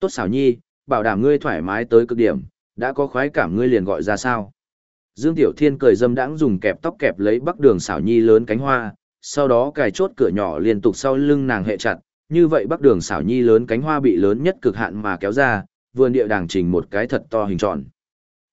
Tốt xảo nhi, bảo đảm ngươi thoải mái tới cực điểm, đã có khoái cảm ngươi liền gọi ra sao. Dương Tiểu Thiên cười dâm đãng dùng kẹp tóc kẹp lấy bắc đường xảo nhi lớn cánh hoa, sau đó cài chốt cửa nhỏ liên tục sau lưng nàng hệ chặt, như vậy bắc đường xảo nhi lớn cánh hoa bị lớn nhất cực hạn mà kéo ra, vườn địa đàng trình một cái thật to hình tròn.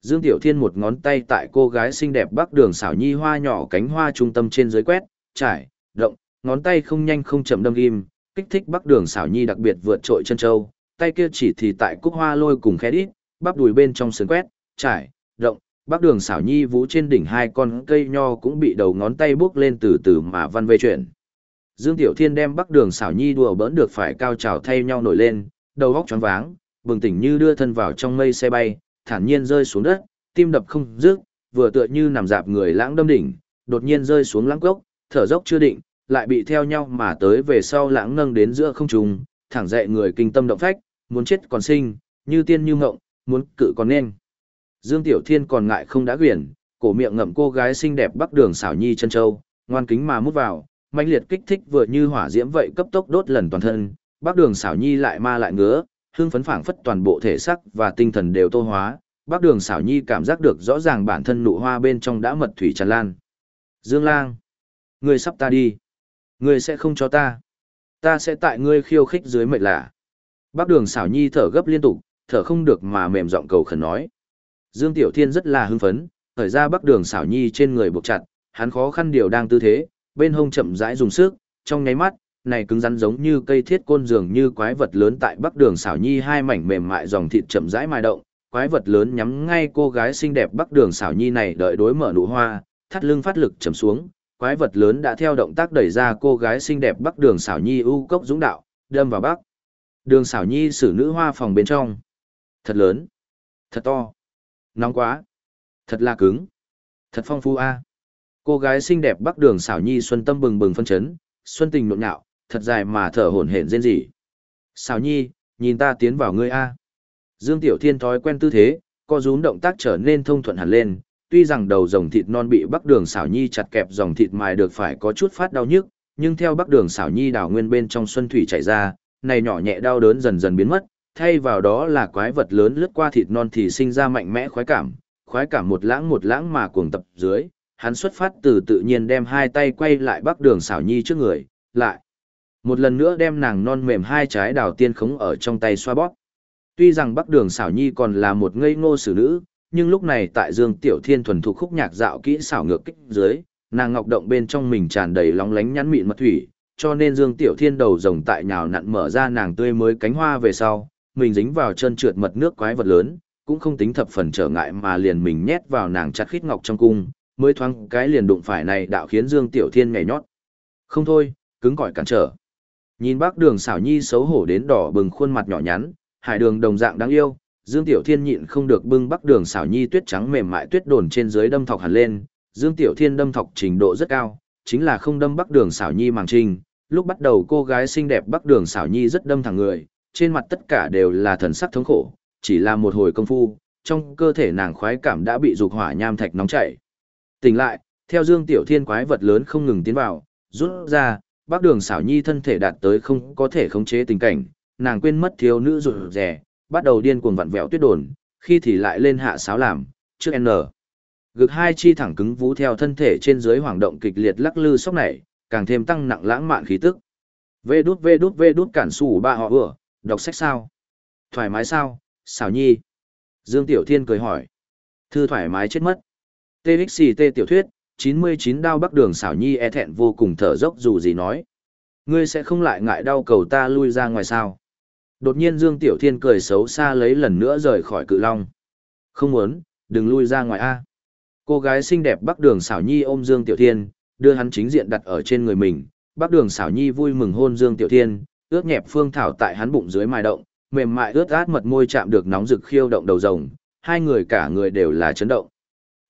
Dương Tiểu Thiên một ngón tay tại cô gái xinh đẹp bắc đường xảo nhi hoa nhỏ cánh hoa trung tâm trên dưới quét, trải, động, ngón tay không nhanh không chậm đâm ghim, kích thích bắc đường xảo nhi đặc biệt vượt trội chân châu, tay kia chỉ thì tại cúc hoa lôi cùng khe đít, bắp đùi bên trong sườn quét, trải, động, bắc đường xảo nhi vũ trên đỉnh hai con cây nho cũng bị đầu ngón tay bước lên từ từ mà văn vê chuyển. Dương Tiểu Thiên đem bắc đường xảo nhi đùa bỡn được phải cao trào thay nhau nổi lên, đầu góc choáng váng, bừng tỉnh như đưa thân vào trong mây xe bay, thản nhiên rơi xuống đất, tim đập không dứt, vừa tựa như nằm dạp người lãng đâm đỉnh, đột nhiên rơi xuống lãng cốc, thở dốc chưa định, lại bị theo nhau mà tới về sau lãng nâng đến giữa không trung, thẳng dậy người kinh tâm động phách, muốn chết còn sinh, như tiên như ngộng, muốn cự còn nên. Dương Tiểu Thiên còn ngại không đã quyển, cổ miệng ngậm cô gái xinh đẹp bắc đường xảo nhi chân châu, ngoan kính mà mút vào, mãnh liệt kích thích vừa như hỏa diễm vậy cấp tốc đốt lần toàn thân, bắc đường xảo nhi lại ma lại ngứa, hương phấn phảng phất toàn bộ thể xác và tinh thần đều tô hóa, bắc đường xảo nhi cảm giác được rõ ràng bản thân nụ hoa bên trong đã mật thủy tràn lan. Dương lang, ngươi sắp ta đi, ngươi sẽ không cho ta, ta sẽ tại ngươi khiêu khích dưới mệt lạ. Bắc đường xảo nhi thở gấp liên tục, thở không được mà mềm giọng cầu khẩn nói. Dương Tiểu Thiên rất là hưng phấn, thời ra bắc đường xảo nhi trên người buộc chặt, hắn khó khăn điều đang tư thế, bên hông chậm rãi dùng sức, trong nháy mắt, này cứng rắn giống như cây thiết côn dường như quái vật lớn tại bắc đường xảo nhi hai mảnh mềm mại dòng thịt chậm rãi mài động, quái vật lớn nhắm ngay cô gái xinh đẹp bắc đường xảo nhi này đợi đối mở nụ hoa, thắt lưng phát lực chầm xuống, quái vật lớn đã theo động tác đẩy ra cô gái xinh đẹp bắc đường xảo nhi u cốc dũng đạo, đâm vào bắc. Đường xảo nhi xử nữ hoa phòng bên trong. Thật lớn. Thật to. Nóng quá. Thật là cứng. Thật phong phú a. Cô gái xinh đẹp bắc đường xảo nhi xuân tâm bừng bừng phân chấn, xuân tình nộn nhạo, thật dài mà thở hổn hển rên rỉ. Xảo nhi, nhìn ta tiến vào ngươi a. Dương Tiểu Thiên thói quen tư thế, co rúm động tác trở nên thông thuận hẳn lên, tuy rằng đầu rồng thịt non bị bắc đường xảo nhi chặt kẹp dòng thịt mài được phải có chút phát đau nhức, nhưng theo bắc đường xảo nhi đào nguyên bên trong xuân thủy chảy ra, này nhỏ nhẹ đau đớn dần dần biến mất, thay vào đó là quái vật lớn lướt qua thịt non thì sinh ra mạnh mẽ khoái cảm, khoái cảm một lãng một lãng mà cuồng tập dưới, hắn xuất phát từ tự nhiên đem hai tay quay lại bắc đường xảo nhi trước người, lại. Một lần nữa đem nàng non mềm hai trái đào tiên khống ở trong tay xoa bóp. Tuy rằng bắc đường xảo nhi còn là một ngây ngô xử nữ, nhưng lúc này tại Dương Tiểu Thiên thuần thuộc khúc nhạc dạo kỹ xảo ngược kích dưới, nàng ngọc động bên trong mình tràn đầy lóng lánh nhắn mịn mật thủy, cho nên Dương Tiểu Thiên đầu rồng tại nhào nặn mở ra nàng tươi mới cánh hoa về sau, mình dính vào chân trượt mật nước quái vật lớn, cũng không tính thập phần trở ngại mà liền mình nhét vào nàng chặt khít ngọc trong cung, mới thoáng cái liền đụng phải này đạo khiến Dương Tiểu Thiên nhảy nhót. Không thôi, cứng cỏi cản trở. Nhìn bác đường xảo nhi xấu hổ đến đỏ bừng khuôn mặt nhỏ nhắn, hải đường đồng dạng đáng yêu, Dương Tiểu Thiên nhịn không được bưng bắc đường xảo nhi tuyết trắng mềm mại tuyết đồn trên dưới đâm thọc hẳn lên, Dương Tiểu Thiên đâm thọc trình độ rất cao, chính là không đâm bắc đường xảo nhi màng trình. Lúc bắt đầu cô gái xinh đẹp bắc đường xảo nhi rất đâm thẳng người, trên mặt tất cả đều là thần sắc thống khổ, chỉ là một hồi công phu, trong cơ thể nàng khoái cảm đã bị dục hỏa nham thạch nóng chảy. Tỉnh lại, theo Dương Tiểu Thiên quái vật lớn không ngừng tiến vào, rút ra, bắc đường xảo nhi thân thể đạt tới không có thể khống chế tình cảnh, nàng quên mất thiếu nữ rụt rè, bắt đầu điên cuồng vặn vẹo tuyết đồn, khi thì lại lên hạ sáo làm, trước N. Gực hai chi thẳng cứng vú theo thân thể trên dưới hoảng động kịch liệt lắc lư sốc này, càng thêm tăng nặng lãng mạn khí tức. Vê đút vê đút vê đút cản sủ ba họ vừa, đọc sách sao? Thoải mái sao, xảo nhi? Dương Tiểu Thiên cười hỏi. Thư thoải mái chết mất. TXT tiểu thuyết, 99 đao bắc đường xảo nhi e thẹn vô cùng thở dốc dù gì nói. Ngươi sẽ không lại ngại đau cầu ta lui ra ngoài sao? Đột nhiên Dương Tiểu Thiên cười xấu xa lấy lần nữa rời khỏi cự long. Không muốn, đừng lui ra ngoài A. Cô gái xinh đẹp Bắc Đường Xảo Nhi ôm Dương Tiểu Thiên, đưa hắn chính diện đặt ở trên người mình. Bắc Đường Xảo Nhi vui mừng hôn Dương Tiểu Thiên, ướt nhẹp phương thảo tại hắn bụng dưới mài động, mềm mại ướt át mật môi chạm được nóng rực khiêu động đầu rồng, hai người cả người đều là chấn động.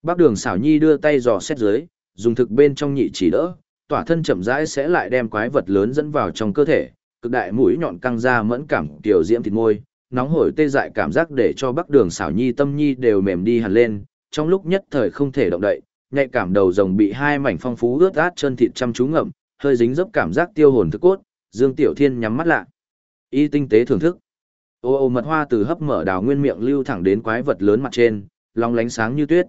Bắc Đường Xảo Nhi đưa tay dò xét dưới, dùng thực bên trong nhị chỉ đỡ, tỏa thân chậm rãi sẽ lại đem quái vật lớn dẫn vào trong cơ thể, cực đại mũi nhọn căng ra mẫn cảm tiểu diễm thịt môi, nóng hổi tê dại cảm giác để cho Bắc Đường xảo nhi tâm nhi đều mềm đi hẳn lên, trong lúc nhất thời không thể động đậy, nhạy cảm đầu rồng bị hai mảnh phong phú ướt át chân thịt chăm chú ngậm, hơi dính dấp cảm giác tiêu hồn thức cốt, Dương Tiểu Thiên nhắm mắt lại. Y tinh tế thưởng thức. Ô ô mật hoa từ hấp mở đào nguyên miệng lưu thẳng đến quái vật lớn mặt trên, long lánh sáng như tuyết.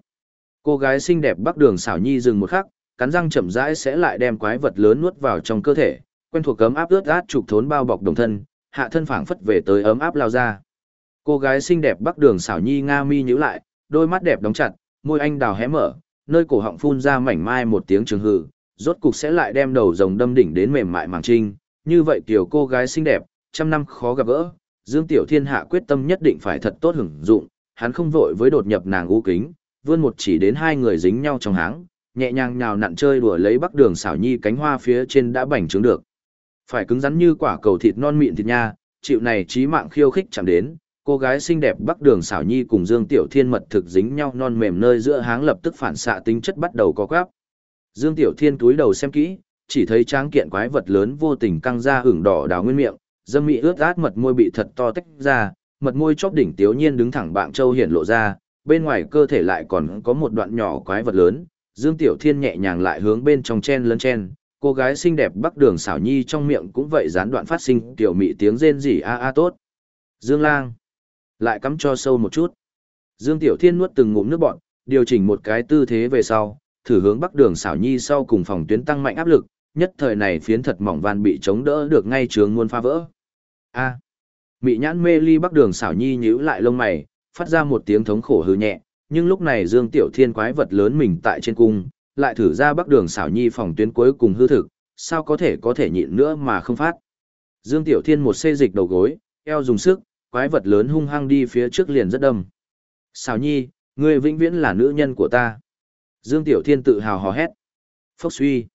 Cô gái xinh đẹp bắc đường xảo nhi dừng một khắc, cắn răng chậm rãi sẽ lại đem quái vật lớn nuốt vào trong cơ thể, quen thuộc cấm áp ướt át trục thốn bao bọc đồng thân, hạ thân phảng phất về tới ấm áp lao ra. Cô gái xinh đẹp bắc đường xảo nhi nga mi nhíu lại, đôi mắt đẹp đóng chặt, môi anh đào hé mở, nơi cổ họng phun ra mảnh mai một tiếng trường hừ, rốt cục sẽ lại đem đầu rồng đâm đỉnh đến mềm mại màng trinh, như vậy tiểu cô gái xinh đẹp, trăm năm khó gặp gỡ, Dương Tiểu Thiên hạ quyết tâm nhất định phải thật tốt hưởng dụng, hắn không vội với đột nhập nàng u kính, vươn một chỉ đến hai người dính nhau trong háng, nhẹ nhàng nhào nặn chơi đùa lấy bắc đường xảo nhi cánh hoa phía trên đã bành trướng được. Phải cứng rắn như quả cầu thịt non mịn thịt nha, chịu này trí mạng khiêu khích chạm đến, cô gái xinh đẹp bắc đường xảo nhi cùng Dương Tiểu Thiên mật thực dính nhau non mềm nơi giữa háng lập tức phản xạ tính chất bắt đầu có quáp. Dương Tiểu Thiên túi đầu xem kỹ, chỉ thấy tráng kiện quái vật lớn vô tình căng ra hưởng đỏ đào nguyên miệng, dâm mị ướt át mật môi bị thật to tách ra, mật môi chóp đỉnh tiểu nhiên đứng thẳng bạng châu hiện lộ ra, bên ngoài cơ thể lại còn có một đoạn nhỏ quái vật lớn, Dương Tiểu Thiên nhẹ nhàng lại hướng bên trong chen lân chen, cô gái xinh đẹp bắc đường xảo nhi trong miệng cũng vậy gián đoạn phát sinh tiểu mị tiếng rên rỉ a a tốt. Dương Lang lại cắm cho sâu một chút. Dương Tiểu Thiên nuốt từng ngụm nước bọt, điều chỉnh một cái tư thế về sau, thử hướng bắc đường xảo nhi sau cùng phòng tuyến tăng mạnh áp lực, nhất thời này phiến thật mỏng van bị chống đỡ được ngay trường muôn phá vỡ. A. Mị nhãn mê ly bắc đường xảo nhi nhíu lại lông mày, phát ra một tiếng thống khổ hư nhẹ, nhưng lúc này Dương Tiểu Thiên quái vật lớn mình tại trên cung, lại thử ra bắc đường xảo nhi phòng tuyến cuối cùng hư thực, sao có thể có thể nhịn nữa mà không phát. Dương Tiểu Thiên một xê dịch đầu gối, eo dùng sức, quái vật lớn hung hăng đi phía trước liền rất đâm. Xào nhi, ngươi vĩnh viễn là nữ nhân của ta. Dương Tiểu Thiên tự hào hò hét. Phốc suy.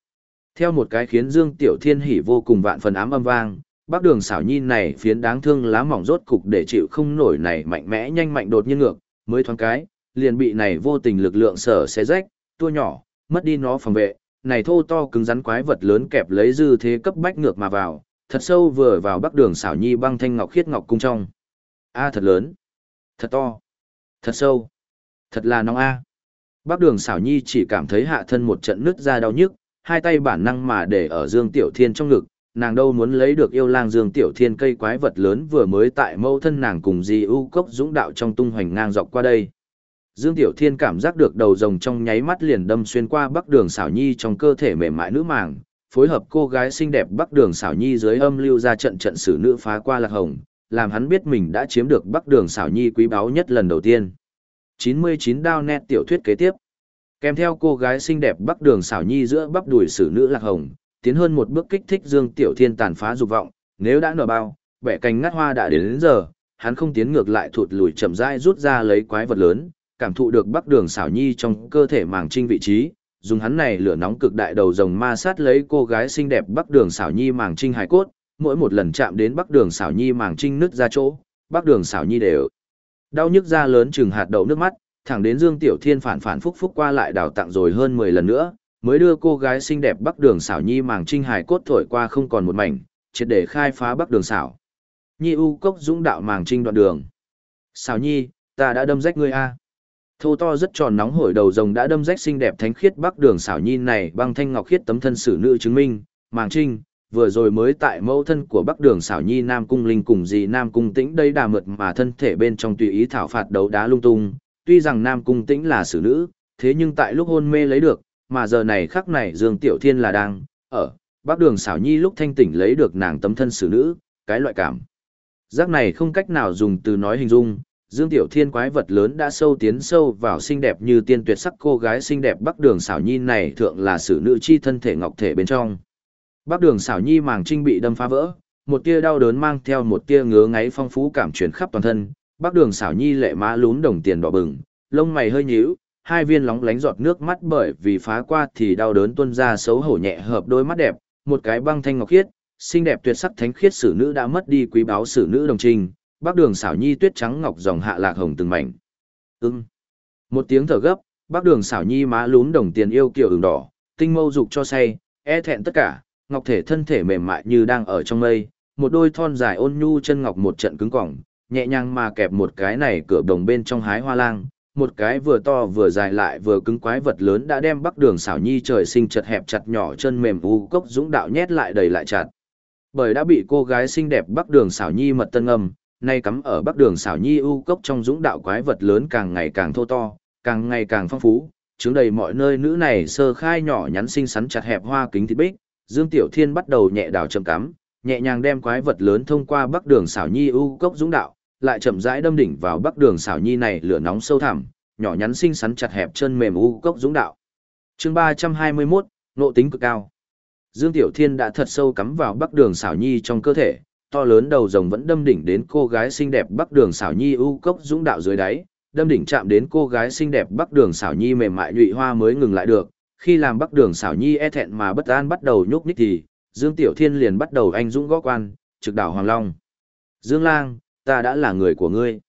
Theo một cái khiến Dương Tiểu Thiên hỉ vô cùng vạn phần ám âm vang, bác đường xảo nhi này phiến đáng thương lá mỏng rốt cục để chịu không nổi này mạnh mẽ nhanh mạnh đột nhiên ngược, mới thoáng cái, liền bị này vô tình lực lượng sở xé rách, tua nhỏ, mất đi nó phòng vệ, này thô to cứng rắn quái vật lớn kẹp lấy dư thế cấp bách ngược mà vào, thật sâu vừa vào bắc đường xảo nhi băng thanh ngọc khiết ngọc cung trong. A à, thật lớn, thật to, thật sâu, thật là nóng a. Bắc đường xảo nhi chỉ cảm thấy hạ thân một trận nứt ra đau nhức, hai tay bản năng mà để ở Dương Tiểu Thiên trong ngực, nàng đâu muốn lấy được yêu lang Dương Tiểu Thiên cây quái vật lớn vừa mới tại mâu thân nàng cùng di ưu cốc dũng đạo trong tung hoành ngang dọc qua đây. Dương Tiểu Thiên cảm giác được đầu rồng trong nháy mắt liền đâm xuyên qua bắc đường xảo nhi trong cơ thể mềm mại nữ màng, phối hợp cô gái xinh đẹp bắc đường xảo nhi dưới âm lưu ra trận trận sử nữ phá qua lạc hồng, làm hắn biết mình đã chiếm được bắc đường xảo nhi quý báu nhất lần đầu tiên. 99 đao nét tiểu thuyết kế tiếp. Kèm theo cô gái xinh đẹp bắc đường xảo nhi giữa bắp đùi sử nữ lạc hồng, tiến hơn một bước kích thích Dương Tiểu Thiên tàn phá dục vọng, nếu đã nở bao, bẻ cành ngắt hoa đã đến, đến giờ, hắn không tiến ngược lại thụt lùi chậm rãi rút ra lấy quái vật lớn, cảm thụ được bắc đường xảo nhi trong cơ thể màng trinh vị trí, dùng hắn này lửa nóng cực đại đầu rồng ma sát lấy cô gái xinh đẹp bắc đường xảo nhi màng trinh hải cốt, mỗi một lần chạm đến bắc đường xảo nhi màng trinh nứt ra chỗ, bắc đường xảo nhi đều đau nhức ra lớn chừng hạt đậu nước mắt, thẳng đến Dương Tiểu Thiên phản phản phúc phúc qua lại đào tặng rồi hơn 10 lần nữa, mới đưa cô gái xinh đẹp bắc đường xảo nhi màng trinh hài cốt thổi qua không còn một mảnh, triệt để khai phá bắc đường xảo. Nhi u cốc dũng đạo màng trinh đoạn đường. Xảo nhi, ta đã đâm rách ngươi a. Thô to rất tròn nóng hổi đầu rồng đã đâm rách xinh đẹp thánh khiết bắc đường xảo nhi này băng thanh ngọc khiết tấm thân sử nữ chứng minh, màng trinh, vừa rồi mới tại mẫu thân của bắc đường xảo nhi nam cung linh cùng dì nam cung tĩnh đây đà mượt mà thân thể bên trong tùy ý thảo phạt đấu đá lung tung tuy rằng nam cung tĩnh là xử nữ, thế nhưng tại lúc hôn mê lấy được, mà giờ này khắc này dương tiểu thiên là đang ở bắc đường xảo nhi lúc thanh tỉnh lấy được nàng tấm thân xử nữ, cái loại cảm giác này không cách nào dùng từ nói hình dung, Dương Tiểu Thiên quái vật lớn đã sâu tiến sâu vào xinh đẹp như tiên tuyệt sắc cô gái xinh đẹp Bắc Đường xảo nhi này thượng là xử nữ chi thân thể ngọc thể bên trong. Bắc Đường xảo nhi màng trinh bị đâm phá vỡ, một tia đau đớn mang theo một tia ngứa ngáy phong phú cảm truyền khắp toàn thân. Bắc Đường xảo nhi lệ má lún đồng tiền đỏ bừng, lông mày hơi nhíu, hai viên lóng lánh giọt nước mắt bởi vì phá qua thì đau đớn tuôn ra xấu hổ nhẹ hợp đôi mắt đẹp, một cái băng thanh ngọc khiết, xinh đẹp tuyệt sắc thánh khiết sử nữ đã mất đi quý báu sử nữ đồng trình Bác đường xảo nhi tuyết trắng ngọc dòng hạ lạc hồng từng mảnh. Ưng. Một tiếng thở gấp, bác đường xảo nhi má lún đồng tiền yêu kiểu ửng đỏ, tinh mâu dục cho say, e thẹn tất cả, ngọc thể thân thể mềm mại như đang ở trong mây, một đôi thon dài ôn nhu chân ngọc một trận cứng cỏng, nhẹ nhàng mà kẹp một cái này cửa đồng bên trong hái hoa lang, một cái vừa to vừa dài lại vừa cứng quái vật lớn đã đem bắc đường xảo nhi trời sinh chật hẹp chặt nhỏ chân mềm u cốc dũng đạo nhét lại đầy lại chặt. Bởi đã bị cô gái xinh đẹp bắc đường xảo nhi mật tân âm, nay cắm ở bắc đường xảo nhi u cốc trong dũng đạo quái vật lớn càng ngày càng thô to, càng ngày càng phong phú, chứng đầy mọi nơi nữ này sơ khai nhỏ nhắn xinh xắn chặt hẹp hoa kính thịt bích, Dương Tiểu Thiên bắt đầu nhẹ đào chậm cắm, nhẹ nhàng đem quái vật lớn thông qua bắc đường xảo nhi u cốc dũng đạo, lại chậm rãi đâm đỉnh vào bắc đường xảo nhi này lửa nóng sâu thẳm, nhỏ nhắn xinh xắn chặt hẹp chân mềm u cốc dũng đạo. Chương 321, nộ tính cực cao. Dương Tiểu Thiên đã thật sâu cắm vào bắc đường xảo nhi trong cơ thể, to lớn đầu rồng vẫn đâm đỉnh đến cô gái xinh đẹp bắc đường xảo nhi u cốc dũng đạo dưới đáy, đâm đỉnh chạm đến cô gái xinh đẹp bắc đường xảo nhi mềm mại nhụy hoa mới ngừng lại được. Khi làm bắc đường xảo nhi e thẹn mà bất an bắt đầu nhúc nhích thì, Dương Tiểu Thiên liền bắt đầu anh dũng gõ quan, trực đảo Hoàng Long. Dương Lang, ta đã là người của ngươi.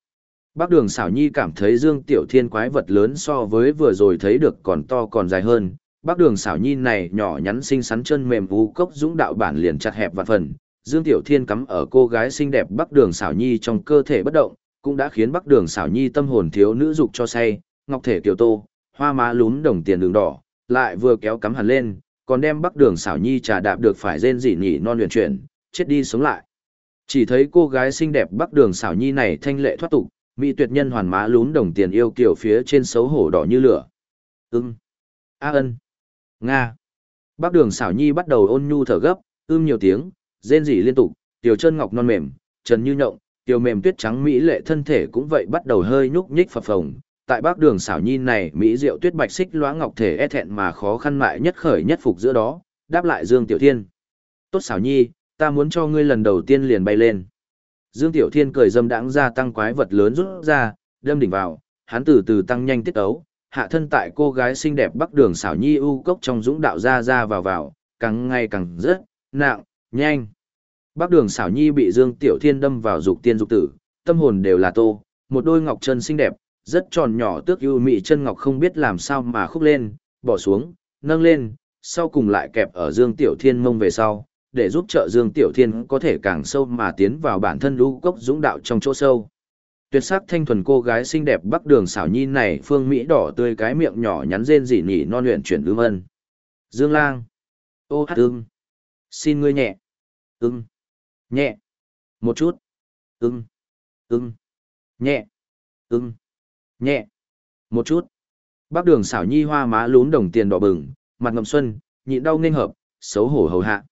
Bắc đường xảo nhi cảm thấy Dương Tiểu Thiên quái vật lớn so với vừa rồi thấy được còn to còn dài hơn. Bắc đường xảo nhi này nhỏ nhắn xinh xắn chân mềm vú cốc dũng đạo bản liền chặt hẹp vạn phần. Dương Tiểu Thiên cắm ở cô gái xinh đẹp Bắc đường xảo nhi trong cơ thể bất động, cũng đã khiến Bắc đường xảo nhi tâm hồn thiếu nữ dục cho say, ngọc thể kiều tô, hoa má lún đồng tiền đường đỏ, lại vừa kéo cắm hẳn lên, còn đem Bắc đường xảo nhi trà đạp được phải rên rỉ nhỉ non luyện chuyển, chết đi sống lại. Chỉ thấy cô gái xinh đẹp Bắc đường xảo nhi này thanh lệ thoát tục, mỹ tuyệt nhân hoàn má lún đồng tiền yêu kiểu phía trên xấu hổ đỏ như lửa. Ưng. A ân. Nga. Bắc đường xảo nhi bắt đầu ôn nhu thở gấp, ưm nhiều tiếng, rên rỉ liên tục, tiểu chân ngọc non mềm, trần như nhộng, tiểu mềm tuyết trắng mỹ lệ thân thể cũng vậy bắt đầu hơi nhúc nhích phập phồng. Tại bắc đường xảo nhi này, mỹ diệu tuyết bạch xích loã ngọc thể e thẹn mà khó khăn mại nhất khởi nhất phục giữa đó, đáp lại Dương Tiểu Thiên. Tốt xảo nhi, ta muốn cho ngươi lần đầu tiên liền bay lên. Dương Tiểu Thiên cười dâm đãng ra tăng quái vật lớn rút ra, đâm đỉnh vào, hắn từ từ tăng nhanh tiết ấu, hạ thân tại cô gái xinh đẹp bắc đường xảo nhi u cốc trong dũng đạo ra ra vào vào, càng ngày càng rất nặng, nhanh. Bắc đường xảo nhi bị Dương Tiểu Thiên đâm vào dục tiên dục tử, tâm hồn đều là tô, một đôi ngọc chân xinh đẹp, rất tròn nhỏ tước ưu mị chân ngọc không biết làm sao mà khúc lên, bỏ xuống, nâng lên, sau cùng lại kẹp ở Dương Tiểu Thiên mông về sau, để giúp trợ Dương Tiểu Thiên có thể càng sâu mà tiến vào bản thân lũ cốc dũng đạo trong chỗ sâu. Tuyệt sắc thanh thuần cô gái xinh đẹp bắc đường xảo nhi này phương Mỹ đỏ tươi cái miệng nhỏ nhắn rên rỉ nhỉ non luyện chuyển ưm ân. Dương lang. Ô hát ưng. Xin ngươi nhẹ. Ưng. Nhẹ. Một chút. Ưng. Ưng. Nhẹ. Ưng. Nhẹ. Một chút. Bắc đường xảo nhi hoa má lún đồng tiền đỏ bừng, mặt ngậm xuân, nhịn đau nên hợp, xấu hổ hầu hạ.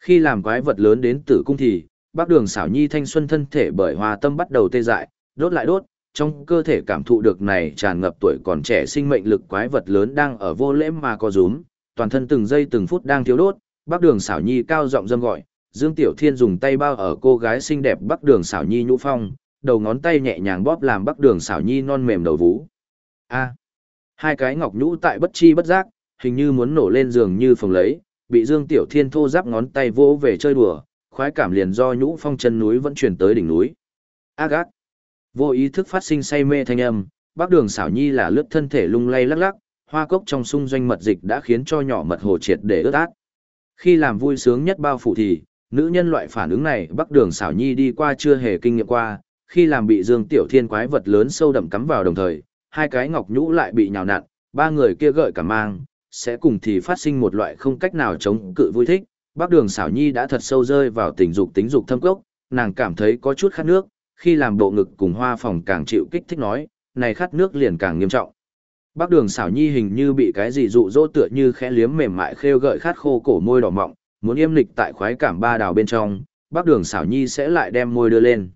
Khi làm quái vật lớn đến tử cung thì, bác đường xảo nhi thanh xuân thân thể bởi hòa tâm bắt đầu tê dại, đốt lại đốt, trong cơ thể cảm thụ được này tràn ngập tuổi còn trẻ sinh mệnh lực quái vật lớn đang ở vô lễ mà co rúm, toàn thân từng giây từng phút đang thiếu đốt, bác đường xảo nhi cao giọng dâm gọi, Dương Tiểu Thiên dùng tay bao ở cô gái xinh đẹp bác đường xảo nhi nhũ phong, đầu ngón tay nhẹ nhàng bóp làm bắc đường xảo nhi non mềm đầu vú. A. hai cái ngọc nhũ tại bất chi bất giác, hình như muốn nổ lên giường như phồng lấy, bị Dương Tiểu Thiên thô giáp ngón tay vỗ về chơi đùa, khoái cảm liền do nhũ phong chân núi vẫn truyền tới đỉnh núi. Ác ác. Vô ý thức phát sinh say mê thanh âm, bác đường xảo nhi là lướt thân thể lung lay lắc lắc, hoa cốc trong sung doanh mật dịch đã khiến cho nhỏ mật hồ triệt để ướt át. Khi làm vui sướng nhất bao phủ thì, nữ nhân loại phản ứng này bác đường xảo nhi đi qua chưa hề kinh nghiệm qua, khi làm bị Dương Tiểu Thiên quái vật lớn sâu đậm cắm vào đồng thời, hai cái ngọc nhũ lại bị nhào nặn, ba người kia gợi cả mang, sẽ cùng thì phát sinh một loại không cách nào chống cự vui thích. Bác đường xảo nhi đã thật sâu rơi vào tình dục tính dục thâm cốc, nàng cảm thấy có chút khát nước, khi làm bộ ngực cùng hoa phòng càng chịu kích thích nói, này khát nước liền càng nghiêm trọng. Bác đường xảo nhi hình như bị cái gì dụ dỗ tựa như khẽ liếm mềm mại khêu gợi khát khô cổ môi đỏ mọng, muốn yêm lịch tại khoái cảm ba đào bên trong, bác đường xảo nhi sẽ lại đem môi đưa lên.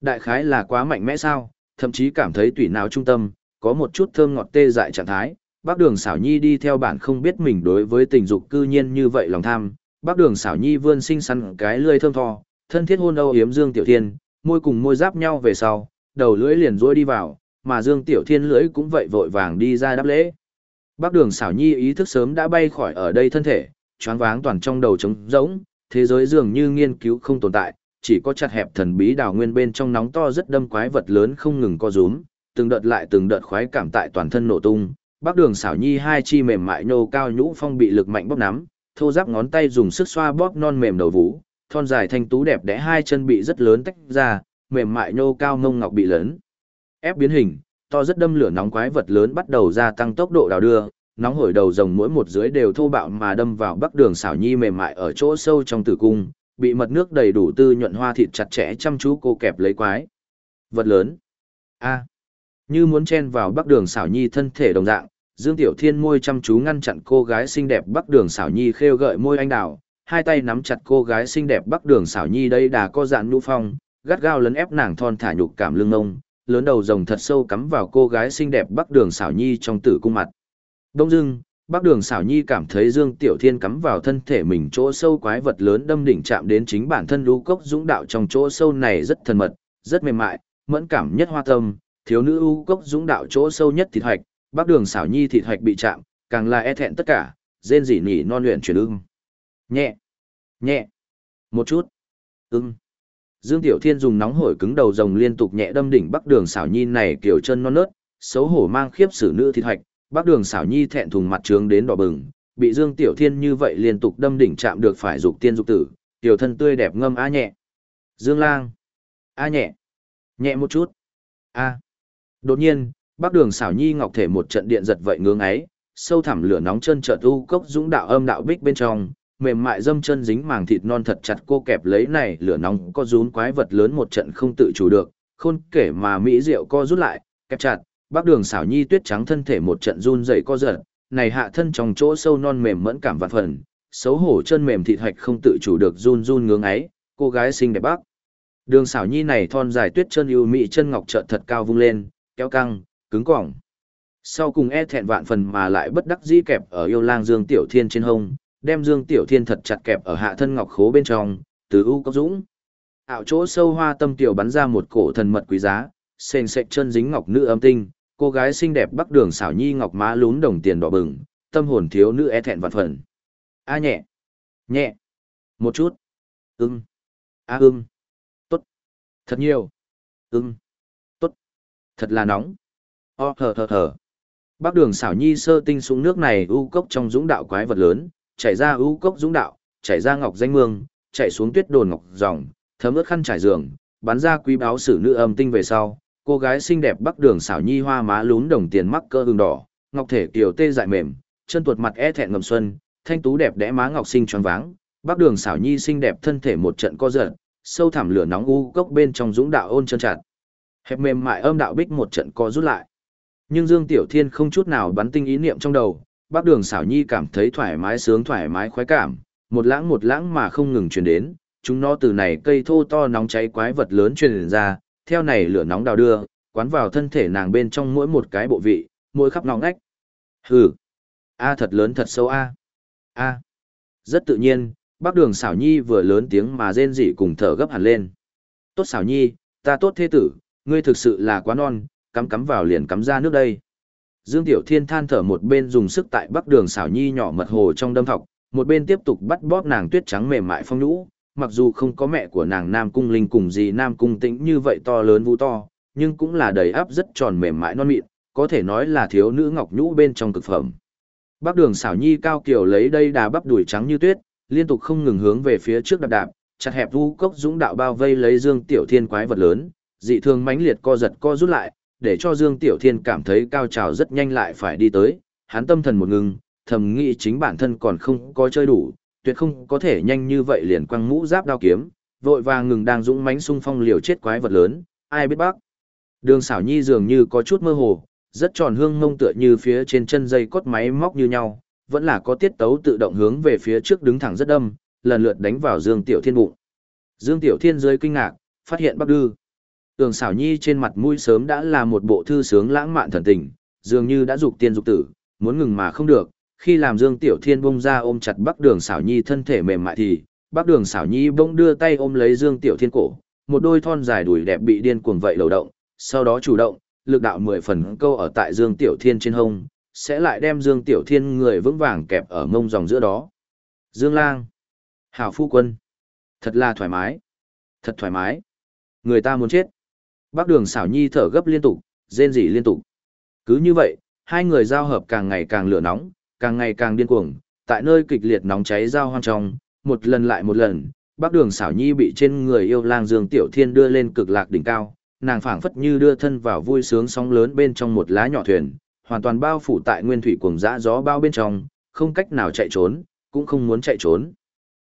Đại khái là quá mạnh mẽ sao, thậm chí cảm thấy tủy não trung tâm, có một chút thơm ngọt tê dại trạng thái, bác đường xảo nhi đi theo bản không biết mình đối với tình dục cư nhiên như vậy lòng tham. Bác đường xảo nhi vươn xinh xắn cái lưỡi thơm tho thân thiết hôn âu yếm dương tiểu thiên môi cùng môi giáp nhau về sau đầu lưỡi liền rỗi đi vào mà dương tiểu thiên lưỡi cũng vậy vội vàng đi ra đáp lễ. Bác đường xảo nhi ý thức sớm đã bay khỏi ở đây thân thể choáng váng toàn trong đầu trống rỗng thế giới dường như nghiên cứu không tồn tại chỉ có chặt hẹp thần bí đào nguyên bên trong nóng to rất đâm quái vật lớn không ngừng co rúm từng đợt lại từng đợt khoái cảm tại toàn thân nổ tung Bác đường xảo nhi hai chi mềm mại nhô cao nhũ phong bị lực mạnh bóp nắm, thô giáp ngón tay dùng sức xoa bóp non mềm đầu vú, thon dài thanh tú đẹp đẽ hai chân bị rất lớn tách ra, mềm mại nhô cao ngông ngọc bị lớn. Ép biến hình, to rất đâm lửa nóng quái vật lớn bắt đầu gia tăng tốc độ đào đưa, nóng hổi đầu rồng mỗi một dưới đều thô bạo mà đâm vào bắc đường xảo nhi mềm mại ở chỗ sâu trong tử cung, bị mật nước đầy đủ tư nhuận hoa thịt chặt chẽ chăm chú cô kẹp lấy quái. Vật lớn. A. Như muốn chen vào bắc đường xảo nhi thân thể đồng dạng, Dương Tiểu Thiên môi chăm chú ngăn chặn cô gái xinh đẹp bắc đường xảo nhi khêu gợi môi anh đào, hai tay nắm chặt cô gái xinh đẹp bắc đường xảo nhi đây đà co dạn nhũ phong, gắt gao lấn ép nàng thon thả nhục cảm lưng ngông, lớn đầu rồng thật sâu cắm vào cô gái xinh đẹp bắc đường xảo nhi trong tử cung mặt. Đông dưng, bắc đường xảo nhi cảm thấy Dương Tiểu Thiên cắm vào thân thể mình chỗ sâu quái vật lớn đâm đỉnh chạm đến chính bản thân lũ cốc dũng đạo trong chỗ sâu này rất thân mật, rất mềm mại, mẫn cảm nhất hoa tâm, thiếu nữ u cốc dũng đạo chỗ sâu nhất thịt hoạch, bắc đường xảo nhi thịt hoạch bị chạm, càng là e thẹn tất cả, rên rỉ nỉ non luyện chuyển ưng. Nhẹ, nhẹ, một chút, ưng. Dương Tiểu Thiên dùng nóng hổi cứng đầu rồng liên tục nhẹ đâm đỉnh bắc đường xảo nhi này kiểu chân non nớt, xấu hổ mang khiếp xử nữ thịt hoạch, bắc đường xảo nhi thẹn thùng mặt trướng đến đỏ bừng, bị Dương Tiểu Thiên như vậy liên tục đâm đỉnh chạm được phải dục tiên dục tử, tiểu thân tươi đẹp ngâm a nhẹ. Dương Lang, a nhẹ, nhẹ một chút, a. Đột nhiên, bắc đường xảo nhi ngọc thể một trận điện giật vậy ngưỡng ấy, sâu thẳm lửa nóng chân chợt u cốc dũng đạo âm đạo bích bên trong, mềm mại dâm chân dính màng thịt non thật chặt cô kẹp lấy này lửa nóng có rún quái vật lớn một trận không tự chủ được, khôn kể mà mỹ rượu co rút lại, kẹp chặt, bác đường xảo nhi tuyết trắng thân thể một trận run dậy co giật, này hạ thân trong chỗ sâu non mềm mẫn cảm vạn phần, xấu hổ chân mềm thịt hạch không tự chủ được run run ngưỡng ấy, cô gái xinh đẹp bác. Đường xảo nhi này thon dài tuyết chân ưu mị chân ngọc trợn thật cao vung lên, kéo căng, cứng cỏng. Sau cùng e thẹn vạn phần mà lại bất đắc dĩ kẹp ở yêu lang Dương Tiểu Thiên trên hông, đem Dương Tiểu Thiên thật chặt kẹp ở hạ thân ngọc khố bên trong, từ u có dũng. Ảo chỗ sâu hoa tâm tiểu bắn ra một cổ thần mật quý giá, sền sệt chân dính ngọc nữ âm tinh, cô gái xinh đẹp bắc đường xảo nhi ngọc má lún đồng tiền đỏ bừng, tâm hồn thiếu nữ e thẹn vạn phần. A nhẹ, nhẹ, một chút, ưng, a ưng, tốt, thật nhiều, ưng, tốt, thật là nóng, o thở thở thở. Bắc đường xảo nhi sơ tinh xuống nước này u cốc trong dũng đạo quái vật lớn, chảy ra ưu cốc dũng đạo, chảy ra ngọc danh mương, chạy xuống tuyết đồn ngọc dòng, thấm ướt khăn trải giường, bắn ra quý báo sử nữ âm tinh về sau, cô gái xinh đẹp bắc đường xảo nhi hoa má lún đồng tiền mắc cơ hương đỏ, ngọc thể kiều tê dại mềm, chân tuột mặt e thẹn ngầm xuân, thanh tú đẹp đẽ má ngọc sinh tròn váng, bắc đường xảo nhi xinh đẹp thân thể một trận co giật, sâu thẳm lửa nóng u cốc bên trong dũng đạo ôn chân chặt. Hẹp mềm mại âm đạo bích một trận co rút lại. Nhưng Dương Tiểu Thiên không chút nào bắn tinh ý niệm trong đầu, bác đường xảo nhi cảm thấy thoải mái sướng thoải mái khoái cảm, một lãng một lãng mà không ngừng truyền đến, chúng nó từ này cây thô to nóng cháy quái vật lớn truyền ra, theo này lửa nóng đào đưa, quán vào thân thể nàng bên trong mỗi một cái bộ vị, mỗi khắp nóng ngách. Hừ, a thật lớn thật sâu a, a, rất tự nhiên, bác đường xảo nhi vừa lớn tiếng mà rên rỉ cùng thở gấp hẳn lên. Tốt xảo nhi, ta tốt thế tử, ngươi thực sự là quá non, cắm cắm vào liền cắm ra nước đây. Dương Tiểu Thiên than thở một bên dùng sức tại bắc đường xảo nhi nhỏ mật hồ trong đâm thọc, một bên tiếp tục bắt bóp nàng tuyết trắng mềm mại phong nhũ, mặc dù không có mẹ của nàng Nam Cung Linh cùng gì Nam Cung Tĩnh như vậy to lớn vũ to, nhưng cũng là đầy áp rất tròn mềm mại non mịn, có thể nói là thiếu nữ ngọc nhũ bên trong cực phẩm. Bắc đường xảo nhi cao kiều lấy đây đà bắp đuổi trắng như tuyết, liên tục không ngừng hướng về phía trước đạp đạp, chặt hẹp vu cốc dũng đạo bao vây lấy Dương Tiểu Thiên quái vật lớn, dị thường mãnh liệt co giật co rút lại, để cho Dương Tiểu Thiên cảm thấy cao trào rất nhanh lại phải đi tới, hắn tâm thần một ngừng, thầm nghĩ chính bản thân còn không có chơi đủ, tuyệt không có thể nhanh như vậy liền quăng mũ giáp đao kiếm, vội vàng ngừng đang dũng mãnh xung phong liều chết quái vật lớn, ai biết bác. Đường xảo nhi dường như có chút mơ hồ, rất tròn hương mông tựa như phía trên chân dây cốt máy móc như nhau, vẫn là có tiết tấu tự động hướng về phía trước đứng thẳng rất đâm, lần lượt đánh vào Dương Tiểu Thiên bụng. Dương Tiểu Thiên dưới kinh ngạc, phát hiện Bắc Đư. Tường xảo nhi trên mặt mũi sớm đã là một bộ thư sướng lãng mạn thần tình, dường như đã dục tiên dục tử, muốn ngừng mà không được. Khi làm Dương Tiểu Thiên bông ra ôm chặt Bắc Đường xảo nhi thân thể mềm mại thì, Bắc Đường xảo nhi bông đưa tay ôm lấy Dương Tiểu Thiên cổ, một đôi thon dài đùi đẹp bị điên cuồng vậy lầu động, sau đó chủ động, lực đạo mười phần câu ở tại Dương Tiểu Thiên trên hông, sẽ lại đem Dương Tiểu Thiên người vững vàng kẹp ở mông dòng giữa đó. Dương Lang, Hảo Phu Quân, thật là thoải mái, thật thoải mái, người ta muốn chết. Bác đường xảo nhi thở gấp liên tục, rên rỉ liên tục. Cứ như vậy, hai người giao hợp càng ngày càng lửa nóng, càng ngày càng điên cuồng, tại nơi kịch liệt nóng cháy giao hoang trong, một lần lại một lần, bác đường xảo nhi bị trên người yêu lang dương tiểu thiên đưa lên cực lạc đỉnh cao, nàng phảng phất như đưa thân vào vui sướng sóng lớn bên trong một lá nhỏ thuyền, hoàn toàn bao phủ tại nguyên thủy cuồng dã gió bao bên trong, không cách nào chạy trốn, cũng không muốn chạy trốn.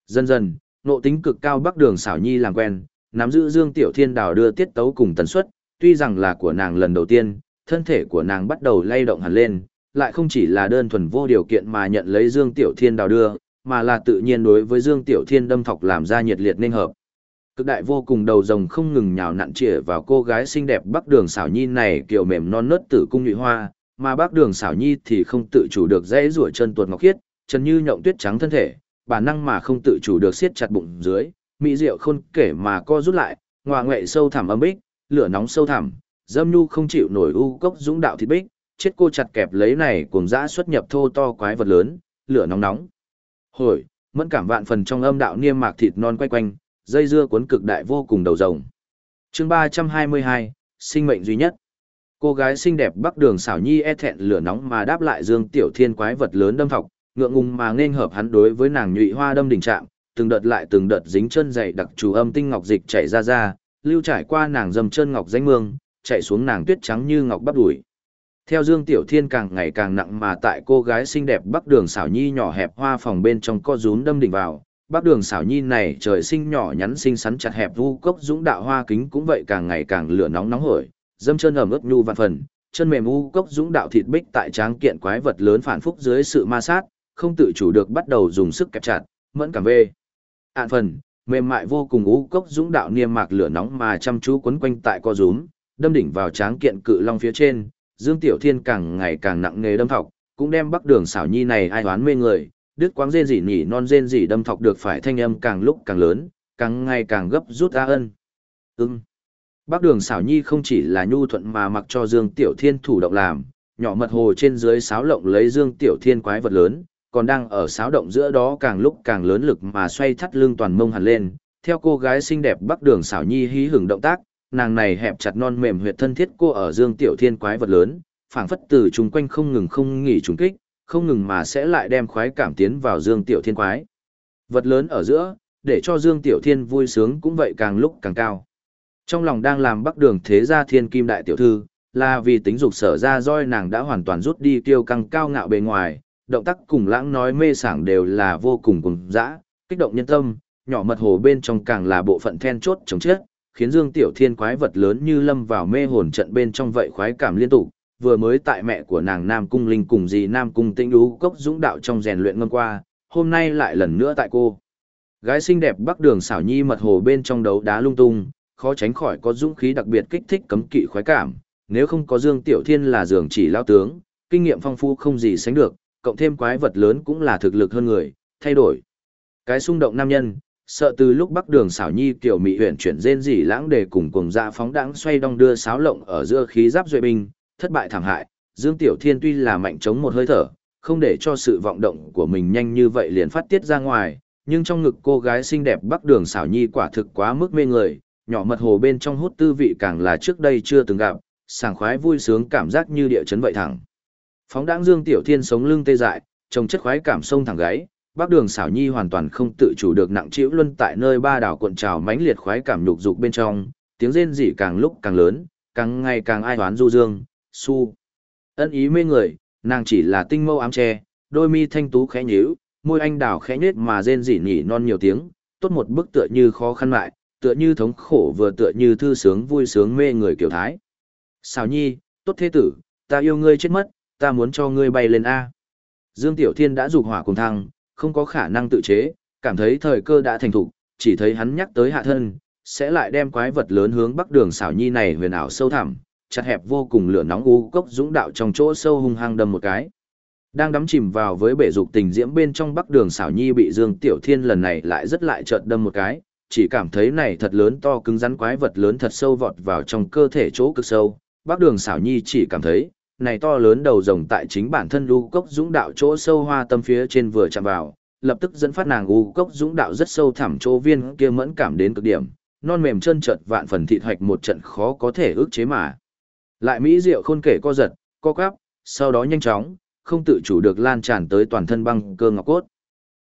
Dần dần, Nộ tính cực cao Bắc Đường xảo nhi làm quen, nắm giữ Dương Tiểu Thiên đào đưa tiết tấu cùng tần suất, tuy rằng là của nàng lần đầu tiên, thân thể của nàng bắt đầu lay động hẳn lên, lại không chỉ là đơn thuần vô điều kiện mà nhận lấy Dương Tiểu Thiên đào đưa, mà là tự nhiên đối với Dương Tiểu Thiên đâm thọc làm ra nhiệt liệt nên hợp. Cực đại vô cùng đầu rồng không ngừng nhào nặn chĩa vào cô gái xinh đẹp Bắc Đường xảo nhi này kiểu mềm non nớt tử cung nhụy hoa, mà Bắc Đường xảo nhi thì không tự chủ được dễ rủa chân tuột ngọc khiết, chân như nhộng tuyết trắng thân thể, bản năng mà không tự chủ được siết chặt bụng dưới, mỹ diệu khôn kể mà co rút lại, ngoà ngoệ sâu thẳm âm bích, lửa nóng sâu thẳm, dâm nhu không chịu nổi u cốc dũng đạo thịt bích, chết cô chặt kẹp lấy này cùng dã xuất nhập thô to quái vật lớn, lửa nóng nóng. Hồi, mẫn cảm vạn phần trong âm đạo niêm mạc thịt non quay quanh, dây dưa cuốn cực đại vô cùng đầu rồng. Chương 322, sinh mệnh duy nhất. Cô gái xinh đẹp Bắc Đường xảo nhi e thẹn lửa nóng mà đáp lại Dương Tiểu Thiên quái vật lớn đâm thọc ngượng ngùng mà nên hợp hắn đối với nàng nhụy hoa đâm đỉnh trạng, từng đợt lại từng đợt dính chân dày đặc chủ âm tinh ngọc dịch chảy ra ra, lưu trải qua nàng dầm chân ngọc danh mương, chạy xuống nàng tuyết trắng như ngọc bắp đùi. Theo Dương Tiểu Thiên càng ngày càng nặng mà tại cô gái xinh đẹp Bắc Đường xảo nhi nhỏ hẹp hoa phòng bên trong co rúm đâm đỉnh vào, Bắc Đường xảo nhi này trời sinh nhỏ nhắn xinh xắn chặt hẹp vu cốc dũng đạo hoa kính cũng vậy càng ngày càng lửa nóng nóng hổi, dâm chân ẩm ướt nhu vạn phần, chân mềm u cốc dũng đạo thịt bích tại tráng kiện quái vật lớn phản phúc dưới sự ma sát, không tự chủ được bắt đầu dùng sức kẹp chặt, mẫn cảm về. ạn phần, mềm mại vô cùng u cốc dũng đạo niêm mạc lửa nóng mà chăm chú quấn quanh tại co rúm, đâm đỉnh vào tráng kiện cự long phía trên, Dương Tiểu Thiên càng ngày càng nặng nghề đâm thọc, cũng đem Bắc Đường xảo nhi này ai hoán mê người, đứt quáng rên rỉ nhỉ non rên rỉ đâm thọc được phải thanh âm càng lúc càng lớn, càng ngày càng gấp rút ra ân. Ừm. Bắc Đường xảo nhi không chỉ là nhu thuận mà mặc cho Dương Tiểu Thiên thủ động làm, nhỏ mật hồ trên dưới sáo lộng lấy Dương Tiểu Thiên quái vật lớn, còn đang ở sáo động giữa đó càng lúc càng lớn lực mà xoay thắt lưng toàn mông hẳn lên, theo cô gái xinh đẹp Bắc Đường xảo nhi hí hưởng động tác, nàng này hẹp chặt non mềm huyệt thân thiết cô ở Dương Tiểu Thiên quái vật lớn, phảng phất từ chung quanh không ngừng không nghỉ trùng kích, không ngừng mà sẽ lại đem khoái cảm tiến vào Dương Tiểu Thiên quái. Vật lớn ở giữa, để cho Dương Tiểu Thiên vui sướng cũng vậy càng lúc càng cao. Trong lòng đang làm bắc đường thế gia thiên kim đại tiểu thư, là vì tính dục sở ra roi nàng đã hoàn toàn rút đi tiêu căng cao ngạo bề ngoài, động tác cùng lãng nói mê sảng đều là vô cùng cùng dã, kích động nhân tâm, nhỏ mật hồ bên trong càng là bộ phận then chốt chống chết, khiến Dương Tiểu Thiên quái vật lớn như lâm vào mê hồn trận bên trong vậy khoái cảm liên tục, vừa mới tại mẹ của nàng Nam Cung Linh cùng dì Nam Cung Tĩnh Đú cốc dũng đạo trong rèn luyện ngâm qua, hôm nay lại lần nữa tại cô. Gái xinh đẹp bắc đường xảo nhi mật hồ bên trong đấu đá lung tung, khó tránh khỏi có dũng khí đặc biệt kích thích cấm kỵ khoái cảm, nếu không có Dương Tiểu Thiên là dường chỉ lao tướng, kinh nghiệm phong phú không gì sánh được, cộng thêm quái vật lớn cũng là thực lực hơn người, thay đổi. Cái xung động nam nhân, sợ từ lúc bắc đường xảo nhi kiểu mỹ huyện chuyển rên rỉ lãng để cùng cùng dạ phóng đãng xoay đong đưa sáo lộng ở giữa khí giáp duệ binh, thất bại thảm hại, Dương Tiểu Thiên tuy là mạnh chống một hơi thở, không để cho sự vọng động của mình nhanh như vậy liền phát tiết ra ngoài, nhưng trong ngực cô gái xinh đẹp bắc đường xảo nhi quả thực quá mức mê người, nhỏ mật hồ bên trong hút tư vị càng là trước đây chưa từng gặp, sảng khoái vui sướng cảm giác như địa chấn vậy thẳng. Phóng đãng Dương Tiểu Thiên sống lưng tê dại, trông chất khoái cảm sông thẳng gáy, Bắc Đường xảo nhi hoàn toàn không tự chủ được nặng chịu luân tại nơi ba đảo cuộn trào mãnh liệt khoái cảm nhục dục bên trong, tiếng rên rỉ càng lúc càng lớn, càng ngày càng ai oán du dương, su. Ân ý mê người, nàng chỉ là tinh mâu ám tre, đôi mi thanh tú khẽ nhíu, môi anh đào khẽ nhếch mà rên rỉ nhỉ non nhiều tiếng, tốt một bức tựa như khó khăn lại, tựa như thống khổ vừa tựa như thư sướng vui sướng mê người kiểu thái. Xảo nhi, tốt thế tử, ta yêu ngươi chết mất, ta muốn cho ngươi bay lên A. Dương Tiểu Thiên đã dục hỏa cùng thăng, không có khả năng tự chế, cảm thấy thời cơ đã thành thục, chỉ thấy hắn nhắc tới hạ thân, sẽ lại đem quái vật lớn hướng bắc đường xảo nhi này huyền ảo sâu thẳm, chặt hẹp vô cùng lửa nóng u cốc dũng đạo trong chỗ sâu hung hăng đâm một cái. Đang đắm chìm vào với bể dục tình diễm bên trong bắc đường xảo nhi bị Dương Tiểu Thiên lần này lại rất lại chợt đâm một cái, chỉ cảm thấy này thật lớn to cứng rắn quái vật lớn thật sâu vọt vào trong cơ thể chỗ cực sâu. Bắc đường xảo nhi chỉ cảm thấy, này to lớn đầu rồng tại chính bản thân u cốc dũng đạo chỗ sâu hoa tâm phía trên vừa chạm vào, lập tức dẫn phát nàng u cốc dũng đạo rất sâu thẳm chỗ viên kia mẫn cảm đến cực điểm, non mềm chân trợt vạn phần thịt hoạch một trận khó có thể ước chế mà. Lại mỹ diệu khôn kể co giật, co quắp, sau đó nhanh chóng, không tự chủ được lan tràn tới toàn thân băng cơ ngọc cốt.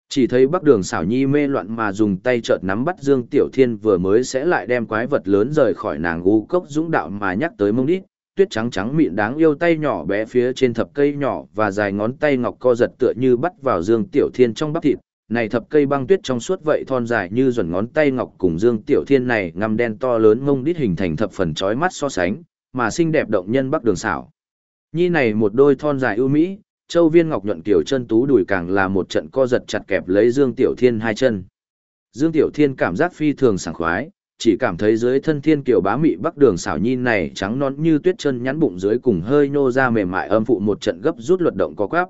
Chỉ thấy Bắc Đường xảo nhi mê loạn mà dùng tay chợt nắm bắt Dương Tiểu Thiên vừa mới sẽ lại đem quái vật lớn rời khỏi nàng u cốc dũng đạo mà nhắc tới mông đít, tuyết trắng trắng mịn đáng yêu tay nhỏ bé phía trên thập cây nhỏ và dài ngón tay ngọc co giật tựa như bắt vào Dương Tiểu Thiên trong bắp thịt, này thập cây băng tuyết trong suốt vậy thon dài như duẩn ngón tay ngọc cùng Dương Tiểu Thiên này ngăm đen to lớn ngông đít hình thành thập phần chói mắt so sánh, mà xinh đẹp động nhân bắc đường xảo. Nhi này một đôi thon dài ưu mỹ, châu viên ngọc nhuận kiểu chân tú đùi càng là một trận co giật chặt kẹp lấy Dương Tiểu Thiên hai chân. Dương Tiểu Thiên cảm giác phi thường sảng khoái, chỉ cảm thấy dưới thân thiên kiều bá mị bắc đường xảo nhi này trắng non như tuyết chân nhắn bụng dưới cùng hơi nô ra mềm mại âm phụ một trận gấp rút luật động có quáp.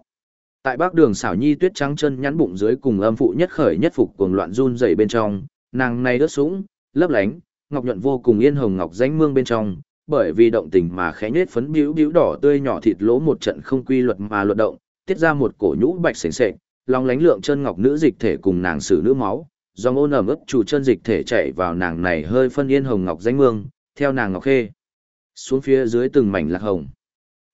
Tại bắc đường xảo nhi tuyết trắng chân nhắn bụng dưới cùng âm phụ nhất khởi nhất phục cuồng loạn run dày bên trong, nàng này đớt sũng, lấp lánh, ngọc nhuận vô cùng yên hồng ngọc danh mương bên trong, bởi vì động tình mà khẽ nhết phấn bĩu bĩu đỏ tươi nhỏ thịt lỗ một trận không quy luật mà luật động, tiết ra một cổ nhũ bạch sền sệt, long lánh lượng chân ngọc nữ dịch thể cùng nàng sử nữ máu, dòng ôn ẩm ướt chủ chân dịch thể chạy vào nàng này hơi phân yên hồng ngọc danh mương, theo nàng ngọc khê. Xuống phía dưới từng mảnh lạc hồng.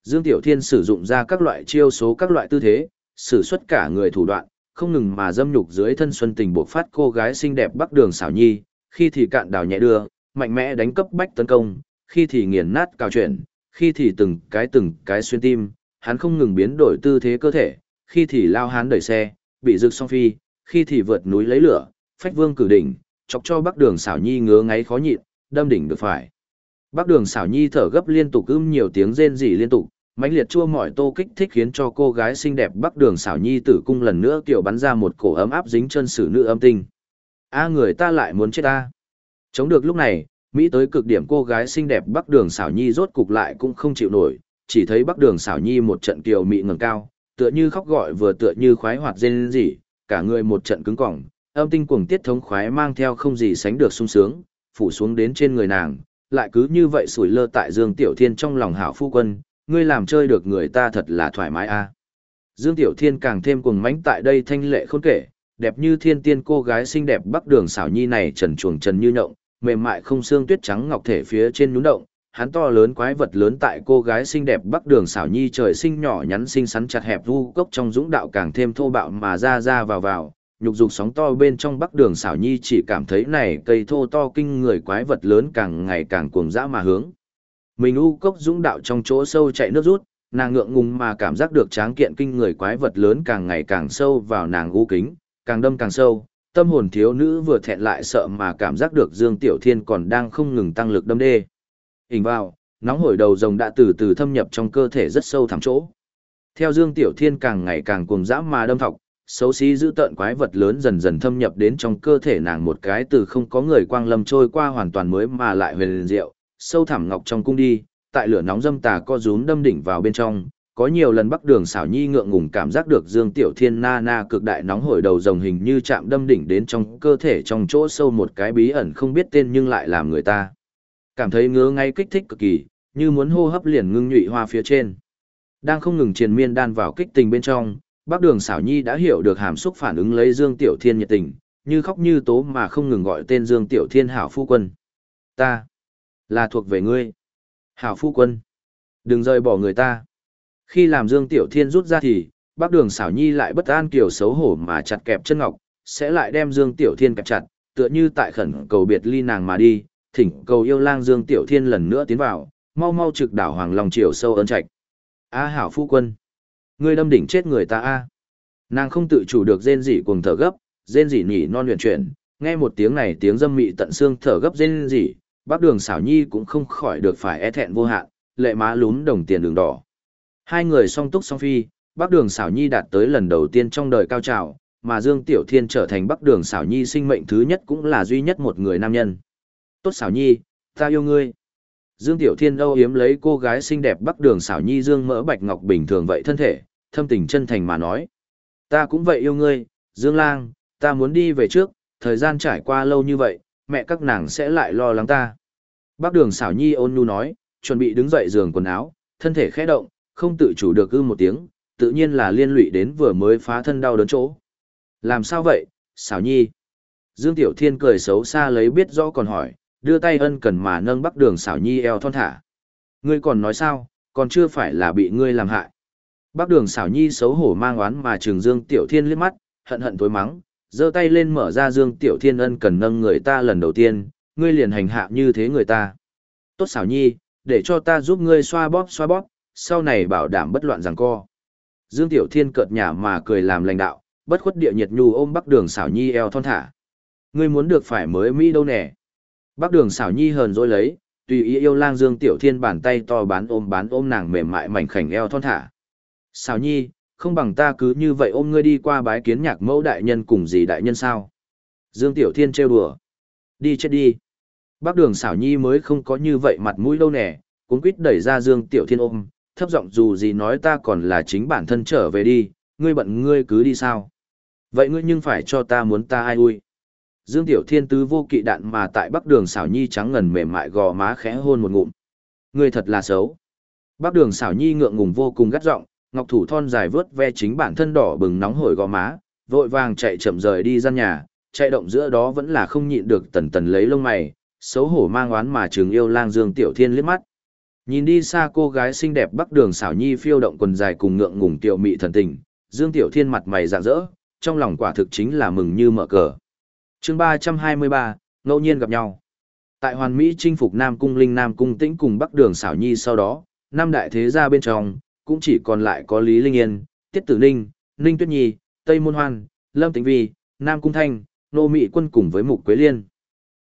Dương Tiểu Thiên sử dụng ra các loại chiêu số các loại tư thế, sử xuất cả người thủ đoạn, không ngừng mà dâm nhục dưới thân xuân tình buộc phát cô gái xinh đẹp bắc đường xảo nhi, khi thì cạn đào nhẹ đưa, mạnh mẽ đánh cấp bách tấn công, khi thì nghiền nát cao chuyển, khi thì từng cái từng cái xuyên tim, hắn không ngừng biến đổi tư thế cơ thể, khi thì lao hán đẩy xe, bị rực song phi, khi thì vượt núi lấy lửa, phách vương cử đỉnh, chọc cho bắc đường xảo nhi ngứa ngáy khó nhịn, đâm đỉnh được phải. Bắc đường xảo nhi thở gấp liên tục ưm nhiều tiếng rên rỉ liên tục, mãnh liệt chua mỏi tô kích thích khiến cho cô gái xinh đẹp bắc đường xảo nhi tử cung lần nữa kiểu bắn ra một cổ ấm áp dính chân sử nữ âm tinh. A người ta lại muốn chết ta. Chống được lúc này, Mỹ tới cực điểm cô gái xinh đẹp bắc đường xảo nhi rốt cục lại cũng không chịu nổi, chỉ thấy bắc đường xảo nhi một trận kiều mị ngẩng cao, tựa như khóc gọi vừa tựa như khoái hoạt rên rỉ, cả người một trận cứng cỏng, âm tinh cuồng tiết thống khoái mang theo không gì sánh được sung sướng, phủ xuống đến trên người nàng, lại cứ như vậy sủi lơ tại Dương Tiểu Thiên trong lòng hảo phu quân, ngươi làm chơi được người ta thật là thoải mái a. Dương Tiểu Thiên càng thêm cuồng mãnh tại đây thanh lệ khôn kể, đẹp như thiên tiên cô gái xinh đẹp bắc đường xảo nhi này trần chuồng trần như nhộng, mềm mại không xương tuyết trắng ngọc thể phía trên nhún động, hắn to lớn quái vật lớn tại cô gái xinh đẹp bắc đường xảo nhi trời sinh nhỏ nhắn xinh xắn chặt hẹp vu cốc trong dũng đạo càng thêm thô bạo mà ra ra vào vào, nhục dục sóng to bên trong bắc đường xảo nhi chỉ cảm thấy này cây thô to kinh người quái vật lớn càng ngày càng cuồng dã mà hướng. Mình u cốc dũng đạo trong chỗ sâu chạy nước rút, nàng ngượng ngùng mà cảm giác được tráng kiện kinh người quái vật lớn càng ngày càng sâu vào nàng u kính, càng đâm càng sâu. Tâm hồn thiếu nữ vừa thẹn lại sợ mà cảm giác được Dương Tiểu Thiên còn đang không ngừng tăng lực đâm đê. Hình vào, nóng hổi đầu rồng đã từ từ thâm nhập trong cơ thể rất sâu thẳm chỗ. Theo Dương Tiểu Thiên càng ngày càng cuồng dã mà đâm thọc, xấu xí giữ tợn quái vật lớn dần dần thâm nhập đến trong cơ thể nàng một cái từ không có người quang lâm trôi qua hoàn toàn mới mà lại huyền diệu, sâu thẳm ngọc trong cung đi, tại lửa nóng dâm tà co rúm đâm đỉnh vào bên trong, có nhiều lần bắc đường xảo nhi ngượng ngùng cảm giác được dương tiểu thiên na na cực đại nóng hổi đầu rồng hình như chạm đâm đỉnh đến trong cơ thể trong chỗ sâu một cái bí ẩn không biết tên nhưng lại làm người ta. Cảm thấy ngứa ngay kích thích cực kỳ như muốn hô hấp liền ngưng nhụy hoa phía trên. Đang không ngừng triền miên đan vào kích tình bên trong Bác đường xảo nhi đã hiểu được hàm xúc phản ứng lấy Dương Tiểu Thiên nhiệt tình, như khóc như tố mà không ngừng gọi tên Dương Tiểu Thiên hảo phu quân. Ta, là thuộc về ngươi. Hảo phu quân, đừng rời bỏ người ta. Khi làm Dương Tiểu Thiên rút ra thì, bác đường xảo nhi lại bất an kiểu xấu hổ mà chặt kẹp chân ngọc, sẽ lại đem Dương Tiểu Thiên kẹp chặt, tựa như tại khẩn cầu biệt ly nàng mà đi, thỉnh cầu yêu lang Dương Tiểu Thiên lần nữa tiến vào, mau mau trực đảo hoàng lòng triều sâu ơn trạch. A hảo phu quân. Ngươi đâm đỉnh chết người ta a. Nàng không tự chủ được rên rỉ cuồng thở gấp, rên rỉ nhỉ non luyện chuyển, nghe một tiếng này tiếng dâm mị tận xương thở gấp rên rỉ, Bác Đường xảo nhi cũng không khỏi được phải e thẹn vô hạn, lệ má lún đồng tiền đường đỏ. Hai người song túc song phi, Bác Đường xảo nhi đạt tới lần đầu tiên trong đời cao trào, mà Dương Tiểu Thiên trở thành Bắc Đường xảo nhi sinh mệnh thứ nhất cũng là duy nhất một người nam nhân. Tốt xảo nhi, ta yêu ngươi. Dương Tiểu Thiên âu yếm lấy cô gái xinh đẹp Bắc Đường xảo nhi Dương mỡ bạch ngọc bình thường vậy thân thể, thâm tình chân thành mà nói. Ta cũng vậy yêu ngươi, Dương Lang, ta muốn đi về trước, thời gian trải qua lâu như vậy, mẹ các nàng sẽ lại lo lắng ta. Bác đường xảo nhi ôn nhu nói, chuẩn bị đứng dậy giường quần áo, thân thể khẽ động, không tự chủ được ư một tiếng, tự nhiên là liên lụy đến vừa mới phá thân đau đớn chỗ. Làm sao vậy, xảo nhi? Dương Tiểu Thiên cười xấu xa lấy biết rõ còn hỏi, đưa tay ân cần mà nâng bắc đường xảo nhi eo thon thả. Ngươi còn nói sao, còn chưa phải là bị ngươi làm hại. Bác đường xảo nhi xấu hổ mang oán mà trường Dương Tiểu Thiên liếc mắt, hận hận tối mắng, giơ tay lên mở ra Dương Tiểu Thiên ân cần nâng người ta lần đầu tiên, ngươi liền hành hạ như thế người ta. Tốt xảo nhi, để cho ta giúp ngươi xoa bóp xoa bóp, sau này bảo đảm bất loạn rằng co. Dương Tiểu Thiên cợt nhả mà cười làm lành đạo, bất khuất địa nhiệt nhu ôm Bắc Đường xảo nhi eo thon thả. Ngươi muốn được phải mới mỹ đâu nè. Bắc Đường xảo nhi hờn dỗi lấy, tùy ý yêu lang Dương Tiểu Thiên bàn tay to bán ôm bán ôm nàng mềm mại mảnh khảnh eo thon thả. Xào nhi, không bằng ta cứ như vậy ôm ngươi đi qua bái kiến nhạc mẫu đại nhân cùng gì đại nhân sao? Dương Tiểu Thiên trêu đùa. Đi chết đi. Bác đường xảo nhi mới không có như vậy mặt mũi lâu nè, cuốn quýt đẩy ra Dương Tiểu Thiên ôm, thấp giọng dù gì nói ta còn là chính bản thân trở về đi, ngươi bận ngươi cứ đi sao. Vậy ngươi nhưng phải cho ta muốn ta ai ui. Dương Tiểu Thiên tứ vô kỵ đạn mà tại bắc đường xảo nhi trắng ngần mềm mại gò má khẽ hôn một ngụm. Ngươi thật là xấu. Bắc đường xảo nhi ngượng ngùng vô cùng gắt giọng, ngọc thủ thon dài vớt ve chính bản thân đỏ bừng nóng hổi gò má, vội vàng chạy chậm rời đi gian nhà, chạy động giữa đó vẫn là không nhịn được tần tần lấy lông mày, xấu hổ mang oán mà trường yêu lang Dương Tiểu Thiên liếc mắt. Nhìn đi xa cô gái xinh đẹp bắc đường xảo nhi phiêu động quần dài cùng ngượng ngùng tiểu mị thần tình, Dương Tiểu Thiên mặt mày rạng rỡ, trong lòng quả thực chính là mừng như mở cờ. chương 323, ngẫu nhiên gặp nhau. Tại Hoàn Mỹ chinh phục Nam Cung Linh Nam Cung Tĩnh cùng Bắc Đường xảo nhi sau đó, năm đại thế gia bên trong, cũng chỉ còn lại có Lý Linh Yên, Tiết Tử Ninh, Ninh Tuyết Nhi, Tây Môn Hoan, Lâm Tĩnh Vi, Nam Cung Thanh, Nô Mỹ Quân cùng với Mục Quế Liên.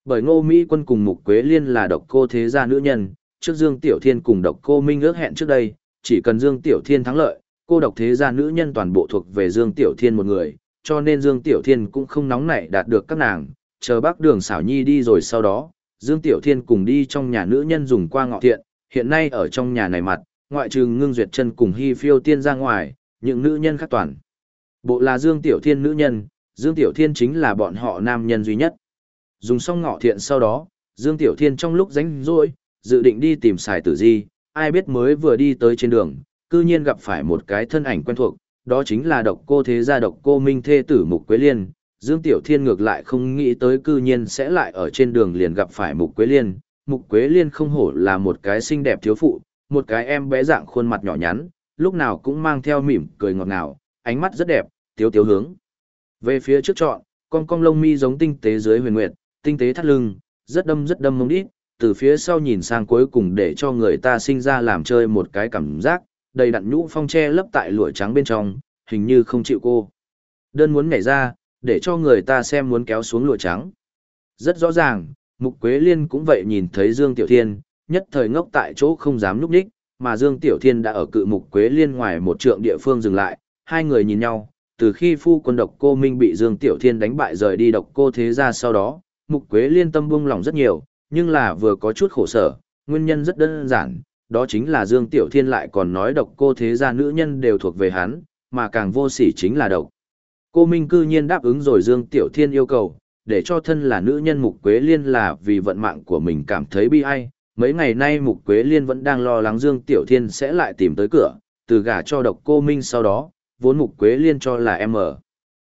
Bởi Ngô Mỹ Quân cùng Mục Quế Liên là độc cô thế gia nữ nhân, trước Dương Tiểu Thiên cùng độc cô Minh ước hẹn trước đây, chỉ cần Dương Tiểu Thiên thắng lợi, cô độc thế gia nữ nhân toàn bộ thuộc về Dương Tiểu Thiên một người, cho nên Dương Tiểu Thiên cũng không nóng nảy đạt được các nàng, chờ bác đường xảo nhi đi rồi sau đó, Dương Tiểu Thiên cùng đi trong nhà nữ nhân dùng qua ngọ thiện, hiện nay ở trong nhà này mặt, ngoại trừ ngưng duyệt chân cùng hy phiêu tiên ra ngoài, những nữ nhân khác toàn. Bộ là Dương Tiểu Thiên nữ nhân, Dương Tiểu Thiên chính là bọn họ nam nhân duy nhất. Dùng xong ngọ thiện sau đó, Dương Tiểu Thiên trong lúc rảnh rỗi, dự định đi tìm xài tử di, ai biết mới vừa đi tới trên đường, cư nhiên gặp phải một cái thân ảnh quen thuộc, đó chính là độc cô thế gia độc cô minh thê tử Mục Quế Liên. Dương Tiểu Thiên ngược lại không nghĩ tới cư nhiên sẽ lại ở trên đường liền gặp phải Mục Quế Liên. Mục Quế Liên không hổ là một cái xinh đẹp thiếu phụ, một cái em bé dạng khuôn mặt nhỏ nhắn, lúc nào cũng mang theo mỉm cười ngọt ngào, ánh mắt rất đẹp, tiếu tiếu hướng. Về phía trước trọn, con cong lông mi giống tinh tế dưới huyền nguyệt, tinh tế thắt lưng, rất đâm rất đâm mông đít, từ phía sau nhìn sang cuối cùng để cho người ta sinh ra làm chơi một cái cảm giác, đầy đặn nhũ phong che lấp tại lụa trắng bên trong, hình như không chịu cô. Đơn muốn nhảy ra, để cho người ta xem muốn kéo xuống lụa trắng. Rất rõ ràng, Mục Quế Liên cũng vậy nhìn thấy Dương Tiểu Thiên, nhất thời ngốc tại chỗ không dám núp đích, mà Dương Tiểu Thiên đã ở cự Mục Quế Liên ngoài một trượng địa phương dừng lại, hai người nhìn nhau, từ khi phu quân độc cô Minh bị Dương Tiểu Thiên đánh bại rời đi độc cô thế ra sau đó, Mục Quế Liên tâm buông lòng rất nhiều, nhưng là vừa có chút khổ sở, nguyên nhân rất đơn giản, đó chính là Dương Tiểu Thiên lại còn nói độc cô thế gia nữ nhân đều thuộc về hắn, mà càng vô sỉ chính là độc. Cô Minh cư nhiên đáp ứng rồi Dương Tiểu Thiên yêu cầu, để cho thân là nữ nhân Mục Quế Liên là vì vận mạng của mình cảm thấy bi ai. Mấy ngày nay Mục Quế Liên vẫn đang lo lắng Dương Tiểu Thiên sẽ lại tìm tới cửa, từ gả cho độc cô Minh sau đó, vốn Mục Quế Liên cho là em ở.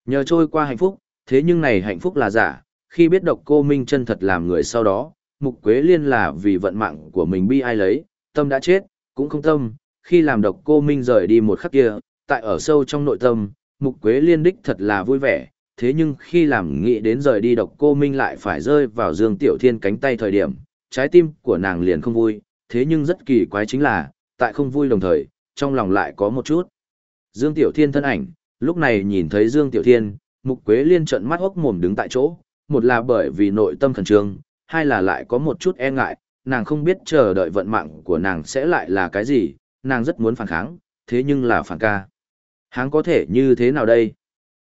Nhờ trôi qua hạnh phúc, thế nhưng này hạnh phúc là giả, khi biết độc cô Minh chân thật làm người sau đó, Mục Quế Liên là vì vận mạng của mình bi ai lấy, tâm đã chết, cũng không tâm, khi làm độc cô Minh rời đi một khắc kia, tại ở sâu trong nội tâm, Mục Quế Liên đích thật là vui vẻ, thế nhưng khi làm nghĩ đến rời đi độc cô Minh lại phải rơi vào Dương Tiểu Thiên cánh tay thời điểm, trái tim của nàng liền không vui, thế nhưng rất kỳ quái chính là, tại không vui đồng thời, trong lòng lại có một chút. Dương Tiểu Thiên thân ảnh, lúc này nhìn thấy Dương Tiểu Thiên, Mục Quế Liên trợn mắt hốc mồm đứng tại chỗ, một là bởi vì nội tâm khẩn trương, hai là lại có một chút e ngại, nàng không biết chờ đợi vận mạng của nàng sẽ lại là cái gì, nàng rất muốn phản kháng, thế nhưng là phản ca. Háng có thể như thế nào đây?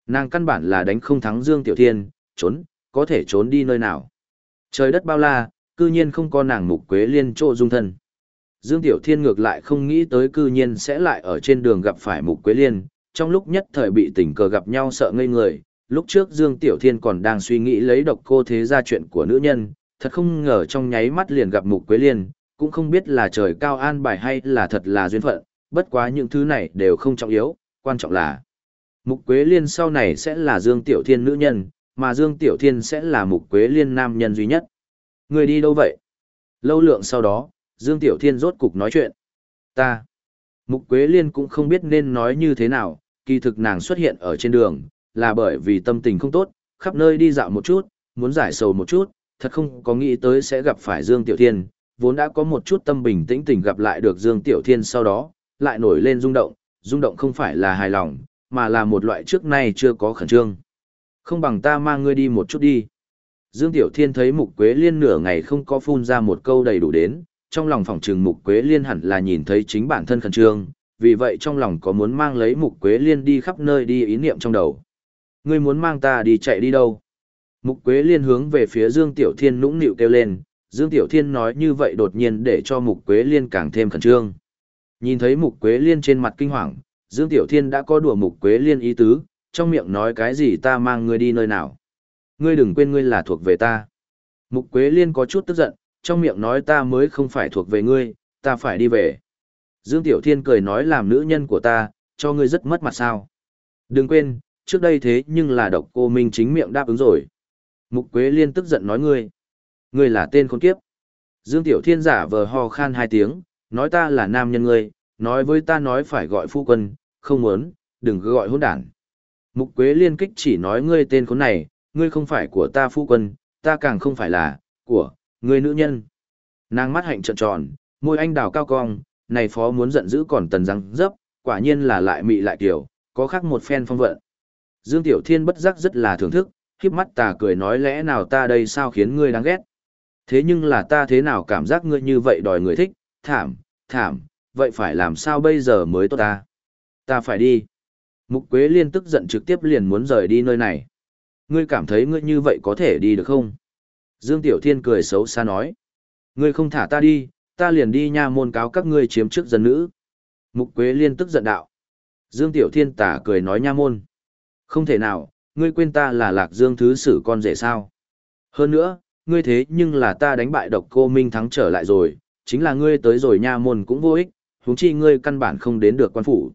Nàng căn bản là đánh không thắng Dương Tiểu Thiên, trốn, có thể trốn đi nơi nào. Trời đất bao la, cư nhiên không có nàng mục quế liên chỗ dung thân. Dương Tiểu Thiên ngược lại không nghĩ tới cư nhiên sẽ lại ở trên đường gặp phải mục quế liên, trong lúc nhất thời bị tình cờ gặp nhau sợ ngây người. Lúc trước Dương Tiểu Thiên còn đang suy nghĩ lấy độc cô thế ra chuyện của nữ nhân, thật không ngờ trong nháy mắt liền gặp Mục Quế Liên, cũng không biết là trời cao an bài hay là thật là duyên phận, bất quá những thứ này đều không trọng yếu, quan trọng là Mục Quế Liên sau này sẽ là Dương Tiểu Thiên nữ nhân, mà Dương Tiểu Thiên sẽ là Mục Quế Liên nam nhân duy nhất. Người đi đâu vậy? Lâu lượng sau đó, Dương Tiểu Thiên rốt cục nói chuyện. Ta. Mục Quế Liên cũng không biết nên nói như thế nào, kỳ thực nàng xuất hiện ở trên đường, là bởi vì tâm tình không tốt, khắp nơi đi dạo một chút, muốn giải sầu một chút, thật không có nghĩ tới sẽ gặp phải Dương Tiểu Thiên, vốn đã có một chút tâm bình tĩnh tỉnh gặp lại được Dương Tiểu Thiên sau đó, lại nổi lên rung động, rung động không phải là hài lòng, mà là một loại trước nay chưa có khẩn trương. Không bằng ta mang ngươi đi một chút đi. Dương Tiểu Thiên thấy Mục Quế Liên nửa ngày không có phun ra một câu đầy đủ đến, trong lòng phòng trừng Mục Quế Liên hẳn là nhìn thấy chính bản thân khẩn trương, vì vậy trong lòng có muốn mang lấy Mục Quế Liên đi khắp nơi đi ý niệm trong đầu. Ngươi muốn mang ta đi chạy đi đâu? Mục Quế Liên hướng về phía Dương Tiểu Thiên nũng nịu kêu lên, Dương Tiểu Thiên nói như vậy đột nhiên để cho Mục Quế Liên càng thêm khẩn trương. Nhìn thấy Mục Quế Liên trên mặt kinh hoàng, Dương Tiểu Thiên đã có đùa Mục Quế Liên ý tứ, trong miệng nói cái gì ta mang ngươi đi nơi nào. Ngươi đừng quên ngươi là thuộc về ta. Mục Quế Liên có chút tức giận, trong miệng nói ta mới không phải thuộc về ngươi, ta phải đi về. Dương Tiểu Thiên cười nói làm nữ nhân của ta, cho ngươi rất mất mặt sao. Đừng quên, trước đây thế nhưng là độc cô Minh chính miệng đáp ứng rồi. Mục Quế Liên tức giận nói ngươi. Ngươi là tên khốn kiếp. Dương Tiểu Thiên giả vờ ho khan hai tiếng, nói ta là nam nhân ngươi, nói với ta nói phải gọi phu quân, không muốn, đừng cứ gọi hôn đản. Mục Quế Liên kích chỉ nói ngươi tên khốn này, ngươi không phải của ta phu quân, ta càng không phải là, của, ngươi nữ nhân. Nàng mắt hạnh trợn tròn, môi anh đào cao cong, này phó muốn giận dữ còn tần răng dấp, quả nhiên là lại mị lại kiểu, có khác một phen phong vận. Dương Tiểu Thiên bất giác rất là thưởng thức, khiếp mắt tà cười nói lẽ nào ta đây sao khiến ngươi đáng ghét. Thế nhưng là ta thế nào cảm giác ngươi như vậy đòi người thích, thảm, thảm, vậy phải làm sao bây giờ mới tốt ta? Ta phải đi. Mục Quế Liên tức giận trực tiếp liền muốn rời đi nơi này. Ngươi cảm thấy ngươi như vậy có thể đi được không? Dương Tiểu Thiên cười xấu xa nói. Ngươi không thả ta đi, ta liền đi nha môn cáo các ngươi chiếm trước dân nữ. Mục Quế Liên tức giận đạo. Dương Tiểu Thiên tả cười nói nha môn. Không thể nào, ngươi quên ta là lạc dương thứ sử con rể sao. Hơn nữa, ngươi thế nhưng là ta đánh bại độc cô Minh thắng trở lại rồi, chính là ngươi tới rồi nha môn cũng vô ích, huống chi ngươi căn bản không đến được quan phủ.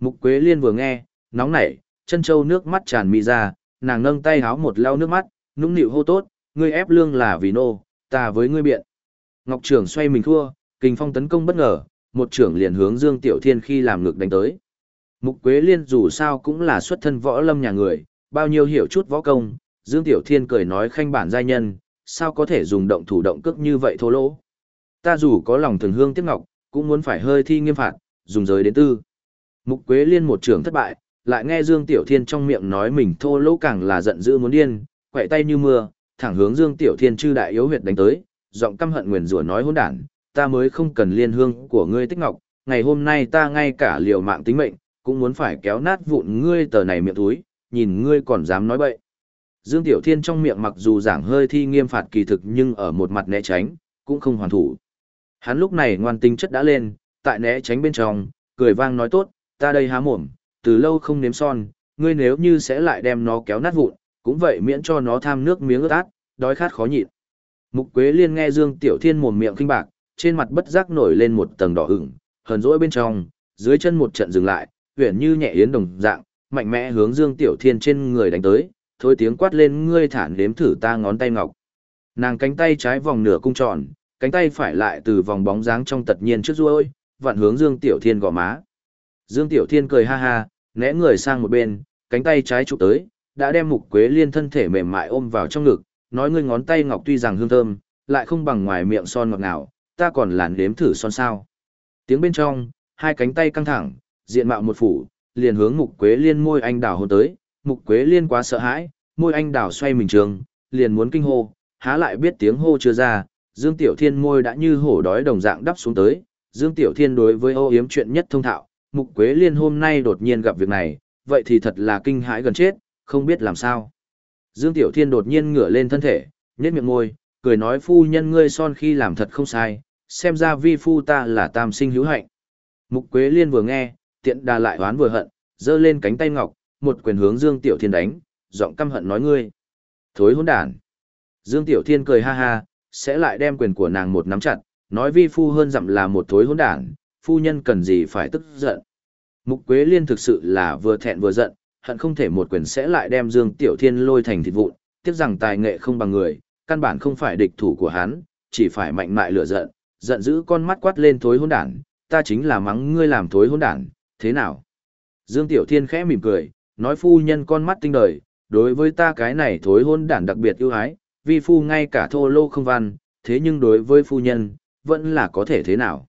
Mục Quế Liên vừa nghe, nóng nảy, chân châu nước mắt tràn mi ra, nàng nâng tay háo một lau nước mắt, nũng nịu hô tốt, ngươi ép lương là vì nô, ta với ngươi biện. Ngọc trưởng xoay mình thua, Kình phong tấn công bất ngờ, một trưởng liền hướng Dương Tiểu Thiên khi làm ngược đánh tới. Mục Quế Liên dù sao cũng là xuất thân võ lâm nhà người, bao nhiêu hiểu chút võ công, Dương Tiểu Thiên cười nói khanh bản giai nhân, sao có thể dùng động thủ động cước như vậy thô lỗ. Ta dù có lòng thường hương tiếc ngọc, cũng muốn phải hơi thi nghiêm phạt, dùng giới đến tư. Mục Quế Liên một trưởng thất bại, lại nghe Dương Tiểu Thiên trong miệng nói mình thô lỗ càng là giận dữ muốn điên, quậy tay như mưa, thẳng hướng Dương Tiểu Thiên chư đại yếu huyệt đánh tới, giọng căm hận nguyền rủa nói hỗn đản, ta mới không cần liên hương của ngươi tích ngọc, ngày hôm nay ta ngay cả liều mạng tính mệnh, cũng muốn phải kéo nát vụn ngươi tờ này miệng túi, nhìn ngươi còn dám nói bậy. Dương Tiểu Thiên trong miệng mặc dù giảng hơi thi nghiêm phạt kỳ thực nhưng ở một mặt né tránh, cũng không hoàn thủ. Hắn lúc này ngoan tính chất đã lên, tại né tránh bên trong, cười vang nói tốt, ta đây há mồm, từ lâu không nếm son, ngươi nếu như sẽ lại đem nó kéo nát vụn, cũng vậy miễn cho nó tham nước miếng ướt át, đói khát khó nhịn. Mục Quế Liên nghe Dương Tiểu Thiên mồm miệng kinh bạc, trên mặt bất giác nổi lên một tầng đỏ ửng, hờn dỗi bên trong, dưới chân một trận dừng lại, huyền như nhẹ yến đồng dạng, mạnh mẽ hướng Dương Tiểu Thiên trên người đánh tới, thôi tiếng quát lên ngươi thản đếm thử ta ngón tay ngọc. Nàng cánh tay trái vòng nửa cung tròn, cánh tay phải lại từ vòng bóng dáng trong tật nhiên trước ruôi, vặn hướng Dương Tiểu Thiên gò má. Dương Tiểu Thiên cười ha ha, né người sang một bên, cánh tay trái chụp tới, đã đem Mục Quế Liên thân thể mềm mại ôm vào trong ngực, nói ngươi ngón tay ngọc tuy rằng hương thơm, lại không bằng ngoài miệng son ngọt nào, ta còn làn đếm thử son sao. Tiếng bên trong, hai cánh tay căng thẳng, diện mạo một phủ, liền hướng Mục Quế Liên môi anh đào hôn tới, Mục Quế Liên quá sợ hãi, môi anh đào xoay mình trường, liền muốn kinh hô, há lại biết tiếng hô chưa ra, Dương Tiểu Thiên môi đã như hổ đói đồng dạng đắp xuống tới, Dương Tiểu Thiên đối với ô yếm chuyện nhất thông thạo, Mục Quế Liên hôm nay đột nhiên gặp việc này, vậy thì thật là kinh hãi gần chết, không biết làm sao. Dương Tiểu Thiên đột nhiên ngửa lên thân thể, nhếch miệng môi, cười nói phu nhân ngươi son khi làm thật không sai, xem ra vi phu ta là tam sinh hữu hạnh. Mục Quế Liên vừa nghe, tiện đà lại hoán vừa hận, giơ lên cánh tay ngọc, một quyền hướng Dương Tiểu Thiên đánh, giọng căm hận nói ngươi. Thối hỗn đản. Dương Tiểu Thiên cười ha ha, sẽ lại đem quyền của nàng một nắm chặt, nói vi phu hơn dặm là một thối hỗn đản, phu nhân cần gì phải tức giận. Mục Quế Liên thực sự là vừa thẹn vừa giận, hận không thể một quyền sẽ lại đem Dương Tiểu Thiên lôi thành thịt vụn, tiếc rằng tài nghệ không bằng người, căn bản không phải địch thủ của hắn, chỉ phải mạnh mại lửa giận, giận dữ con mắt quát lên thối hỗn đản, ta chính là mắng ngươi làm thối hỗn đản, thế nào? Dương Tiểu Thiên khẽ mỉm cười, nói phu nhân con mắt tinh đời, đối với ta cái này thối hỗn đản đặc biệt ưu ái, vi phu ngay cả thô lô không văn, thế nhưng đối với phu nhân, vẫn là có thể thế nào?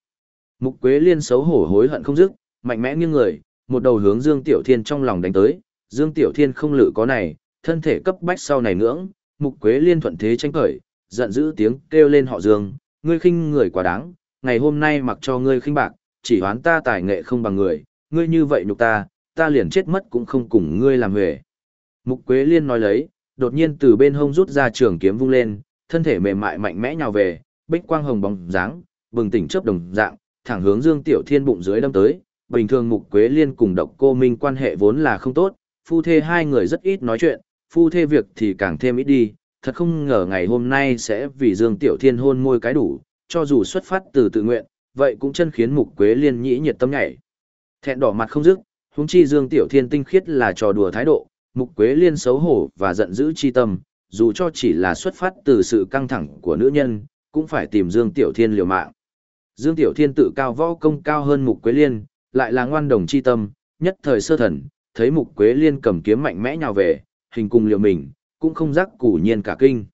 Mục Quế Liên xấu hổ hối hận không dứt, mạnh mẽ nghiêng người, một đầu hướng Dương Tiểu Thiên trong lòng đánh tới, Dương Tiểu Thiên không lự có này, thân thể cấp bách sau này ngưỡng, Mục Quế Liên thuận thế tranh khởi, giận dữ tiếng kêu lên họ Dương, ngươi khinh người quá đáng, ngày hôm nay mặc cho ngươi khinh bạc, chỉ hoán ta tài nghệ không bằng người, ngươi như vậy nhục ta, ta liền chết mất cũng không cùng ngươi làm huệ. Mục Quế Liên nói lấy, đột nhiên từ bên hông rút ra trường kiếm vung lên, thân thể mềm mại mạnh mẽ nhào về, bích quang hồng bóng dáng, bừng tỉnh chớp đồng dạng, thẳng hướng Dương Tiểu Thiên bụng dưới đâm tới. Bình thường Mục Quế Liên cùng Độc Cô Minh quan hệ vốn là không tốt, phu thê hai người rất ít nói chuyện, phu thê việc thì càng thêm ít đi, thật không ngờ ngày hôm nay sẽ vì Dương Tiểu Thiên hôn môi cái đủ, cho dù xuất phát từ tự nguyện, vậy cũng chân khiến Mục Quế Liên nhĩ nhiệt tâm nhảy. Thẹn đỏ mặt không dứt, huống chi Dương Tiểu Thiên tinh khiết là trò đùa thái độ, Mục Quế Liên xấu hổ và giận dữ chi tâm, dù cho chỉ là xuất phát từ sự căng thẳng của nữ nhân, cũng phải tìm Dương Tiểu Thiên liều mạng. Dương Tiểu Thiên tự cao võ công cao hơn Mục Quế Liên, lại là ngoan đồng chi tâm, nhất thời sơ thần, thấy Mục Quế Liên cầm kiếm mạnh mẽ nhào về, hình cùng liều mình, cũng không giác củ nhiên cả kinh.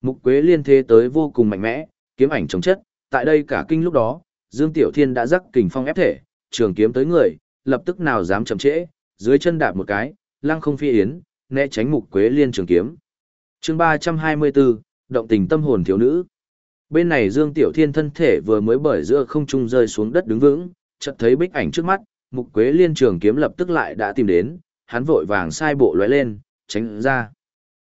Mục Quế Liên thế tới vô cùng mạnh mẽ, kiếm ảnh chống chất, tại đây cả kinh lúc đó, Dương Tiểu Thiên đã giác kình phong ép thể, trường kiếm tới người, lập tức nào dám chậm trễ, dưới chân đạp một cái, lăng không phi yến, né tránh Mục Quế Liên trường kiếm. Chương 324, động tình tâm hồn thiếu nữ. Bên này Dương Tiểu Thiên thân thể vừa mới bởi giữa không trung rơi xuống đất đứng vững, chợt thấy bích ảnh trước mắt, Mục Quế Liên trường kiếm lập tức lại đã tìm đến, hắn vội vàng sai bộ lóe lên, tránh ra.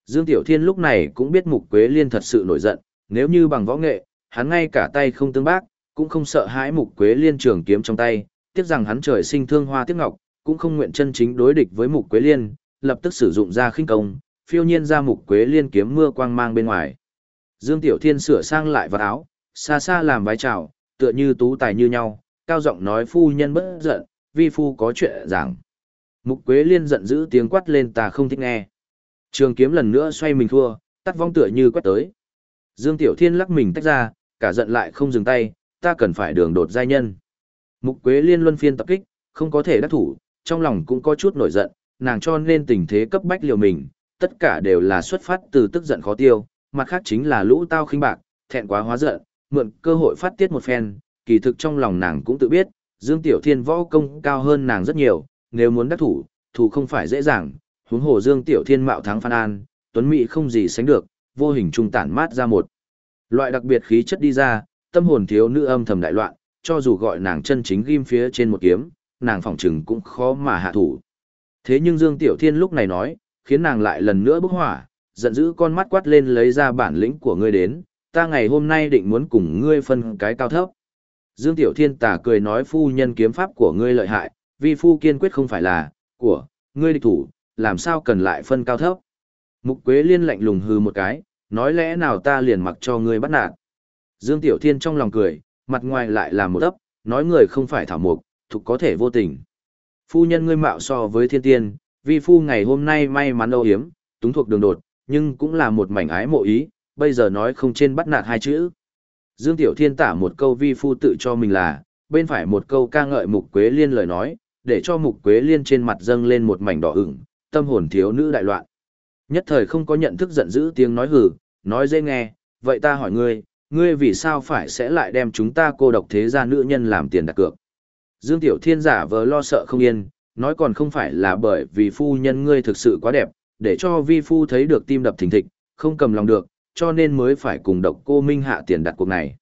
Dương Tiểu Thiên lúc này cũng biết Mục Quế Liên thật sự nổi giận, nếu như bằng võ nghệ, hắn ngay cả tay không tương bác, cũng không sợ hãi Mục Quế Liên trường kiếm trong tay, tiếc rằng hắn trời sinh thương hoa tiếc ngọc, cũng không nguyện chân chính đối địch với Mục Quế Liên, lập tức sử dụng ra khinh công, phiêu nhiên ra Mục Quế Liên kiếm mưa quang mang bên ngoài. Dương Tiểu Thiên sửa sang lại vật áo, xa xa làm vái chào, tựa như tú tài như nhau, cao giọng nói phu nhân bất giận, vi phu có chuyện giảng. Mục Quế Liên giận dữ tiếng quát lên ta không thích nghe. Trường kiếm lần nữa xoay mình thua, tắt vong tựa như quét tới. Dương Tiểu Thiên lắc mình tách ra, cả giận lại không dừng tay, ta cần phải đường đột giai nhân. Mục Quế Liên luân phiên tập kích, không có thể đắc thủ, trong lòng cũng có chút nổi giận, nàng cho nên tình thế cấp bách liều mình, tất cả đều là xuất phát từ tức giận khó tiêu, mặt khác chính là lũ tao khinh bạc, thẹn quá hóa giận, mượn cơ hội phát tiết một phen, kỳ thực trong lòng nàng cũng tự biết, Dương Tiểu Thiên võ công cao hơn nàng rất nhiều, nếu muốn đắc thủ, thủ không phải dễ dàng, huống hồ Dương Tiểu Thiên mạo thắng Phan An, Tuấn Mỹ không gì sánh được, vô hình trung tản mát ra một. Loại đặc biệt khí chất đi ra, tâm hồn thiếu nữ âm thầm đại loạn, cho dù gọi nàng chân chính ghim phía trên một kiếm, nàng phỏng chừng cũng khó mà hạ thủ. Thế nhưng Dương Tiểu Thiên lúc này nói, khiến nàng lại lần nữa bốc hỏa, giận dữ con mắt quát lên lấy ra bản lĩnh của ngươi đến, ta ngày hôm nay định muốn cùng ngươi phân cái cao thấp. Dương Tiểu Thiên tà cười nói phu nhân kiếm pháp của ngươi lợi hại, vi phu kiên quyết không phải là, của, ngươi địch thủ, làm sao cần lại phân cao thấp. Mục Quế Liên lạnh lùng hư một cái, nói lẽ nào ta liền mặc cho ngươi bắt nạt. Dương Tiểu Thiên trong lòng cười, mặt ngoài lại là một ấp, nói người không phải thảo mục, thuộc có thể vô tình. Phu nhân ngươi mạo so với thiên tiên, vi phu ngày hôm nay may mắn âu hiếm, túng thuộc đường đột, nhưng cũng là một mảnh ái mộ ý, bây giờ nói không trên bắt nạt hai chữ. Dương Tiểu Thiên tả một câu vi phu tự cho mình là, bên phải một câu ca ngợi Mục Quế Liên lời nói, để cho Mục Quế Liên trên mặt dâng lên một mảnh đỏ ửng, tâm hồn thiếu nữ đại loạn. Nhất thời không có nhận thức giận dữ tiếng nói hử, nói dễ nghe, vậy ta hỏi ngươi, ngươi vì sao phải sẽ lại đem chúng ta cô độc thế gia nữ nhân làm tiền đặt cược? Dương Tiểu Thiên giả vờ lo sợ không yên, nói còn không phải là bởi vì phu nhân ngươi thực sự quá đẹp, để cho vi phu thấy được tim đập thình thịch, không cầm lòng được, cho nên mới phải cùng độc cô Minh hạ tiền đặt cuộc này.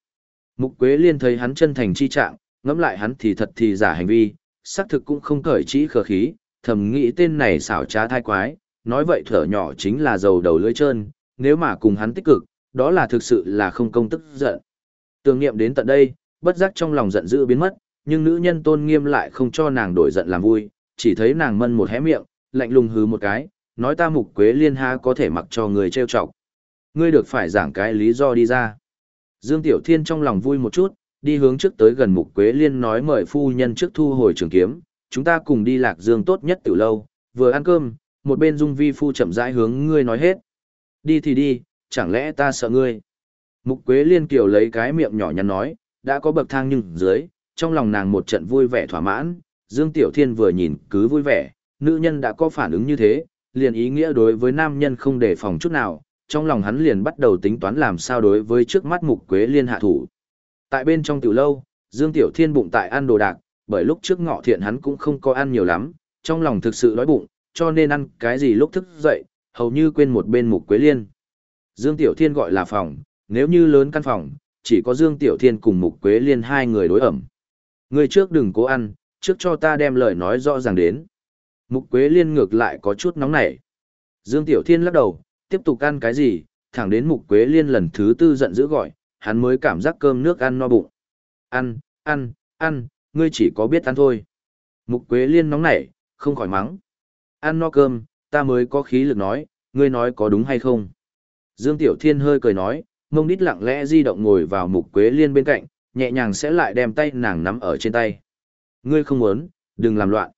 Mục Quế Liên thấy hắn chân thành chi trạng, ngẫm lại hắn thì thật thì giả hành vi, xác thực cũng không cởi chỉ khờ khí, thầm nghĩ tên này xảo trá thai quái, nói vậy thở nhỏ chính là dầu đầu lưỡi trơn, nếu mà cùng hắn tích cực, đó là thực sự là không công tức giận. Tưởng niệm đến tận đây, bất giác trong lòng giận dữ biến mất, nhưng nữ nhân tôn nghiêm lại không cho nàng đổi giận làm vui, chỉ thấy nàng mân một hé miệng, lạnh lùng hứ một cái, nói ta mục quế liên ha có thể mặc cho người trêu chọc. Ngươi được phải giảng cái lý do đi ra. Dương Tiểu Thiên trong lòng vui một chút, đi hướng trước tới gần mục quế liên nói mời phu nhân trước thu hồi trường kiếm, chúng ta cùng đi lạc dương tốt nhất từ lâu, vừa ăn cơm, một bên dung vi phu chậm rãi hướng ngươi nói hết. Đi thì đi, chẳng lẽ ta sợ ngươi. Mục quế liên kiều lấy cái miệng nhỏ nhắn nói, đã có bậc thang nhưng dưới, trong lòng nàng một trận vui vẻ thỏa mãn, Dương Tiểu Thiên vừa nhìn cứ vui vẻ, nữ nhân đã có phản ứng như thế, liền ý nghĩa đối với nam nhân không đề phòng chút nào, trong lòng hắn liền bắt đầu tính toán làm sao đối với trước mắt mục quế liên hạ thủ. Tại bên trong tiểu lâu, Dương Tiểu Thiên bụng tại ăn đồ đạc, bởi lúc trước ngọ thiện hắn cũng không có ăn nhiều lắm, trong lòng thực sự đói bụng, cho nên ăn cái gì lúc thức dậy, hầu như quên một bên mục quế liên. Dương Tiểu Thiên gọi là phòng, nếu như lớn căn phòng, chỉ có Dương Tiểu Thiên cùng mục quế liên hai người đối ẩm. Người trước đừng cố ăn, trước cho ta đem lời nói rõ ràng đến. Mục quế liên ngược lại có chút nóng nảy. Dương Tiểu Thiên lắc đầu, tiếp tục ăn cái gì, thẳng đến mục quế liên lần thứ tư giận dữ gọi, hắn mới cảm giác cơm nước ăn no bụng. Ăn, ăn, ăn, ngươi chỉ có biết ăn thôi. Mục quế liên nóng nảy, không khỏi mắng. Ăn no cơm, ta mới có khí lực nói, ngươi nói có đúng hay không. Dương Tiểu Thiên hơi cười nói, mông đít lặng lẽ di động ngồi vào mục quế liên bên cạnh, nhẹ nhàng sẽ lại đem tay nàng nắm ở trên tay. Ngươi không muốn, đừng làm loạn.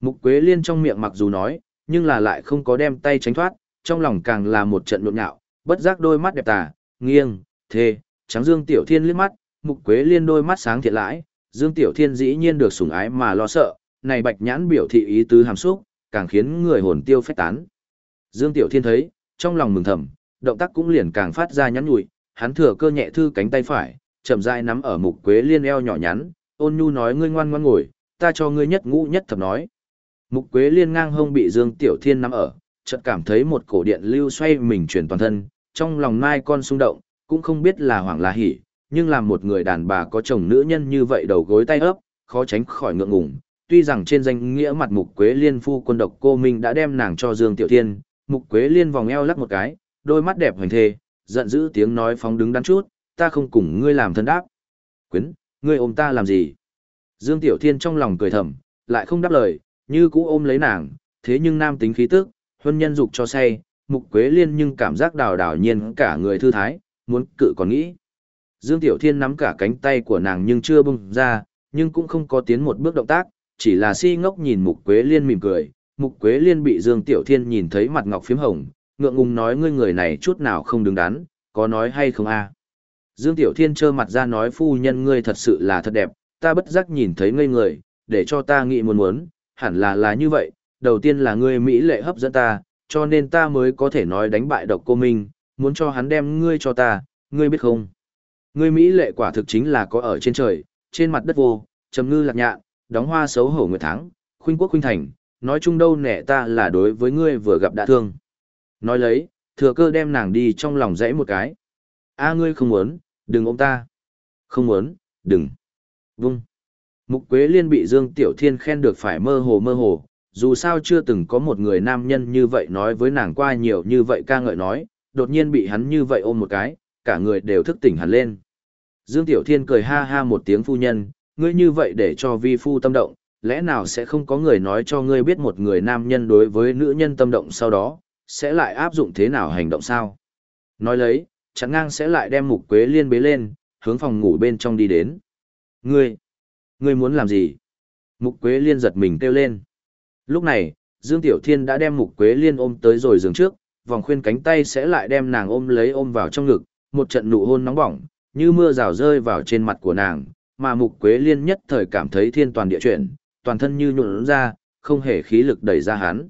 Mục quế liên trong miệng mặc dù nói, nhưng là lại không có đem tay tránh thoát, trong lòng càng là một trận nhộn nhạo, bất giác đôi mắt đẹp tà, nghiêng, thê, trắng Dương Tiểu Thiên liếc mắt, Mục Quế Liên đôi mắt sáng thiệt lãi, Dương Tiểu Thiên dĩ nhiên được sủng ái mà lo sợ, này bạch nhãn biểu thị ý tứ hàm xúc, càng khiến người hồn tiêu phách tán. Dương Tiểu Thiên thấy, trong lòng mừng thầm, động tác cũng liền càng phát ra nhắn nhủi, hắn thừa cơ nhẹ thư cánh tay phải, chậm rãi nắm ở Mục Quế Liên eo nhỏ nhắn, ôn nhu nói ngươi ngoan ngoãn ngồi, ta cho ngươi nhất ngũ nhất thập nói. Mục Quế Liên ngang hông bị Dương Tiểu Thiên nắm ở, chợt cảm thấy một cổ điện lưu xoay mình chuyển toàn thân, trong lòng mai con xung động, cũng không biết là hoảng là hỉ, nhưng làm một người đàn bà có chồng nữ nhân như vậy đầu gối tay ấp, khó tránh khỏi ngượng ngùng. Tuy rằng trên danh nghĩa mặt Mục Quế Liên phu quân độc cô Minh đã đem nàng cho Dương Tiểu Thiên, Mục Quế Liên vòng eo lắc một cái, đôi mắt đẹp hoành thê, giận dữ tiếng nói phóng đứng đắn chút, ta không cùng ngươi làm thân đáp. Quyến, ngươi ôm ta làm gì? Dương Tiểu Thiên trong lòng cười thầm, lại không đáp lời, như cũ ôm lấy nàng, thế nhưng nam tính khí tức, huân nhân dục cho say, Mục Quế Liên nhưng cảm giác đào đào nhiên cả người thư thái, muốn cự còn nghĩ. Dương Tiểu Thiên nắm cả cánh tay của nàng nhưng chưa bung ra, nhưng cũng không có tiến một bước động tác, chỉ là si ngốc nhìn Mục Quế Liên mỉm cười. Mục Quế Liên bị Dương Tiểu Thiên nhìn thấy mặt ngọc phím hồng, ngượng ngùng nói ngươi người này chút nào không đứng đắn, có nói hay không a? Dương Tiểu Thiên trơ mặt ra nói phu nhân ngươi thật sự là thật đẹp, ta bất giác nhìn thấy ngây người, để cho ta nghĩ muốn muốn, hẳn là là như vậy, đầu tiên là ngươi Mỹ lệ hấp dẫn ta, cho nên ta mới có thể nói đánh bại độc cô Minh, muốn cho hắn đem ngươi cho ta, ngươi biết không? Ngươi Mỹ lệ quả thực chính là có ở trên trời, trên mặt đất vô, trầm ngư lạc nhạn, đóng hoa xấu hổ người thắng, khuynh quốc khuynh thành, nói chung đâu nẻ ta là đối với ngươi vừa gặp đã thương. Nói lấy, thừa cơ đem nàng đi trong lòng dãy một cái. a ngươi không muốn, đừng ôm ta. Không muốn, đừng. Vung. Mục Quế Liên bị Dương Tiểu Thiên khen được phải mơ hồ mơ hồ, dù sao chưa từng có một người nam nhân như vậy nói với nàng qua nhiều như vậy ca ngợi nói, đột nhiên bị hắn như vậy ôm một cái, cả người đều thức tỉnh hẳn lên. Dương Tiểu Thiên cười ha ha một tiếng phu nhân, ngươi như vậy để cho vi phu tâm động, lẽ nào sẽ không có người nói cho ngươi biết một người nam nhân đối với nữ nhân tâm động sau đó, sẽ lại áp dụng thế nào hành động sao? Nói lấy, chẳng ngang sẽ lại đem mục quế liên bế lên, hướng phòng ngủ bên trong đi đến. Ngươi, ngươi muốn làm gì? Mục quế liên giật mình kêu lên. Lúc này, Dương Tiểu Thiên đã đem Mục Quế Liên ôm tới rồi giường trước, vòng khuyên cánh tay sẽ lại đem nàng ôm lấy ôm vào trong ngực, một trận nụ hôn nóng bỏng, như mưa rào rơi vào trên mặt của nàng, mà Mục Quế Liên nhất thời cảm thấy thiên toàn địa chuyển, toàn thân như nhuộn ra, không hề khí lực đẩy ra hắn.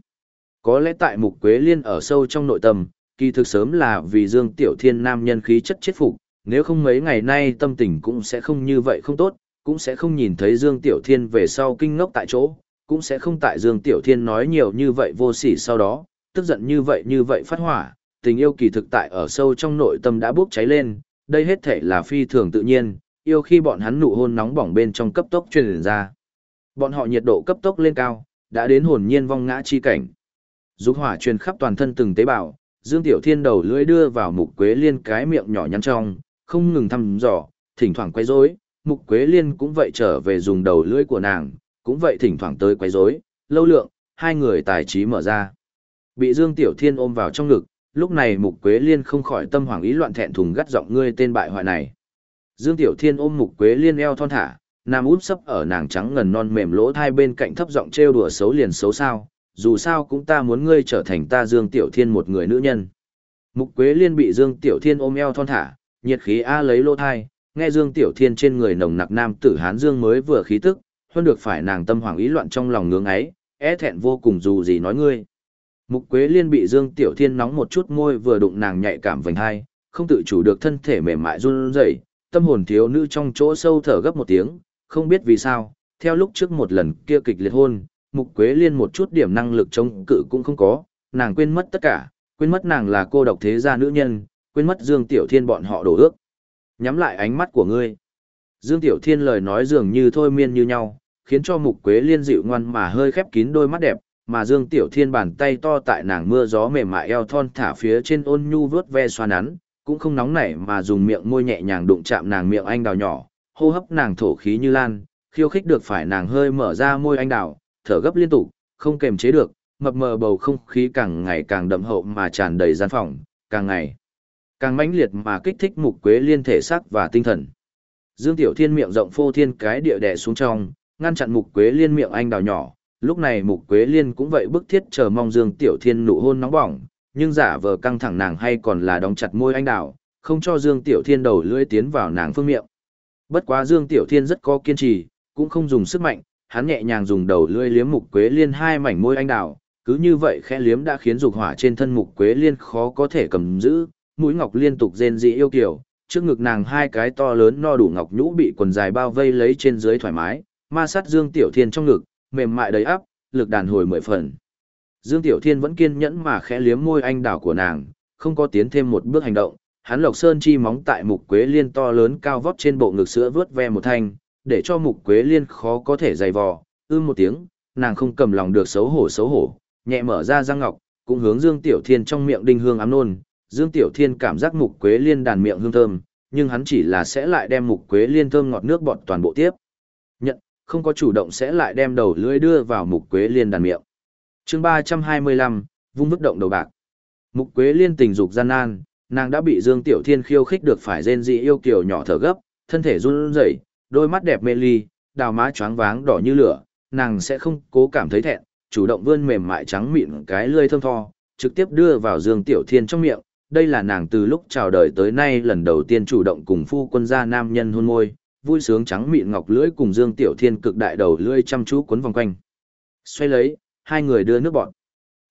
Có lẽ tại Mục Quế Liên ở sâu trong nội tâm, kỳ thực sớm là vì Dương Tiểu Thiên nam nhân khí chất chết phục, nếu không mấy ngày nay tâm tình cũng sẽ không như vậy không tốt, cũng sẽ không nhìn thấy Dương Tiểu Thiên về sau kinh ngốc tại chỗ, cũng sẽ không tại Dương Tiểu Thiên nói nhiều như vậy vô sỉ sau đó, tức giận như vậy như vậy phát hỏa, tình yêu kỳ thực tại ở sâu trong nội tâm đã bốc cháy lên, đây hết thể là phi thường tự nhiên, yêu khi bọn hắn nụ hôn nóng bỏng bên trong cấp tốc truyền ra. Bọn họ nhiệt độ cấp tốc lên cao, đã đến hồn nhiên vong ngã chi cảnh. Dục hỏa truyền khắp toàn thân từng tế bào, Dương Tiểu Thiên đầu lưỡi đưa vào mục quế liên cái miệng nhỏ nhắn trong, không ngừng thăm dò, thỉnh thoảng quay rối, mục quế liên cũng vậy trở về dùng đầu lưỡi của nàng, cũng vậy thỉnh thoảng tới quấy rối, lâu lượng, hai người tài trí mở ra. Bị Dương Tiểu Thiên ôm vào trong ngực, lúc này Mục Quế Liên không khỏi tâm hoàng ý loạn thẹn thùng gắt giọng ngươi tên bại hoại này. Dương Tiểu Thiên ôm Mục Quế Liên eo thon thả, nam út sấp ở nàng trắng ngần non mềm lỗ thai bên cạnh thấp giọng trêu đùa xấu liền xấu sao, dù sao cũng ta muốn ngươi trở thành ta Dương Tiểu Thiên một người nữ nhân. Mục Quế Liên bị Dương Tiểu Thiên ôm eo thon thả, nhiệt khí a lấy lỗ thai, nghe Dương Tiểu Thiên trên người nồng nặc nam tử hán dương mới vừa khí tức, hơn được phải nàng tâm hoàng ý loạn trong lòng ngưỡng ấy, é thẹn vô cùng dù gì nói ngươi. Mục Quế Liên bị Dương Tiểu Thiên nóng một chút môi vừa đụng nàng nhạy cảm vành hai, không tự chủ được thân thể mềm mại run rẩy, tâm hồn thiếu nữ trong chỗ sâu thở gấp một tiếng, không biết vì sao, theo lúc trước một lần kia kịch liệt hôn, Mục Quế Liên một chút điểm năng lực chống cự cũng không có, nàng quên mất tất cả, quên mất nàng là cô độc thế gia nữ nhân, quên mất Dương Tiểu Thiên bọn họ đổ ước. Nhắm lại ánh mắt của ngươi. Dương Tiểu Thiên lời nói dường như thôi miên như nhau, khiến cho Mục Quế Liên dịu ngoan mà hơi khép kín đôi mắt đẹp, mà Dương Tiểu Thiên bàn tay to tại nàng mưa gió mềm mại eo thon thả phía trên ôn nhu vớt ve xoa nắn, cũng không nóng nảy mà dùng miệng môi nhẹ nhàng đụng chạm nàng miệng anh đào nhỏ, hô hấp nàng thổ khí như lan, khiêu khích được phải nàng hơi mở ra môi anh đào, thở gấp liên tục, không kềm chế được, mập mờ bầu không khí càng ngày càng đậm hậu mà tràn đầy gian phòng, càng ngày càng mãnh liệt mà kích thích mục quế liên thể xác và tinh thần. Dương Tiểu Thiên miệng rộng phô thiên cái địa đè xuống trong, ngăn chặn mục quế liên miệng anh đào nhỏ, lúc này mục quế liên cũng vậy bức thiết chờ mong Dương Tiểu Thiên nụ hôn nóng bỏng, nhưng giả vờ căng thẳng nàng hay còn là đóng chặt môi anh đào, không cho Dương Tiểu Thiên đầu lưỡi tiến vào nàng phương miệng. Bất quá Dương Tiểu Thiên rất có kiên trì, cũng không dùng sức mạnh, hắn nhẹ nhàng dùng đầu lưỡi liếm mục quế liên hai mảnh môi anh đào, cứ như vậy khẽ liếm đã khiến dục hỏa trên thân mục quế liên khó có thể cầm giữ, mũi ngọc liên tục rên dị yêu kiều, trước ngực nàng hai cái to lớn no đủ ngọc nhũ bị quần dài bao vây lấy trên dưới thoải mái, ma sát Dương Tiểu Thiên trong ngực, mềm mại đầy áp, lực đàn hồi mười phần. Dương Tiểu Thiên vẫn kiên nhẫn mà khẽ liếm môi anh đảo của nàng, không có tiến thêm một bước hành động, hắn lộc sơn chi móng tại mục quế liên to lớn cao vót trên bộ ngực sữa vớt ve một thanh, để cho mục quế liên khó có thể dày vò, ưm một tiếng, nàng không cầm lòng được xấu hổ xấu hổ, nhẹ mở ra răng ngọc, cũng hướng Dương Tiểu Thiên trong miệng đinh hương ám nôn, Dương Tiểu Thiên cảm giác mục quế liên đàn miệng hương thơm, nhưng hắn chỉ là sẽ lại đem mục quế liên thơm ngọt nước bọt toàn bộ tiếp. Nhận, không có chủ động sẽ lại đem đầu lưỡi đưa vào mục quế liên đàn miệng. Chương 325, vung vức động đầu bạc. Mục quế liên tình dục gian nan, nàng đã bị Dương Tiểu Thiên khiêu khích được phải rên dị yêu kiều nhỏ thở gấp, thân thể run rẩy, đôi mắt đẹp mê ly, đào má choáng váng đỏ như lửa, nàng sẽ không cố cảm thấy thẹn, chủ động vươn mềm mại trắng mịn cái lưỡi thơm tho, trực tiếp đưa vào Dương Tiểu Thiên trong miệng, đây là nàng từ lúc chào đời tới nay lần đầu tiên chủ động cùng phu quân gia nam nhân hôn môi, vui sướng trắng mịn ngọc lưỡi cùng Dương Tiểu Thiên cực đại đầu lưỡi chăm chú quấn vòng quanh. Xoay lấy, hai người đưa nước bọn.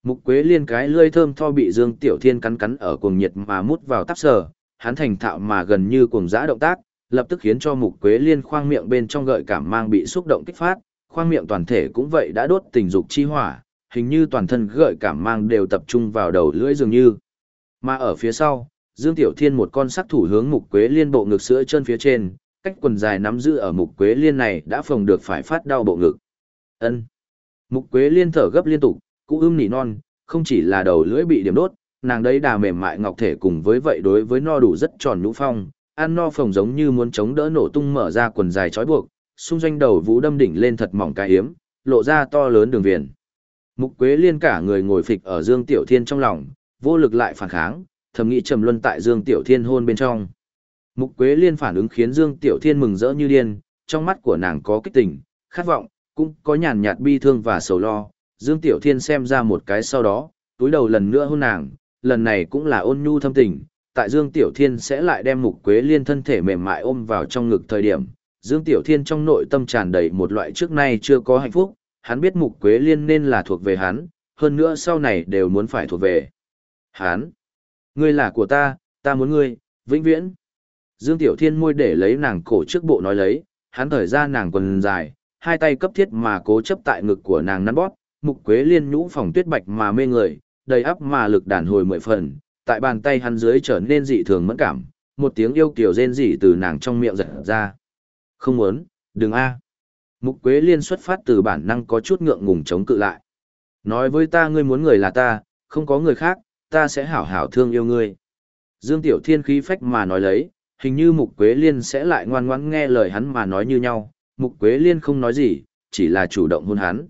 Mục Quế Liên cái lưỡi thơm tho bị Dương Tiểu Thiên cắn cắn ở cuồng nhiệt mà mút vào tắp sờ, hắn thành thạo mà gần như cuồng dã động tác, lập tức khiến cho Mục Quế Liên khoang miệng bên trong gợi cảm mang bị xúc động kích phát, khoang miệng toàn thể cũng vậy đã đốt tình dục chi hỏa, hình như toàn thân gợi cảm mang đều tập trung vào đầu lưỡi dường như. Mà ở phía sau, Dương Tiểu Thiên một con sắc thủ hướng Mục Quế Liên bộ ngực sữa chân phía trên, cách quần dài nắm giữ ở Mục Quế Liên này đã phòng được phải phát đau bộ ngực. Ân. Mục Quế Liên thở gấp liên tục, cụ ưm nỉ non, không chỉ là đầu lưỡi bị điểm đốt, nàng đấy đà mềm mại ngọc thể cùng với vậy đối với no đủ rất tròn nhũ phong, ăn no phồng giống như muốn chống đỡ nổ tung mở ra quần dài trói buộc, xung doanh đầu vũ đâm đỉnh lên thật mỏng cái hiếm, lộ ra to lớn đường viền. Mục Quế Liên cả người ngồi phịch ở Dương Tiểu Thiên trong lòng, vô lực lại phản kháng, thầm nghĩ trầm luân tại Dương Tiểu Thiên hôn bên trong. Mục Quế Liên phản ứng khiến Dương Tiểu Thiên mừng rỡ như điên, trong mắt của nàng có kích tình, khát vọng, cũng có nhàn nhạt bi thương và sầu lo. Dương Tiểu Thiên xem ra một cái sau đó, túi đầu lần nữa hôn nàng, lần này cũng là ôn nhu thâm tình. Tại Dương Tiểu Thiên sẽ lại đem Mục Quế Liên thân thể mềm mại ôm vào trong ngực thời điểm, Dương Tiểu Thiên trong nội tâm tràn đầy một loại trước nay chưa có hạnh phúc, hắn biết Mục Quế Liên nên là thuộc về hắn, hơn nữa sau này đều muốn phải thuộc về. Hán, ngươi là của ta, ta muốn ngươi, vĩnh viễn. Dương Tiểu Thiên môi để lấy nàng cổ trước bộ nói lấy, hắn thời ra nàng quần dài, hai tay cấp thiết mà cố chấp tại ngực của nàng nắn bóp, Mục Quế Liên nhũ phòng tuyết bạch mà mê người, đầy ắp mà lực đàn hồi mười phần, tại bàn tay hắn dưới trở nên dị thường mẫn cảm, một tiếng yêu kiều rên rỉ từ nàng trong miệng giật ra. Không muốn, đừng a. Mục Quế Liên xuất phát từ bản năng có chút ngượng ngùng chống cự lại. Nói với ta ngươi muốn người là ta, không có người khác, ta sẽ hảo hảo thương yêu ngươi. Dương Tiểu Thiên khí phách mà nói lấy, hình như Mục Quế Liên sẽ lại ngoan ngoãn nghe lời hắn mà nói như nhau. Mục Quế Liên không nói gì, chỉ là chủ động hôn hắn.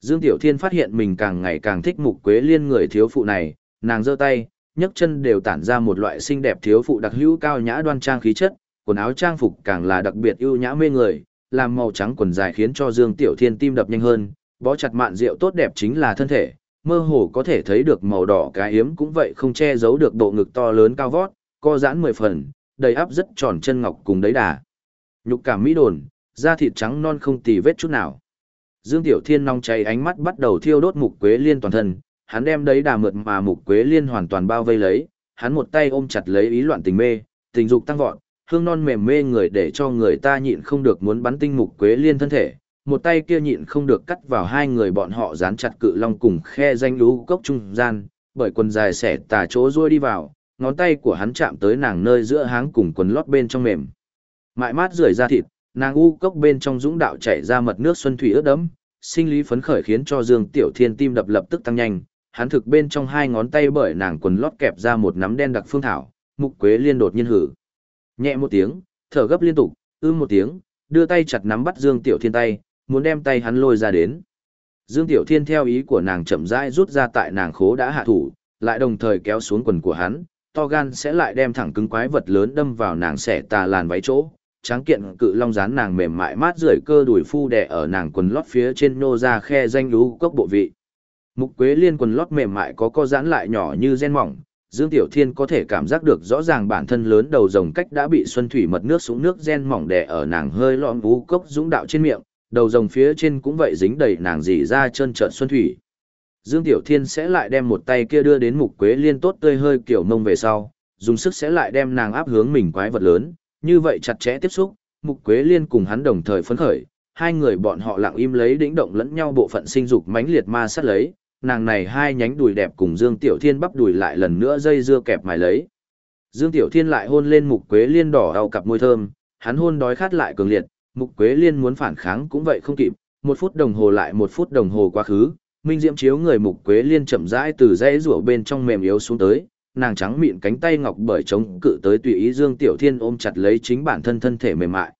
Dương Tiểu Thiên phát hiện mình càng ngày càng thích Mục Quế Liên người thiếu phụ này, nàng giơ tay, nhấc chân đều tản ra một loại xinh đẹp thiếu phụ đặc hữu cao nhã đoan trang khí chất, quần áo trang phục càng là đặc biệt ưu nhã mê người, làm màu trắng quần dài khiến cho Dương Tiểu Thiên tim đập nhanh hơn, bó chặt mạn rượu tốt đẹp chính là thân thể, mơ hồ có thể thấy được màu đỏ cái hiếm cũng vậy không che giấu được bộ ngực to lớn cao vót, co giãn mười phần, đầy áp rất tròn chân ngọc cùng đấy đà. Nhục cảm mỹ đồn, da thịt trắng non không tì vết chút nào. Dương Tiểu Thiên nong cháy ánh mắt bắt đầu thiêu đốt mục quế liên toàn thân, hắn đem đấy đà mượt mà mục quế liên hoàn toàn bao vây lấy, hắn một tay ôm chặt lấy ý loạn tình mê, tình dục tăng vọt, hương non mềm mê người để cho người ta nhịn không được muốn bắn tinh mục quế liên thân thể, một tay kia nhịn không được cắt vào hai người bọn họ dán chặt cự long cùng khe danh lú cốc trung gian, bởi quần dài xẻ tà chỗ ruôi đi vào, ngón tay của hắn chạm tới nàng nơi giữa háng cùng quần lót bên trong mềm. Mại mát rưởi ra thịt, nàng u cốc bên trong dũng đạo chảy ra mật nước xuân thủy ướt đẫm, sinh lý phấn khởi khiến cho Dương Tiểu Thiên tim đập lập tức tăng nhanh, hắn thực bên trong hai ngón tay bởi nàng quần lót kẹp ra một nắm đen đặc phương thảo, mục quế liên đột nhiên hử. Nhẹ một tiếng, thở gấp liên tục, ưm một tiếng, đưa tay chặt nắm bắt Dương Tiểu Thiên tay, muốn đem tay hắn lôi ra đến. Dương Tiểu Thiên theo ý của nàng chậm rãi rút ra tại nàng khố đã hạ thủ, lại đồng thời kéo xuống quần của hắn, to gan sẽ lại đem thẳng cứng quái vật lớn đâm vào nàng xẻ tà làn váy chỗ. Tráng kiện cự long rán nàng mềm mại mát rượi cơ đùi phu đè ở nàng quần lót phía trên nô ra khe danh lú cốc bộ vị. Mục quế liên quần lót mềm mại có co giãn lại nhỏ như gen mỏng, Dương Tiểu Thiên có thể cảm giác được rõ ràng bản thân lớn đầu rồng cách đã bị xuân thủy mật nước xuống nước gen mỏng đè ở nàng hơi lõm vú cốc dũng đạo trên miệng, đầu rồng phía trên cũng vậy dính đầy nàng dì ra chân trợn xuân thủy. Dương Tiểu Thiên sẽ lại đem một tay kia đưa đến mục quế liên tốt tươi hơi kiểu mông về sau, dùng sức sẽ lại đem nàng áp hướng mình quái vật lớn, như vậy chặt chẽ tiếp xúc, mục quế liên cùng hắn đồng thời phấn khởi, hai người bọn họ lặng im lấy đĩnh động lẫn nhau bộ phận sinh dục mãnh liệt ma sát lấy, nàng này hai nhánh đùi đẹp cùng Dương Tiểu Thiên bắp đùi lại lần nữa dây dưa kẹp mài lấy. Dương Tiểu Thiên lại hôn lên mục quế liên đỏ đau cặp môi thơm, hắn hôn đói khát lại cường liệt, mục quế liên muốn phản kháng cũng vậy không kịp, một phút đồng hồ lại một phút đồng hồ quá khứ, minh diễm chiếu người mục quế liên chậm rãi từ dãy rủa bên trong mềm yếu xuống tới, nàng trắng mịn cánh tay ngọc bởi chống cự tới tùy ý Dương Tiểu Thiên ôm chặt lấy chính bản thân thân thể mềm mại.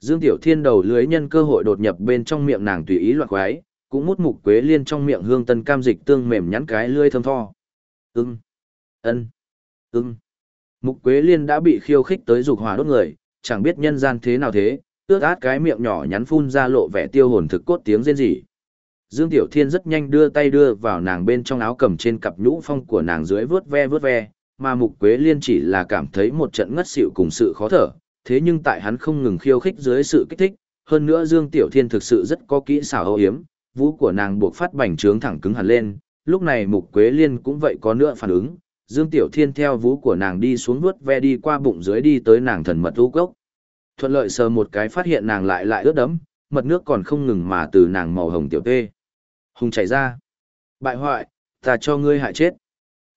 Dương Tiểu Thiên đầu lưới nhân cơ hội đột nhập bên trong miệng nàng tùy ý loạn quái, cũng mút mục quế liên trong miệng hương tân cam dịch tương mềm nhắn cái lưỡi thơm tho. Ưng, ân, ưng. Mục quế liên đã bị khiêu khích tới dục hỏa đốt người, chẳng biết nhân gian thế nào thế, ướt át cái miệng nhỏ nhắn phun ra lộ vẻ tiêu hồn thực cốt tiếng rên rỉ. Dương Tiểu Thiên rất nhanh đưa tay đưa vào nàng bên trong áo cầm trên cặp nhũ phong của nàng dưới vướt ve vướt ve, mà Mục Quế Liên chỉ là cảm thấy một trận ngất xỉu cùng sự khó thở, thế nhưng tại hắn không ngừng khiêu khích dưới sự kích thích, hơn nữa Dương Tiểu Thiên thực sự rất có kỹ xảo âu hiếm, vũ của nàng buộc phát bành trướng thẳng cứng hẳn lên, lúc này Mục Quế Liên cũng vậy có nữa phản ứng, Dương Tiểu Thiên theo vũ của nàng đi xuống vớt ve đi qua bụng dưới đi tới nàng thần mật u gốc. Thuận lợi sờ một cái phát hiện nàng lại lại ướt đẫm, mật nước còn không ngừng mà từ nàng màu hồng tiểu tê. Hùng chảy ra. Bại hoại, ta cho ngươi hại chết.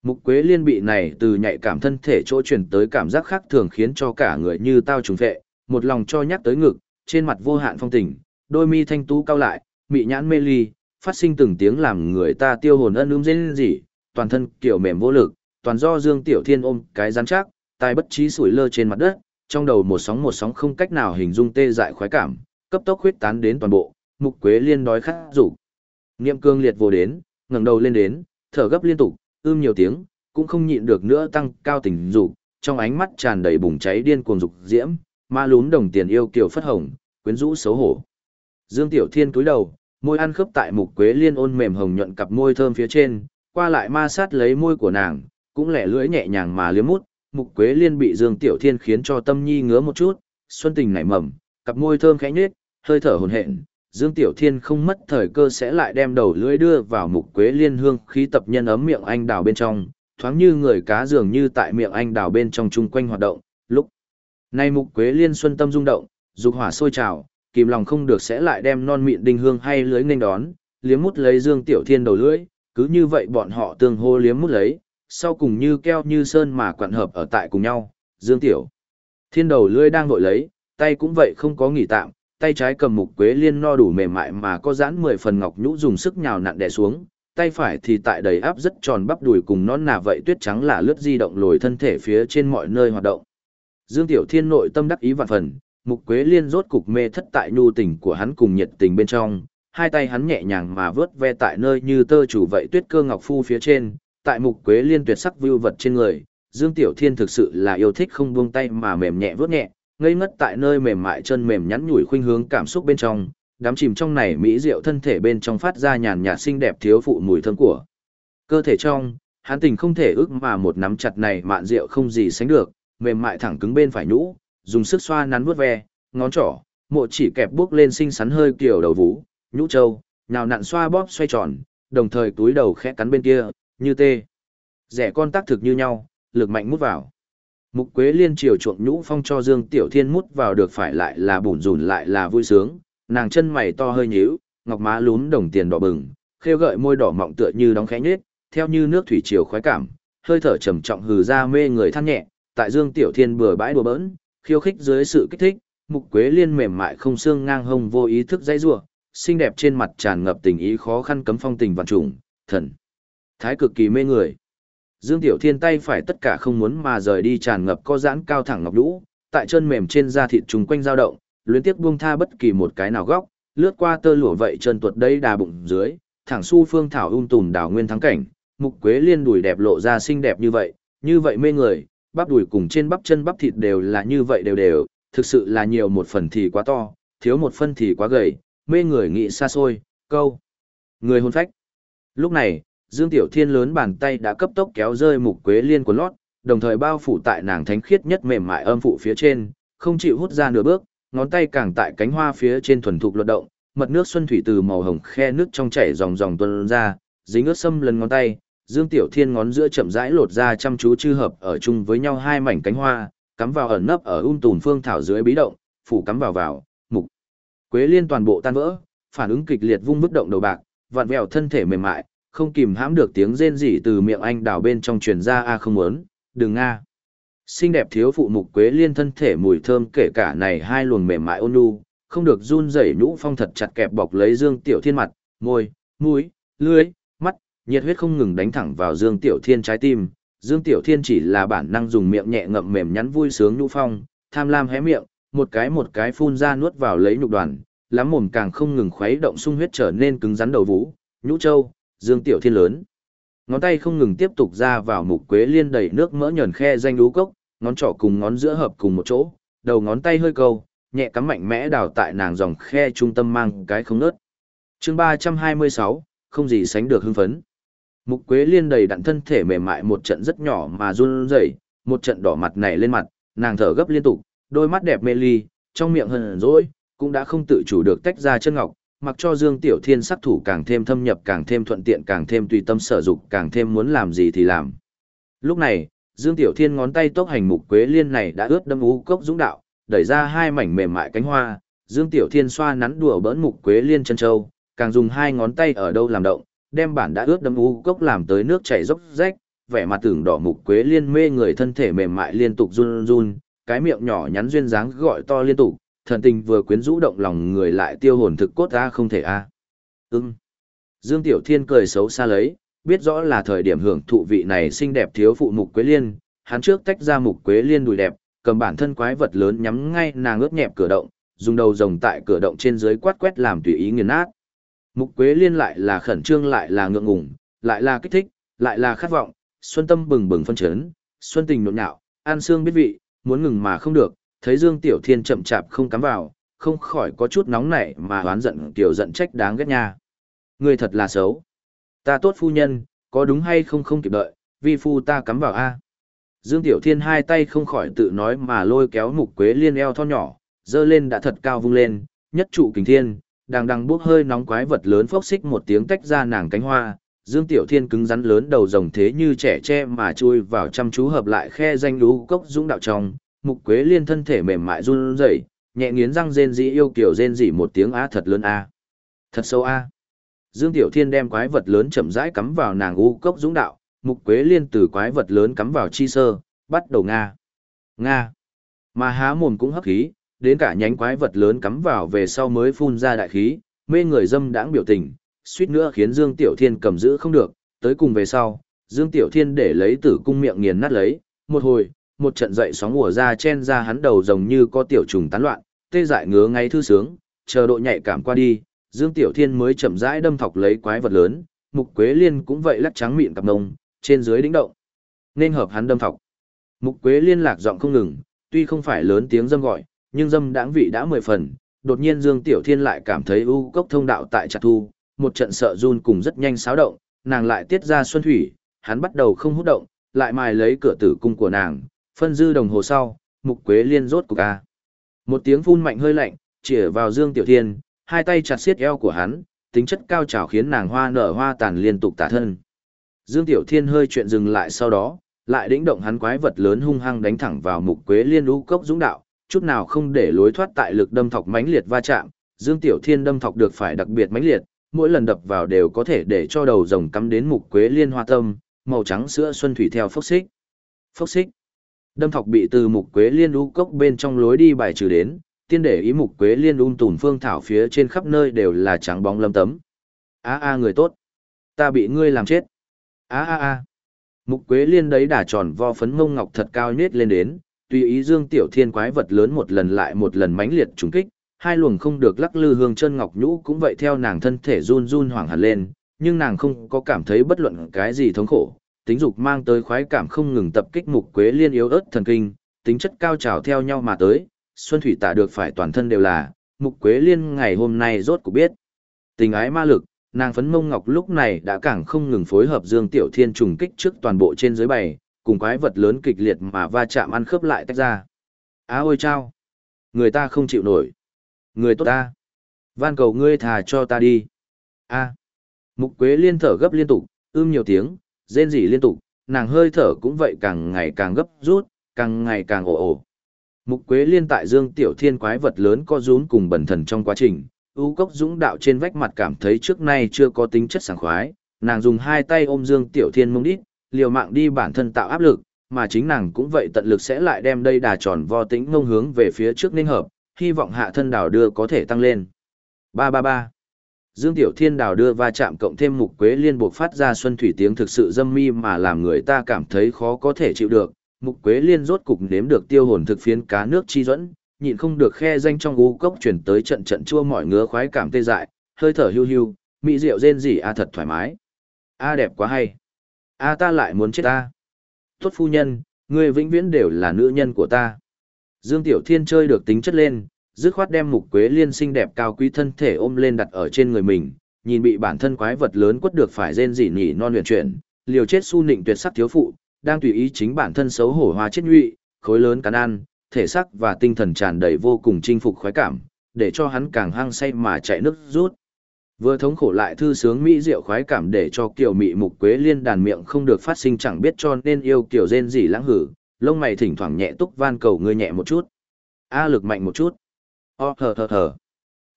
Mục Quế Liên bị này từ nhạy cảm thân thể chỗ chuyển tới cảm giác khác thường khiến cho cả người như tao trùng phệ, một lòng cho nhắc tới ngực, trên mặt vô hạn phong tình, đôi mi thanh tú cao lại, mị nhãn mê ly, phát sinh từng tiếng làm người ta tiêu hồn ân ưm dên gì, toàn thân kiểu mềm vô lực, toàn do Dương Tiểu Thiên ôm cái rắn chắc, tai bất trí sủi lơ trên mặt đất, trong đầu một sóng một sóng không cách nào hình dung tê dại khoái cảm, cấp tốc huyết tán đến toàn bộ, Mục Quế Liên đói khát rủ. Niệm cương liệt vô đến, ngẩng đầu lên đến, thở gấp liên tục, ưm nhiều tiếng, cũng không nhịn được nữa tăng cao tình dục, trong ánh mắt tràn đầy bùng cháy điên cuồng dục diễm, ma lún đồng tiền yêu kiều phất hồng, quyến rũ xấu hổ. Dương Tiểu Thiên cúi đầu, môi ăn khớp tại mục quế liên ôn mềm hồng nhuận cặp môi thơm phía trên, qua lại ma sát lấy môi của nàng, cũng lẻ lưỡi nhẹ nhàng mà liếm mút, mục quế liên bị Dương Tiểu Thiên khiến cho tâm nhi ngứa một chút, xuân tình nảy mầm, cặp môi thơm khẽ nhếch, hơi thở hồn hện, Dương Tiểu Thiên không mất thời cơ sẽ lại đem đầu lưỡi đưa vào mục quế liên hương khí tập nhân ấm miệng anh đào bên trong, thoáng như người cá dường như tại miệng anh đào bên trong chung quanh hoạt động, lúc này mục quế liên xuân tâm rung động, dục hỏa sôi trào, kìm lòng không được sẽ lại đem non mịn đinh hương hay lưới nên đón, liếm mút lấy Dương Tiểu Thiên đầu lưỡi, cứ như vậy bọn họ tương hô liếm mút lấy, sau cùng như keo như sơn mà quặn hợp ở tại cùng nhau, Dương Tiểu Thiên đầu lưỡi đang vội lấy, tay cũng vậy không có nghỉ tạm, tay trái cầm mục quế liên no đủ mềm mại mà có giãn mười phần ngọc nhũ dùng sức nhào nặn đè xuống, tay phải thì tại đầy áp rất tròn bắp đùi cùng non nà vậy tuyết trắng là lướt di động lồi thân thể phía trên mọi nơi hoạt động. Dương Tiểu Thiên nội tâm đắc ý vạn phần, mục quế liên rốt cục mê thất tại nhu tình của hắn cùng nhiệt tình bên trong, hai tay hắn nhẹ nhàng mà vớt ve tại nơi như tơ chủ vậy tuyết cơ ngọc phu phía trên, tại mục quế liên tuyệt sắc vưu vật trên người, Dương Tiểu Thiên thực sự là yêu thích không buông tay mà mềm nhẹ vớt nhẹ, ngây ngất tại nơi mềm mại chân mềm nhắn nhủi khuynh hướng cảm xúc bên trong, đám chìm trong này mỹ diệu thân thể bên trong phát ra nhàn nhạt xinh đẹp thiếu phụ mùi thơm của. Cơ thể trong, hắn tình không thể ước mà một nắm chặt này mạn rượu không gì sánh được, mềm mại thẳng cứng bên phải nhũ, dùng sức xoa nắn vuốt ve, ngón trỏ, mộ chỉ kẹp bước lên xinh xắn hơi kiểu đầu vú, nhũ trâu, nào nặn xoa bóp xoay tròn, đồng thời túi đầu khẽ cắn bên kia, như tê. Rẻ con tác thực như nhau, lực mạnh mút vào. Mục Quế Liên chiều chuộng nhũ phong cho Dương Tiểu Thiên mút vào được phải lại là bùn rùn lại là vui sướng, nàng chân mày to hơi nhíu, ngọc má lún đồng tiền đỏ bừng, khêu gợi môi đỏ mọng tựa như đóng khẽ nhết, theo như nước thủy triều khoái cảm, hơi thở trầm trọng hừ ra mê người than nhẹ, tại Dương Tiểu Thiên bừa bãi đùa bỡn, khiêu khích dưới sự kích thích, mục quế liên mềm mại không xương ngang hông vô ý thức dãy rủa, xinh đẹp trên mặt tràn ngập tình ý khó khăn cấm phong tình vạn trùng, thần thái cực kỳ mê người. Dương Tiểu Thiên tay phải tất cả không muốn mà rời đi tràn ngập co giãn cao thẳng ngọc lũ, tại chân mềm trên da thịt trùng quanh dao động, luyến tiếc buông tha bất kỳ một cái nào góc, lướt qua tơ lụa vậy chân tuột đây đà bụng dưới, thẳng su phương thảo ung tùm đào nguyên thắng cảnh, mục quế liên đùi đẹp lộ ra xinh đẹp như vậy, như vậy mê người, bắp đùi cùng trên bắp chân bắp thịt đều là như vậy đều đều, thực sự là nhiều một phần thì quá to, thiếu một phân thì quá gầy, mê người nghĩ xa xôi, câu. Người hôn phách. Lúc này, Dương Tiểu Thiên lớn bàn tay đã cấp tốc kéo rơi mục quế liên của lót, đồng thời bao phủ tại nàng thánh khiết nhất mềm mại âm phụ phía trên, không chịu hút ra nửa bước, ngón tay càng tại cánh hoa phía trên thuần thục luật động, mật nước xuân thủy từ màu hồng khe nước trong chảy dòng dòng tuôn ra, dính ướt xâm lần ngón tay, Dương Tiểu Thiên ngón giữa chậm rãi lột ra chăm chú chư hợp ở chung với nhau hai mảnh cánh hoa, cắm vào ẩn nấp ở um tùn phương thảo dưới bí động, phủ cắm vào vào, mục. Quế liên toàn bộ tan vỡ, phản ứng kịch liệt vung bức động đầu bạc, vặn vẹo thân thể mềm mại, không kìm hãm được tiếng rên rỉ từ miệng anh đào bên trong truyền ra a không muốn, đừng nga. Xinh đẹp thiếu phụ mục quế liên thân thể mùi thơm kể cả này hai luồng mềm mại ôn nhu, không được run rẩy nhũ phong thật chặt kẹp bọc lấy Dương Tiểu Thiên mặt, môi, mũi, lưỡi, mắt, nhiệt huyết không ngừng đánh thẳng vào Dương Tiểu Thiên trái tim. Dương Tiểu Thiên chỉ là bản năng dùng miệng nhẹ ngậm mềm nhắn vui sướng nhũ phong, tham lam hé miệng, một cái một cái phun ra nuốt vào lấy nhục đoàn, lắm mồm càng không ngừng khuấy động sung huyết trở nên cứng rắn đầu vũ, nhũ châu, Dương Tiểu Thiên lớn. Ngón tay không ngừng tiếp tục ra vào mục quế liên đầy nước mỡ nhờn khe danh lú cốc, ngón trỏ cùng ngón giữa hợp cùng một chỗ, đầu ngón tay hơi câu, nhẹ cắm mạnh mẽ đào tại nàng dòng khe trung tâm mang cái không nớt. chương 326, không gì sánh được hưng phấn. Mục quế liên đầy đặn thân thể mềm mại một trận rất nhỏ mà run rẩy, một trận đỏ mặt này lên mặt, nàng thở gấp liên tục, đôi mắt đẹp mê ly, trong miệng hờn dỗi, cũng đã không tự chủ được tách ra chân ngọc, mặc cho Dương Tiểu Thiên sắc thủ càng thêm thâm nhập càng thêm thuận tiện càng thêm tùy tâm sở dục càng thêm muốn làm gì thì làm. Lúc này, Dương Tiểu Thiên ngón tay tốc hành mục quế liên này đã ướt đâm ú cốc dũng đạo, đẩy ra hai mảnh mềm mại cánh hoa, Dương Tiểu Thiên xoa nắn đùa bỡn mục quế liên chân châu, càng dùng hai ngón tay ở đâu làm động, đem bản đã ướt đâm ú cốc làm tới nước chảy dốc rách, vẻ mặt tưởng đỏ mục quế liên mê người thân thể mềm mại liên tục run run, cái miệng nhỏ nhắn duyên dáng gọi to liên tục, thần tình vừa quyến rũ động lòng người lại tiêu hồn thực cốt ra không thể a. À. Ừm. Dương Tiểu Thiên cười xấu xa lấy, biết rõ là thời điểm hưởng thụ vị này xinh đẹp thiếu phụ mục quế liên, hắn trước tách ra mục quế liên đùi đẹp, cầm bản thân quái vật lớn nhắm ngay nàng ướt nhẹp cửa động, dùng đầu rồng tại cửa động trên dưới quát quét làm tùy ý nghiền nát. Mục quế liên lại là khẩn trương lại là ngượng ngùng, lại là kích thích, lại là khát vọng, xuân tâm bừng bừng phân chấn, xuân tình nộn nhạo, an xương biết vị, muốn ngừng mà không được, thấy Dương Tiểu Thiên chậm chạp không cắm vào, không khỏi có chút nóng nảy mà hoán giận tiểu giận trách đáng ghét nha. Người thật là xấu. Ta tốt phu nhân, có đúng hay không không kịp đợi, vi phu ta cắm vào A. Dương Tiểu Thiên hai tay không khỏi tự nói mà lôi kéo mục quế liên eo thon nhỏ, dơ lên đã thật cao vung lên, nhất trụ kình thiên, đang đang bước hơi nóng quái vật lớn phốc xích một tiếng tách ra nàng cánh hoa. Dương Tiểu Thiên cứng rắn lớn đầu rồng thế như trẻ tre mà chui vào chăm chú hợp lại khe danh lũ cốc dũng đạo trong, mục quế liên thân thể mềm mại run rẩy, nhẹ nghiến răng rên rỉ yêu kiểu rên rỉ một tiếng á thật lớn a. Thật sâu a. Dương Tiểu Thiên đem quái vật lớn chậm rãi cắm vào nàng u cốc dũng đạo, mục quế liên từ quái vật lớn cắm vào chi sơ, bắt đầu nga. Nga. Mà há mồm cũng hấp khí, đến cả nhánh quái vật lớn cắm vào về sau mới phun ra đại khí, mê người dâm đãng biểu tình, suýt nữa khiến Dương Tiểu Thiên cầm giữ không được, tới cùng về sau, Dương Tiểu Thiên để lấy tử cung miệng nghiền nát lấy, một hồi, một trận dậy sóng mùa ra chen ra hắn đầu giống như có tiểu trùng tán loạn, tê dại ngứa ngay thư sướng, chờ độ nhạy cảm qua đi, Dương Tiểu Thiên mới chậm rãi đâm thọc lấy quái vật lớn, Mục Quế Liên cũng vậy lắc trắng miệng cặp nông, trên dưới đĩnh động. Nên hợp hắn đâm thọc. Mục Quế Liên lạc giọng không ngừng, tuy không phải lớn tiếng dâm gọi, nhưng dâm đãng vị đã mười phần, đột nhiên Dương Tiểu Thiên lại cảm thấy u cốc thông đạo tại chặt thu, một trận sợ run cùng rất nhanh xáo động, nàng lại tiết ra xuân thủy, hắn bắt đầu không hút động, lại mài lấy cửa tử cung của nàng, phân dư đồng hồ sau, Mục Quế Liên rốt cục a. Một tiếng phun mạnh hơi lạnh, chĩa vào Dương Tiểu Thiên, hai tay chặt xiết eo của hắn, tính chất cao trào khiến nàng hoa nở hoa tàn liên tục tả thân. Dương Tiểu Thiên hơi chuyện dừng lại sau đó, lại đĩnh động hắn quái vật lớn hung hăng đánh thẳng vào mục quế liên lũ cốc dũng đạo, chút nào không để lối thoát tại lực đâm thọc mãnh liệt va chạm, Dương Tiểu Thiên đâm thọc được phải đặc biệt mãnh liệt, mỗi lần đập vào đều có thể để cho đầu rồng cắm đến mục quế liên hoa tâm, màu trắng sữa xuân thủy theo phốc xích. Phốc xích. Đâm thọc bị từ mục quế liên u cốc bên trong lối đi bài trừ đến, tiên để ý mục quế liên ung tùn phương thảo phía trên khắp nơi đều là trắng bóng lâm tấm. A a người tốt, ta bị ngươi làm chết. A a a. Mục quế liên đấy đả tròn vo phấn mông ngọc thật cao nhết lên đến, tùy ý dương tiểu thiên quái vật lớn một lần lại một lần mãnh liệt trùng kích, hai luồng không được lắc lư hương chân ngọc nhũ cũng vậy theo nàng thân thể run run hoảng hẳn lên, nhưng nàng không có cảm thấy bất luận cái gì thống khổ, tính dục mang tới khoái cảm không ngừng tập kích mục quế liên yếu ớt thần kinh, tính chất cao trào theo nhau mà tới, Xuân Thủy tả được phải toàn thân đều là, mục quế liên ngày hôm nay rốt cuộc biết. Tình ái ma lực, nàng phấn mông ngọc lúc này đã càng không ngừng phối hợp Dương Tiểu Thiên trùng kích trước toàn bộ trên dưới bày, cùng quái vật lớn kịch liệt mà va chạm ăn khớp lại tách ra. Á ôi chao! Người ta không chịu nổi. Người tốt ta! Van cầu ngươi thà cho ta đi. A! Mục quế liên thở gấp liên tục, ưm nhiều tiếng, rên rỉ liên tục, nàng hơi thở cũng vậy càng ngày càng gấp rút, càng ngày càng ồ ồ. Mục Quế Liên tại Dương Tiểu Thiên quái vật lớn co rúm cùng bẩn thần trong quá trình, U Cốc Dũng đạo trên vách mặt cảm thấy trước nay chưa có tính chất sảng khoái, nàng dùng hai tay ôm Dương Tiểu Thiên mông đít, liều mạng đi bản thân tạo áp lực, mà chính nàng cũng vậy tận lực sẽ lại đem đây đà tròn vo tính ngông hướng về phía trước nên hợp, hy vọng hạ thân đảo đưa có thể tăng lên. Ba ba ba. Dương Tiểu Thiên đào đưa va chạm cộng thêm Mục Quế Liên buộc phát ra xuân thủy tiếng thực sự dâm mi mà làm người ta cảm thấy khó có thể chịu được, Mục Quế Liên rốt cục nếm được tiêu hồn thực phiến cá nước chi dẫn, nhịn không được khe danh trong u cốc chuyển tới trận trận chua mọi ngứa khoái cảm tê dại, hơi thở hưu hưu, mỹ rượu rên rỉ a thật thoải mái. A đẹp quá hay. A ta lại muốn chết ta. Tốt phu nhân, người vĩnh viễn đều là nữ nhân của ta. Dương Tiểu Thiên chơi được tính chất lên, dứt khoát đem Mục Quế Liên xinh đẹp cao quý thân thể ôm lên đặt ở trên người mình, nhìn bị bản thân quái vật lớn quất được phải rên rỉ nhỉ non luyện chuyển, liều chết su nịnh tuyệt sắc thiếu phụ, đang tùy ý chính bản thân xấu hổ hoa chết nhụy, khối lớn cắn ăn, thể xác và tinh thần tràn đầy vô cùng chinh phục khoái cảm, để cho hắn càng hăng say mà chạy nước rút. Vừa thống khổ lại thư sướng mỹ diệu khoái cảm để cho kiểu mị mục quế liên đàn miệng không được phát sinh chẳng biết cho nên yêu kiểu rên rỉ lãng hử, lông mày thỉnh thoảng nhẹ túc van cầu ngươi nhẹ một chút. A lực mạnh một chút. Ờ, o thở thở thở.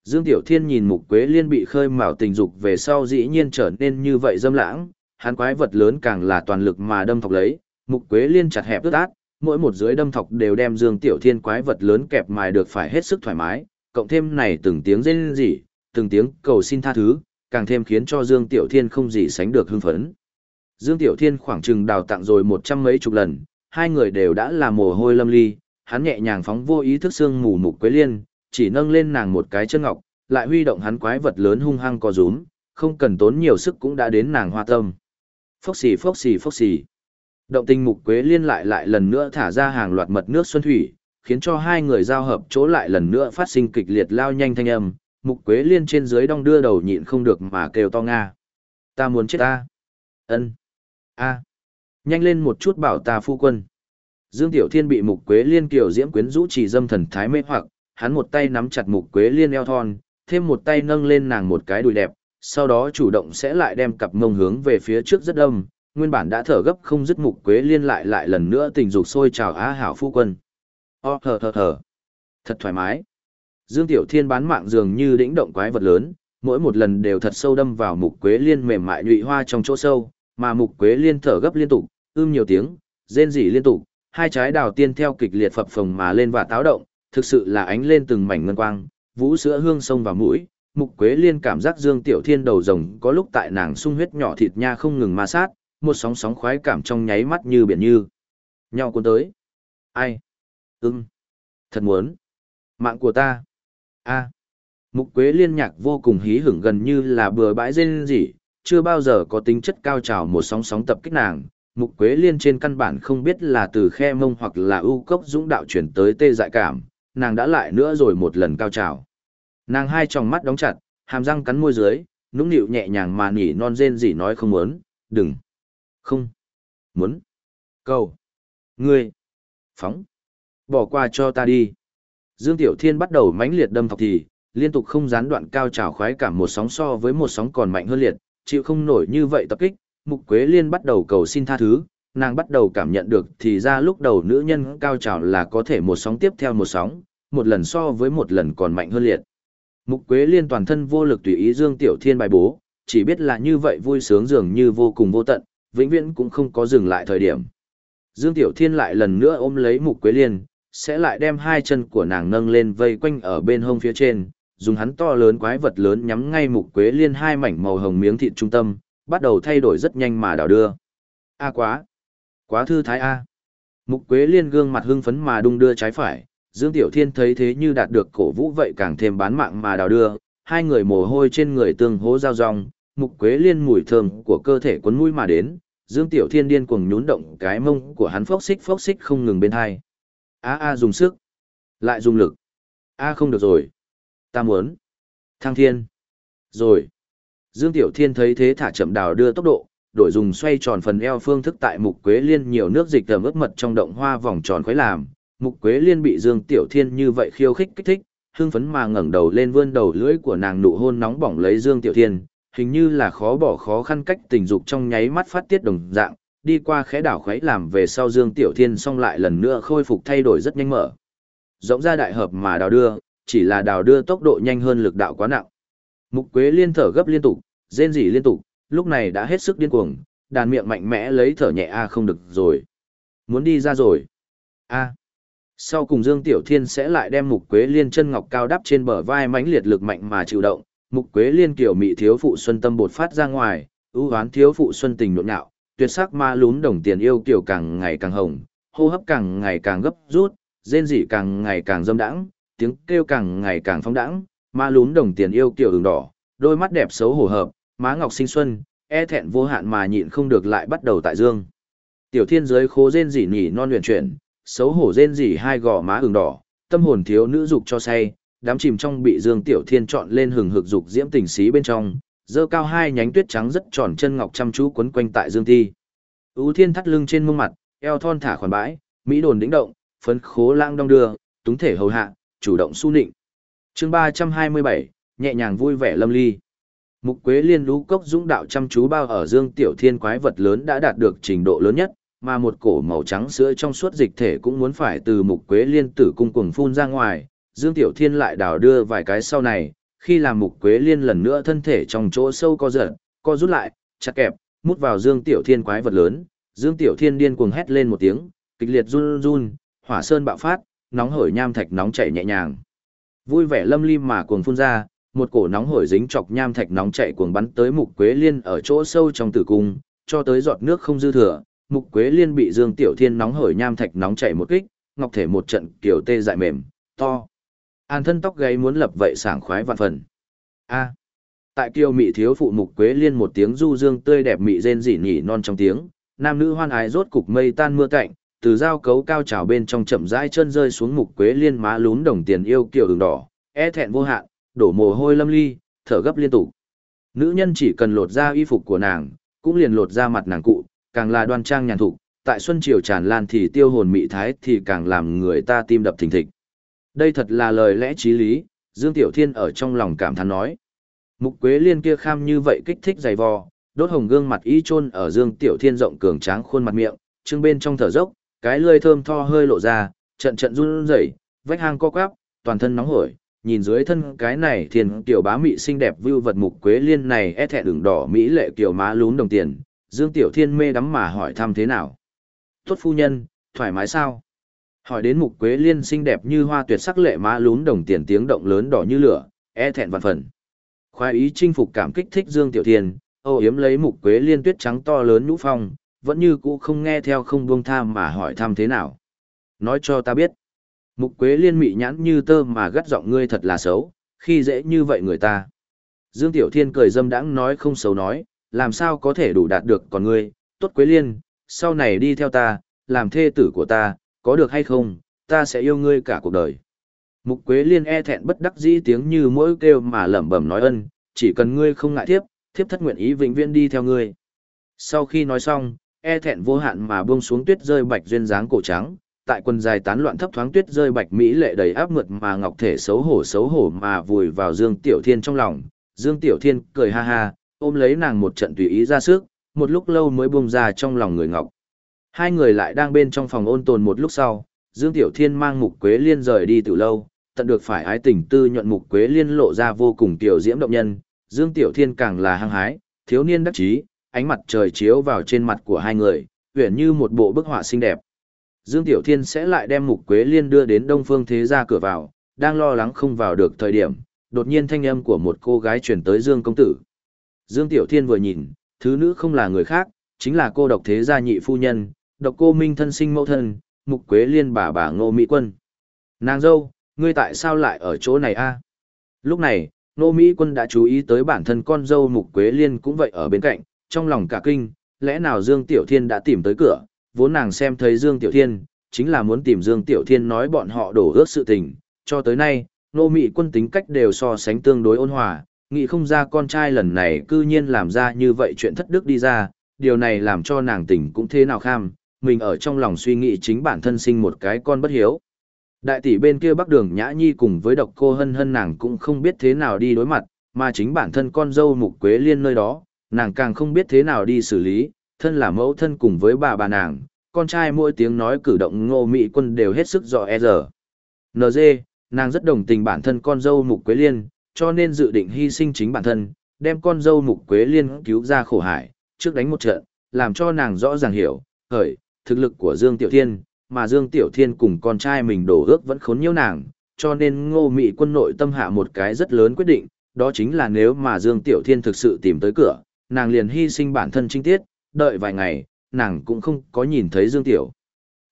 Dương Tiểu Thiên nhìn mục quế liên bị khơi mào tình dục về sau dĩ nhiên trở nên như vậy dâm lãng, hắn quái vật lớn càng là toàn lực mà đâm thọc lấy, mục quế liên chặt hẹp ướt át, mỗi một dưới đâm thọc đều đem Dương Tiểu Thiên quái vật lớn kẹp mài được phải hết sức thoải mái, cộng thêm này từng tiếng rên rỉ, từng tiếng cầu xin tha thứ, càng thêm khiến cho Dương Tiểu Thiên không gì sánh được hưng phấn. Dương Tiểu Thiên khoảng chừng đào tặng rồi một trăm mấy chục lần, hai người đều đã là mồ hôi lâm ly, hắn nhẹ nhàng phóng vô ý thức xương mù mục quế liên, chỉ nâng lên nàng một cái chân ngọc, lại huy động hắn quái vật lớn hung hăng co rúm, không cần tốn nhiều sức cũng đã đến nàng hoa tâm. Phốc xì phốc xì phốc xì. Động tình mục quế liên lại lại lần nữa thả ra hàng loạt mật nước xuân thủy, khiến cho hai người giao hợp chỗ lại lần nữa phát sinh kịch liệt lao nhanh thanh âm. Mục quế liên trên dưới đong đưa đầu nhịn không được mà kêu to nga. Ta muốn chết ta. ân a Nhanh lên một chút bảo ta phu quân. Dương Tiểu Thiên bị mục quế liên kiều diễm quyến rũ chỉ dâm thần thái mê hoặc, hắn một tay nắm chặt mục quế liên eo thon, thêm một tay nâng lên nàng một cái đùi đẹp, sau đó chủ động sẽ lại đem cặp mông hướng về phía trước rất đông, nguyên bản đã thở gấp không dứt mục quế liên lại lại lần nữa tình dục sôi trào á hảo phu quân. Ô thở thở thở. Thật thoải mái. Dương Tiểu Thiên bán mạng dường như đĩnh động quái vật lớn, mỗi một lần đều thật sâu đâm vào mục quế liên mềm mại nhụy hoa trong chỗ sâu, mà mục quế liên thở gấp liên tục, ưm nhiều tiếng, rên rỉ liên tục, hai trái đào tiên theo kịch liệt phập phồng mà lên và táo động, thực sự là ánh lên từng mảnh ngân quang, vũ sữa hương sông vào mũi, Mục Quế Liên cảm giác Dương Tiểu Thiên đầu rồng có lúc tại nàng sung huyết nhỏ thịt nha không ngừng ma sát, một sóng sóng khoái cảm trong nháy mắt như biển như. Nhau cuốn tới. Ai? Ưng. Thật muốn. Mạng của ta. a Mục Quế Liên nhạc vô cùng hí hửng gần như là bừa bãi rên rỉ, chưa bao giờ có tính chất cao trào một sóng sóng tập kích nàng. Mục Quế Liên trên căn bản không biết là từ khe mông hoặc là ưu cốc dũng đạo chuyển tới tê dại cảm, nàng đã lại nữa rồi một lần cao trào. Nàng hai tròng mắt đóng chặt, hàm răng cắn môi dưới, nũng nịu nhẹ nhàng mà nỉ non rên gì nói không muốn, đừng, không, muốn, cầu, ngươi, phóng, bỏ qua cho ta đi. Dương Tiểu Thiên bắt đầu mãnh liệt đâm thọc thì, liên tục không gián đoạn cao trào khoái cảm một sóng so với một sóng còn mạnh hơn liệt, chịu không nổi như vậy tập kích, Mục Quế Liên bắt đầu cầu xin tha thứ, nàng bắt đầu cảm nhận được thì ra lúc đầu nữ nhân cao trào là có thể một sóng tiếp theo một sóng, một lần so với một lần còn mạnh hơn liệt. Mục Quế Liên toàn thân vô lực tùy ý Dương Tiểu Thiên bài bố, chỉ biết là như vậy vui sướng dường như vô cùng vô tận, vĩnh viễn cũng không có dừng lại thời điểm. Dương Tiểu Thiên lại lần nữa ôm lấy Mục Quế Liên, sẽ lại đem hai chân của nàng nâng lên vây quanh ở bên hông phía trên, dùng hắn to lớn quái vật lớn nhắm ngay Mục Quế Liên hai mảnh màu hồng miếng thịt trung tâm, bắt đầu thay đổi rất nhanh mà đảo đưa. A quá! Quá thư thái A! Mục Quế Liên gương mặt hưng phấn mà đung đưa trái phải, Dương Tiểu Thiên thấy thế như đạt được cổ vũ vậy càng thêm bán mạng mà đào đưa, hai người mồ hôi trên người tương hố giao rong, Mục Quế Liên mùi thơm của cơ thể cuốn mũi mà đến, Dương Tiểu Thiên điên cuồng nhún động cái mông của hắn phốc xích phốc xích không ngừng bên hai. A a dùng sức, lại dùng lực. A không được rồi. Ta muốn. Thăng Thiên. Rồi. Dương Tiểu Thiên thấy thế thả chậm đào đưa tốc độ, đổi dùng xoay tròn phần eo phương thức tại Mục Quế Liên nhiều nước dịch tầm ướt mật trong động hoa vòng tròn khuấy làm. Mục Quế Liên bị Dương Tiểu Thiên như vậy khiêu khích kích thích, hưng phấn mà ngẩng đầu lên vươn đầu lưỡi của nàng nụ hôn nóng bỏng lấy Dương Tiểu Thiên, hình như là khó bỏ khó khăn cách tình dục trong nháy mắt phát tiết đồng dạng, đi qua khẽ đảo khuấy làm về sau Dương Tiểu Thiên xong lại lần nữa khôi phục thay đổi rất nhanh mở. Rộng ra đại hợp mà đào đưa, chỉ là đào đưa tốc độ nhanh hơn lực đạo quá nặng. Mục Quế liên thở gấp liên tục, rên rỉ liên tục, lúc này đã hết sức điên cuồng, đàn miệng mạnh mẽ lấy thở nhẹ a không được rồi. Muốn đi ra rồi. A. Sau cùng Dương Tiểu Thiên sẽ lại đem Mục Quế liên chân ngọc cao đắp trên bờ vai mãnh liệt lực mạnh mà chịu động, Mục Quế liên kiểu mị thiếu phụ xuân tâm bột phát ra ngoài, ưu hoán thiếu phụ xuân tình nộn nạo, tuyệt sắc ma lún đồng tiền yêu kiểu càng ngày càng hồng, hô hấp càng ngày càng gấp rút, rên rỉ càng ngày càng dâm đãng, tiếng kêu càng ngày càng phóng đãng, ma lún đồng tiền yêu kiểu đường đỏ, đôi mắt đẹp xấu hổ hợp, má ngọc sinh xuân, e thẹn vô hạn mà nhịn không được lại bắt đầu tại dương. Tiểu thiên giới khố rên rỉ nhỉ non luyện chuyển, xấu hổ rên rỉ hai gò má ửng đỏ, tâm hồn thiếu nữ dục cho say, đám chìm trong bị Dương Tiểu Thiên chọn lên hừng hực dục diễm tình xí bên trong, dơ cao hai nhánh tuyết trắng rất tròn chân ngọc chăm chú quấn quanh tại Dương thi. Ú Thiên thắt lưng trên mông mặt, eo thon thả khoản bãi, mỹ đồn đĩnh động, phấn khố lang đong đưa, túng thể hầu hạ, chủ động su nịnh. Chương 327, nhẹ nhàng vui vẻ lâm ly. Mục Quế Liên lũ cốc dũng đạo chăm chú bao ở Dương Tiểu Thiên quái vật lớn đã đạt được trình độ lớn nhất, mà một cổ màu trắng sữa trong suốt dịch thể cũng muốn phải từ Mục Quế Liên tử cung cuồng phun ra ngoài, Dương Tiểu Thiên lại đào đưa vài cái sau này, khi làm Mục Quế Liên lần nữa thân thể trong chỗ sâu co giật, co rút lại, chặt kẹp, mút vào Dương Tiểu Thiên quái vật lớn, Dương Tiểu Thiên điên cuồng hét lên một tiếng, kịch liệt run run, hỏa sơn bạo phát, nóng hổi nham thạch nóng chảy nhẹ nhàng. Vui vẻ lâm lim mà cuồng phun ra, một cổ nóng hổi dính chọc nham thạch nóng chảy cuồng bắn tới Mục Quế Liên ở chỗ sâu trong tử cung, cho tới giọt nước không dư thừa, Mục Quế Liên bị Dương Tiểu Thiên nóng hổi nham thạch nóng chảy một kích, ngọc thể một trận kiểu tê dại mềm, to. An thân tóc gáy muốn lập vậy sảng khoái vạn phần. A. Tại kiều mị thiếu phụ mục quế liên một tiếng du dương tươi đẹp mị rên rỉ nhỉ non trong tiếng, nam nữ hoan ái rốt cục mây tan mưa cạnh, từ dao cấu cao trào bên trong chậm rãi chân rơi xuống mục quế liên má lún đồng tiền yêu kiều đường đỏ, e thẹn vô hạn, đổ mồ hôi lâm ly, thở gấp liên tục. Nữ nhân chỉ cần lột ra y phục của nàng, cũng liền lột ra mặt nàng cụ, càng là đoan trang nhàn thục, tại xuân triều tràn lan thì tiêu hồn mị thái thì càng làm người ta tim đập thình thịch. Đây thật là lời lẽ trí lý, Dương Tiểu Thiên ở trong lòng cảm thán nói. Mục Quế Liên kia kham như vậy kích thích dày vò, đốt hồng gương mặt y chôn ở Dương Tiểu Thiên rộng cường tráng khuôn mặt miệng, trưng bên trong thở dốc, cái lưỡi thơm tho hơi lộ ra, trận trận run rẩy, vách hang co quắp, toàn thân nóng hổi, nhìn dưới thân cái này thiên tiểu bá mị xinh đẹp vưu vật Mục Quế Liên này e thẹn đường đỏ mỹ lệ kiều má lún đồng tiền, Dương Tiểu Thiên mê đắm mà hỏi thăm thế nào. Tốt phu nhân, thoải mái sao? Hỏi đến mục quế liên xinh đẹp như hoa tuyệt sắc lệ má lún đồng tiền tiếng động lớn đỏ như lửa, e thẹn vạn phần. Khoái ý chinh phục cảm kích thích Dương Tiểu Thiên, âu yếm lấy mục quế liên tuyết trắng to lớn nhũ phong, vẫn như cũ không nghe theo không buông tham mà hỏi thăm thế nào. Nói cho ta biết. Mục quế liên mị nhãn như tơ mà gắt giọng ngươi thật là xấu, khi dễ như vậy người ta. Dương Tiểu Thiên cười dâm đãng nói không xấu nói, làm sao có thể đủ đạt được còn ngươi, tốt quế liên, sau này đi theo ta, làm thê tử của ta, có được hay không, ta sẽ yêu ngươi cả cuộc đời. Mục Quế Liên e thẹn bất đắc dĩ tiếng như mỗi kêu mà lẩm bẩm nói ân, chỉ cần ngươi không ngại thiếp, thiếp thất nguyện ý vĩnh viễn đi theo ngươi. Sau khi nói xong, e thẹn vô hạn mà buông xuống tuyết rơi bạch duyên dáng cổ trắng, tại quần dài tán loạn thấp thoáng tuyết rơi bạch mỹ lệ đầy áp mượt mà ngọc thể xấu hổ xấu hổ mà vùi vào Dương Tiểu Thiên trong lòng. Dương Tiểu Thiên cười ha ha, ôm lấy nàng một trận tùy ý ra sức, một lúc lâu mới buông ra trong lòng người ngọc. Hai người lại đang bên trong phòng ôn tồn một lúc sau, Dương Tiểu Thiên mang Mục Quế Liên rời đi từ lâu, tận được phải ái tình tư nhuận mục quế liên lộ ra vô cùng tiểu diễm động nhân, Dương Tiểu Thiên càng là hăng hái, thiếu niên đắc chí, ánh mặt trời chiếu vào trên mặt của hai người, uyển như một bộ bức họa xinh đẹp. Dương Tiểu Thiên sẽ lại đem Mục Quế Liên đưa đến Đông Phương Thế gia cửa vào, đang lo lắng không vào được thời điểm, đột nhiên thanh âm của một cô gái truyền tới Dương công tử. Dương Tiểu Thiên vừa nhìn, thứ nữ không là người khác, chính là cô độc thế gia nhị phu nhân, độc cô minh thân sinh mẫu thân, Mục Quế Liên bà bà Ngô Mỹ Quân. Nàng dâu, ngươi tại sao lại ở chỗ này a? Lúc này, Ngô Mỹ Quân đã chú ý tới bản thân con dâu Mục Quế Liên cũng vậy ở bên cạnh, trong lòng cả kinh, lẽ nào Dương Tiểu Thiên đã tìm tới cửa, vốn nàng xem thấy Dương Tiểu Thiên, chính là muốn tìm Dương Tiểu Thiên nói bọn họ đổ ước sự tình, cho tới nay, nô mị quân tính cách đều so sánh tương đối ôn hòa, nghĩ không ra con trai lần này cư nhiên làm ra như vậy chuyện thất đức đi ra, điều này làm cho nàng tỉnh cũng thế nào kham, mình ở trong lòng suy nghĩ chính bản thân sinh một cái con bất hiếu. Đại tỷ bên kia bắc đường nhã nhi cùng với độc cô hân hân nàng cũng không biết thế nào đi đối mặt, mà chính bản thân con dâu mục quế liên nơi đó, nàng càng không biết thế nào đi xử lý, thân là mẫu thân cùng với bà bà nàng, con trai mỗi tiếng nói cử động ngô mỹ quân đều hết sức rõ e giờ. NG, nàng rất đồng tình bản thân con dâu Mục Quế Liên, cho nên dự định hy sinh chính bản thân, đem con dâu Mục Quế Liên cứu ra khổ hải, trước đánh một trận, làm cho nàng rõ ràng hiểu, hởi, thực lực của Dương Tiểu Thiên, mà Dương Tiểu Thiên cùng con trai mình đổ ước vẫn khốn nhiễu nàng, cho nên ngô mỹ quân nội tâm hạ một cái rất lớn quyết định, đó chính là nếu mà Dương Tiểu Thiên thực sự tìm tới cửa, nàng liền hy sinh bản thân trinh tiết, đợi vài ngày, nàng cũng không có nhìn thấy Dương Tiểu.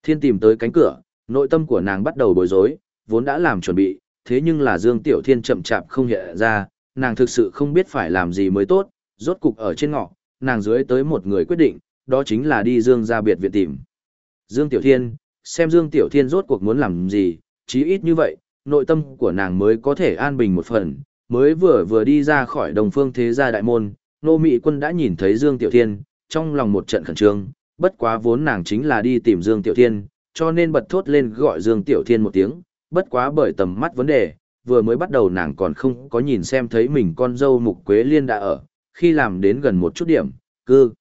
Thiên tìm tới cánh cửa, nội tâm của nàng bắt đầu bối rối, vốn đã làm chuẩn bị, thế nhưng là Dương Tiểu Thiên chậm chạp không hiện ra, nàng thực sự không biết phải làm gì mới tốt, rốt cục ở trên ngọ, nàng dưới tới một người quyết định, đó chính là đi Dương ra biệt viện tìm. Dương Tiểu Thiên, xem Dương Tiểu Thiên rốt cuộc muốn làm gì, chí ít như vậy, nội tâm của nàng mới có thể an bình một phần, mới vừa vừa đi ra khỏi đồng phương thế gia đại môn, nô mỹ quân đã nhìn thấy Dương Tiểu Thiên, trong lòng một trận khẩn trương, bất quá vốn nàng chính là đi tìm Dương Tiểu Thiên, cho nên bật thốt lên gọi Dương Tiểu Thiên một tiếng, bất quá bởi tầm mắt vấn đề, vừa mới bắt đầu nàng còn không có nhìn xem thấy mình con dâu Mục Quế Liên đã ở, khi làm đến gần một chút điểm, cư.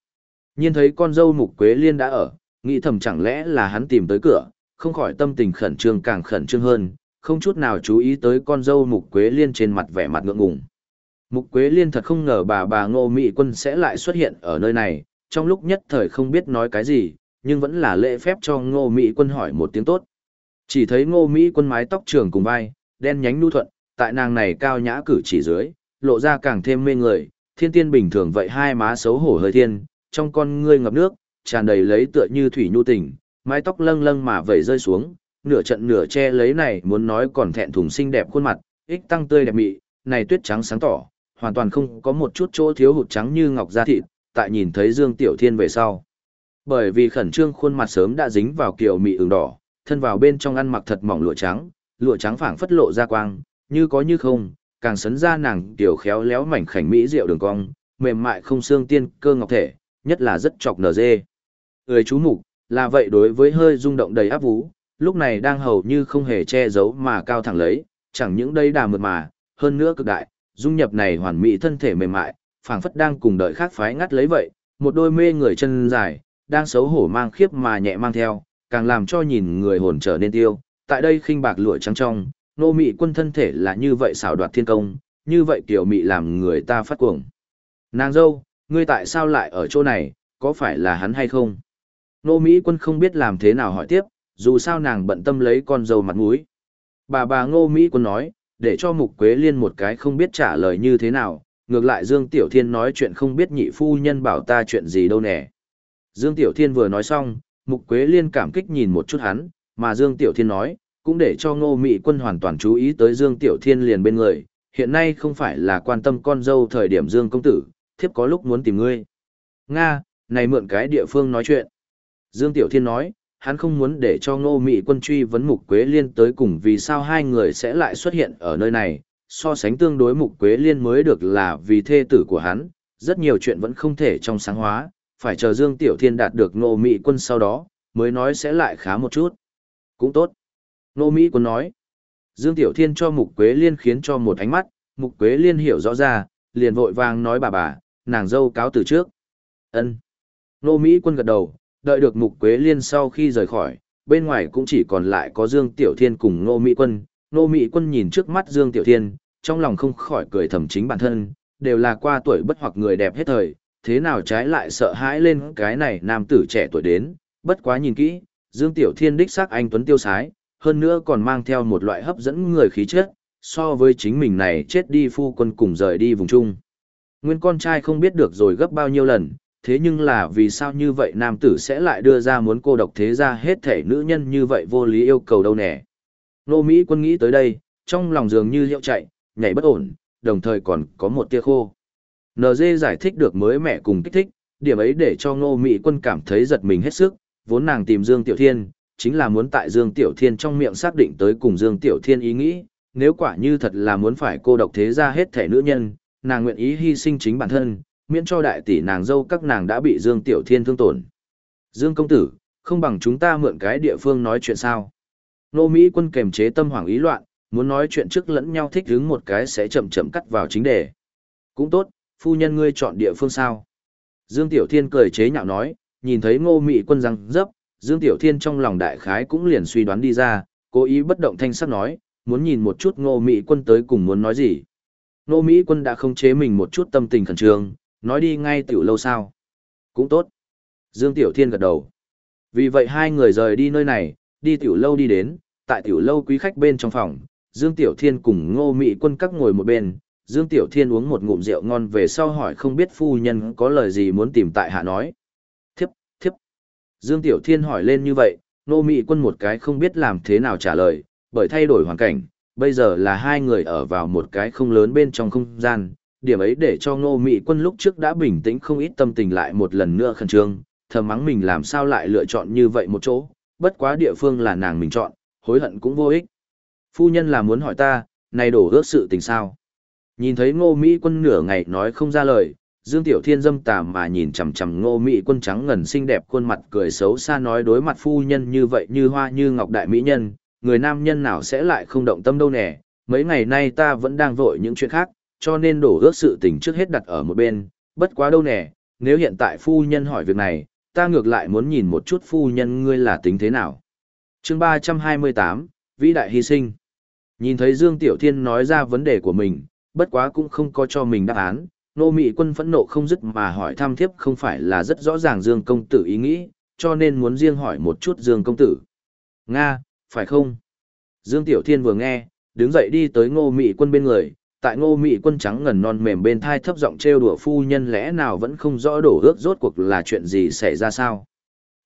Nhìn thấy con dâu Mục Quế Liên đã ở, nghĩ thầm chẳng lẽ là hắn tìm tới cửa, không khỏi tâm tình khẩn trương càng khẩn trương hơn, không chút nào chú ý tới con dâu Mục Quế Liên trên mặt vẻ mặt ngượng ngùng. Mục Quế Liên thật không ngờ bà bà Ngô Mỹ Quân sẽ lại xuất hiện ở nơi này, trong lúc nhất thời không biết nói cái gì, nhưng vẫn là lễ phép cho Ngô Mỹ Quân hỏi một tiếng tốt. Chỉ thấy Ngô Mỹ Quân mái tóc trường cùng vai, đen nhánh nu thuận, tại nàng này cao nhã cử chỉ dưới, lộ ra càng thêm mê người, thiên tiên bình thường vậy hai má xấu hổ hơi thiên, trong con ngươi ngập nước, tràn đầy lấy tựa như thủy nhu tình, mái tóc lâng lâng mà vẩy rơi xuống, nửa trận nửa che lấy này muốn nói còn thẹn thùng xinh đẹp khuôn mặt, ích tăng tươi đẹp mị, này tuyết trắng sáng tỏ, hoàn toàn không có một chút chỗ thiếu hụt trắng như ngọc da thịt, tại nhìn thấy Dương Tiểu Thiên về sau. Bởi vì khẩn trương khuôn mặt sớm đã dính vào kiều mị ửng đỏ, thân vào bên trong ăn mặc thật mỏng lụa trắng, lụa trắng phảng phất lộ ra quang, như có như không, càng sấn ra nàng tiểu khéo léo mảnh khảnh mỹ diệu đường cong, mềm mại không xương tiên cơ ngọc thể, nhất là rất chọc nở dê. Người chú mục, là vậy đối với hơi rung động đầy áp vú, lúc này đang hầu như không hề che giấu mà cao thẳng lấy, chẳng những đây đà mượt mà, hơn nữa cực đại, dung nhập này hoàn mỹ thân thể mềm mại, phảng phất đang cùng đợi khác phái ngắt lấy vậy, một đôi mê người chân dài, đang xấu hổ mang khiếp mà nhẹ mang theo, càng làm cho nhìn người hồn trở nên tiêu. Tại đây khinh bạc lụa trắng trong, nô mị quân thân thể là như vậy xảo đoạt thiên công, như vậy kiểu mị làm người ta phát cuồng. Nàng dâu, ngươi tại sao lại ở chỗ này, có phải là hắn hay không? Nô Mỹ quân không biết làm thế nào hỏi tiếp, dù sao nàng bận tâm lấy con dâu mặt mũi. Bà bà Ngô Mỹ quân nói, để cho Mục Quế Liên một cái không biết trả lời như thế nào, ngược lại Dương Tiểu Thiên nói chuyện không biết nhị phu nhân bảo ta chuyện gì đâu nè. Dương Tiểu Thiên vừa nói xong, Mục Quế Liên cảm kích nhìn một chút hắn, mà Dương Tiểu Thiên nói, cũng để cho Ngô Mị Quân hoàn toàn chú ý tới Dương Tiểu Thiên liền bên người, hiện nay không phải là quan tâm con dâu thời điểm Dương công tử, thiếp có lúc muốn tìm ngươi. Nga, này mượn cái địa phương nói chuyện. Dương Tiểu Thiên nói, hắn không muốn để cho Ngô Mị Quân truy vấn Mục Quế Liên tới cùng vì sao hai người sẽ lại xuất hiện ở nơi này, so sánh tương đối Mục Quế Liên mới được là vì thê tử của hắn, rất nhiều chuyện vẫn không thể trong sáng hóa, phải chờ Dương Tiểu Thiên đạt được nô Mỹ quân sau đó, mới nói sẽ lại khá một chút. Cũng tốt. nô Mỹ quân nói. Dương Tiểu Thiên cho Mục Quế Liên khiến cho một ánh mắt, Mục Quế Liên hiểu rõ ra, liền vội vàng nói bà bà, nàng dâu cáo từ trước. ân Nô Mỹ quân gật đầu, đợi được Mục Quế Liên sau khi rời khỏi, bên ngoài cũng chỉ còn lại có Dương Tiểu Thiên cùng Ngô Mỹ quân, nô mỹ quân nhìn trước mắt Dương Tiểu Thiên, trong lòng không khỏi cười thầm chính bản thân, đều là qua tuổi bất hoặc người đẹp hết thời, thế nào trái lại sợ hãi lên cái này nam tử trẻ tuổi đến, bất quá nhìn kỹ, Dương Tiểu Thiên đích xác anh Tuấn tiêu sái, hơn nữa còn mang theo một loại hấp dẫn người khí chất, so với chính mình này chết đi phu quân cùng rời đi vùng chung. Nguyên con trai không biết được rồi gấp bao nhiêu lần, thế nhưng là vì sao như vậy nam tử sẽ lại đưa ra muốn cô độc thế ra hết thể nữ nhân như vậy vô lý yêu cầu đâu nè. Nô Mỹ quân nghĩ tới đây, trong lòng dường như hiệu chạy, nhảy bất ổn, đồng thời còn có một tia khô. NG giải thích được mới mẹ cùng kích thích, điểm ấy để cho Ngô Mỹ quân cảm thấy giật mình hết sức, vốn nàng tìm Dương Tiểu Thiên, chính là muốn tại Dương Tiểu Thiên trong miệng xác định tới cùng Dương Tiểu Thiên ý nghĩ, nếu quả như thật là muốn phải cô độc thế ra hết thể nữ nhân, nàng nguyện ý hy sinh chính bản thân, miễn cho đại tỷ nàng dâu các nàng đã bị Dương Tiểu Thiên thương tổn. Dương công tử, không bằng chúng ta mượn cái địa phương nói chuyện sao. Nô Mỹ quân kềm chế tâm hoảng ý loạn, muốn nói chuyện trước lẫn nhau thích hứng một cái sẽ chậm chậm cắt vào chính đề. Cũng tốt, phu nhân ngươi chọn địa phương sao. Dương Tiểu Thiên cười chế nhạo nói, nhìn thấy ngô Mỹ quân răng dấp, Dương Tiểu Thiên trong lòng đại khái cũng liền suy đoán đi ra, cố ý bất động thanh sắc nói, muốn nhìn một chút ngô Mỹ quân tới cùng muốn nói gì. Ngô Mỹ quân đã không chế mình một chút tâm tình khẩn trương, nói đi ngay tiểu lâu sao. Cũng tốt. Dương Tiểu Thiên gật đầu. Vì vậy hai người rời đi nơi này, đi tiểu lâu đi đến, tại tiểu lâu quý khách bên trong phòng, Dương Tiểu Thiên cùng Ngô Mỹ Quân các ngồi một bên, Dương Tiểu Thiên uống một ngụm rượu ngon về sau hỏi không biết phu nhân có lời gì muốn tìm tại hạ nói. Thiếp, thiếp. Dương Tiểu Thiên hỏi lên như vậy, Ngô Mỹ Quân một cái không biết làm thế nào trả lời, bởi thay đổi hoàn cảnh, bây giờ là hai người ở vào một cái không lớn bên trong không gian, điểm ấy để cho Ngô Mỹ Quân lúc trước đã bình tĩnh không ít tâm tình lại một lần nữa khẩn trương, thầm mắng mình làm sao lại lựa chọn như vậy một chỗ, bất quá địa phương là nàng mình chọn, hối hận cũng vô ích. Phu nhân là muốn hỏi ta, này đổ ước sự tình sao? Nhìn thấy ngô Mỹ quân nửa ngày nói không ra lời, Dương Tiểu Thiên dâm tà mà nhìn chằm chằm ngô Mỹ quân trắng ngần xinh đẹp khuôn mặt cười xấu xa nói đối mặt phu nhân như vậy như hoa như ngọc đại mỹ nhân, người nam nhân nào sẽ lại không động tâm đâu nè, mấy ngày nay ta vẫn đang vội những chuyện khác, cho nên đổ ước sự tình trước hết đặt ở một bên, bất quá đâu nè, nếu hiện tại phu nhân hỏi việc này, ta ngược lại muốn nhìn một chút phu nhân ngươi là tính thế nào. chương 328, Vĩ Đại Hy Sinh Nhìn thấy Dương Tiểu Thiên nói ra vấn đề của mình, bất quá cũng không có cho mình đáp án, nô mị quân phẫn nộ không dứt mà hỏi thăm thiếp không phải là rất rõ ràng Dương công tử ý nghĩ, cho nên muốn riêng hỏi một chút Dương công tử. Nga, phải không? Dương Tiểu Thiên vừa nghe, đứng dậy đi tới ngô mị quân bên người, tại ngô mị quân trắng ngần non mềm bên thai thấp giọng trêu đùa phu nhân lẽ nào vẫn không rõ đổ ước rốt cuộc là chuyện gì xảy ra sao.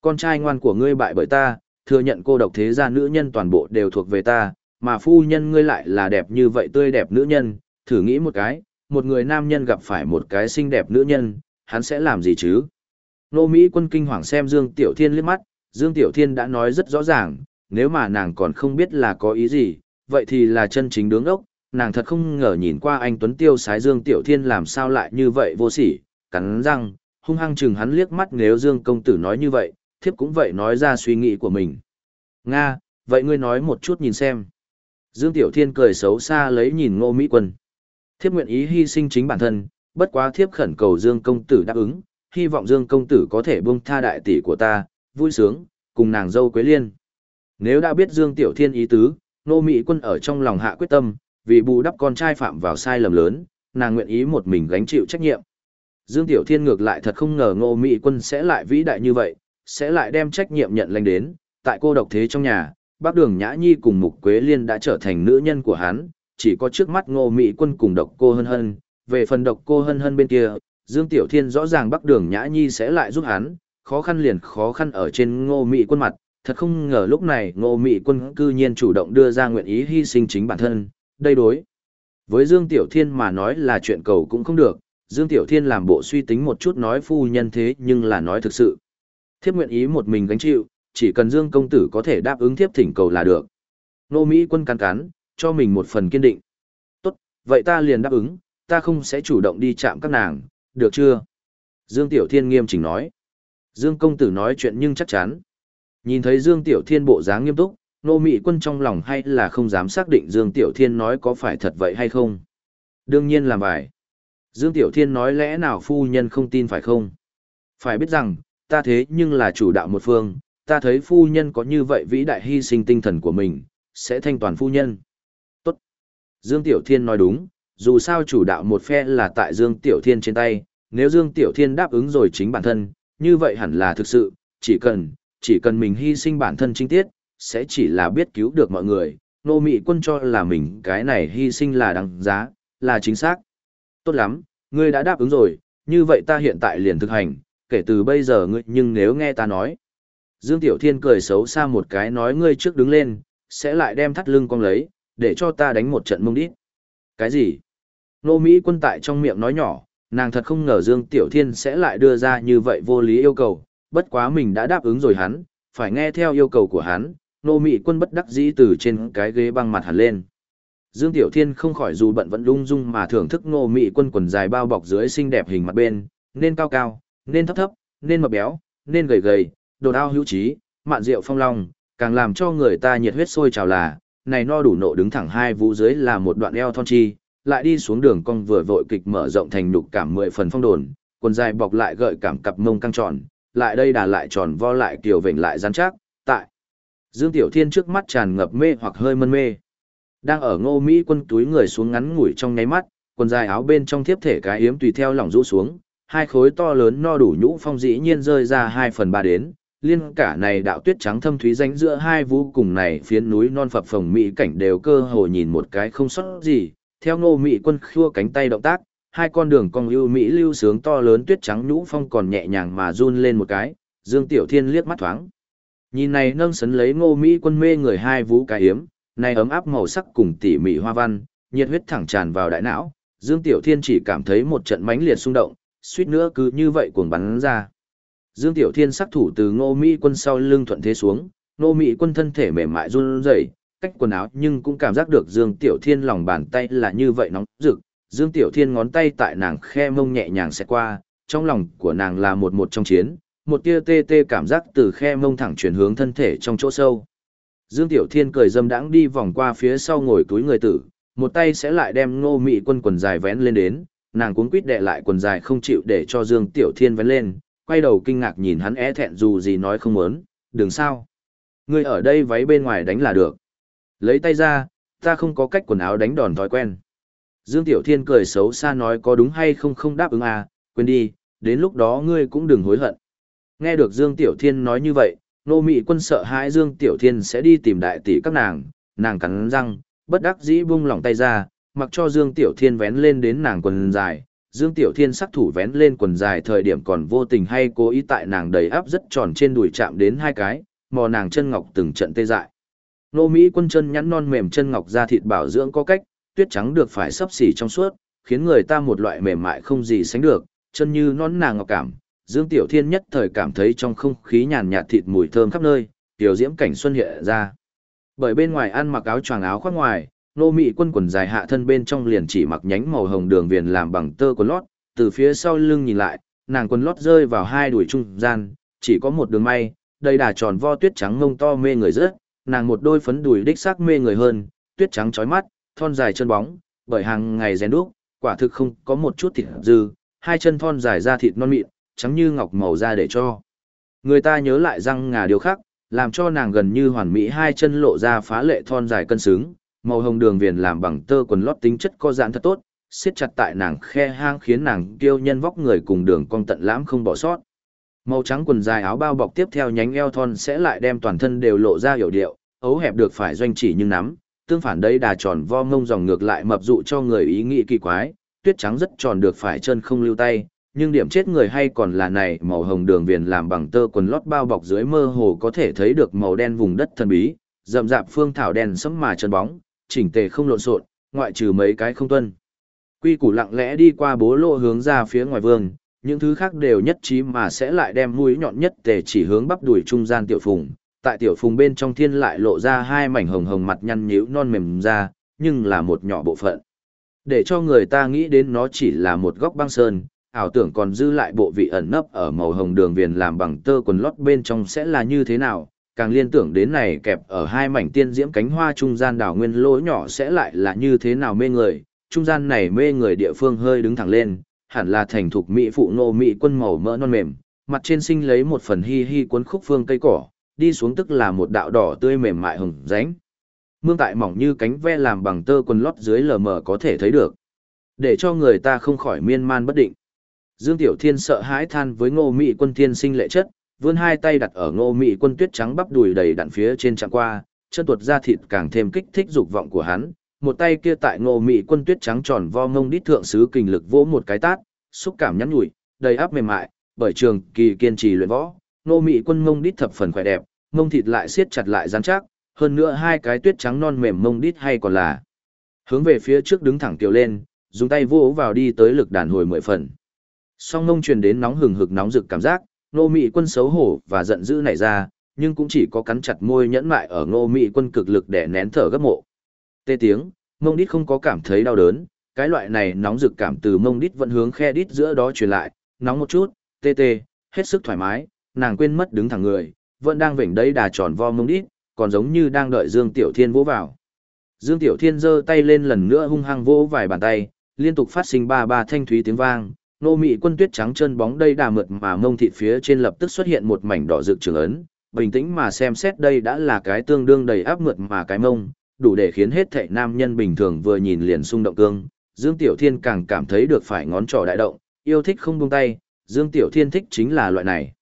Con trai ngoan của ngươi bại bởi ta, thừa nhận cô độc thế gia nữ nhân toàn bộ đều thuộc về ta, mà phu nhân ngươi lại là đẹp như vậy tươi đẹp nữ nhân, thử nghĩ một cái, một người nam nhân gặp phải một cái xinh đẹp nữ nhân, hắn sẽ làm gì chứ? Ngô Mỹ quân kinh hoàng xem Dương Tiểu Thiên liếc mắt, Dương Tiểu Thiên đã nói rất rõ ràng, nếu mà nàng còn không biết là có ý gì, vậy thì là chân chính đứng ốc, nàng thật không ngờ nhìn qua anh Tuấn Tiêu sái Dương Tiểu Thiên làm sao lại như vậy vô sỉ, cắn răng, hung hăng chừng hắn liếc mắt nếu Dương công tử nói như vậy, thiếp cũng vậy nói ra suy nghĩ của mình. Nga, vậy ngươi nói một chút nhìn xem. Dương Tiểu Thiên cười xấu xa lấy nhìn Ngô Mỹ Quân. Thiếp nguyện ý hy sinh chính bản thân, bất quá thiếp khẩn cầu Dương công tử đáp ứng, hy vọng Dương công tử có thể buông tha đại tỷ của ta, vui sướng, cùng nàng dâu Quế Liên. Nếu đã biết Dương Tiểu Thiên ý tứ, Ngô Mỹ Quân ở trong lòng hạ quyết tâm, vì bù đắp con trai phạm vào sai lầm lớn, nàng nguyện ý một mình gánh chịu trách nhiệm. Dương Tiểu Thiên ngược lại thật không ngờ Ngô Mỹ Quân sẽ lại vĩ đại như vậy, sẽ lại đem trách nhiệm nhận lên đến, tại cô độc thế trong nhà, bác đường Nhã Nhi cùng Mục Quế Liên đã trở thành nữ nhân của hắn, chỉ có trước mắt ngô Mỹ quân cùng độc cô hân hân, về phần độc cô hân hân bên kia, Dương Tiểu Thiên rõ ràng bác đường Nhã Nhi sẽ lại giúp hắn, khó khăn liền khó khăn ở trên ngô Mỹ quân mặt, thật không ngờ lúc này ngô Mỹ quân cư nhiên chủ động đưa ra nguyện ý hy sinh chính bản thân, đây đối. Với Dương Tiểu Thiên mà nói là chuyện cầu cũng không được, Dương Tiểu Thiên làm bộ suy tính một chút nói phu nhân thế nhưng là nói thực sự. Thiếp nguyện ý một mình gánh chịu, chỉ cần Dương công tử có thể đáp ứng thiếp thỉnh cầu là được. Nô Mỹ quân cắn cắn, cho mình một phần kiên định. Tốt, vậy ta liền đáp ứng, ta không sẽ chủ động đi chạm các nàng, được chưa? Dương Tiểu Thiên nghiêm chỉnh nói. Dương công tử nói chuyện nhưng chắc chắn. Nhìn thấy Dương Tiểu Thiên bộ dáng nghiêm túc, nô Mỹ quân trong lòng hay là không dám xác định Dương Tiểu Thiên nói có phải thật vậy hay không. Đương nhiên là phải. Dương Tiểu Thiên nói lẽ nào phu nhân không tin phải không? Phải biết rằng, ta thế nhưng là chủ đạo một phương, ta thấy phu nhân có như vậy vĩ đại hy sinh tinh thần của mình, sẽ thanh toàn phu nhân. Tốt. Dương Tiểu Thiên nói đúng, dù sao chủ đạo một phe là tại Dương Tiểu Thiên trên tay, nếu Dương Tiểu Thiên đáp ứng rồi chính bản thân, như vậy hẳn là thực sự, chỉ cần, chỉ cần mình hy sinh bản thân chính tiết, sẽ chỉ là biết cứu được mọi người, nô mị quân cho là mình cái này hy sinh là đáng giá, là chính xác. Tốt lắm, ngươi đã đáp ứng rồi, như vậy ta hiện tại liền thực hành, kể từ bây giờ ngươi nhưng nếu nghe ta nói. Dương Tiểu Thiên cười xấu xa một cái nói ngươi trước đứng lên, sẽ lại đem thắt lưng cong lấy, để cho ta đánh một trận mông đít. Cái gì? Nô Mỹ quân tại trong miệng nói nhỏ, nàng thật không ngờ Dương Tiểu Thiên sẽ lại đưa ra như vậy vô lý yêu cầu, bất quá mình đã đáp ứng rồi hắn, phải nghe theo yêu cầu của hắn, nô Mị quân bất đắc dĩ từ trên cái ghế băng mặt hẳn lên. Dương Tiểu Thiên không khỏi dù bận vẫn lung dung mà thưởng thức nô Mị quân quần dài bao bọc dưới xinh đẹp hình mặt bên, nên cao cao, nên thấp thấp, nên mập béo, nên gầy gầy, đồ ao hữu trí, mạn rượu phong long, càng làm cho người ta nhiệt huyết sôi trào là, này no đủ nộ đứng thẳng hai vũ dưới là một đoạn eo thon chi, lại đi xuống đường cong vừa vội kịch mở rộng thành nhục cảm mười phần phong đồn, quần dài bọc lại gợi cảm cặp mông căng tròn, lại đây đà lại tròn vo lại kiều vểnh lại rắn chắc, Dương Tiểu Thiên trước mắt tràn ngập mê hoặc hơi mân mê. Đang ở ngô Mỹ quân túi người xuống ngắn ngủi trong nháy mắt, quần dài áo bên trong thiếp thể cái yếm tùy theo lỏng rũ xuống, hai khối to lớn no đủ nhũ phong dĩ nhiên rơi ra hai phần ba đến, liên cả này đạo tuyết trắng thâm thúy ránh giữa hai vũ cùng này phiến núi non phập phồng mỹ cảnh đều cơ hồ nhìn một cái không sót gì, theo ngô mỹ quân khua cánh tay động tác, hai con đường cong ưu mỹ lưu sướng to lớn tuyết trắng nhũ phong còn nhẹ nhàng mà run lên một cái, Dương Tiểu Thiên liếc mắt thoáng. Nhìn này nâng sấn lấy ngô mỹ quân mê người hai vũ cái hiếm, này ấm áp màu sắc cùng tỉ mỉ hoa văn, nhiệt huyết thẳng tràn vào đại não, Dương Tiểu Thiên chỉ cảm thấy một trận mãnh liệt xung động, suýt nữa cứ như vậy cuồng bắn ra. Dương Tiểu Thiên sắc thủ từ Ngô Mỹ Quân sau lưng thuận thế xuống, Ngô Mỹ Quân thân thể mềm mại run rẩy, cách quần áo nhưng cũng cảm giác được Dương Tiểu Thiên lòng bàn tay là như vậy nóng rực. Dương Tiểu Thiên ngón tay tại nàng khe mông nhẹ nhàng sẽ qua, trong lòng của nàng là một một trong chiến, một tia tê tê cảm giác từ khe mông thẳng chuyển hướng thân thể trong chỗ sâu. Dương Tiểu Thiên cười dâm đãng đi vòng qua phía sau ngồi túi người tử, một tay sẽ lại đem Ngô Mị Quân quần dài vén lên đến, nàng cuống quýt đè lại quần dài không chịu để cho Dương Tiểu Thiên vén lên, quay đầu kinh ngạc nhìn hắn é thẹn dù gì nói không muốn, đừng sao. Ngươi ở đây váy bên ngoài đánh là được. Lấy tay ra, ta không có cách quần áo đánh đòn thói quen. Dương Tiểu Thiên cười xấu xa nói có đúng hay không không đáp ứng à, quên đi, đến lúc đó ngươi cũng đừng hối hận. Nghe được Dương Tiểu Thiên nói như vậy, nô mị quân sợ hãi Dương Tiểu Thiên sẽ đi tìm đại tỷ các nàng, nàng cắn răng, bất đắc dĩ buông lỏng tay ra, mặc cho Dương Tiểu Thiên vén lên đến nàng quần dài, Dương Tiểu Thiên sắc thủ vén lên quần dài thời điểm còn vô tình hay cố ý tại nàng đầy áp rất tròn trên đùi chạm đến hai cái, mò nàng chân ngọc từng trận tê dại. Nô Mỹ quân chân nhắn non mềm chân ngọc da thịt bảo dưỡng có cách, tuyết trắng được phải sấp xỉ trong suốt, khiến người ta một loại mềm mại không gì sánh được, chân như non nàng ngọc cảm. Dương Tiểu Thiên nhất thời cảm thấy trong không khí nhàn nhạt thịt mùi thơm khắp nơi, tiểu diễm cảnh xuân hiện ra. Bởi bên ngoài ăn mặc áo choàng áo khoác ngoài, nô mị quân quần dài hạ thân bên trong liền chỉ mặc nhánh màu hồng đường viền làm bằng tơ quần lót, từ phía sau lưng nhìn lại, nàng quần lót rơi vào hai đùi trung gian, chỉ có một đường may, đầy đà tròn vo tuyết trắng ngông to mê người rất, nàng một đôi phấn đùi đích xác mê người hơn, tuyết trắng chói mắt, thon dài chân bóng, bởi hàng ngày rèn đúc, quả thực không có một chút thịt dư, hai chân thon dài ra thịt non mịn, trắng như ngọc màu da để cho. Người ta nhớ lại răng ngà điều khác, làm cho nàng gần như hoàn mỹ hai chân lộ ra phá lệ thon dài cân xứng, màu hồng đường viền làm bằng tơ quần lót tính chất có giãn thật tốt, siết chặt tại nàng khe hang khiến nàng kiêu nhân vóc người cùng đường cong tận lãm không bỏ sót. Màu trắng quần dài áo bao bọc tiếp theo nhánh eo thon sẽ lại đem toàn thân đều lộ ra hiểu điệu, ấu hẹp được phải doanh chỉ nhưng nắm, tương phản đây đà tròn vo ngông dòng ngược lại mập dụ cho người ý nghĩ kỳ quái, tuyết trắng rất tròn được phải chân không lưu tay, nhưng điểm chết người hay còn là này màu hồng đường viền làm bằng tơ quần lót bao bọc dưới mơ hồ có thể thấy được màu đen vùng đất thần bí, rậm rạp phương thảo đen sẫm mà chân bóng, chỉnh tề không lộn xộn, ngoại trừ mấy cái không tuân. Quy củ lặng lẽ đi qua bố lộ hướng ra phía ngoài vương, những thứ khác đều nhất trí mà sẽ lại đem mũi nhọn nhất tề chỉ hướng bắp đuổi trung gian tiểu phùng. Tại tiểu phùng bên trong thiên lại lộ ra hai mảnh hồng hồng mặt nhăn nhíu non mềm ra, nhưng là một nhỏ bộ phận. Để cho người ta nghĩ đến nó chỉ là một góc băng sơn, ảo tưởng còn dư lại bộ vị ẩn nấp ở màu hồng đường viền làm bằng tơ quần lót bên trong sẽ là như thế nào, càng liên tưởng đến này kẹp ở hai mảnh tiên diễm cánh hoa trung gian đảo nguyên lỗ nhỏ sẽ lại là như thế nào mê người, trung gian này mê người địa phương hơi đứng thẳng lên, hẳn là thành thục mỹ phụ nô mỹ quân màu mỡ non mềm, mặt trên sinh lấy một phần hi hi cuốn khúc phương cây cỏ, đi xuống tức là một đạo đỏ tươi mềm mại hồng ránh. mương tại mỏng như cánh ve làm bằng tơ quần lót dưới lờ mờ có thể thấy được. Để cho người ta không khỏi miên man bất định. Dương Tiểu Thiên sợ hãi than với ngô mị quân thiên sinh lệ chất, vươn hai tay đặt ở ngô mị quân tuyết trắng bắp đùi đầy đặn phía trên chạm qua, chân tuột ra thịt càng thêm kích thích dục vọng của hắn. Một tay kia tại ngô mị quân tuyết trắng tròn vo ngông đít thượng sứ kình lực vỗ một cái tát, xúc cảm nhắn nhủi, đầy áp mềm mại, bởi trường kỳ kiên trì luyện võ, ngô mị quân ngông đít thập phần khỏe đẹp, ngông thịt lại siết chặt lại rắn chắc, hơn nữa hai cái tuyết trắng non mềm mông đít hay còn là hướng về phía trước đứng thẳng tiểu lên, dùng tay vỗ vào đi tới lực đàn hồi mười phần. Song ngông truyền đến nóng hừng hực nóng rực cảm giác, Ngô mị quân xấu hổ và giận dữ nảy ra, nhưng cũng chỉ có cắn chặt môi nhẫn mại ở Ngô mị quân cực lực để nén thở gấp mộ. Tê tiếng, mông đít không có cảm thấy đau đớn, cái loại này nóng rực cảm từ mông đít vẫn hướng khe đít giữa đó truyền lại, nóng một chút, tê tê, hết sức thoải mái, nàng quên mất đứng thẳng người, vẫn đang vểnh đấy đà tròn vo mông đít, còn giống như đang đợi Dương Tiểu Thiên vỗ vào. Dương Tiểu Thiên giơ tay lên lần nữa hung hăng vỗ vài bàn tay, liên tục phát sinh ba ba thanh thúy tiếng vang, nô mị quân tuyết trắng chân bóng đây đà mượt mà mông thịt phía trên lập tức xuất hiện một mảnh đỏ rực trường ấn, bình tĩnh mà xem xét đây đã là cái tương đương đầy áp mượt mà cái mông, đủ để khiến hết thảy nam nhân bình thường vừa nhìn liền xung động cương. Dương Tiểu Thiên càng cảm thấy được phải ngón trỏ đại động, yêu thích không buông tay, Dương Tiểu Thiên thích chính là loại này.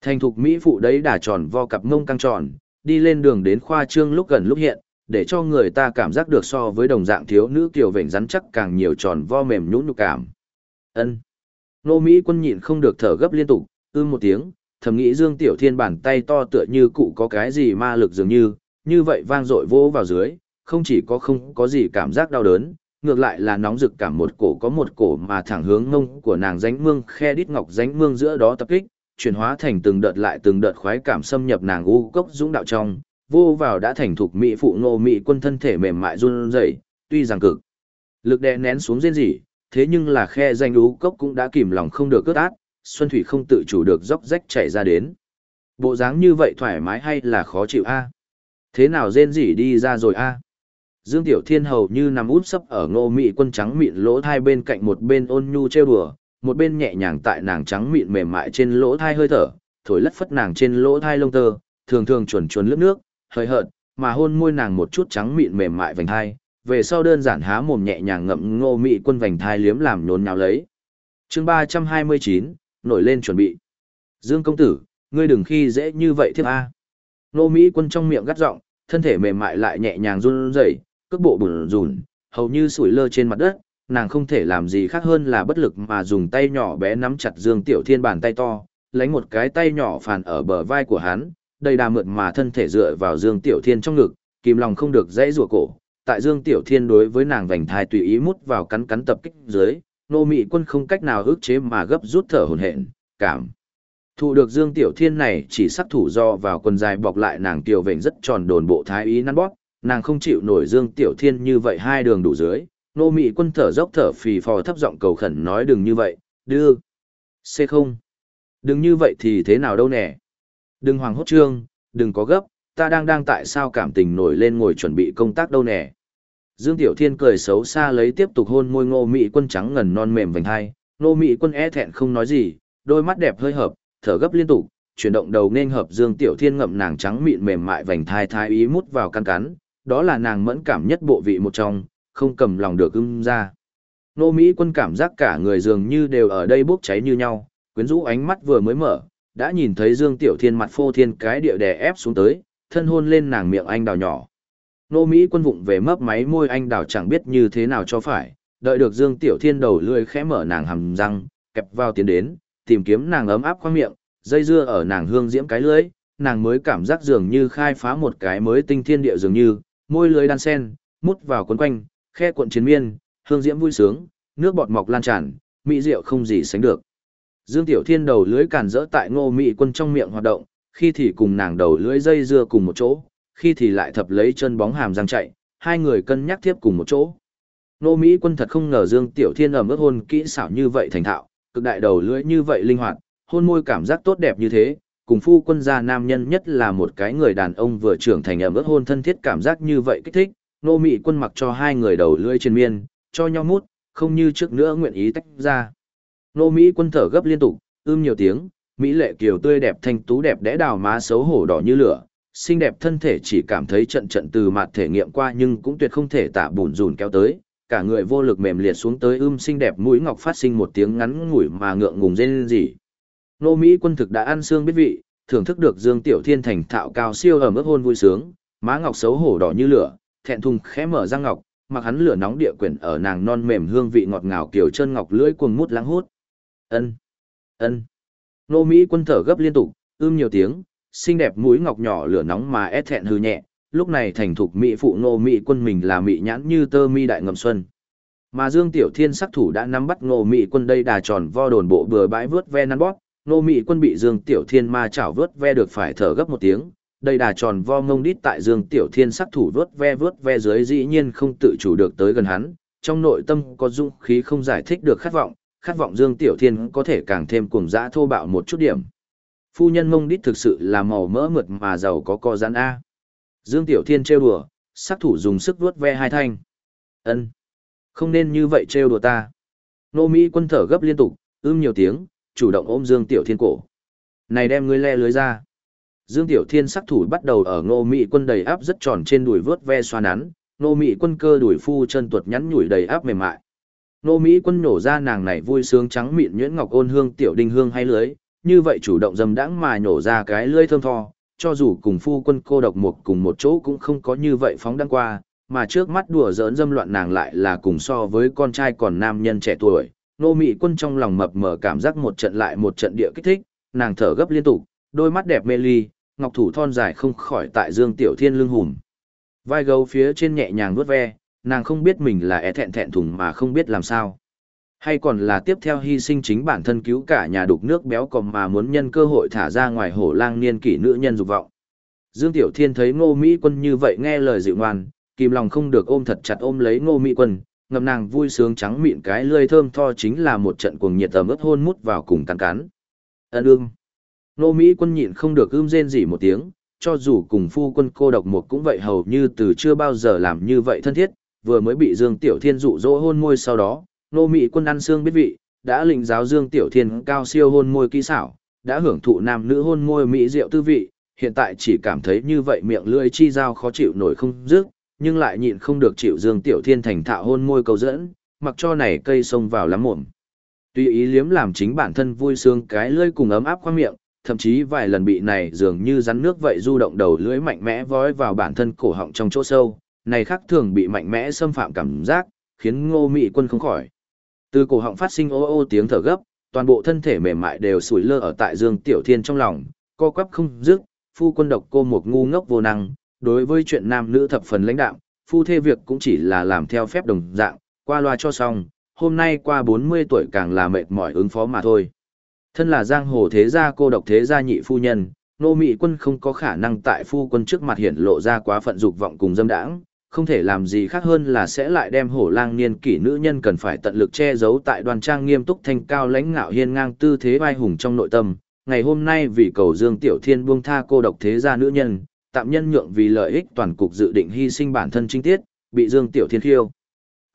Thành thục mỹ phụ đấy đà tròn vo cặp mông căng tròn, đi lên đường đến khoa trương lúc gần lúc hiện, để cho người ta cảm giác được so với đồng dạng thiếu nữ kiều vểnh rắn chắc càng nhiều tròn vo mềm nhũn nhục cảm. Ân. Nô Mỹ quân nhịn không được thở gấp liên tục, ư một tiếng, thầm nghĩ Dương Tiểu Thiên bàn tay to tựa như cụ có cái gì ma lực dường như, như vậy vang dội vỗ vào dưới, không chỉ có không có gì cảm giác đau đớn, ngược lại là nóng rực cảm một cổ có một cổ mà thẳng hướng ngông của nàng ránh mương khe đít ngọc ránh mương giữa đó tập kích, chuyển hóa thành từng đợt lại từng đợt khoái cảm xâm nhập nàng u cốc dũng đạo trong, vô vào đã thành thục mỹ phụ nô mỹ quân thân thể mềm mại run rẩy, tuy rằng cực lực đè nén xuống rên rỉ, thế nhưng là khe danh lũ cốc cũng đã kìm lòng không được cướp át, xuân thủy không tự chủ được dốc rách chảy ra đến. Bộ dáng như vậy thoải mái hay là khó chịu a? Thế nào rên rỉ đi ra rồi a? Dương Tiểu Thiên hầu như nằm út sấp ở ngô mị quân trắng mịn lỗ thai bên cạnh một bên ôn nhu trêu đùa, một bên nhẹ nhàng tại nàng trắng mịn mềm mại trên lỗ thai hơi thở, thổi lất phất nàng trên lỗ thai lông tơ, thường thường chuẩn chuẩn lướt nước, hơi hợt, mà hôn môi nàng một chút trắng mịn mềm mại vành thai, về sau đơn giản há mồm nhẹ nhàng ngậm ngô mị quân vành thai liếm làm nhốn nháo lấy. chương 329, nổi lên chuẩn bị. Dương công tử, ngươi đừng khi dễ như vậy thiếp a. Ngô Mỹ quân trong miệng gắt giọng, thân thể mềm mại lại nhẹ nhàng run rẩy, cước bộ bùn rùn, hầu như sủi lơ trên mặt đất, nàng không thể làm gì khác hơn là bất lực mà dùng tay nhỏ bé nắm chặt Dương Tiểu Thiên bàn tay to, lấy một cái tay nhỏ phàn ở bờ vai của hắn, đầy đà mượt mà thân thể dựa vào Dương Tiểu Thiên trong ngực, kìm lòng không được dãy rủa cổ. Tại Dương Tiểu Thiên đối với nàng vành thai tùy ý mút vào cắn cắn tập kích dưới, nô mị quân không cách nào ức chế mà gấp rút thở hổn hển, cảm. Thụ được Dương Tiểu Thiên này chỉ sắc thủ do vào quần dài bọc lại nàng tiểu vệnh rất tròn đồn bộ thái ý năn bóp, nàng không chịu nổi Dương Tiểu Thiên như vậy hai đường đủ dưới, nô mị quân thở dốc thở phì phò thấp giọng cầu khẩn nói đừng như vậy, đưa. C không. Đừng như vậy thì thế nào đâu nè. Đừng hoàng hốt trương, đừng có gấp, ta đang đang tại sao cảm tình nổi lên ngồi chuẩn bị công tác đâu nè. Dương Tiểu Thiên cười xấu xa lấy tiếp tục hôn môi ngô mị quân trắng ngần non mềm vành hai, ngô mị quân e thẹn không nói gì, đôi mắt đẹp hơi hợp, thở gấp liên tục, chuyển động đầu nên hợp Dương Tiểu Thiên ngậm nàng trắng mịn mềm mại vành thai thai ý mút vào căn cắn, đó là nàng mẫn cảm nhất bộ vị một trong, không cầm lòng được ưng ra. Nô Mỹ quân cảm giác cả người dường như đều ở đây bốc cháy như nhau, quyến rũ ánh mắt vừa mới mở, đã nhìn thấy Dương Tiểu Thiên mặt phô thiên cái địa đè ép xuống tới, thân hôn lên nàng miệng anh đào nhỏ. Nô Mỹ quân vụng về mấp máy môi anh đào chẳng biết như thế nào cho phải, đợi được Dương Tiểu Thiên đầu lươi khẽ mở nàng hầm răng, kẹp vào tiến đến, tìm kiếm nàng ấm áp khoang miệng, dây dưa ở nàng hương diễm cái lưỡi, nàng mới cảm giác dường như khai phá một cái mới tinh thiên địa dường như, môi lưới đan sen, mút vào quấn quanh, khe cuộn chiến miên, hương diễm vui sướng, nước bọt mọc lan tràn, mỹ rượu không gì sánh được. Dương Tiểu Thiên đầu lưới cản rỡ tại Ngô Mỹ Quân trong miệng hoạt động, khi thì cùng nàng đầu lưỡi dây dưa cùng một chỗ, khi thì lại thập lấy chân bóng hàm răng chạy, hai người cân nhắc tiếp cùng một chỗ. Nô Mỹ Quân thật không ngờ Dương Tiểu Thiên ẩm ướt hôn kỹ xảo như vậy thành thạo, cực đại đầu lưỡi như vậy linh hoạt, hôn môi cảm giác tốt đẹp như thế, cùng phu quân gia nam nhân nhất là một cái người đàn ông vừa trưởng thành ẩm ướt hôn thân thiết cảm giác như vậy kích thích, nô Mỹ quân mặc cho hai người đầu lưỡi trên miên, cho nhau mút, không như trước nữa nguyện ý tách ra. Nô Mỹ quân thở gấp liên tục, ưm nhiều tiếng, Mỹ lệ kiều tươi đẹp thanh tú đẹp đẽ đào má xấu hổ đỏ như lửa, xinh đẹp thân thể chỉ cảm thấy trận trận từ mặt thể nghiệm qua nhưng cũng tuyệt không thể tả bùn rùn kéo tới, cả người vô lực mềm liệt xuống tới ưm xinh đẹp mũi ngọc phát sinh một tiếng ngắn ngủi mà ngượng ngùng rên rỉ. Nô Mỹ quân thực đã ăn xương biết vị, thưởng thức được Dương Tiểu Thiên thành thạo cao siêu ở mức hôn vui sướng, má ngọc xấu hổ đỏ như lửa, thẹn thùng khẽ mở răng ngọc, mặc hắn lửa nóng địa quyển ở nàng non mềm hương vị ngọt ngào kiểu chân ngọc lưỡi cuồng mút lãng hút. Ân, ân. Nô Mỹ quân thở gấp liên tục, ưm nhiều tiếng, xinh đẹp mũi ngọc nhỏ lửa nóng mà é thẹn hư nhẹ, lúc này thành thục mỹ phụ nô mỹ quân mình là mỹ nhãn như tơ mi đại ngầm xuân. Mà Dương Tiểu Thiên sắc thủ đã nắm bắt nô mỹ quân đây đà tròn vo đồn bộ bừa bãi vướt ve năn bóp, nô mỹ quân bị Dương Tiểu Thiên ma chảo vướt ve được phải thở gấp một tiếng, đây đà tròn vo ngông đít tại Dương Tiểu Thiên sắc thủ vướt ve vướt ve dưới dĩ nhiên không tự chủ được tới gần hắn, trong nội tâm có dung khí không giải thích được khát vọng, khát vọng Dương Tiểu Thiên có thể càng thêm cuồng dã thô bạo một chút điểm. Phu nhân mông đít thực sự là màu mỡ mượt mà giàu có co giãn A. Dương Tiểu Thiên trêu đùa, sắc thủ dùng sức vuốt ve hai thanh. Ân, Không nên như vậy trêu đùa ta. Nô Mỹ quân thở gấp liên tục, ưm nhiều tiếng, chủ động ôm Dương Tiểu Thiên cổ. Này đem ngươi le lưới ra. Dương Tiểu Thiên sắc thủ bắt đầu ở Ngô Mỹ quân đầy áp rất tròn trên đùi vớt ve xoa nắn, Ngô Mỹ quân cơ đùi phu chân tuột nhắn nhủi đầy áp mềm mại. Nô Mỹ quân nổ ra nàng này vui sướng trắng mịn nhuyễn ngọc ôn hương tiểu đinh hương hay lưới, như vậy chủ động dầm đãng mà nổ ra cái lưỡi thơm tho, cho dù cùng phu quân cô độc một cùng một chỗ cũng không có như vậy phóng đăng qua, mà trước mắt đùa giỡn dâm loạn nàng lại là cùng so với con trai còn nam nhân trẻ tuổi. Nô Mỹ quân trong lòng mập mờ cảm giác một trận lại một trận địa kích thích, nàng thở gấp liên tục, đôi mắt đẹp mê ly, ngọc thủ thon dài không khỏi tại Dương Tiểu Thiên lưng hùm. Vai gấu phía trên nhẹ nhàng vuốt ve, nàng không biết mình là é thẹn thẹn thùng mà không biết làm sao. Hay còn là tiếp theo hy sinh chính bản thân cứu cả nhà đục nước béo còm mà muốn nhân cơ hội thả ra ngoài hổ lang niên kỷ nữ nhân dục vọng. Dương Tiểu Thiên thấy Ngô Mỹ Quân như vậy nghe lời dịu ngoan, kìm lòng không được ôm thật chặt ôm lấy Ngô Mỹ Quân, ngầm nàng vui sướng trắng mịn cái lươi thơm tho chính là một trận cuồng nhiệt tầm ướt hôn mút vào cùng cắn cắn. Ân ương. Ngô Mỹ Quân nhịn không được ưm rên rỉ một tiếng, cho dù cùng phu quân cô độc một cũng vậy hầu như từ chưa bao giờ làm như vậy thân thiết, vừa mới bị Dương Tiểu Thiên dụ dỗ hôn môi sau đó, nô mỹ quân ăn xương biết vị, đã lĩnh giáo Dương Tiểu Thiên cao siêu hôn môi kỹ xảo, đã hưởng thụ nam nữ hôn môi mỹ rượu tư vị, hiện tại chỉ cảm thấy như vậy miệng lưỡi chi dao khó chịu nổi không dứt, nhưng lại nhịn không được chịu Dương Tiểu Thiên thành thạo hôn môi cầu dẫn, mặc cho này cây sông vào lắm mồm. Tuy ý liếm làm chính bản thân vui sướng cái lưỡi cùng ấm áp qua miệng, thậm chí vài lần bị này dường như rắn nước vậy du động đầu lưỡi mạnh mẽ vói vào bản thân cổ họng trong chỗ sâu, này khác thường bị mạnh mẽ xâm phạm cảm giác, khiến ngô mị quân không khỏi. Từ cổ họng phát sinh ô ô tiếng thở gấp, toàn bộ thân thể mềm mại đều sủi lơ ở tại Dương Tiểu Thiên trong lòng, co quắp không dứt, phu quân độc cô một ngu ngốc vô năng, đối với chuyện nam nữ thập phần lãnh đạo, phu thê việc cũng chỉ là làm theo phép đồng dạng, qua loa cho xong, hôm nay qua 40 tuổi càng là mệt mỏi ứng phó mà thôi. Thân là giang hồ thế gia cô độc thế gia nhị phu nhân, nô mị quân không có khả năng tại phu quân trước mặt hiển lộ ra quá phận dục vọng cùng dâm đãng, không thể làm gì khác hơn là sẽ lại đem hổ lang niên kỷ nữ nhân cần phải tận lực che giấu tại đoàn trang nghiêm túc thanh cao lãnh ngạo hiên ngang tư thế vai hùng trong nội tâm. Ngày hôm nay vì cầu Dương Tiểu Thiên buông tha cô độc thế gia nữ nhân, tạm nhân nhượng vì lợi ích toàn cục dự định hy sinh bản thân trinh tiết, bị Dương Tiểu Thiên khiêu.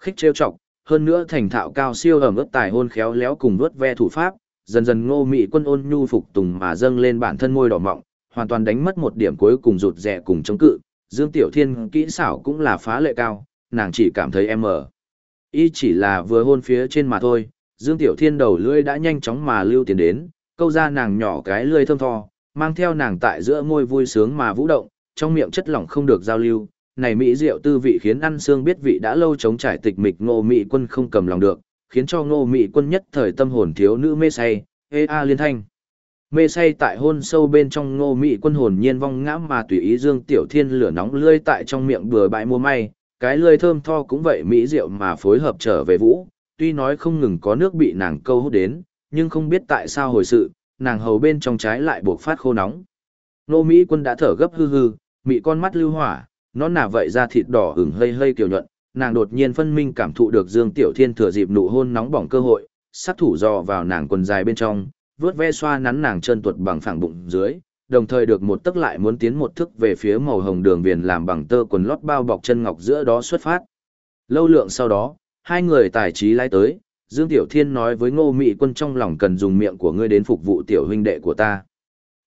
Khích trêu chọc, hơn nữa thành thạo cao siêu ẩm ướt tài hôn khéo léo cùng vớt ve thủ pháp, dần dần ngô mị quân ôn nhu phục tùng mà dâng lên bản thân môi đỏ mọng, hoàn toàn đánh mất một điểm cuối cùng rụt rẻ cùng chống cự, Dương Tiểu Thiên kỹ xảo cũng là phá lệ cao, nàng chỉ cảm thấy em mở. Y chỉ là vừa hôn phía trên mà thôi, Dương Tiểu Thiên đầu lưỡi đã nhanh chóng mà lưu tiền đến, câu ra nàng nhỏ cái lưỡi thơm tho, mang theo nàng tại giữa môi vui sướng mà vũ động, trong miệng chất lỏng không được giao lưu. Này mỹ rượu tư vị khiến ăn xương biết vị đã lâu chống trải tịch mịch ngô mỹ quân không cầm lòng được, khiến cho ngô mỹ quân nhất thời tâm hồn thiếu nữ mê say, ê a liên thanh mê say tại hôn sâu bên trong ngô mị quân hồn nhiên vong ngã mà tùy ý dương tiểu thiên lửa nóng lươi tại trong miệng bừa bãi mua may, cái lươi thơm tho cũng vậy mỹ rượu mà phối hợp trở về vũ, tuy nói không ngừng có nước bị nàng câu hút đến, nhưng không biết tại sao hồi sự, nàng hầu bên trong trái lại buộc phát khô nóng. Ngô mỹ quân đã thở gấp hư hư, mị con mắt lưu hỏa, nó nà vậy ra thịt đỏ hửng hây hây kiểu nhuận, nàng đột nhiên phân minh cảm thụ được dương tiểu thiên thừa dịp nụ hôn nóng bỏng cơ hội, sát thủ dò vào nàng quần dài bên trong vớt ve xoa nắn nàng chân tuột bằng phẳng bụng dưới, đồng thời được một tức lại muốn tiến một thức về phía màu hồng đường viền làm bằng tơ quần lót bao bọc chân ngọc giữa đó xuất phát. Lâu lượng sau đó, hai người tài trí lái tới, Dương Tiểu Thiên nói với Ngô Mị Quân trong lòng cần dùng miệng của ngươi đến phục vụ tiểu huynh đệ của ta.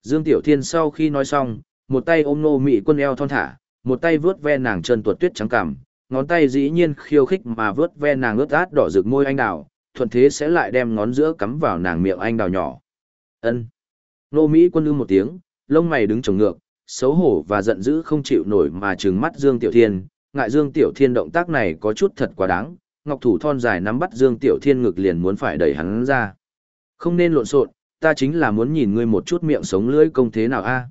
Dương Tiểu Thiên sau khi nói xong, một tay ôm Ngô Mị Quân eo thon thả, một tay vướt ve nàng chân tuột tuyết trắng cằm, ngón tay dĩ nhiên khiêu khích mà vướt ve nàng ướt át đỏ rực môi anh đào, thuận thế sẽ lại đem ngón giữa cắm vào nàng miệng anh đào nhỏ. Ân. nô Mỹ Quân ư một tiếng, lông mày đứng trồng ngược, xấu hổ và giận dữ không chịu nổi mà trừng mắt Dương Tiểu Thiên, ngại Dương Tiểu Thiên động tác này có chút thật quá đáng, ngọc thủ thon dài nắm bắt Dương Tiểu Thiên ngực liền muốn phải đẩy hắn ra. Không nên lộn xộn, ta chính là muốn nhìn ngươi một chút miệng sống lưỡi công thế nào a.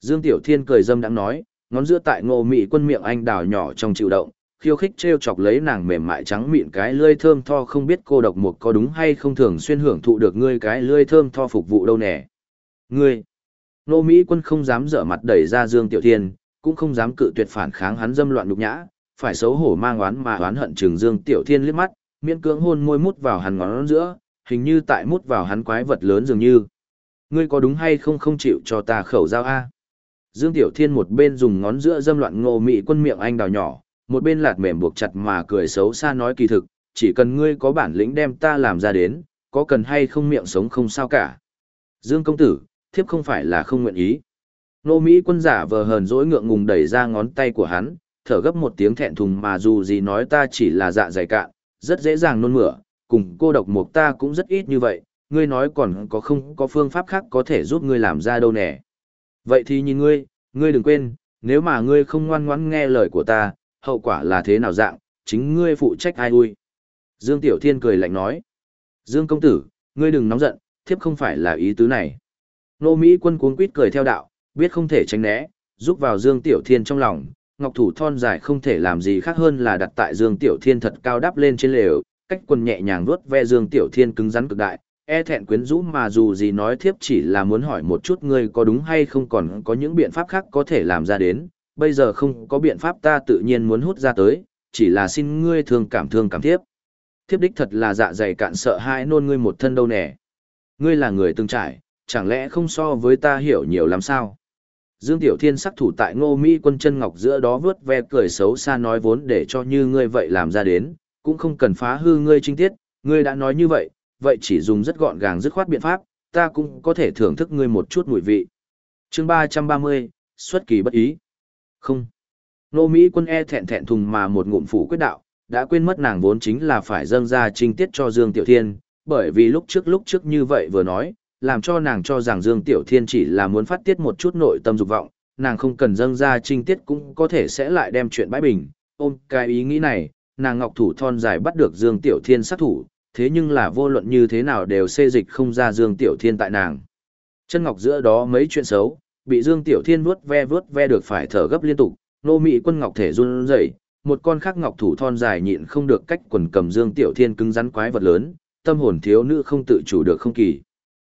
Dương Tiểu Thiên cười dâm đãng nói, ngón giữa tại Ngô mỹ Quân miệng anh đào nhỏ trong chịu động, khiêu khích trêu chọc lấy nàng mềm mại trắng mịn cái lưỡi thơm tho không biết cô độc một có đúng hay không thường xuyên hưởng thụ được ngươi cái lưỡi thơm tho phục vụ đâu nè. Ngươi Nô Mỹ quân không dám dở mặt đẩy ra Dương Tiểu Thiên, cũng không dám cự tuyệt phản kháng hắn dâm loạn nhục nhã, phải xấu hổ mang oán mà oán hận trừng Dương Tiểu Thiên liếc mắt, miễn cưỡng hôn môi mút vào hắn ngón giữa, hình như tại mút vào hắn quái vật lớn dường như. Ngươi có đúng hay không không chịu cho ta khẩu giao a? Dương Tiểu Thiên một bên dùng ngón giữa dâm loạn ngô Mỹ quân miệng anh đào nhỏ, một bên lạt mềm buộc chặt mà cười xấu xa nói kỳ thực, chỉ cần ngươi có bản lĩnh đem ta làm ra đến, có cần hay không miệng sống không sao cả. Dương công tử, thiếp không phải là không nguyện ý. Nô Mỹ quân giả vờ hờn dỗi ngượng ngùng đẩy ra ngón tay của hắn, thở gấp một tiếng thẹn thùng mà dù gì nói ta chỉ là dạ dày cạn, rất dễ dàng nôn mửa, cùng cô độc mục ta cũng rất ít như vậy, ngươi nói còn có không có phương pháp khác có thể giúp ngươi làm ra đâu nè. Vậy thì nhìn ngươi, ngươi đừng quên, nếu mà ngươi không ngoan ngoãn nghe lời của ta, hậu quả là thế nào dạng, chính ngươi phụ trách ai ui. Dương Tiểu Thiên cười lạnh nói. Dương công tử, ngươi đừng nóng giận, thiếp không phải là ý tứ này. Nô Mỹ quân cuốn quýt cười theo đạo, biết không thể tránh né, giúp vào Dương Tiểu Thiên trong lòng, ngọc thủ thon dài không thể làm gì khác hơn là đặt tại Dương Tiểu Thiên thật cao đắp lên trên lều, cách quần nhẹ nhàng vuốt ve Dương Tiểu Thiên cứng rắn cực đại, e thẹn quyến rũ mà dù gì nói thiếp chỉ là muốn hỏi một chút ngươi có đúng hay không còn có những biện pháp khác có thể làm ra đến, bây giờ không có biện pháp ta tự nhiên muốn hút ra tới, chỉ là xin ngươi thương cảm thương cảm thiếp. Thiếp đích thật là dạ dày cạn sợ hãi nôn ngươi một thân đâu nè. Ngươi là người từng trải, chẳng lẽ không so với ta hiểu nhiều lắm sao? Dương Tiểu Thiên sắc thủ tại ngô Mỹ quân chân ngọc giữa đó vớt ve cười xấu xa nói vốn để cho như ngươi vậy làm ra đến, cũng không cần phá hư ngươi trinh tiết, ngươi đã nói như vậy, vậy chỉ dùng rất gọn gàng dứt khoát biện pháp, ta cũng có thể thưởng thức ngươi một chút mùi vị. chương 330, xuất kỳ bất ý. Không. Nô Mỹ quân e thẹn thẹn thùng mà một ngụm phủ quyết đạo, đã quên mất nàng vốn chính là phải dâng ra trinh tiết cho Dương Tiểu Thiên, bởi vì lúc trước lúc trước như vậy vừa nói, làm cho nàng cho rằng Dương Tiểu Thiên chỉ là muốn phát tiết một chút nội tâm dục vọng, nàng không cần dâng ra trinh tiết cũng có thể sẽ lại đem chuyện bãi bình. Ôm cái ý nghĩ này, nàng ngọc thủ thon dài bắt được Dương Tiểu Thiên sát thủ, thế nhưng là vô luận như thế nào đều xê dịch không ra Dương Tiểu Thiên tại nàng. Chân ngọc giữa đó mấy chuyện xấu, bị Dương Tiểu Thiên vuốt ve vuốt ve được phải thở gấp liên tục, nô mị quân ngọc thể run rẩy, một con khác ngọc thủ thon dài nhịn không được cách quần cầm Dương Tiểu Thiên cứng rắn quái vật lớn, tâm hồn thiếu nữ không tự chủ được không kỳ.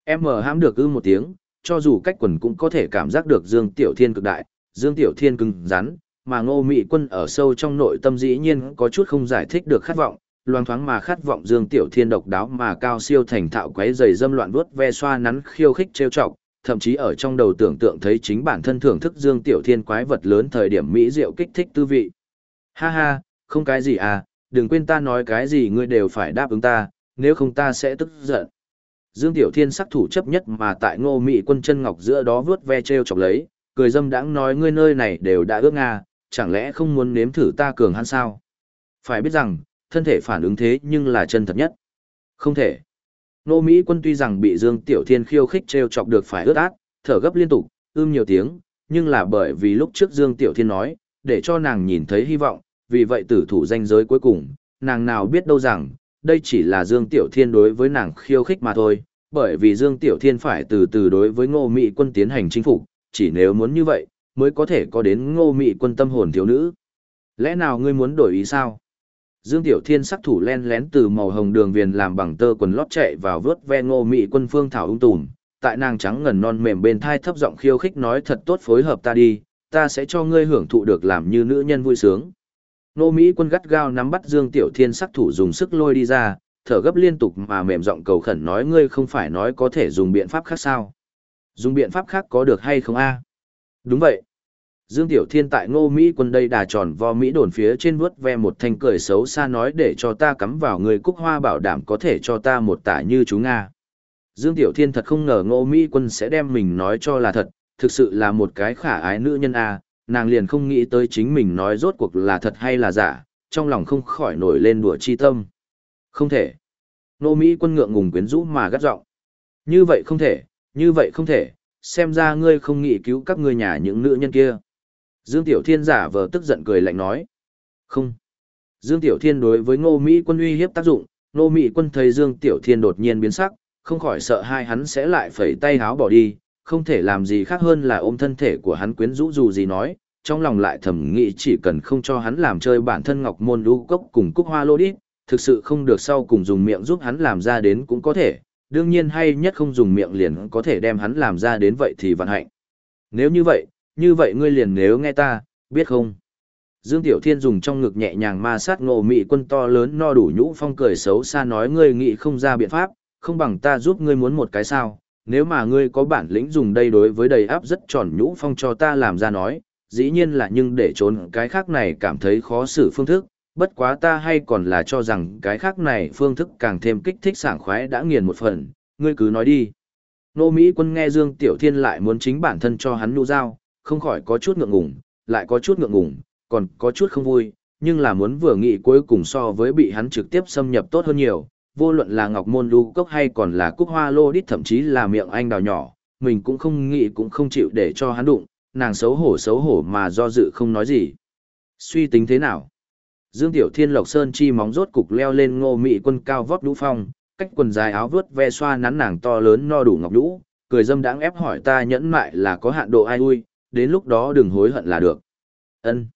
Em mở hãm được ư một tiếng, cho dù cách quần cũng có thể cảm giác được Dương Tiểu Thiên cực đại, Dương Tiểu Thiên cứng rắn, mà Ngô Mị Quân ở sâu trong nội tâm dĩ nhiên có chút không giải thích được khát vọng, loang thoáng mà khát vọng Dương Tiểu Thiên độc đáo mà cao siêu thành thạo quấy giày dâm loạn vuốt ve xoa nắn khiêu khích trêu chọc, thậm chí ở trong đầu tưởng tượng thấy chính bản thân thưởng thức Dương Tiểu Thiên quái vật lớn thời điểm mỹ diệu kích thích tư vị. Ha ha, không cái gì à, đừng quên ta nói cái gì ngươi đều phải đáp ứng ta, nếu không ta sẽ tức giận. Dương Tiểu Thiên sắc thủ chấp nhất mà tại ngô mị quân chân ngọc giữa đó vướt ve treo chọc lấy, cười dâm đãng nói ngươi nơi này đều đã ước nga, chẳng lẽ không muốn nếm thử ta cường hắn sao? Phải biết rằng, thân thể phản ứng thế nhưng là chân thật nhất. Không thể. Ngô Mỹ quân tuy rằng bị Dương Tiểu Thiên khiêu khích treo chọc được phải ướt át, thở gấp liên tục, ưm nhiều tiếng, nhưng là bởi vì lúc trước Dương Tiểu Thiên nói, để cho nàng nhìn thấy hy vọng, vì vậy tử thủ danh giới cuối cùng, nàng nào biết đâu rằng, đây chỉ là Dương Tiểu Thiên đối với nàng khiêu khích mà thôi, bởi vì Dương Tiểu Thiên phải từ từ đối với ngô Mỹ quân tiến hành chính phục, chỉ nếu muốn như vậy, mới có thể có đến ngô Mỹ quân tâm hồn thiếu nữ. Lẽ nào ngươi muốn đổi ý sao? Dương Tiểu Thiên sắc thủ len lén từ màu hồng đường viền làm bằng tơ quần lót chạy vào vớt ve ngô mị quân phương thảo ung tùm, tại nàng trắng ngần non mềm bên thai thấp giọng khiêu khích nói thật tốt phối hợp ta đi, ta sẽ cho ngươi hưởng thụ được làm như nữ nhân vui sướng. Ngô Mỹ quân gắt gao nắm bắt Dương Tiểu Thiên sắc thủ dùng sức lôi đi ra, thở gấp liên tục mà mềm giọng cầu khẩn nói ngươi không phải nói có thể dùng biện pháp khác sao. Dùng biện pháp khác có được hay không a? Đúng vậy. Dương Tiểu Thiên tại ngô Mỹ quân đây đà tròn vo Mỹ đồn phía trên vuốt ve một thanh cười xấu xa nói để cho ta cắm vào người cúc hoa bảo đảm có thể cho ta một tả như chú Nga. Dương Tiểu Thiên thật không ngờ ngô Mỹ quân sẽ đem mình nói cho là thật, thực sự là một cái khả ái nữ nhân a, nàng liền không nghĩ tới chính mình nói rốt cuộc là thật hay là giả, trong lòng không khỏi nổi lên đùa chi tâm. Không thể. Ngô Mỹ quân ngượng ngùng quyến rũ mà gắt giọng. Như vậy không thể, như vậy không thể, xem ra ngươi không nghĩ cứu các ngươi nhà những nữ nhân kia. Dương Tiểu Thiên giả vờ tức giận cười lạnh nói. Không. Dương Tiểu Thiên đối với Ngô Mỹ quân uy hiếp tác dụng, Ngô Mỹ quân thấy Dương Tiểu Thiên đột nhiên biến sắc, không khỏi sợ hai hắn sẽ lại phẩy tay háo bỏ đi, không thể làm gì khác hơn là ôm thân thể của hắn quyến rũ dù gì nói, trong lòng lại thầm nghĩ chỉ cần không cho hắn làm chơi bản thân ngọc môn lũ cốc cùng cúc hoa lô đi, thực sự không được sau cùng dùng miệng giúp hắn làm ra đến cũng có thể, đương nhiên hay nhất không dùng miệng liền có thể đem hắn làm ra đến vậy thì vận hạnh. Nếu như vậy, như vậy ngươi liền nếu nghe ta, biết không? Dương Tiểu Thiên dùng trong ngực nhẹ nhàng ma sát ngộ mị quân to lớn no đủ nhũ phong cười xấu xa nói ngươi nghĩ không ra biện pháp, không bằng ta giúp ngươi muốn một cái sao, nếu mà ngươi có bản lĩnh dùng đây đối với đầy áp rất tròn nhũ phong cho ta làm ra nói, dĩ nhiên là nhưng để trốn cái khác này cảm thấy khó xử phương thức, bất quá ta hay còn là cho rằng cái khác này phương thức càng thêm kích thích sảng khoái đã nghiền một phần, ngươi cứ nói đi. Nô Mỹ quân nghe Dương Tiểu Thiên lại muốn chính bản thân cho hắn nụ dao, không khỏi có chút ngượng ngùng, lại có chút ngượng ngùng, còn có chút không vui, nhưng là muốn vừa nghĩ cuối cùng so với bị hắn trực tiếp xâm nhập tốt hơn nhiều, vô luận là ngọc môn lưu cốc hay còn là cúc hoa lô đít thậm chí là miệng anh đào nhỏ, mình cũng không nghĩ cũng không chịu để cho hắn đụng, nàng xấu hổ xấu hổ mà do dự không nói gì. Suy tính thế nào? Dương Tiểu Thiên Lộc Sơn chi móng rốt cục leo lên ngô mị quân cao vóc đũ phong, cách quần dài áo vướt ve xoa nắn nàng to lớn no đủ ngọc đũ, cười dâm đáng ép hỏi ta nhẫn mại là có hạn độ ai ui, đến lúc đó đừng hối hận là được. Ân.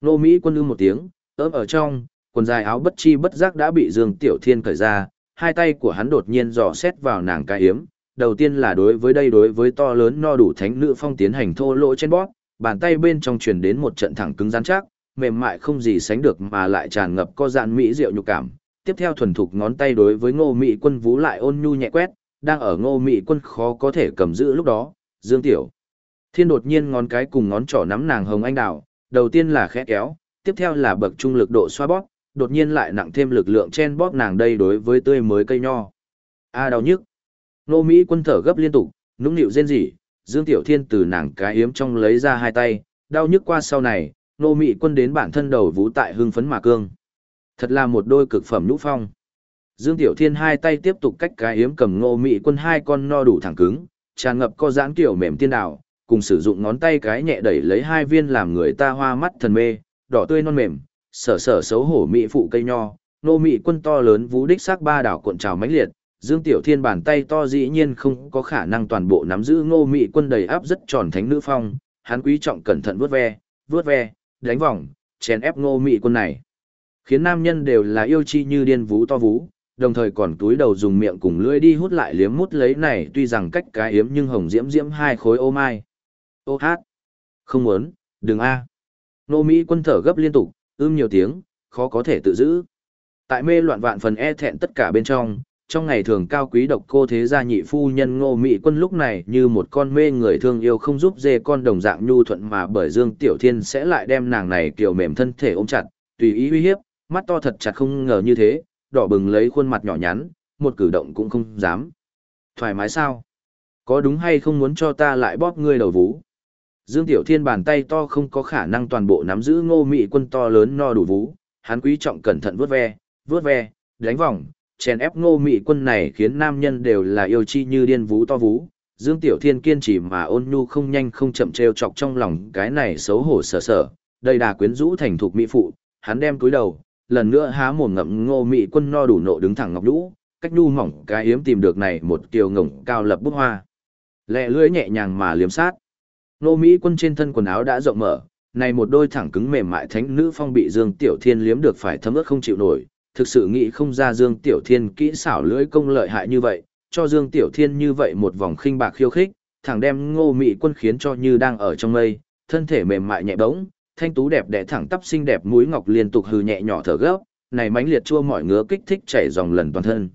Ngô Mỹ quân ư một tiếng, ớm ở trong, quần dài áo bất chi bất giác đã bị Dương Tiểu Thiên cởi ra, hai tay của hắn đột nhiên dò xét vào nàng cái hiếm. Đầu tiên là đối với đây đối với to lớn no đủ thánh nữ phong tiến hành thô lỗ trên bót, bàn tay bên trong truyền đến một trận thẳng cứng rắn chắc, mềm mại không gì sánh được mà lại tràn ngập có dạn mỹ diệu nhục cảm. Tiếp theo thuần thục ngón tay đối với Ngô Mỹ Quân vú lại ôn nhu nhẹ quét, đang ở Ngô Mỹ Quân khó có thể cầm giữ lúc đó, Dương Tiểu Thiên đột nhiên ngón cái cùng ngón trỏ nắm nàng hồng anh đào, đầu tiên là khẽ kéo, tiếp theo là bậc trung lực độ xoa bóp, đột nhiên lại nặng thêm lực lượng chen bóp nàng đây đối với tươi mới cây nho. A à, đau nhức. Nô Mỹ quân thở gấp liên tục, nũng nịu rên rỉ, Dương Tiểu Thiên từ nàng cái yếm trong lấy ra hai tay, đau nhức qua sau này, nô Mỹ quân đến bản thân đầu vũ tại hưng phấn mà cương. Thật là một đôi cực phẩm nhũ phong. Dương Tiểu Thiên hai tay tiếp tục cách cái yếm cầm nô Mỹ quân hai con no đủ thẳng cứng, tràn ngập co giãn kiểu mềm tiên đảo, cùng sử dụng ngón tay cái nhẹ đẩy lấy hai viên làm người ta hoa mắt thần mê, đỏ tươi non mềm, sở sở xấu hổ mỹ phụ cây nho, nô mỹ quân to lớn vũ đích xác ba đảo cuộn trào mãnh liệt, Dương Tiểu Thiên bàn tay to dĩ nhiên không có khả năng toàn bộ nắm giữ ngô mỹ quân đầy áp rất tròn thánh nữ phong, hắn quý trọng cẩn thận vuốt ve, vuốt ve, đánh vòng, chèn ép ngô mỹ quân này. Khiến nam nhân đều là yêu chi như điên vũ to vũ, đồng thời còn túi đầu dùng miệng cùng lưỡi đi hút lại liếm mút lấy này tuy rằng cách cái yếm nhưng hồng diễm diễm hai khối ô mai. Ô hát. Không muốn, đừng a. Nô Mỹ quân thở gấp liên tục, ưm nhiều tiếng, khó có thể tự giữ. Tại mê loạn vạn phần e thẹn tất cả bên trong, trong ngày thường cao quý độc cô thế gia nhị phu nhân ngô mỹ quân lúc này như một con mê người thương yêu không giúp dê con đồng dạng nhu thuận mà bởi dương tiểu thiên sẽ lại đem nàng này kiểu mềm thân thể ôm chặt tùy ý uy hiếp mắt to thật chặt không ngờ như thế đỏ bừng lấy khuôn mặt nhỏ nhắn một cử động cũng không dám thoải mái sao có đúng hay không muốn cho ta lại bóp ngươi đầu vú Dương Tiểu Thiên bàn tay to không có khả năng toàn bộ nắm giữ ngô mị quân to lớn no đủ vú, hắn quý trọng cẩn thận vớt ve, vớt ve, đánh vòng, chèn ép ngô mị quân này khiến nam nhân đều là yêu chi như điên vú to vú. Dương Tiểu Thiên kiên trì mà ôn nhu không nhanh không chậm treo chọc trong lòng cái này xấu hổ sợ sợ, đây đà quyến rũ thành thục mỹ phụ, hắn đem cúi đầu, lần nữa há mồm ngậm ngô mị quân no đủ nộ đứng thẳng ngọc lũ, cách nhu mỏng cái yếm tìm được này một kiều ngổng cao lập bút hoa. Lẹ lưỡi nhẹ nhàng mà liếm sát. Nô Mỹ quân trên thân quần áo đã rộng mở, này một đôi thẳng cứng mềm mại thánh nữ phong bị Dương Tiểu Thiên liếm được phải thấm ướt không chịu nổi, thực sự nghĩ không ra Dương Tiểu Thiên kỹ xảo lưỡi công lợi hại như vậy, cho Dương Tiểu Thiên như vậy một vòng khinh bạc khiêu khích, thẳng đem Ngô Mỹ quân khiến cho như đang ở trong mây, thân thể mềm mại nhẹ bỗng, thanh tú đẹp đẽ thẳng tắp xinh đẹp mũi ngọc liên tục hừ nhẹ nhỏ thở gấp, này mãnh liệt chua mọi ngứa kích thích chảy dòng lần toàn thân.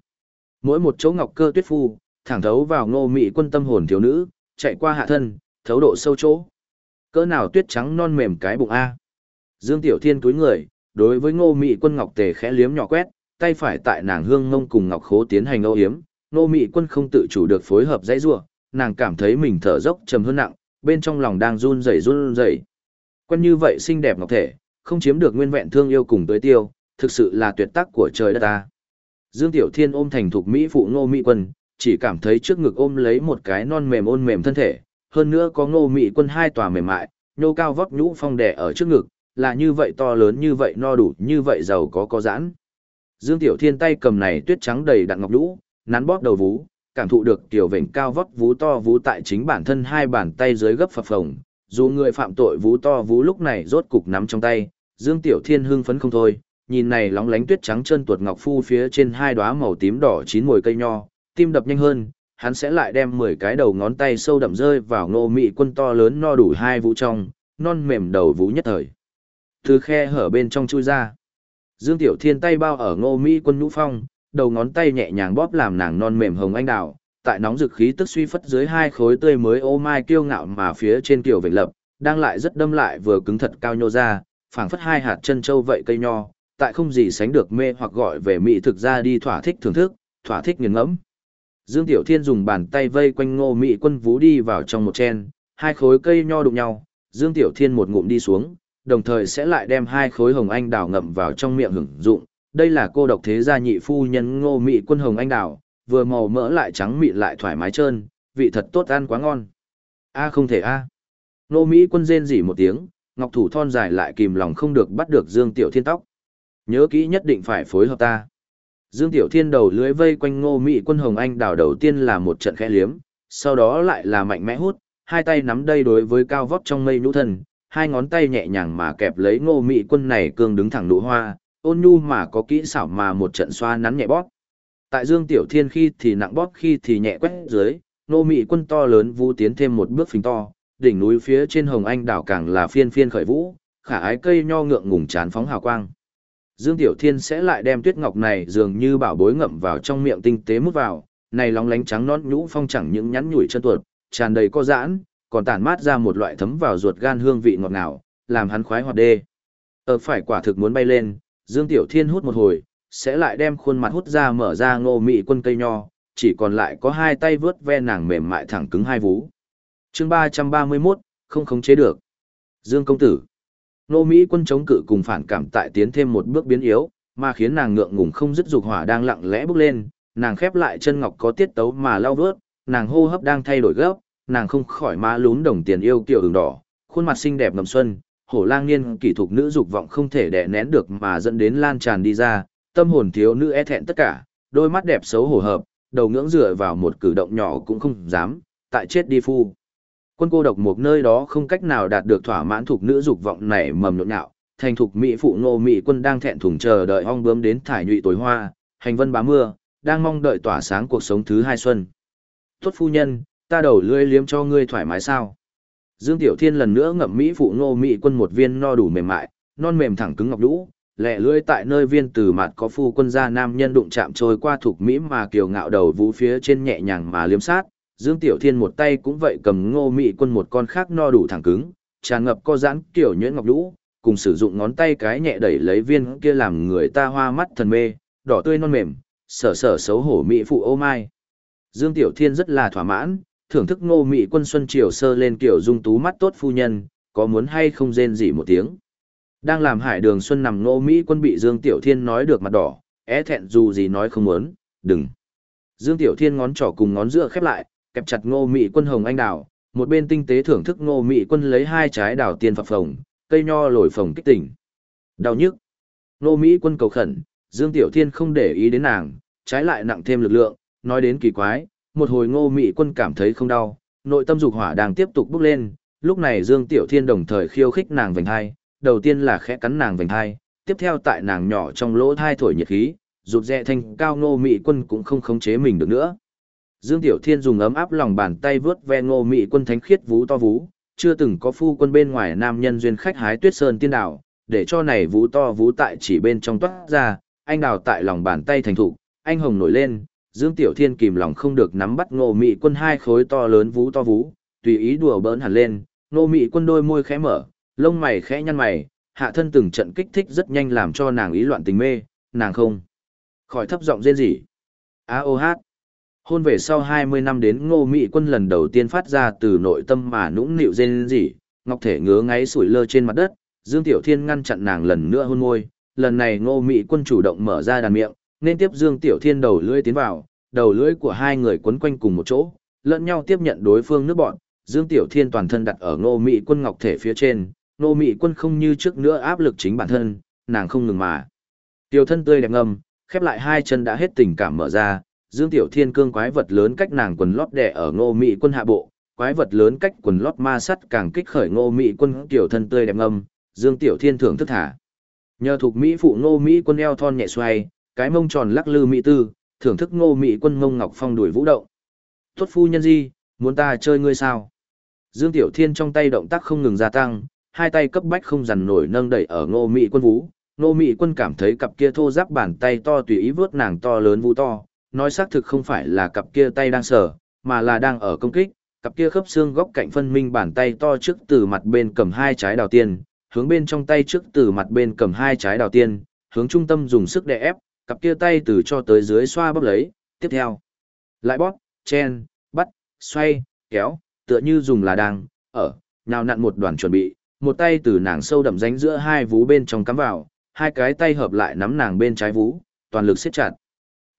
Mỗi một chỗ ngọc cơ tuyết phu, thẳng thấu vào Ngô Mỹ quân tâm hồn thiếu nữ, chạy qua hạ thân, thấu độ sâu chỗ. Cỡ nào tuyết trắng non mềm cái bụng A. Dương Tiểu Thiên túi người, đối với ngô mị quân ngọc tề khẽ liếm nhỏ quét, tay phải tại nàng hương ngông cùng ngọc khố tiến hành âu hiếm, ngô mị quân không tự chủ được phối hợp dãy rua, nàng cảm thấy mình thở dốc trầm hơn nặng, bên trong lòng đang run rẩy run rẩy. Quen như vậy xinh đẹp ngọc thể, không chiếm được nguyên vẹn thương yêu cùng tới tiêu, thực sự là tuyệt tác của trời đất ta. Dương Tiểu Thiên ôm thành thục Mỹ phụ ngô Mỹ quân, chỉ cảm thấy trước ngực ôm lấy một cái non mềm ôn mềm thân thể, hơn nữa có ngô Mị quân hai tòa mềm mại, nhô cao vóc nhũ phong đẻ ở trước ngực, là như vậy to lớn như vậy no đủ như vậy giàu có có giãn. Dương Tiểu Thiên tay cầm này tuyết trắng đầy đặn ngọc nhũ, nắn bóp đầu vú, cảm thụ được tiểu vệnh cao vóc vú to vú tại chính bản thân hai bàn tay dưới gấp phập phồng, dù người phạm tội vú to vú lúc này rốt cục nắm trong tay, Dương Tiểu Thiên hưng phấn không thôi, nhìn này lóng lánh tuyết trắng chân tuột ngọc phu phía trên hai đóa màu tím đỏ chín mùi cây nho, tim đập nhanh hơn, hắn sẽ lại đem 10 cái đầu ngón tay sâu đậm rơi vào ngô mị quân to lớn no đủ hai vũ trong, non mềm đầu vũ nhất thời. Từ khe hở bên trong chui ra. Dương Tiểu Thiên tay bao ở ngô mỹ quân nhũ phong, đầu ngón tay nhẹ nhàng bóp làm nàng non mềm hồng anh đào, tại nóng dực khí tức suy phất dưới hai khối tươi mới ô mai kiêu ngạo mà phía trên tiểu vệnh lập, đang lại rất đâm lại vừa cứng thật cao nhô ra, phảng phất hai hạt chân châu vậy cây nho, tại không gì sánh được mê hoặc gọi về mỹ thực ra đi thỏa thích thưởng thức, thỏa thích nghiền ngẫm. Dương Tiểu Thiên dùng bàn tay vây quanh ngô mỹ quân vú đi vào trong một chen, hai khối cây nho đụng nhau, Dương Tiểu Thiên một ngụm đi xuống, đồng thời sẽ lại đem hai khối hồng anh đào ngậm vào trong miệng hưởng dụng. Đây là cô độc thế gia nhị phu nhân ngô mỹ quân hồng anh đào, vừa màu mỡ lại trắng mịn lại thoải mái trơn, vị thật tốt ăn quá ngon. A à, không thể a. À. Ngô mỹ quân rên rỉ một tiếng, ngọc thủ thon dài lại kìm lòng không được bắt được Dương Tiểu Thiên tóc. Nhớ kỹ nhất định phải phối hợp ta. Dương Tiểu Thiên đầu lưới vây quanh ngô mỹ quân hồng anh đảo đầu tiên là một trận khẽ liếm, sau đó lại là mạnh mẽ hút, hai tay nắm đây đối với cao vóc trong mây nhũ thần, hai ngón tay nhẹ nhàng mà kẹp lấy ngô mỹ quân này cương đứng thẳng nụ hoa, ôn nhu mà có kỹ xảo mà một trận xoa nắn nhẹ bóp. Tại Dương Tiểu Thiên khi thì nặng bóp khi thì nhẹ quét dưới, ngô mỹ quân to lớn vũ tiến thêm một bước phình to, đỉnh núi phía trên hồng anh đảo càng là phiên phiên khởi vũ, khả ái cây nho ngượng ngùng chán phóng hào quang. Dương Tiểu Thiên sẽ lại đem tuyết ngọc này dường như bảo bối ngậm vào trong miệng tinh tế mút vào, này lóng lánh trắng nón nhũ phong chẳng những nhắn nhủi chân tuột, tràn đầy co giãn, còn tản mát ra một loại thấm vào ruột gan hương vị ngọt ngào, làm hắn khoái hoạt đê. Ở phải quả thực muốn bay lên, Dương Tiểu Thiên hút một hồi, sẽ lại đem khuôn mặt hút ra mở ra ngô mị quân cây nho, chỉ còn lại có hai tay vướt ve nàng mềm mại thẳng cứng hai vú. chương 331, không khống chế được. Dương Công Tử Nô Mỹ quân chống cự cùng phản cảm tại tiến thêm một bước biến yếu, mà khiến nàng ngượng ngùng không dứt dục hỏa đang lặng lẽ bước lên, nàng khép lại chân ngọc có tiết tấu mà lao vớt, nàng hô hấp đang thay đổi gấp, nàng không khỏi má lún đồng tiền yêu kiều ửng đỏ, khuôn mặt xinh đẹp ngầm xuân, hổ lang niên kỷ thuộc nữ dục vọng không thể đè nén được mà dẫn đến lan tràn đi ra, tâm hồn thiếu nữ e thẹn tất cả, đôi mắt đẹp xấu hổ hợp, đầu ngưỡng dựa vào một cử động nhỏ cũng không dám, tại chết đi phu. Quân cô độc một nơi đó không cách nào đạt được thỏa mãn thuộc nữ dục vọng nảy mầm nhộn nhạo, thành thục mỹ phụ nô mỹ quân đang thẹn thùng chờ đợi ong bướm đến thải nhụy tối hoa, hành vân bá mưa, đang mong đợi tỏa sáng cuộc sống thứ hai xuân. Tốt phu nhân, ta đầu lưỡi liếm cho ngươi thoải mái sao? Dương Tiểu Thiên lần nữa ngậm mỹ phụ nô mỹ quân một viên no đủ mềm mại, non mềm thẳng cứng ngọc đũ, lẹ lưỡi tại nơi viên từ mặt có phu quân gia nam nhân đụng chạm trôi qua thuộc mỹ mà kiều ngạo đầu vũ phía trên nhẹ nhàng mà liếm sát, Dương Tiểu Thiên một tay cũng vậy cầm ngô mị quân một con khác no đủ thẳng cứng, tràn ngập co giãn kiểu nhuyễn ngọc lũ, cùng sử dụng ngón tay cái nhẹ đẩy lấy viên kia làm người ta hoa mắt thần mê, đỏ tươi non mềm, sở sở xấu hổ mỹ phụ ô mai. Dương Tiểu Thiên rất là thỏa mãn, thưởng thức ngô mị quân xuân triều sơ lên kiểu dung tú mắt tốt phu nhân, có muốn hay không rên gì một tiếng. Đang làm hải đường xuân nằm ngô Mỹ quân bị Dương Tiểu Thiên nói được mặt đỏ, é thẹn dù gì nói không muốn, đừng. Dương Tiểu Thiên ngón trỏ cùng ngón giữa khép lại, kẹp chặt ngô mị quân hồng anh đào, một bên tinh tế thưởng thức ngô mị quân lấy hai trái đào tiền phập phồng, cây nho lồi phồng kích tỉnh. Đau nhức. Ngô Mỹ quân cầu khẩn, Dương Tiểu Thiên không để ý đến nàng, trái lại nặng thêm lực lượng, nói đến kỳ quái, một hồi ngô Mỹ quân cảm thấy không đau, nội tâm dục hỏa đang tiếp tục bốc lên, lúc này Dương Tiểu Thiên đồng thời khiêu khích nàng vành hai, đầu tiên là khẽ cắn nàng vành hai, tiếp theo tại nàng nhỏ trong lỗ thai thổi nhiệt khí, rụt rè thanh cao ngô Mỹ quân cũng không khống chế mình được nữa. Dương Tiểu Thiên dùng ấm áp lòng bàn tay vướt ve ngô mị quân thánh khiết vú to vú, chưa từng có phu quân bên ngoài nam nhân duyên khách hái tuyết sơn tiên đảo, để cho này vú to vú tại chỉ bên trong toát ra, anh đào tại lòng bàn tay thành thụ, anh hồng nổi lên, Dương Tiểu Thiên kìm lòng không được nắm bắt ngô mị quân hai khối to lớn vú to vú, tùy ý đùa bỡn hẳn lên, ngô mị quân đôi môi khẽ mở, lông mày khẽ nhăn mày, hạ thân từng trận kích thích rất nhanh làm cho nàng ý loạn tình mê, nàng không khỏi thấp giọng rên rỉ. A o hát. Hôn về sau 20 năm đến ngô mỹ quân lần đầu tiên phát ra từ nội tâm mà nũng nịu rên rỉ, ngọc thể ngứa ngáy sủi lơ trên mặt đất, Dương Tiểu Thiên ngăn chặn nàng lần nữa hôn môi, lần này ngô mỹ quân chủ động mở ra đàn miệng, nên tiếp Dương Tiểu Thiên đầu lưỡi tiến vào, đầu lưỡi của hai người quấn quanh cùng một chỗ, lẫn nhau tiếp nhận đối phương nước bọn, Dương Tiểu Thiên toàn thân đặt ở ngô mỹ quân ngọc thể phía trên, ngô mỹ quân không như trước nữa áp lực chính bản thân, nàng không ngừng mà. Tiểu thân tươi đẹp ngâm, khép lại hai chân đã hết tình cảm mở ra, Dương Tiểu Thiên cương quái vật lớn cách nàng quần lót đẻ ở Ngô Mỹ Quân hạ bộ, quái vật lớn cách quần lót ma sắt càng kích khởi Ngô Mỹ Quân tiểu thân tươi đẹp ngâm, Dương Tiểu Thiên thưởng thức thả. Nhờ thuộc mỹ phụ Ngô Mỹ Quân eo thon nhẹ xoay, cái mông tròn lắc lư mỹ tư, thưởng thức Ngô Mỹ Quân ngông ngọc phong đuổi vũ động. Tốt phu nhân Di muốn ta chơi ngươi sao? Dương Tiểu Thiên trong tay động tác không ngừng gia tăng, hai tay cấp bách không dằn nổi nâng đẩy ở Ngô Mỹ Quân vũ. Ngô Mỹ Quân cảm thấy cặp kia thô giáp bàn tay to tùy ý vớt nàng to lớn vũ to, nói xác thực không phải là cặp kia tay đang sờ, mà là đang ở công kích, cặp kia khớp xương góc cạnh phân minh bàn tay to trước từ mặt bên cầm hai trái đào tiên, hướng bên trong tay trước từ mặt bên cầm hai trái đào tiên, hướng trung tâm dùng sức đè ép, cặp kia tay từ cho tới dưới xoa bóp lấy, tiếp theo. Lại bóp, chen, bắt, xoay, kéo, tựa như dùng là đang, ở, nào nặn một đoàn chuẩn bị, một tay từ nàng sâu đậm ránh giữa hai vú bên trong cắm vào, hai cái tay hợp lại nắm nàng bên trái vú, toàn lực siết chặt.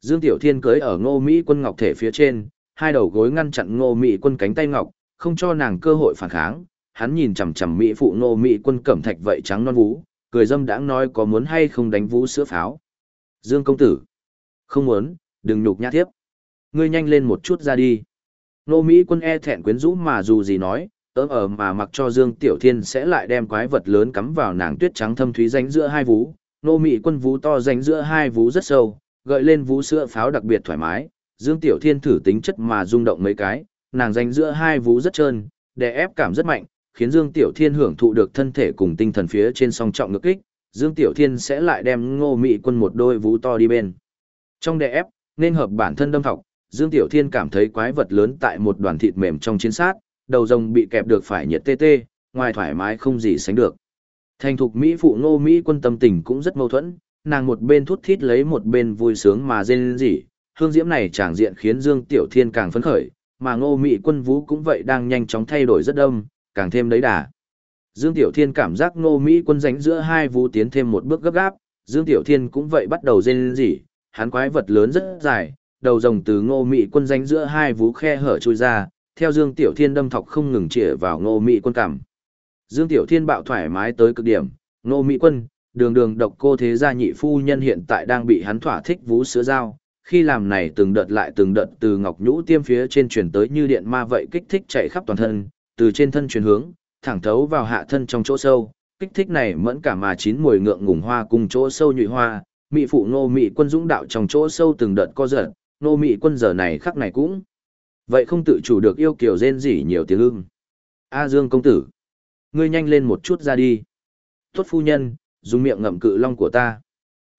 Dương Tiểu Thiên cưới ở Ngô Mỹ Quân ngọc thể phía trên, hai đầu gối ngăn chặn Ngô Mỹ Quân cánh tay ngọc, không cho nàng cơ hội phản kháng. Hắn nhìn chằm chằm mỹ phụ Ngô Mỹ Quân cẩm thạch vậy trắng non vú, cười dâm đãng nói có muốn hay không đánh vũ sữa pháo. Dương công tử, không muốn, đừng nhục nhã tiếp. Ngươi nhanh lên một chút ra đi. Ngô Mỹ Quân e thẹn quyến rũ mà dù gì nói, ớ ở mà mặc cho Dương Tiểu Thiên sẽ lại đem quái vật lớn cắm vào nàng tuyết trắng thâm thúy ránh giữa hai vú. Ngô Mỹ Quân vú to ránh giữa hai vú rất sâu, gợi lên vũ sữa pháo đặc biệt thoải mái, Dương Tiểu Thiên thử tính chất mà rung động mấy cái, nàng dành giữa hai vú rất trơn, đè ép cảm rất mạnh, khiến Dương Tiểu Thiên hưởng thụ được thân thể cùng tinh thần phía trên song trọng ngực kích, Dương Tiểu Thiên sẽ lại đem Ngô Mị Quân một đôi vú to đi bên. Trong đè ép, nên hợp bản thân đâm thọc, Dương Tiểu Thiên cảm thấy quái vật lớn tại một đoàn thịt mềm trong chiến sát, đầu rồng bị kẹp được phải nhiệt tê tê, ngoài thoải mái không gì sánh được. Thành thục Mỹ phụ Ngô Mỹ Quân tâm tình cũng rất mâu thuẫn, nàng một bên thút thít lấy một bên vui sướng mà rên rỉ, hương diễm này tràng diện khiến Dương Tiểu Thiên càng phấn khởi, mà Ngô Mị Quân Vũ cũng vậy đang nhanh chóng thay đổi rất đông, càng thêm đấy đà. Dương Tiểu Thiên cảm giác Ngô Mỹ Quân dánh giữa hai vũ tiến thêm một bước gấp gáp, Dương Tiểu Thiên cũng vậy bắt đầu rên rỉ, hắn quái vật lớn rất dài, đầu rồng từ Ngô Mị Quân dánh giữa hai vũ khe hở chui ra, theo Dương Tiểu Thiên đâm thọc không ngừng chĩa vào Ngô Mị Quân cảm. Dương Tiểu Thiên bạo thoải mái tới cực điểm, Ngô Mị Quân, đường đường độc cô thế gia nhị phu nhân hiện tại đang bị hắn thỏa thích vú sữa dao. Khi làm này từng đợt lại từng đợt từ ngọc nhũ tiêm phía trên truyền tới như điện ma vậy kích thích chạy khắp toàn thân, từ trên thân truyền hướng, thẳng thấu vào hạ thân trong chỗ sâu, kích thích này mẫn cả mà chín mùi ngượng ngùng hoa cùng chỗ sâu nhụy hoa, mị phụ nô mị quân dũng đạo trong chỗ sâu từng đợt co giật, nô mị quân giờ này khắc này cũng. Vậy không tự chủ được yêu kiều rên rỉ nhiều tiếng ưng. A Dương công tử, ngươi nhanh lên một chút ra đi. Tốt phu nhân, dùng miệng ngậm cự long của ta.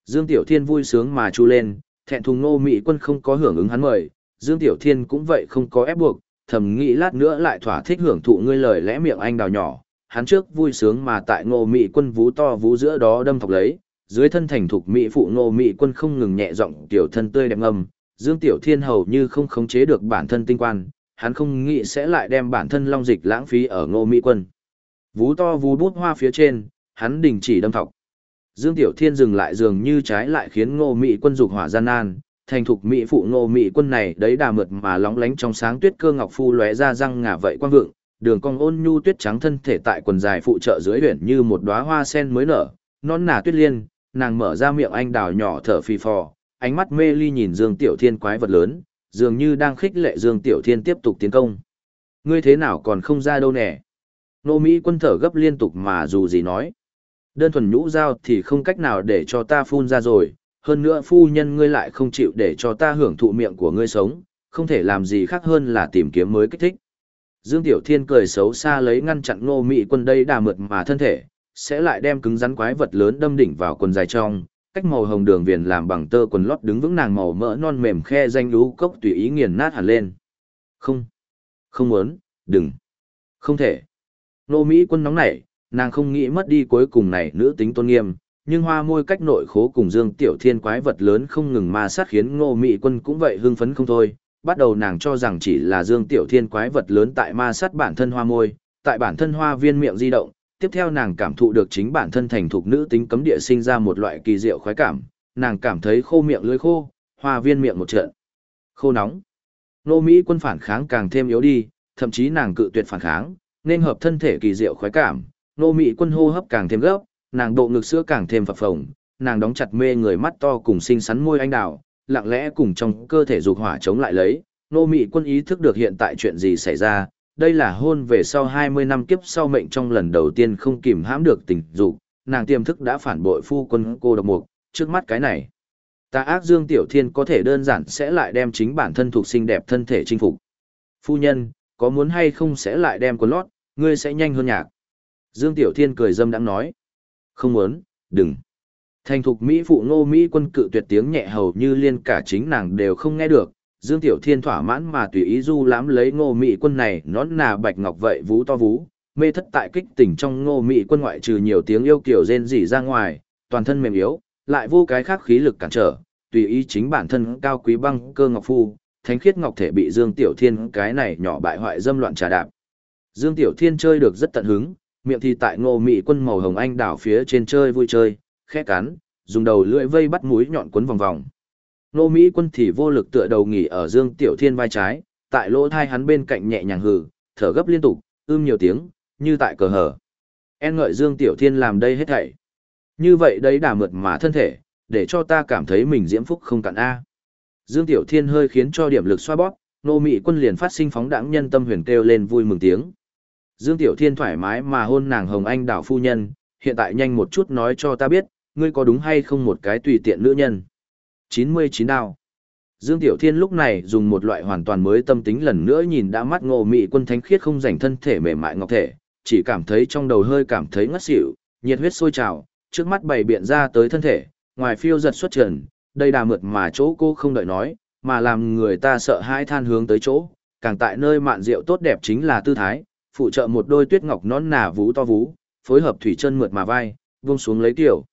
Dương Tiểu Thiên vui sướng mà chu lên, thẹn thùng nô mỹ quân không có hưởng ứng hắn mời, Dương Tiểu Thiên cũng vậy không có ép buộc, thầm nghĩ lát nữa lại thỏa thích hưởng thụ ngươi lời lẽ miệng anh đào nhỏ. Hắn trước vui sướng mà tại ngô mỹ quân vú to vú giữa đó đâm thọc lấy, dưới thân thành thục mỹ phụ ngô mỹ quân không ngừng nhẹ giọng tiểu thân tươi đẹp ngâm, Dương Tiểu Thiên hầu như không khống chế được bản thân tinh quan, hắn không nghĩ sẽ lại đem bản thân long dịch lãng phí ở ngô mỹ quân. Vú to vú bút hoa phía trên, hắn đình chỉ đâm thọc. Dương Tiểu Thiên dừng lại dường như trái lại khiến Ngô Mị Quân dục hỏa gian nan, thành thục mỹ phụ Ngô Mị Quân này đấy đà mượt mà lóng lánh trong sáng tuyết cơ ngọc phu lóe ra răng ngà vậy quang vượng, đường cong ôn nhu tuyết trắng thân thể tại quần dài phụ trợ dưới huyền như một đóa hoa sen mới nở, non nà tuyết liên, nàng mở ra miệng anh đào nhỏ thở phì phò, ánh mắt mê ly nhìn Dương Tiểu Thiên quái vật lớn, dường như đang khích lệ Dương Tiểu Thiên tiếp tục tiến công. Ngươi thế nào còn không ra đâu nè? Nô Mỹ quân thở gấp liên tục mà dù gì nói. Đơn thuần nhũ dao thì không cách nào để cho ta phun ra rồi, hơn nữa phu nhân ngươi lại không chịu để cho ta hưởng thụ miệng của ngươi sống, không thể làm gì khác hơn là tìm kiếm mới kích thích. Dương Tiểu Thiên cười xấu xa lấy ngăn chặn ngô mị quân đây đà mượt mà thân thể, sẽ lại đem cứng rắn quái vật lớn đâm đỉnh vào quần dài trong, cách màu hồng đường viền làm bằng tơ quần lót đứng vững nàng màu mỡ non mềm khe danh lú cốc tùy ý nghiền nát hẳn lên. Không, không muốn, đừng, không thể. Ngô Mỹ quân nóng nảy, nàng không nghĩ mất đi cuối cùng này nữ tính tôn nghiêm, nhưng hoa môi cách nội khố cùng Dương Tiểu Thiên quái vật lớn không ngừng ma sát khiến Ngô Mị Quân cũng vậy hưng phấn không thôi, bắt đầu nàng cho rằng chỉ là Dương Tiểu Thiên quái vật lớn tại ma sát bản thân hoa môi, tại bản thân hoa viên miệng di động, tiếp theo nàng cảm thụ được chính bản thân thành thục nữ tính cấm địa sinh ra một loại kỳ diệu khoái cảm, nàng cảm thấy khô miệng lưỡi khô, hoa viên miệng một trận. Khô nóng. Nô Mỹ quân phản kháng càng thêm yếu đi, thậm chí nàng cự tuyệt phản kháng, nên hợp thân thể kỳ diệu khoái cảm, nô Mỹ quân hô hấp càng thêm gấp, nàng độ ngực sữa càng thêm phập phồng, nàng đóng chặt mê người mắt to cùng xinh xắn môi anh đào, lặng lẽ cùng trong cơ thể dục hỏa chống lại lấy, nô Mỹ quân ý thức được hiện tại chuyện gì xảy ra, đây là hôn về sau 20 năm kiếp sau mệnh trong lần đầu tiên không kìm hãm được tình dục, nàng tiềm thức đã phản bội phu quân cô độc mục, trước mắt cái này. Ta ác dương tiểu thiên có thể đơn giản sẽ lại đem chính bản thân thuộc xinh đẹp thân thể chinh phục. Phu nhân, có muốn hay không sẽ lại đem quần lót, ngươi sẽ nhanh hơn nhạc. Dương tiểu thiên cười dâm đang nói. Không muốn, đừng. Thành thục Mỹ phụ ngô Mỹ quân cự tuyệt tiếng nhẹ hầu như liên cả chính nàng đều không nghe được, Dương Tiểu Thiên thỏa mãn mà tùy ý du lãm lấy ngô Mỹ quân này nón nà bạch ngọc vậy vú to vú, mê thất tại kích tỉnh trong ngô Mỹ quân ngoại trừ nhiều tiếng yêu kiểu rên rỉ ra ngoài, toàn thân mềm yếu, lại vô cái khác khí lực cản trở, tùy ý chính bản thân cao quý băng cơ ngọc phu, thánh khiết ngọc thể bị Dương Tiểu Thiên cái này nhỏ bại hoại dâm loạn trà đạp. Dương Tiểu Thiên chơi được rất tận hứng, miệng thì tại ngô Mỹ quân màu hồng anh đảo phía trên chơi vui chơi, khẽ cắn, dùng đầu lưỡi vây bắt mũi nhọn quấn vòng vòng. Ngô Mỹ quân thì vô lực tựa đầu nghỉ ở Dương Tiểu Thiên vai trái, tại lỗ thai hắn bên cạnh nhẹ nhàng hừ, thở gấp liên tục, ưm nhiều tiếng, như tại cờ hở. En ngợi Dương Tiểu Thiên làm đây hết thảy. Như vậy đấy đà mượt mà thân thể, để cho ta cảm thấy mình diễm phúc không cạn A. Dương Tiểu Thiên hơi khiến cho điểm lực xoa bóp, nô Mỹ quân liền phát sinh phóng đẳng nhân tâm huyền kêu lên vui mừng tiếng. Dương Tiểu Thiên thoải mái mà hôn nàng Hồng Anh đảo phu nhân, hiện tại nhanh một chút nói cho ta biết, ngươi có đúng hay không một cái tùy tiện nữ nhân. 99 đao. Dương Tiểu Thiên lúc này dùng một loại hoàn toàn mới tâm tính lần nữa nhìn đã mắt ngộ mị quân thánh khiết không rảnh thân thể mềm mại ngọc thể, chỉ cảm thấy trong đầu hơi cảm thấy ngất xỉu, nhiệt huyết sôi trào, trước mắt bày biện ra tới thân thể, ngoài phiêu giật xuất trần, đây đà mượt mà chỗ cô không đợi nói, mà làm người ta sợ hãi than hướng tới chỗ, càng tại nơi mạn rượu tốt đẹp chính là tư thái, phụ trợ một đôi tuyết ngọc nón nà vú to vú, phối hợp thủy chân mượt mà vai, vung xuống lấy tiểu.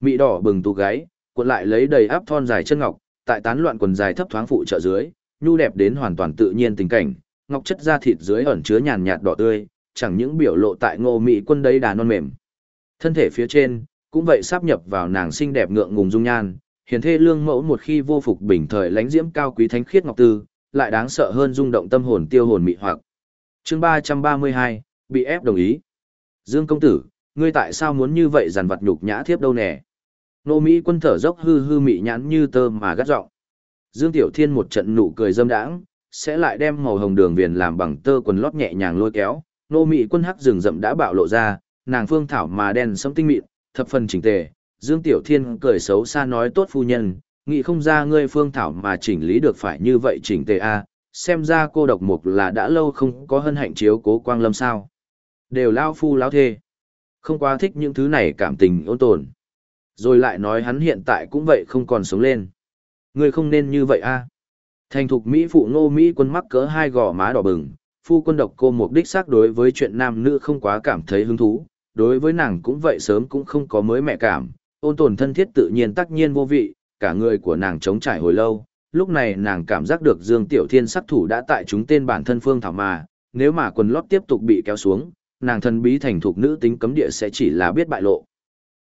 Mị đỏ bừng tu gáy, cuộn lại lấy đầy áp thon dài chân ngọc, tại tán loạn quần dài thấp thoáng phụ trợ dưới, nhu đẹp đến hoàn toàn tự nhiên tình cảnh, ngọc chất da thịt dưới ẩn chứa nhàn nhạt đỏ tươi, chẳng những biểu lộ tại ngô mị quân đấy đà non mềm. Thân thể phía trên, cũng vậy sáp nhập vào nàng xinh đẹp ngượng ngùng dung nhan, hiền thê lương mẫu một khi vô phục bình thời lánh diễm cao quý thánh khiết ngọc tư, lại đáng sợ hơn rung động tâm hồn tiêu hồn mị hoặc. Chương 332, bị ép đồng ý. Dương công tử, ngươi tại sao muốn như vậy dằn vặt nhục nhã thiếp đâu nè? Nô Mỹ quân thở dốc hư hư mị nhãn như tơ mà gắt giọng. Dương Tiểu Thiên một trận nụ cười dâm đãng, sẽ lại đem màu hồng đường viền làm bằng tơ quần lót nhẹ nhàng lôi kéo. Nô Mỹ quân hắc rừng rậm đã bạo lộ ra, nàng phương thảo mà đen sẫm tinh mịn, thập phần chỉnh tề. Dương Tiểu Thiên cười xấu xa nói tốt phu nhân, nghĩ không ra ngươi phương thảo mà chỉnh lý được phải như vậy chỉnh tề a. Xem ra cô độc mục là đã lâu không có hân hạnh chiếu cố quang lâm sao. Đều lao phu lao thê. Không quá thích những thứ này cảm tình ôn tồn. Rồi lại nói hắn hiện tại cũng vậy không còn sống lên. Ngươi không nên như vậy a. À? Thành thục Mỹ phụ ngô Mỹ quân mắc cỡ hai gò má đỏ bừng, phu quân độc cô mục đích xác đối với chuyện nam nữ không quá cảm thấy hứng thú, đối với nàng cũng vậy sớm cũng không có mới mẹ cảm, ôn tồn thân thiết tự nhiên tất nhiên vô vị, cả người của nàng chống trải hồi lâu, lúc này nàng cảm giác được Dương Tiểu Thiên sắc thủ đã tại chúng tên bản thân phương thảo mà, nếu mà quần lót tiếp tục bị kéo xuống, nàng thần bí thành thục nữ tính cấm địa sẽ chỉ là biết bại lộ.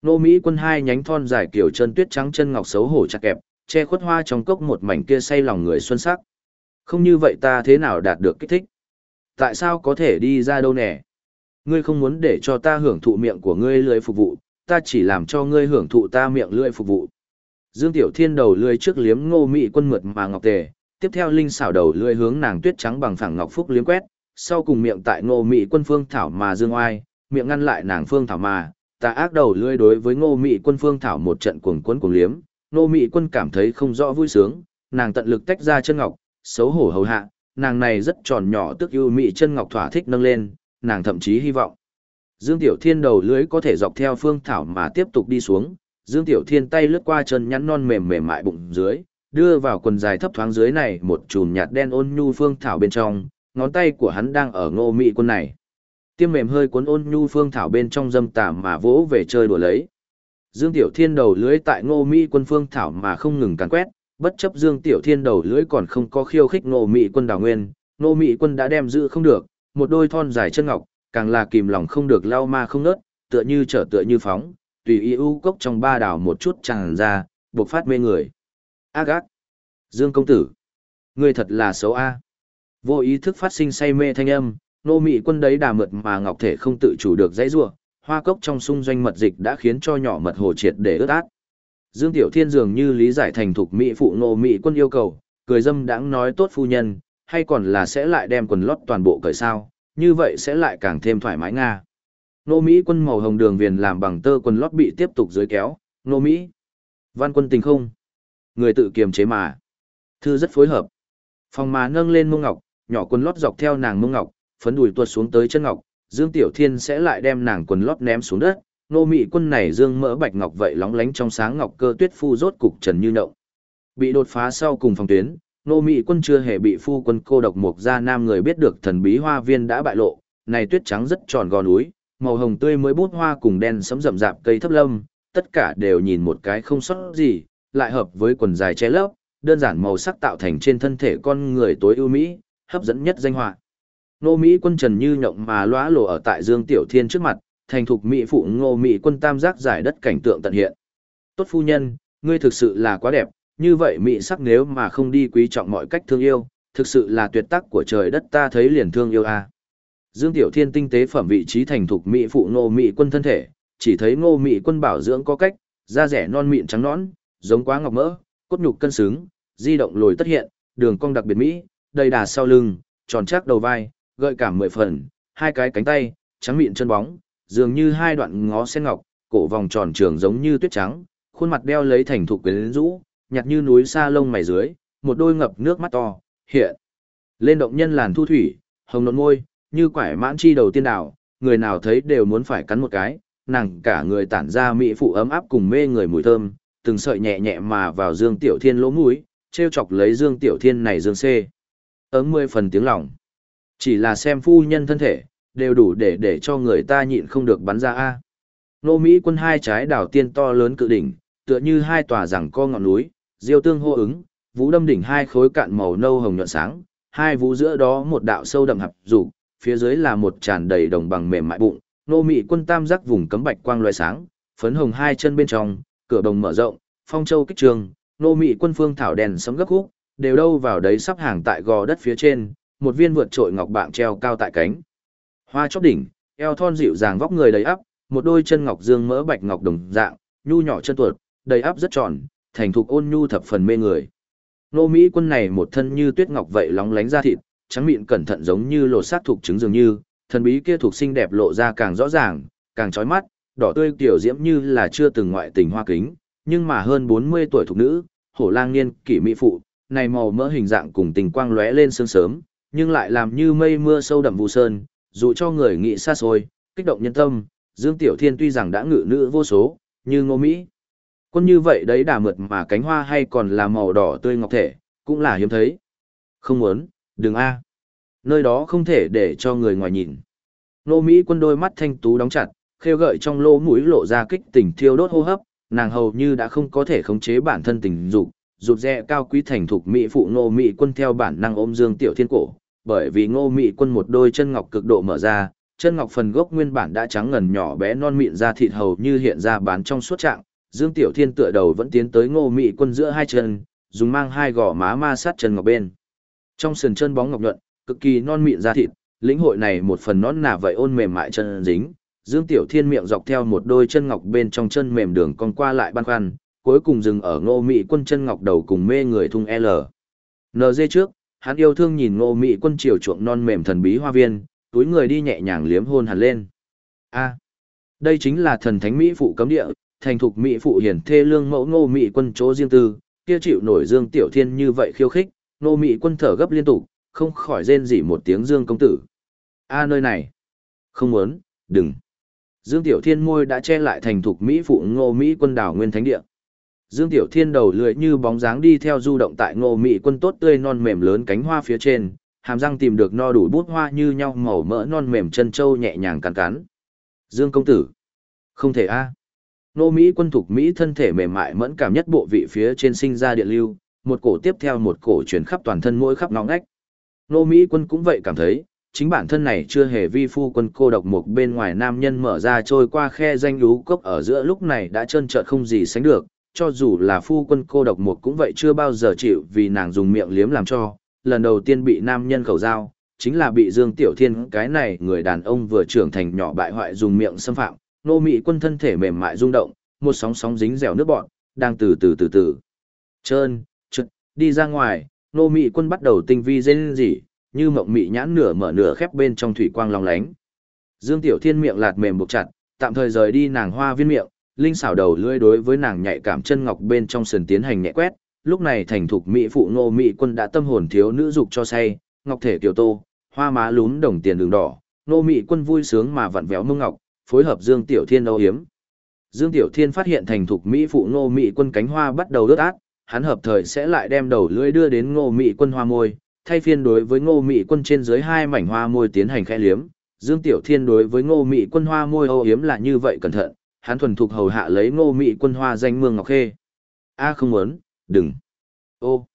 Nô Mỹ quân hai nhánh thon dài kiểu chân tuyết trắng chân ngọc xấu hổ chặt kẹp, che khuất hoa trong cốc một mảnh kia say lòng người xuân sắc. Không như vậy ta thế nào đạt được kích thích? Tại sao có thể đi ra đâu nè? Ngươi không muốn để cho ta hưởng thụ miệng của ngươi lưỡi phục vụ, ta chỉ làm cho ngươi hưởng thụ ta miệng lưỡi phục vụ. Dương Tiểu Thiên đầu lưỡi trước liếm Ngô Mỹ quân mượt mà ngọc tề, tiếp theo linh xảo đầu lưỡi hướng nàng tuyết trắng bằng phẳng ngọc phúc liếm quét, sau cùng miệng tại Ngô Mỹ quân phương thảo mà dương oai, miệng ngăn lại nàng phương thảo mà, ta ác đầu lưỡi đối với ngô mị quân phương thảo một trận cuồng cuốn cuồng liếm ngô mị quân cảm thấy không rõ vui sướng nàng tận lực tách ra chân ngọc xấu hổ hầu hạ nàng này rất tròn nhỏ tức ưu mị chân ngọc thỏa thích nâng lên nàng thậm chí hy vọng. Dương tiểu thiên đầu lưỡi có thể dọc theo phương thảo mà tiếp tục đi xuống dương tiểu thiên tay lướt qua chân nhắn non mềm mềm mại bụng dưới đưa vào quần dài thấp thoáng dưới này một chùm nhạt đen ôn nhu phương thảo bên trong ngón tay của hắn đang ở ngô mị quân này tiêm mềm hơi cuốn ôn nhu phương thảo bên trong dâm tà mà vỗ về chơi đùa lấy. Dương Tiểu Thiên đầu lưới tại ngô mỹ quân phương thảo mà không ngừng càn quét, bất chấp Dương Tiểu Thiên đầu lưỡi còn không có khiêu khích Ngô Mỹ quân đào nguyên, Ngô Mỹ quân đã đem giữ không được, một đôi thon dài chân ngọc, càng là kìm lòng không được lao ma không nớt, tựa như trở tựa như phóng, tùy ý u cốc trong ba đảo một chút tràn ra, buộc phát mê người. Ác ác! Dương công tử! Ngươi thật là xấu a. Vô ý thức phát sinh say mê thanh âm, nô mị quân đấy đà mượt mà ngọc thể không tự chủ được dãy rủa, hoa cốc trong xung doanh mật dịch đã khiến cho nhỏ mật hồ triệt để ướt át. Dương Tiểu Thiên dường như lý giải thành thục mỹ phụ nô mị quân yêu cầu, cười dâm đãng nói tốt phu nhân, hay còn là sẽ lại đem quần lót toàn bộ cởi sao, như vậy sẽ lại càng thêm thoải mái nga. Nô Mỹ quân màu hồng đường viền làm bằng tơ quần lót bị tiếp tục dưới kéo, nô Mỹ. Văn quân tình không? Người tự kiềm chế mà. Thư rất phối hợp. Phòng mà nâng lên mông ngọc, nhỏ quần lót dọc theo nàng mông ngọc, phấn đùi tuột xuống tới chân ngọc, Dương Tiểu Thiên sẽ lại đem nàng quần lót ném xuống đất. Nô Mỹ quân này dương mỡ bạch ngọc vậy lóng lánh trong sáng ngọc cơ tuyết phu rốt cục trần như nậu. Bị đột phá sau cùng phòng tuyến, nô Mỹ quân chưa hề bị phu quân cô độc mục gia nam người biết được thần bí hoa viên đã bại lộ, này tuyết trắng rất tròn gò núi, màu hồng tươi mới bút hoa cùng đen sẫm rậm rạp cây thấp lâm, tất cả đều nhìn một cái không sót gì, lại hợp với quần dài che lấp, đơn giản màu sắc tạo thành trên thân thể con người tối ưu mỹ, hấp dẫn nhất danh họa. Nô Mỹ quân trần như nhộng mà lóa lộ ở tại Dương Tiểu Thiên trước mặt, thành thục Mỹ phụ ngô Mỹ quân tam giác giải đất cảnh tượng tận hiện. Tốt phu nhân, ngươi thực sự là quá đẹp, như vậy Mỹ sắc nếu mà không đi quý trọng mọi cách thương yêu, thực sự là tuyệt tác của trời đất ta thấy liền thương yêu a. Dương Tiểu Thiên tinh tế phẩm vị trí thành thục Mỹ phụ ngô Mỹ quân thân thể, chỉ thấy ngô Mỹ quân bảo dưỡng có cách, da rẻ non mịn trắng nõn, giống quá ngọc mỡ, cốt nhục cân xứng, di động lồi tất hiện, đường cong đặc biệt Mỹ, đầy đà sau lưng, tròn chắc đầu vai, gợi cảm mười phần, hai cái cánh tay, trắng mịn chân bóng, dường như hai đoạn ngó sen ngọc, cổ vòng tròn trường giống như tuyết trắng, khuôn mặt đeo lấy thành thục quyến rũ, nhạt như núi sa lông mày dưới, một đôi ngập nước mắt to, hiện lên động nhân làn thu thủy, hồng nộn môi, như quải mãn chi đầu tiên đảo, người nào thấy đều muốn phải cắn một cái, nàng cả người tản ra mỹ phụ ấm áp cùng mê người mùi thơm, từng sợi nhẹ nhẹ mà vào Dương Tiểu Thiên lỗ mũi, treo chọc lấy Dương Tiểu Thiên này Dương C. Ấm mười phần tiếng lòng. Chỉ là xem phu nhân thân thể, đều đủ để để cho người ta nhịn không được bắn ra A. Nô Mỹ quân hai trái đảo tiên to lớn cự đỉnh, tựa như hai tòa rằng co ngọn núi, diêu tương hô ứng, vũ đâm đỉnh hai khối cạn màu nâu hồng nhuận sáng, hai vũ giữa đó một đạo sâu đậm hập dục phía dưới là một tràn đầy đồng bằng mềm mại bụng, nô Mỹ quân tam giác vùng cấm bạch quang loài sáng, phấn hồng hai chân bên trong, cửa đồng mở rộng, phong châu kích trường, nô Mỹ quân phương thảo đèn sấm gấp khúc, đều đâu vào đấy sắp hàng tại gò đất phía trên, một viên vượt trội ngọc bạng treo cao tại cánh. Hoa chóp đỉnh, eo thon dịu dàng vóc người đầy ắp, một đôi chân ngọc dương mỡ bạch ngọc đồng dạng, nhu nhỏ chân tuột, đầy ắp rất tròn, thành thục ôn nhu thập phần mê người. Nô Mỹ quân này một thân như tuyết ngọc vậy lóng lánh ra thịt, trắng mịn cẩn thận giống như lột xác thuộc trứng dường như, thần bí kia thuộc xinh đẹp lộ ra càng rõ ràng, càng chói mắt, đỏ tươi tiểu diễm như là chưa từng ngoại tình hoa kính, nhưng mà hơn 40 tuổi thuộc nữ, hổ lang niên, kỷ mỹ phụ, này màu mỡ hình dạng cùng tình quang lóe lên sương sớm, nhưng lại làm như mây mưa sâu đậm vụ sơn, dụ cho người nghĩ xa xôi, kích động nhân tâm, Dương Tiểu Thiên tuy rằng đã ngự nữ vô số, như ngô Mỹ. Quân như vậy đấy đà mượt mà cánh hoa hay còn là màu đỏ tươi ngọc thể, cũng là hiếm thấy. Không muốn, đừng a Nơi đó không thể để cho người ngoài nhìn. Ngô Mỹ quân đôi mắt thanh tú đóng chặt, khêu gợi trong lỗ mũi lộ ra kích tình thiêu đốt hô hấp, nàng hầu như đã không có thể khống chế bản thân tình dục, rụt rè cao quý thành thục mỹ phụ Ngô Mỹ quân theo bản năng ôm Dương Tiểu Thiên cổ, bởi vì Ngô Mỹ quân một đôi chân ngọc cực độ mở ra, chân ngọc phần gốc nguyên bản đã trắng ngần nhỏ bé non mịn ra thịt hầu như hiện ra bán trong suốt trạng, Dương Tiểu Thiên tựa đầu vẫn tiến tới Ngô Mỹ quân giữa hai chân, dùng mang hai gò má ma sát chân ngọc bên. Trong sườn chân bóng ngọc nhuận, cực kỳ non mịn da thịt, lĩnh hội này một phần nón nà vậy ôn mềm mại chân dính. Dương Tiểu Thiên miệng dọc theo một đôi chân ngọc bên trong chân mềm đường con qua lại băn khoăn, cuối cùng dừng ở Ngô Mỹ quân chân ngọc đầu cùng mê người thung L. NG trước, hắn yêu thương nhìn Ngô Mỹ quân triều chuộng non mềm thần bí hoa viên, túi người đi nhẹ nhàng liếm hôn hẳn lên. A, đây chính là thần thánh Mỹ phụ cấm địa, thành thục Mỹ phụ hiển thê lương mẫu Ngô Mỹ quân chỗ riêng tư, kia chịu nổi Dương Tiểu Thiên như vậy khiêu khích, Ngô Mỹ quân thở gấp liên tục, không khỏi rên rỉ một tiếng Dương công tử. A nơi này, không muốn, đừng. Dương Tiểu Thiên môi đã che lại thành thục Mỹ phụ Ngô Mỹ quân đảo nguyên thánh địa. Dương Tiểu Thiên đầu lưỡi như bóng dáng đi theo du động tại Ngô Mỹ quân tốt tươi non mềm lớn cánh hoa phía trên, hàm răng tìm được no đủ bút hoa như nhau màu mỡ non mềm chân trâu nhẹ nhàng cắn cắn. Dương công tử, không thể a. Ngô Mỹ quân thuộc Mỹ thân thể mềm mại mẫn cảm nhất bộ vị phía trên sinh ra điện lưu, một cổ tiếp theo một cổ chuyển khắp toàn thân mỗi khắp ngõ ngách. Nô Mỹ quân cũng vậy cảm thấy, chính bản thân này chưa hề vi phu quân cô độc một bên ngoài nam nhân mở ra trôi qua khe danh lú cốc ở giữa lúc này đã trơn trợt không gì sánh được, cho dù là phu quân cô độc một cũng vậy chưa bao giờ chịu vì nàng dùng miệng liếm làm cho, lần đầu tiên bị nam nhân khẩu dao chính là bị Dương Tiểu Thiên cái này người đàn ông vừa trưởng thành nhỏ bại hoại dùng miệng xâm phạm, nô mỹ quân thân thể mềm mại rung động, một sóng sóng dính dẻo nước bọn, đang từ từ từ từ. Trơn, đi ra ngoài, nô Mị quân bắt đầu tinh vi dên gì, như mộng mị nhãn nửa mở nửa khép bên trong thủy quang long lánh. Dương Tiểu Thiên miệng lạt mềm buộc chặt, tạm thời rời đi nàng hoa viên miệng, linh xảo đầu lưỡi đối với nàng nhạy cảm chân ngọc bên trong sườn tiến hành nhẹ quét, lúc này thành thục mỹ phụ nô mỹ quân đã tâm hồn thiếu nữ dục cho say, ngọc thể tiểu tô, hoa má lún đồng tiền đường đỏ, nô mỹ quân vui sướng mà vặn véo mông ngọc, phối hợp Dương Tiểu Thiên âu hiếm. Dương Tiểu Thiên phát hiện thành thục mỹ phụ nô mỹ quân cánh hoa bắt đầu ướt át, hắn hợp thời sẽ lại đem đầu lưỡi đưa đến ngô Mị quân hoa môi, thay phiên đối với ngô Mị quân trên dưới hai mảnh hoa môi tiến hành khẽ liếm. Dương Tiểu Thiên đối với ngô Mị quân hoa môi âu hiếm là như vậy cẩn thận, hắn thuần thục hầu hạ lấy ngô Mị quân hoa danh mương ngọc khê. A à, không muốn, đừng. Ô.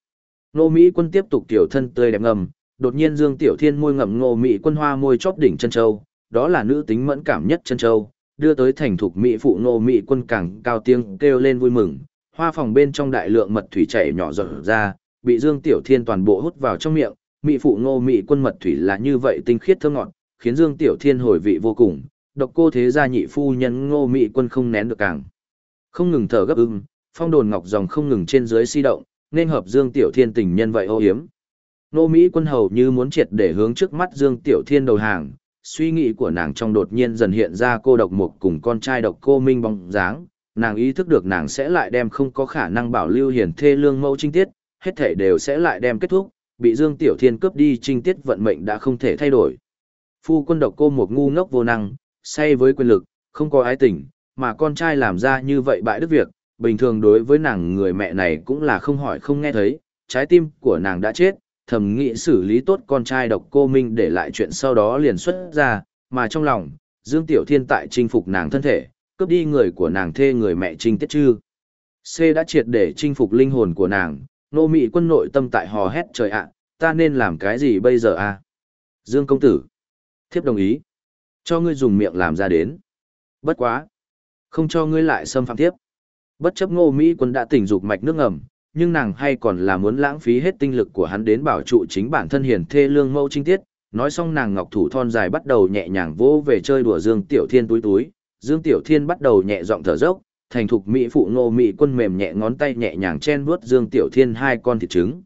Ngô mỹ quân tiếp tục tiểu thân tươi đẹp ngầm, đột nhiên Dương Tiểu Thiên môi ngậm ngô mỹ quân hoa môi chóp đỉnh chân châu, đó là nữ tính mẫn cảm nhất chân châu, đưa tới thành thục mỹ phụ ngô mỹ quân càng cao tiếng kêu lên vui mừng. Hoa phòng bên trong đại lượng mật thủy chảy nhỏ giọt ra, bị Dương Tiểu Thiên toàn bộ hút vào trong miệng, mỹ phụ ngô mỹ quân mật thủy là như vậy tinh khiết thơm ngọt, khiến Dương Tiểu Thiên hồi vị vô cùng, độc cô thế gia nhị phu nhân ngô mỹ quân không nén được càng. Không ngừng thở gấp ưng, phong đồn ngọc dòng không ngừng trên dưới si động, nên hợp Dương Tiểu Thiên tình nhân vậy ô hiếm. Ngô Mỹ quân hầu như muốn triệt để hướng trước mắt Dương Tiểu Thiên đầu hàng, suy nghĩ của nàng trong đột nhiên dần hiện ra cô độc mục cùng con trai độc cô Minh bóng dáng, nàng ý thức được nàng sẽ lại đem không có khả năng bảo lưu hiển thê lương mẫu trinh tiết, hết thể đều sẽ lại đem kết thúc, bị Dương Tiểu Thiên cướp đi trinh tiết vận mệnh đã không thể thay đổi. Phu quân độc cô một ngu ngốc vô năng, say với quyền lực, không có ái tình, mà con trai làm ra như vậy bại đức việc, bình thường đối với nàng người mẹ này cũng là không hỏi không nghe thấy, trái tim của nàng đã chết, thầm nghĩ xử lý tốt con trai độc cô Minh để lại chuyện sau đó liền xuất ra, mà trong lòng, Dương Tiểu Thiên tại chinh phục nàng thân thể, cướp đi người của nàng thê người mẹ trinh tiết chư. C đã triệt để chinh phục linh hồn của nàng, nô mị quân nội tâm tại hò hét trời ạ, ta nên làm cái gì bây giờ a Dương công tử. Thiếp đồng ý. Cho ngươi dùng miệng làm ra đến. Bất quá. Không cho ngươi lại xâm phạm thiếp. Bất chấp ngô Mỹ quân đã tỉnh dục mạch nước ngầm, nhưng nàng hay còn là muốn lãng phí hết tinh lực của hắn đến bảo trụ chính bản thân hiền thê lương mẫu trinh tiết. Nói xong nàng ngọc thủ thon dài bắt đầu nhẹ nhàng vỗ về chơi đùa Dương Tiểu Thiên túi túi. Dương Tiểu Thiên bắt đầu nhẹ giọng thở dốc, thành thục mỹ phụ ngô mỹ quân mềm nhẹ ngón tay nhẹ nhàng chen vuốt Dương Tiểu Thiên hai con thịt trứng.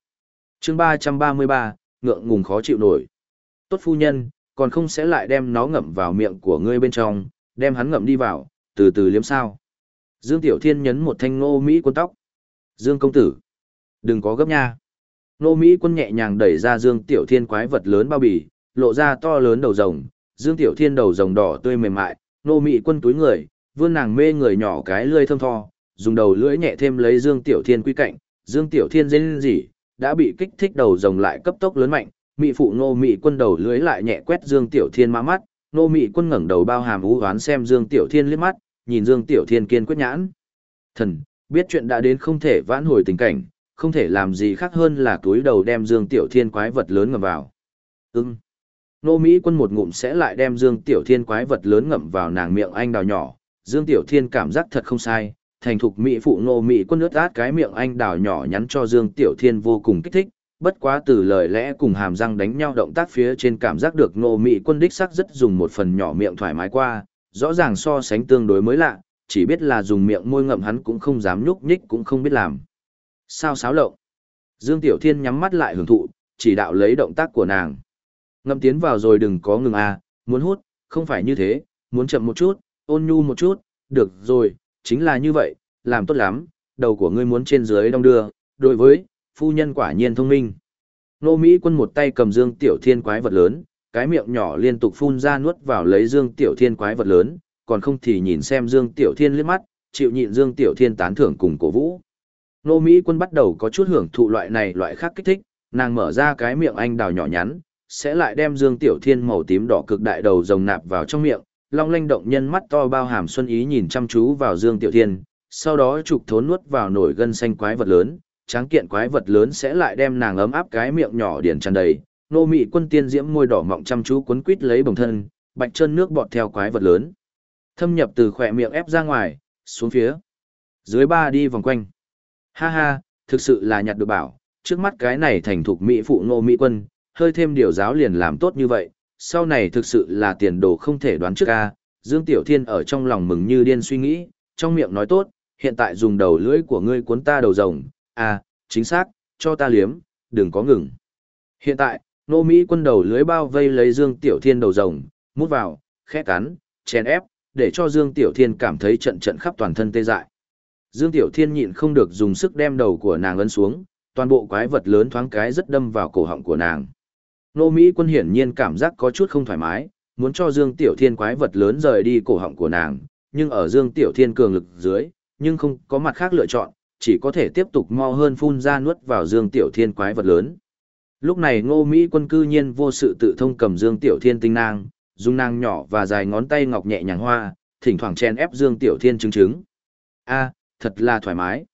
Chương ba ba mươi ba ngượng ngùng khó chịu nổi. Tốt phu nhân, còn không sẽ lại đem nó ngậm vào miệng của ngươi bên trong, đem hắn ngậm đi vào, từ từ liếm sao. Dương Tiểu Thiên nhấn một thanh ngô Mỹ quân tóc. Dương công tử, đừng có gấp nha. Ngô Mỹ quân nhẹ nhàng đẩy ra Dương Tiểu Thiên quái vật lớn bao bì, lộ ra to lớn đầu rồng. Dương Tiểu Thiên đầu rồng đỏ tươi mềm mại, Nô Mị quân túi người, vươn nàng mê người nhỏ cái lưỡi thơm tho, dùng đầu lưỡi nhẹ thêm lấy Dương Tiểu Thiên quy cạnh, Dương Tiểu Thiên dễ lên gì? đã bị kích thích đầu rồng lại cấp tốc lớn mạnh, Mị phụ Nô Mị Quân đầu lưỡi lại nhẹ quét Dương Tiểu Thiên má mắt, Nô Mị Quân ngẩng đầu bao hàm u hoán xem Dương Tiểu Thiên liếc mắt, nhìn Dương Tiểu Thiên kiên quyết nhãn. Thần, biết chuyện đã đến không thể vãn hồi tình cảnh, không thể làm gì khác hơn là túi đầu đem Dương Tiểu Thiên quái vật lớn ngầm vào. Ừ. Nô Mỹ quân một ngụm sẽ lại đem Dương Tiểu Thiên quái vật lớn ngậm vào nàng miệng anh đào nhỏ, Dương Tiểu Thiên cảm giác thật không sai, thành thục Mỹ phụ Nô Mỹ quân ướt át cái miệng anh đào nhỏ nhắn cho Dương Tiểu Thiên vô cùng kích thích, bất quá từ lời lẽ cùng hàm răng đánh nhau động tác phía trên cảm giác được Nô Mỹ quân đích sắc rất dùng một phần nhỏ miệng thoải mái qua, rõ ràng so sánh tương đối mới lạ, chỉ biết là dùng miệng môi ngậm hắn cũng không dám nhúc nhích cũng không biết làm. Sao xáo lộng? Dương Tiểu Thiên nhắm mắt lại hưởng thụ, chỉ đạo lấy động tác của nàng. Ngậm tiến vào rồi đừng có ngừng à, muốn hút, không phải như thế, muốn chậm một chút, ôn nhu một chút, được rồi, chính là như vậy, làm tốt lắm, đầu của ngươi muốn trên dưới đong đưa, đối với, phu nhân quả nhiên thông minh. Nô Mỹ quân một tay cầm Dương Tiểu Thiên quái vật lớn, cái miệng nhỏ liên tục phun ra nuốt vào lấy Dương Tiểu Thiên quái vật lớn, còn không thì nhìn xem Dương Tiểu Thiên liếc mắt, chịu nhịn Dương Tiểu Thiên tán thưởng cùng cổ vũ. Nô Mỹ quân bắt đầu có chút hưởng thụ loại này loại khác kích thích, nàng mở ra cái miệng anh đào nhỏ nhắn, sẽ lại đem Dương Tiểu Thiên màu tím đỏ cực đại đầu rồng nạp vào trong miệng, long lanh động nhân mắt to bao hàm xuân ý nhìn chăm chú vào Dương Tiểu Thiên, sau đó trục thốn nuốt vào nổi gân xanh quái vật lớn, tráng kiện quái vật lớn sẽ lại đem nàng ấm áp cái miệng nhỏ điển tràn đầy. Nô mị quân tiên diễm môi đỏ mọng chăm chú quấn quít lấy bồng thân, bạch chân nước bọt theo quái vật lớn. Thâm nhập từ khỏe miệng ép ra ngoài, xuống phía. Dưới ba đi vòng quanh. Ha ha, thực sự là nhặt được bảo, trước mắt cái này thành thục mỹ phụ nô mỹ quân, hơi thêm điều giáo liền làm tốt như vậy, sau này thực sự là tiền đồ không thể đoán trước a. Dương Tiểu Thiên ở trong lòng mừng như điên suy nghĩ, trong miệng nói tốt, hiện tại dùng đầu lưỡi của ngươi cuốn ta đầu rồng, à, chính xác, cho ta liếm, đừng có ngừng. Hiện tại, nô Mỹ quân đầu lưới bao vây lấy Dương Tiểu Thiên đầu rồng, mút vào, khẽ cắn, chèn ép, để cho Dương Tiểu Thiên cảm thấy trận trận khắp toàn thân tê dại. Dương Tiểu Thiên nhịn không được dùng sức đem đầu của nàng ấn xuống, toàn bộ quái vật lớn thoáng cái rất đâm vào cổ họng của nàng. Nô Mỹ quân hiển nhiên cảm giác có chút không thoải mái, muốn cho Dương Tiểu Thiên quái vật lớn rời đi cổ họng của nàng, nhưng ở Dương Tiểu Thiên cường lực dưới, nhưng không có mặt khác lựa chọn, chỉ có thể tiếp tục mo hơn phun ra nuốt vào Dương Tiểu Thiên quái vật lớn. Lúc này Ngô Mỹ quân cư nhiên vô sự tự thông cầm Dương Tiểu Thiên tinh nang, dùng nang nhỏ và dài ngón tay ngọc nhẹ nhàng hoa, thỉnh thoảng chen ép Dương Tiểu Thiên trứng trứng. A, thật là thoải mái.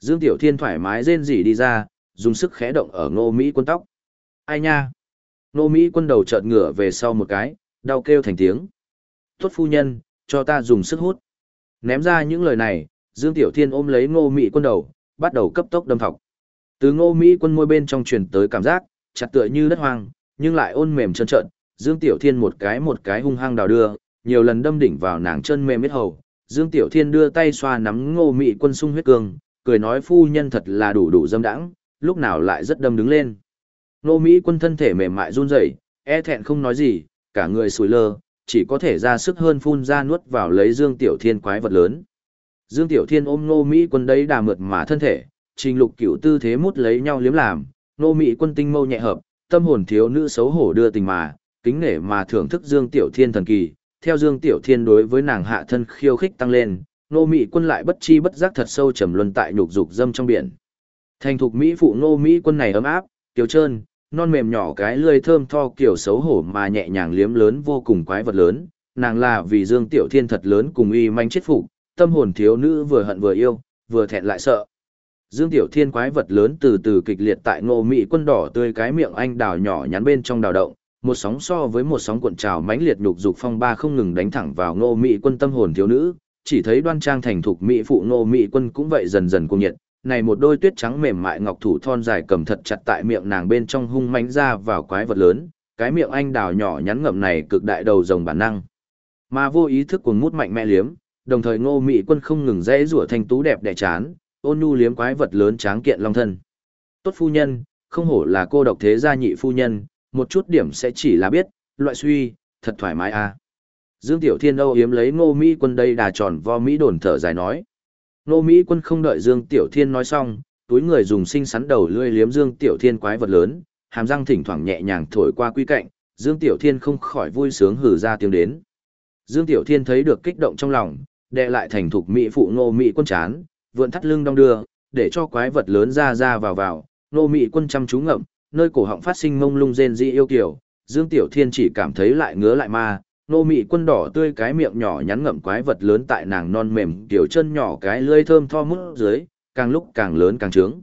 Dương Tiểu Thiên thoải mái rên rỉ đi ra, dùng sức khẽ động ở Ngô Mỹ quân tóc. Ai nha? Ngô Mỹ quân đầu chợt ngửa về sau một cái, đau kêu thành tiếng. Tốt phu nhân, cho ta dùng sức hút. Ném ra những lời này, Dương Tiểu Thiên ôm lấy Ngô Mỹ quân đầu, bắt đầu cấp tốc đâm thọc. Từ Ngô Mỹ quân môi bên trong truyền tới cảm giác, chặt tựa như đất hoang, nhưng lại ôn mềm trơn trợn, Dương Tiểu Thiên một cái một cái hung hăng đào đưa, nhiều lần đâm đỉnh vào nàng chân mềm biết hầu. Dương Tiểu Thiên đưa tay xoa nắm Ngô Mỹ quân sung huyết cương, cười nói phu nhân thật là đủ đủ dâm đãng, lúc nào lại rất đâm đứng lên. Nô Mỹ quân thân thể mềm mại run rẩy, e thẹn không nói gì, cả người sùi lơ, chỉ có thể ra sức hơn phun ra nuốt vào lấy Dương Tiểu Thiên quái vật lớn. Dương Tiểu Thiên ôm Nô Mỹ quân đấy đà mượt mà thân thể, trình lục cửu tư thế mút lấy nhau liếm làm, Nô Mỹ quân tinh mâu nhẹ hợp, tâm hồn thiếu nữ xấu hổ đưa tình mà, kính nể mà thưởng thức Dương Tiểu Thiên thần kỳ, theo Dương Tiểu Thiên đối với nàng hạ thân khiêu khích tăng lên, Nô Mỹ quân lại bất chi bất giác thật sâu trầm luân tại nhục dục dâm trong biển. Thành thục Mỹ phụ Nô Mỹ quân này ấm áp, tiểu trơn, non mềm nhỏ cái lươi thơm tho kiểu xấu hổ mà nhẹ nhàng liếm lớn vô cùng quái vật lớn, nàng là vì Dương Tiểu Thiên thật lớn cùng uy manh chết phục, tâm hồn thiếu nữ vừa hận vừa yêu, vừa thẹn lại sợ. Dương Tiểu Thiên quái vật lớn từ từ kịch liệt tại Ngô Mỹ quân đỏ tươi cái miệng anh đào nhỏ nhắn bên trong đào động, một sóng so với một sóng cuộn trào mãnh liệt nhục dục phong ba không ngừng đánh thẳng vào Ngô Mỹ quân tâm hồn thiếu nữ, chỉ thấy đoan trang thành thục mỹ phụ Ngô Mỹ quân cũng vậy dần dần cuồng nhiệt, này một đôi tuyết trắng mềm mại ngọc thủ thon dài cầm thật chặt tại miệng nàng bên trong hung mánh ra vào quái vật lớn, cái miệng anh đào nhỏ nhắn ngậm này cực đại đầu rồng bản năng. Mà vô ý thức cuồng mút mạnh mẽ liếm, đồng thời Ngô Mị quân không ngừng dễ rủa thanh tú đẹp đẽ chán, ôn nhu liếm quái vật lớn tráng kiện long thân. Tốt phu nhân, không hổ là cô độc thế gia nhị phu nhân, một chút điểm sẽ chỉ là biết, loại suy, thật thoải mái à. Dương Tiểu Thiên âu yếm lấy Ngô Mỹ quân đây đà tròn vo Mỹ đồn thở dài nói. Nô Mỹ quân không đợi Dương Tiểu Thiên nói xong, túi người dùng sinh sắn đầu lươi liếm Dương Tiểu Thiên quái vật lớn, hàm răng thỉnh thoảng nhẹ nhàng thổi qua quy cạnh, Dương Tiểu Thiên không khỏi vui sướng hử ra tiếng đến. Dương Tiểu Thiên thấy được kích động trong lòng, đè lại thành thục mỹ phụ Nô Mỹ quân chán, vượn thắt lưng đong đưa, để cho quái vật lớn ra ra vào vào, Nô Mỹ quân chăm chú ngậm, nơi cổ họng phát sinh mông lung rên rỉ yêu kiều, Dương Tiểu Thiên chỉ cảm thấy lại ngứa lại ma, nô mị quân đỏ tươi cái miệng nhỏ nhắn ngậm quái vật lớn tại nàng non mềm kiểu chân nhỏ cái lưỡi thơm tho mút dưới, càng lúc càng lớn càng trướng.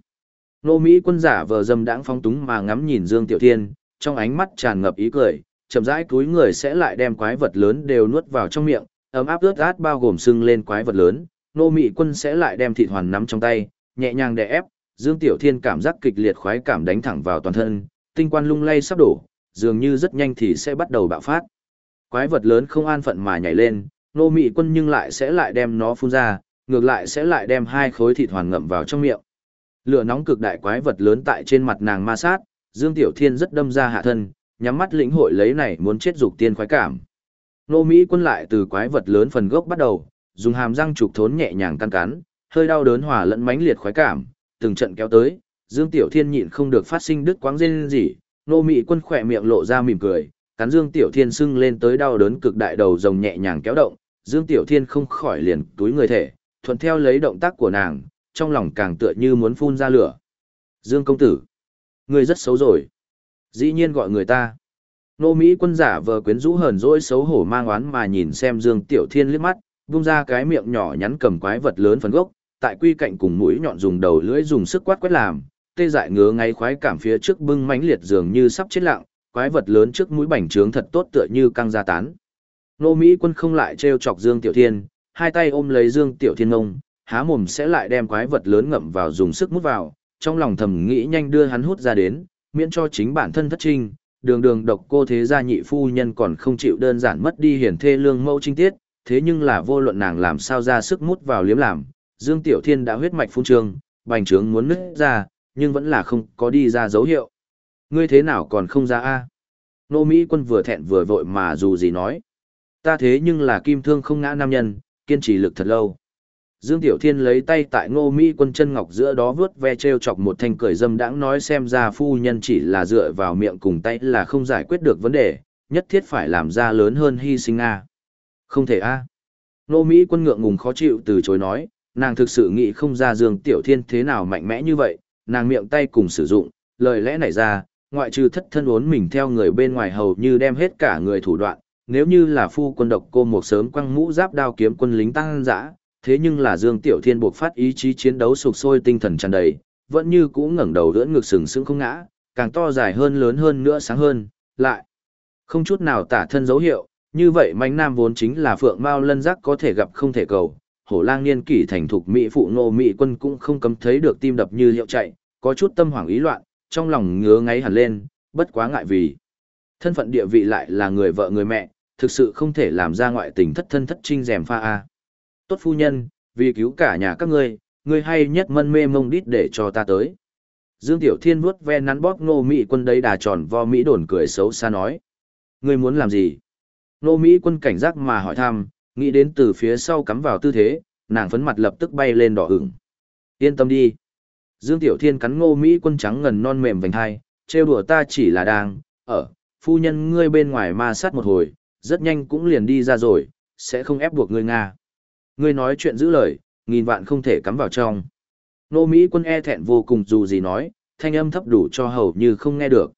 Nô Mỹ quân giả vờ dâm đãng phong túng mà ngắm nhìn Dương Tiểu Thiên, trong ánh mắt tràn ngập ý cười, chậm rãi cúi người sẽ lại đem quái vật lớn đều nuốt vào trong miệng, ấm áp ướt át bao gồm sưng lên quái vật lớn, nô Mỹ quân sẽ lại đem thịt hoàn nắm trong tay, nhẹ nhàng đè ép, Dương Tiểu Thiên cảm giác kịch liệt khoái cảm đánh thẳng vào toàn thân, tinh quan lung lay sắp đổ, dường như rất nhanh thì sẽ bắt đầu bạo phát. Quái vật lớn không an phận mà nhảy lên, nô mị quân nhưng lại sẽ lại đem nó phun ra, ngược lại sẽ lại đem hai khối thịt hoàn ngậm vào trong miệng. Lửa nóng cực đại quái vật lớn tại trên mặt nàng ma sát, Dương Tiểu Thiên rất đâm ra hạ thân, nhắm mắt lĩnh hội lấy này muốn chết dục tiên khoái cảm. Nô Mỹ quân lại từ quái vật lớn phần gốc bắt đầu, dùng hàm răng trục thốn nhẹ nhàng căn cắn, hơi đau đớn hòa lẫn mãnh liệt khoái cảm, từng trận kéo tới, Dương Tiểu Thiên nhịn không được phát sinh đứt quáng rên gì, nô mị quân khỏe miệng lộ ra mỉm cười, cắn Dương Tiểu Thiên sưng lên tới đau đớn cực đại đầu rồng nhẹ nhàng kéo động, Dương Tiểu Thiên không khỏi liền túi người thể, thuận theo lấy động tác của nàng, trong lòng càng tựa như muốn phun ra lửa. Dương công tử, ngươi rất xấu rồi. Dĩ nhiên gọi người ta. Nô Mỹ quân giả vờ quyến rũ hờn dỗi xấu hổ mang oán mà nhìn xem Dương Tiểu Thiên liếc mắt, vung ra cái miệng nhỏ nhắn cầm quái vật lớn phần gốc, tại quy cạnh cùng mũi nhọn dùng đầu lưỡi dùng sức quát quét làm, tê dại ngứa ngay khoái cảm phía trước bưng mãnh liệt dường như sắp chết lặng, quái vật lớn trước mũi bành trướng thật tốt tựa như căng ra tán. Nô Mỹ quân không lại treo chọc Dương Tiểu Thiên, hai tay ôm lấy Dương Tiểu Thiên ngông, há mồm sẽ lại đem quái vật lớn ngậm vào dùng sức mút vào, trong lòng thầm nghĩ nhanh đưa hắn hút ra đến, miễn cho chính bản thân thất trinh, đường đường độc cô thế gia nhị phu nhân còn không chịu đơn giản mất đi hiển thê lương mẫu trinh tiết, thế nhưng là vô luận nàng làm sao ra sức mút vào liếm làm, Dương Tiểu Thiên đã huyết mạch phun trương, bành trướng muốn nứt ra, nhưng vẫn là không có đi ra dấu hiệu. Ngươi thế nào còn không ra a? Nô Mỹ quân vừa thẹn vừa vội mà dù gì nói. Ta thế nhưng là kim thương không ngã nam nhân, kiên trì lực thật lâu. Dương Tiểu Thiên lấy tay tại ngô Mỹ quân chân ngọc giữa đó vớt ve treo chọc một thanh cười dâm đãng nói xem ra phu nhân chỉ là dựa vào miệng cùng tay là không giải quyết được vấn đề, nhất thiết phải làm ra lớn hơn hy sinh a. Không thể a. À. Ngô Mỹ quân ngượng ngùng khó chịu từ chối nói, nàng thực sự nghĩ không ra Dương Tiểu Thiên thế nào mạnh mẽ như vậy, nàng miệng tay cùng sử dụng, lời lẽ nảy ra, ngoại trừ thất thân uốn mình theo người bên ngoài hầu như đem hết cả người thủ đoạn, nếu như là phu quân độc cô một sớm quăng mũ giáp đao kiếm quân lính tăng dã, thế nhưng là Dương Tiểu Thiên buộc phát ý chí chiến đấu sục sôi tinh thần tràn đầy, vẫn như cũ ngẩng đầu đỡ ngực sừng sững không ngã, càng to dài hơn lớn hơn nữa sáng hơn, lại không chút nào tả thân dấu hiệu, như vậy mánh nam vốn chính là phượng mao lân giác có thể gặp không thể cầu, hổ lang niên kỷ thành thục mỹ phụ nô mỹ quân cũng không cấm thấy được tim đập như hiệu chạy, có chút tâm hoảng ý loạn, trong lòng ngứa ngáy hẳn lên, bất quá ngại vì thân phận địa vị lại là người vợ người mẹ, thực sự không thể làm ra ngoại tình thất thân thất trinh rèm pha a. Tốt phu nhân, vì cứu cả nhà các ngươi, ngươi hay nhất mân mê mông đít để cho ta tới. Dương Tiểu Thiên vuốt ve nắn bóp Ngô Mỹ Quân đấy đà tròn vo Mỹ đồn cười xấu xa nói. Ngươi muốn làm gì? Ngô Mỹ Quân cảnh giác mà hỏi thăm, nghĩ đến từ phía sau cắm vào tư thế, nàng phấn mặt lập tức bay lên đỏ ửng. Yên tâm đi. Dương Tiểu Thiên cắn Ngô Mỹ Quân trắng ngần non mềm vành hai, trêu đùa ta chỉ là đang, ở, phu nhân ngươi bên ngoài ma sát một hồi, rất nhanh cũng liền đi ra rồi, sẽ không ép buộc ngươi Nga. Ngươi nói chuyện giữ lời, nghìn vạn không thể cắm vào trong. Ngô Mỹ quân e thẹn vô cùng dù gì nói, thanh âm thấp đủ cho hầu như không nghe được.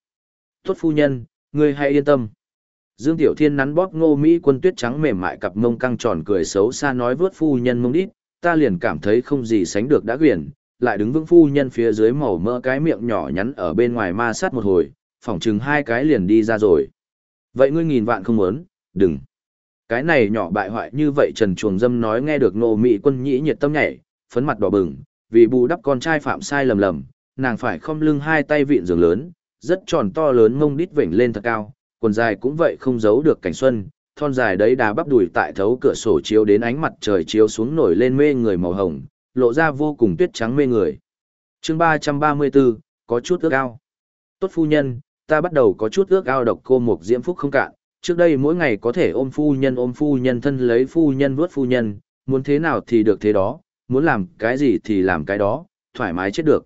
Tốt phu nhân, ngươi hãy yên tâm. Dương Tiểu Thiên nắn bóp ngô Mỹ quân tuyết trắng mềm mại cặp mông căng tròn cười xấu xa nói vớt phu nhân mông đít, ta liền cảm thấy không gì sánh được đã quyển, lại đứng vững phu nhân phía dưới màu mỡ cái miệng nhỏ nhắn ở bên ngoài ma sát một hồi, phỏng chừng hai cái liền đi ra rồi. Vậy ngươi nghìn vạn không muốn, đừng. Cái này nhỏ bại hoại như vậy Trần Chuồng Dâm nói nghe được nô mị quân nhĩ nhiệt tâm nhảy, phấn mặt đỏ bừng, vì bù đắp con trai phạm sai lầm lầm, nàng phải không lưng hai tay vịn giường lớn, rất tròn to lớn ngông đít vểnh lên thật cao, quần dài cũng vậy không giấu được cảnh xuân, thon dài đấy đá bắp đùi tại thấu cửa sổ chiếu đến ánh mặt trời chiếu xuống nổi lên mê người màu hồng, lộ ra vô cùng tuyết trắng mê người. Chương ba ba mươi 334, có chút ước ao. Tốt phu nhân, ta bắt đầu có chút ước ao độc cô mục diễm phúc không cạn, trước đây mỗi ngày có thể ôm phu nhân ôm phu nhân thân lấy phu nhân vuốt phu nhân, muốn thế nào thì được thế đó, muốn làm cái gì thì làm cái đó, thoải mái chết được.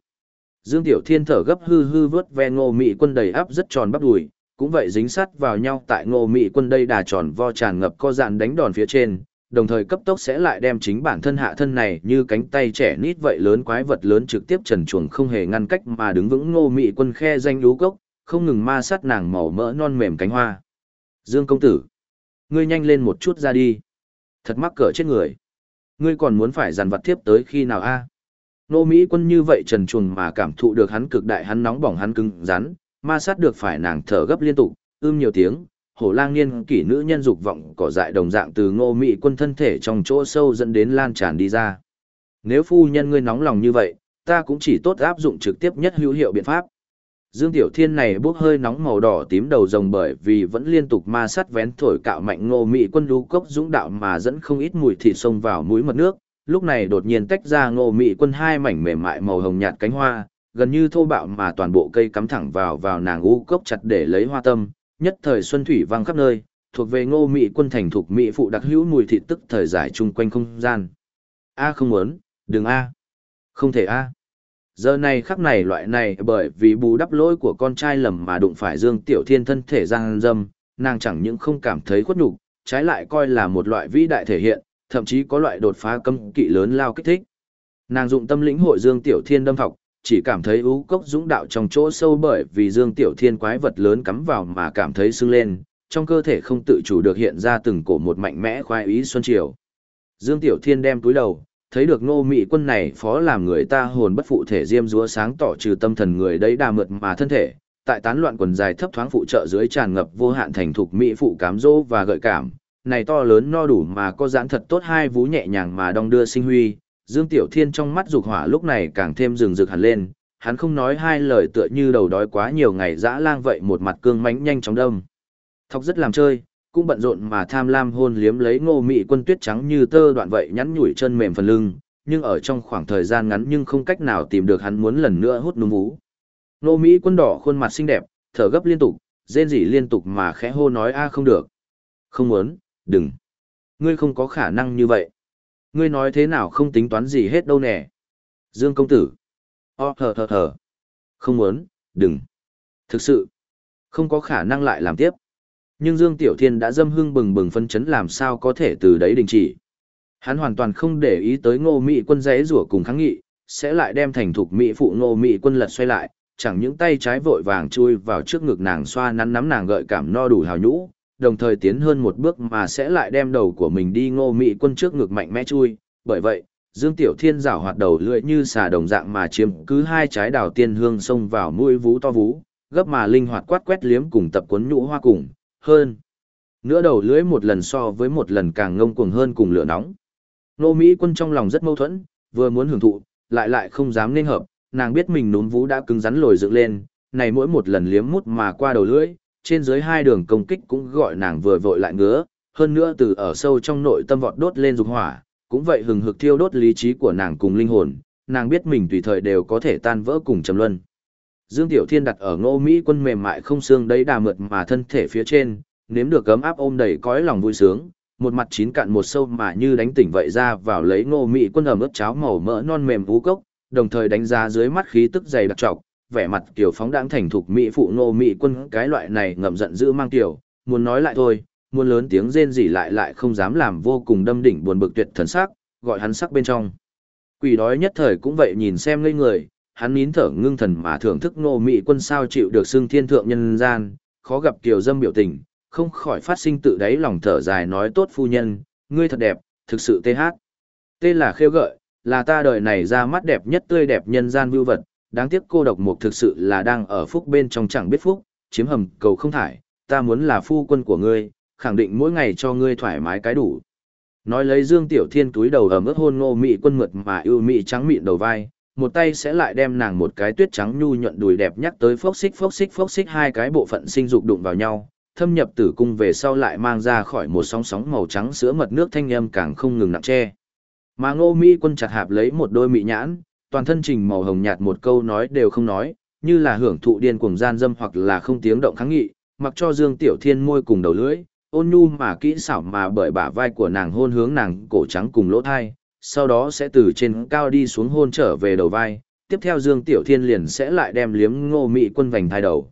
Dương Tiểu Thiên thở gấp hư hư vớt ve ngô mị quân đầy áp rất tròn bắp đùi, cũng vậy dính sát vào nhau tại ngô mị quân đây đà tròn vo tràn ngập co dạn đánh đòn phía trên, đồng thời cấp tốc sẽ lại đem chính bản thân hạ thân này như cánh tay trẻ nít vậy lớn quái vật lớn trực tiếp trần chuồng không hề ngăn cách mà đứng vững ngô mị quân khe danh lú cốc, không ngừng ma sát nàng màu mỡ non mềm cánh hoa. Dương công tử, ngươi nhanh lên một chút ra đi. Thật mắc cỡ chết người. Ngươi còn muốn phải dàn vật tiếp tới khi nào a? Nô Mỹ quân như vậy trần chuồng mà cảm thụ được hắn cực đại hắn nóng bỏng hắn cứng rắn, ma sát được phải nàng thở gấp liên tục, ưm nhiều tiếng, hổ lang niên kỷ nữ nhân dục vọng cỏ dại đồng dạng từ ngô Mị quân thân thể trong chỗ sâu dẫn đến lan tràn đi ra. Nếu phu nhân ngươi nóng lòng như vậy, ta cũng chỉ tốt áp dụng trực tiếp nhất hữu hiệu biện pháp. Dương Tiểu Thiên này bốc hơi nóng màu đỏ tím đầu rồng bởi vì vẫn liên tục ma sát vén thổi cạo mạnh ngô mị quân lũ cốc dũng đạo mà dẫn không ít mùi thịt sông vào mũi mật nước. Lúc này đột nhiên tách ra ngô mị quân hai mảnh mềm mại màu hồng nhạt cánh hoa, gần như thô bạo mà toàn bộ cây cắm thẳng vào vào nàng u cốc chặt để lấy hoa tâm, nhất thời xuân thủy vang khắp nơi, thuộc về ngô mị quân thành thuộc mỹ phụ đặc hữu mùi thịt tức thời giải chung quanh không gian. A không muốn, đừng A. Không thể A. Giờ này khắc này loại này bởi vì bù đắp lỗi của con trai lầm mà đụng phải Dương Tiểu Thiên thân thể giang dâm, nàng chẳng những không cảm thấy khuất nhục, trái lại coi là một loại vĩ đại thể hiện, thậm chí có loại đột phá cấm kỵ lớn lao kích thích. Nàng dụng tâm lĩnh hội Dương Tiểu Thiên đâm thọc, chỉ cảm thấy ú cốc dũng đạo trong chỗ sâu bởi vì Dương Tiểu Thiên quái vật lớn cắm vào mà cảm thấy sưng lên, trong cơ thể không tự chủ được hiện ra từng cổ một mạnh mẽ khoái ý xuân triều. Dương Tiểu Thiên đem túi đầu, thấy được ngô mị quân này phó làm người ta hồn bất phụ thể diêm dúa sáng tỏ trừ tâm thần người đấy đà mượt mà thân thể, tại tán loạn quần dài thấp thoáng phụ trợ dưới tràn ngập vô hạn thành thục mỹ phụ cám dỗ và gợi cảm, này to lớn no đủ mà có giãn thật tốt hai vú nhẹ nhàng mà đong đưa sinh huy, Dương Tiểu Thiên trong mắt dục hỏa lúc này càng thêm rừng rực hẳn lên, hắn không nói hai lời tựa như đầu đói quá nhiều ngày dã lang vậy một mặt cương mãnh nhanh chóng đâm. Thọc rất làm chơi, cũng bận rộn mà tham lam hôn liếm lấy ngô mị quân tuyết trắng như tơ đoạn vậy nhắn nhủi chân mềm phần lưng, nhưng ở trong khoảng thời gian ngắn nhưng không cách nào tìm được hắn muốn lần nữa hút núm vú. Ngô Mỹ quân đỏ khuôn mặt xinh đẹp, thở gấp liên tục, rên rỉ liên tục mà khẽ hô nói a không được. Không muốn, đừng. Ngươi không có khả năng như vậy. Ngươi nói thế nào không tính toán gì hết đâu nè. Dương công tử. Ờ, Ô thở thở thở. Không muốn, đừng. Thực sự, không có khả năng lại làm tiếp. Nhưng Dương Tiểu Thiên đã dâm hưng bừng bừng phân chấn làm sao có thể từ đấy đình chỉ. Hắn hoàn toàn không để ý tới ngô Mỹ quân giấy rủa cùng kháng nghị, sẽ lại đem thành thục Mỹ phụ ngô Mỹ quân lật xoay lại, chẳng những tay trái vội vàng chui vào trước ngực nàng xoa nắn nắm nàng gợi cảm no đủ hào nhũ, đồng thời tiến hơn một bước mà sẽ lại đem đầu của mình đi ngô Mỹ quân trước ngực mạnh mẽ chui. Bởi vậy, Dương Tiểu Thiên rảo hoạt đầu lưỡi như xà đồng dạng mà chiếm cứ hai trái đào tiên hương xông vào mũi vú to vú, gấp mà linh hoạt quát quét liếm cùng tập cuốn nhũ hoa cùng, hơn. Nữa đầu lưỡi một lần so với một lần càng ngông cuồng hơn cùng lửa nóng. Nô Mỹ quân trong lòng rất mâu thuẫn, vừa muốn hưởng thụ, lại lại không dám nên hợp, nàng biết mình núm vú đã cứng rắn lồi dựng lên, này mỗi một lần liếm mút mà qua đầu lưỡi, trên dưới hai đường công kích cũng gọi nàng vừa vội lại ngứa, hơn nữa từ ở sâu trong nội tâm vọt đốt lên dục hỏa, cũng vậy hừng hực thiêu đốt lý trí của nàng cùng linh hồn, nàng biết mình tùy thời đều có thể tan vỡ cùng trầm luân. Dương Tiểu Thiên đặt ở ngô Mỹ quân mềm mại không xương đấy đà mượt mà thân thể phía trên, nếm được cấm áp ôm đầy cõi lòng vui sướng, một mặt chín cạn một sâu mà như đánh tỉnh vậy ra vào lấy ngô Mỹ quân ẩm ướt cháo màu mỡ non mềm vú cốc, đồng thời đánh giá dưới mắt khí tức dày đặc trọc, vẻ mặt kiểu phóng đãng thành thục Mỹ phụ nô Mỹ quân cái loại này ngậm giận dữ mang kiểu, muốn nói lại thôi, muốn lớn tiếng rên rỉ lại lại không dám làm vô cùng đâm đỉnh buồn bực tuyệt thần sắc, gọi hắn sắc bên trong. Quỷ đói nhất thời cũng vậy nhìn xem ngây người, hắn nín thở ngưng thần mà thưởng thức nô mỹ quân sao chịu được xưng thiên thượng nhân gian, khó gặp kiều dâm biểu tình, không khỏi phát sinh tự đáy lòng thở dài nói tốt phu nhân, ngươi thật đẹp, thực sự tê hát. Tê là khêu gợi, là ta đời này ra mắt đẹp nhất tươi đẹp nhân gian vưu vật, đáng tiếc cô độc mục thực sự là đang ở phúc bên trong chẳng biết phúc, chiếm hầm cầu không thải, ta muốn là phu quân của ngươi, khẳng định mỗi ngày cho ngươi thoải mái cái đủ. Nói lấy Dương Tiểu Thiên túi đầu ở ướt hôn ngô mị quân mượt mà yêu mị trắng mịn đầu vai, một tay sẽ lại đem nàng một cái tuyết trắng nhu nhuận đùi đẹp nhắc tới phốc xích phốc xích phốc xích hai cái bộ phận sinh dục đụng vào nhau, thâm nhập tử cung về sau lại mang ra khỏi một sóng sóng màu trắng sữa mật nước thanh âm càng không ngừng nặng che. Mà Ngô Mỹ Quân chặt hạp lấy một đôi mị nhãn, toàn thân trình màu hồng nhạt một câu nói đều không nói, như là hưởng thụ điên cuồng gian dâm hoặc là không tiếng động kháng nghị, mặc cho Dương Tiểu Thiên môi cùng đầu lưỡi, ôn nhu mà kỹ xảo mà bởi bả vai của nàng hôn hướng nàng cổ trắng cùng lỗ thai, sau đó sẽ từ trên cao đi xuống hôn trở về đầu vai, tiếp theo Dương Tiểu Thiên liền sẽ lại đem liếm ngô mị quân vành thai đầu.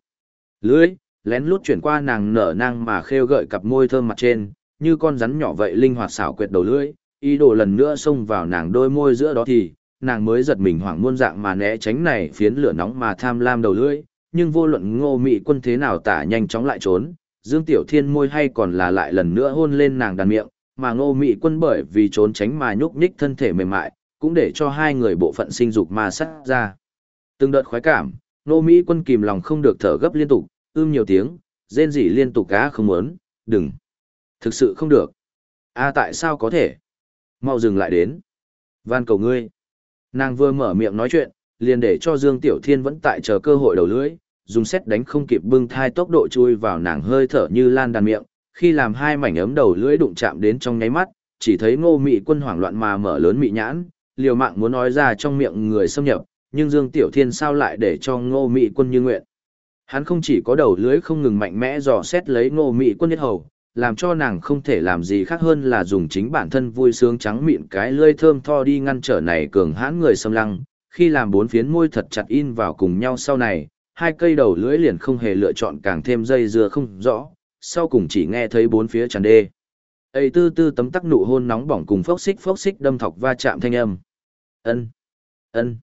lưỡi, lén lút chuyển qua nàng nở nang mà khêu gợi cặp môi thơm mặt trên, như con rắn nhỏ vậy linh hoạt xảo quyệt đầu lưỡi, ý đồ lần nữa xông vào nàng đôi môi giữa đó thì, nàng mới giật mình hoảng muôn dạng mà né tránh này phiến lửa nóng mà tham lam đầu lưỡi, nhưng vô luận ngô mị quân thế nào tả nhanh chóng lại trốn, Dương Tiểu Thiên môi hay còn là lại lần nữa hôn lên nàng đàn miệng, mà ngô mị quân bởi vì trốn tránh mà nhúc nhích thân thể mềm mại, cũng để cho hai người bộ phận sinh dục ma sắt ra. Từng đợt khoái cảm, ngô mỹ quân kìm lòng không được thở gấp liên tục, ưm nhiều tiếng, rên rỉ liên tục cá không muốn, đừng. Thực sự không được. a tại sao có thể? Mau dừng lại đến. Van cầu ngươi. Nàng vừa mở miệng nói chuyện, liền để cho Dương Tiểu Thiên vẫn tại chờ cơ hội đầu lưỡi, dùng xét đánh không kịp bưng thai tốc độ chui vào nàng hơi thở như lan đàn miệng, khi làm hai mảnh ấm đầu lưỡi đụng chạm đến trong nháy mắt, chỉ thấy ngô mị quân hoảng loạn mà mở lớn mị nhãn, liều mạng muốn nói ra trong miệng người xâm nhập, nhưng Dương Tiểu Thiên sao lại để cho ngô mị quân như nguyện. Hắn không chỉ có đầu lưỡi không ngừng mạnh mẽ dò xét lấy ngô mị quân nhất hầu, làm cho nàng không thể làm gì khác hơn là dùng chính bản thân vui sướng trắng mịn cái lưỡi thơm tho đi ngăn trở này cường hãn người xâm lăng, khi làm bốn phiến môi thật chặt in vào cùng nhau sau này, hai cây đầu lưỡi liền không hề lựa chọn càng thêm dây dưa không rõ, sau cùng chỉ nghe thấy bốn phía tràn đê. Ây tư tư tấm tắc nụ hôn nóng bỏng cùng phốc xích phốc xích đâm thọc va chạm thanh âm. Ân, ân.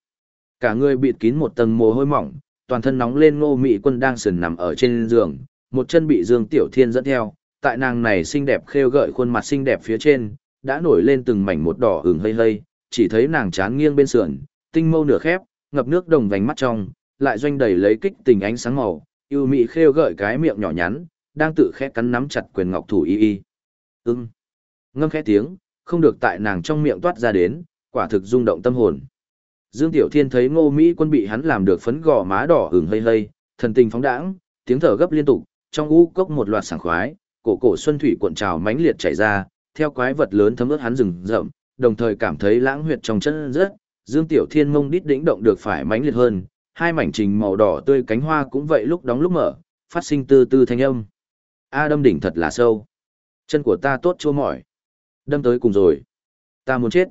Cả người bịt kín một tầng mồ hôi mỏng, toàn thân nóng lên ngô mị quân đang sườn nằm ở trên giường, một chân bị Dương Tiểu Thiên dẫn theo, tại nàng này xinh đẹp khêu gợi khuôn mặt xinh đẹp phía trên, đã nổi lên từng mảnh một đỏ ửng hơi hơi, chỉ thấy nàng chán nghiêng bên sườn, tinh mâu nửa khép, ngập nước đồng vành mắt trong, lại doanh đầy lấy kích tình ánh sáng màu, yêu mị khêu gợi cái miệng nhỏ nhắn, đang tự khẽ cắn nắm chặt quyền ngọc thủ y y. Ưng. Ngâm khẽ tiếng, không được tại nàng trong miệng toát ra đến, quả thực rung động tâm hồn. Dương Tiểu Thiên thấy Ngô Mỹ quân bị hắn làm được phấn gò má đỏ ửng hơi hơi, thần tình phóng đãng, tiếng thở gấp liên tục, trong u cốc một loạt sảng khoái, cổ cổ xuân thủy cuộn trào mãnh liệt chảy ra, theo quái vật lớn thấm ướt hắn rừng rậm, đồng thời cảm thấy lãng huyệt trong chân rất, Dương Tiểu Thiên mông đít đĩnh động được phải mãnh liệt hơn, hai mảnh trình màu đỏ tươi cánh hoa cũng vậy lúc đóng lúc mở, phát sinh từ từ thanh âm. A đâm đỉnh thật là sâu. Chân của ta tốt chua mỏi. Đâm tới cùng rồi. Ta muốn chết.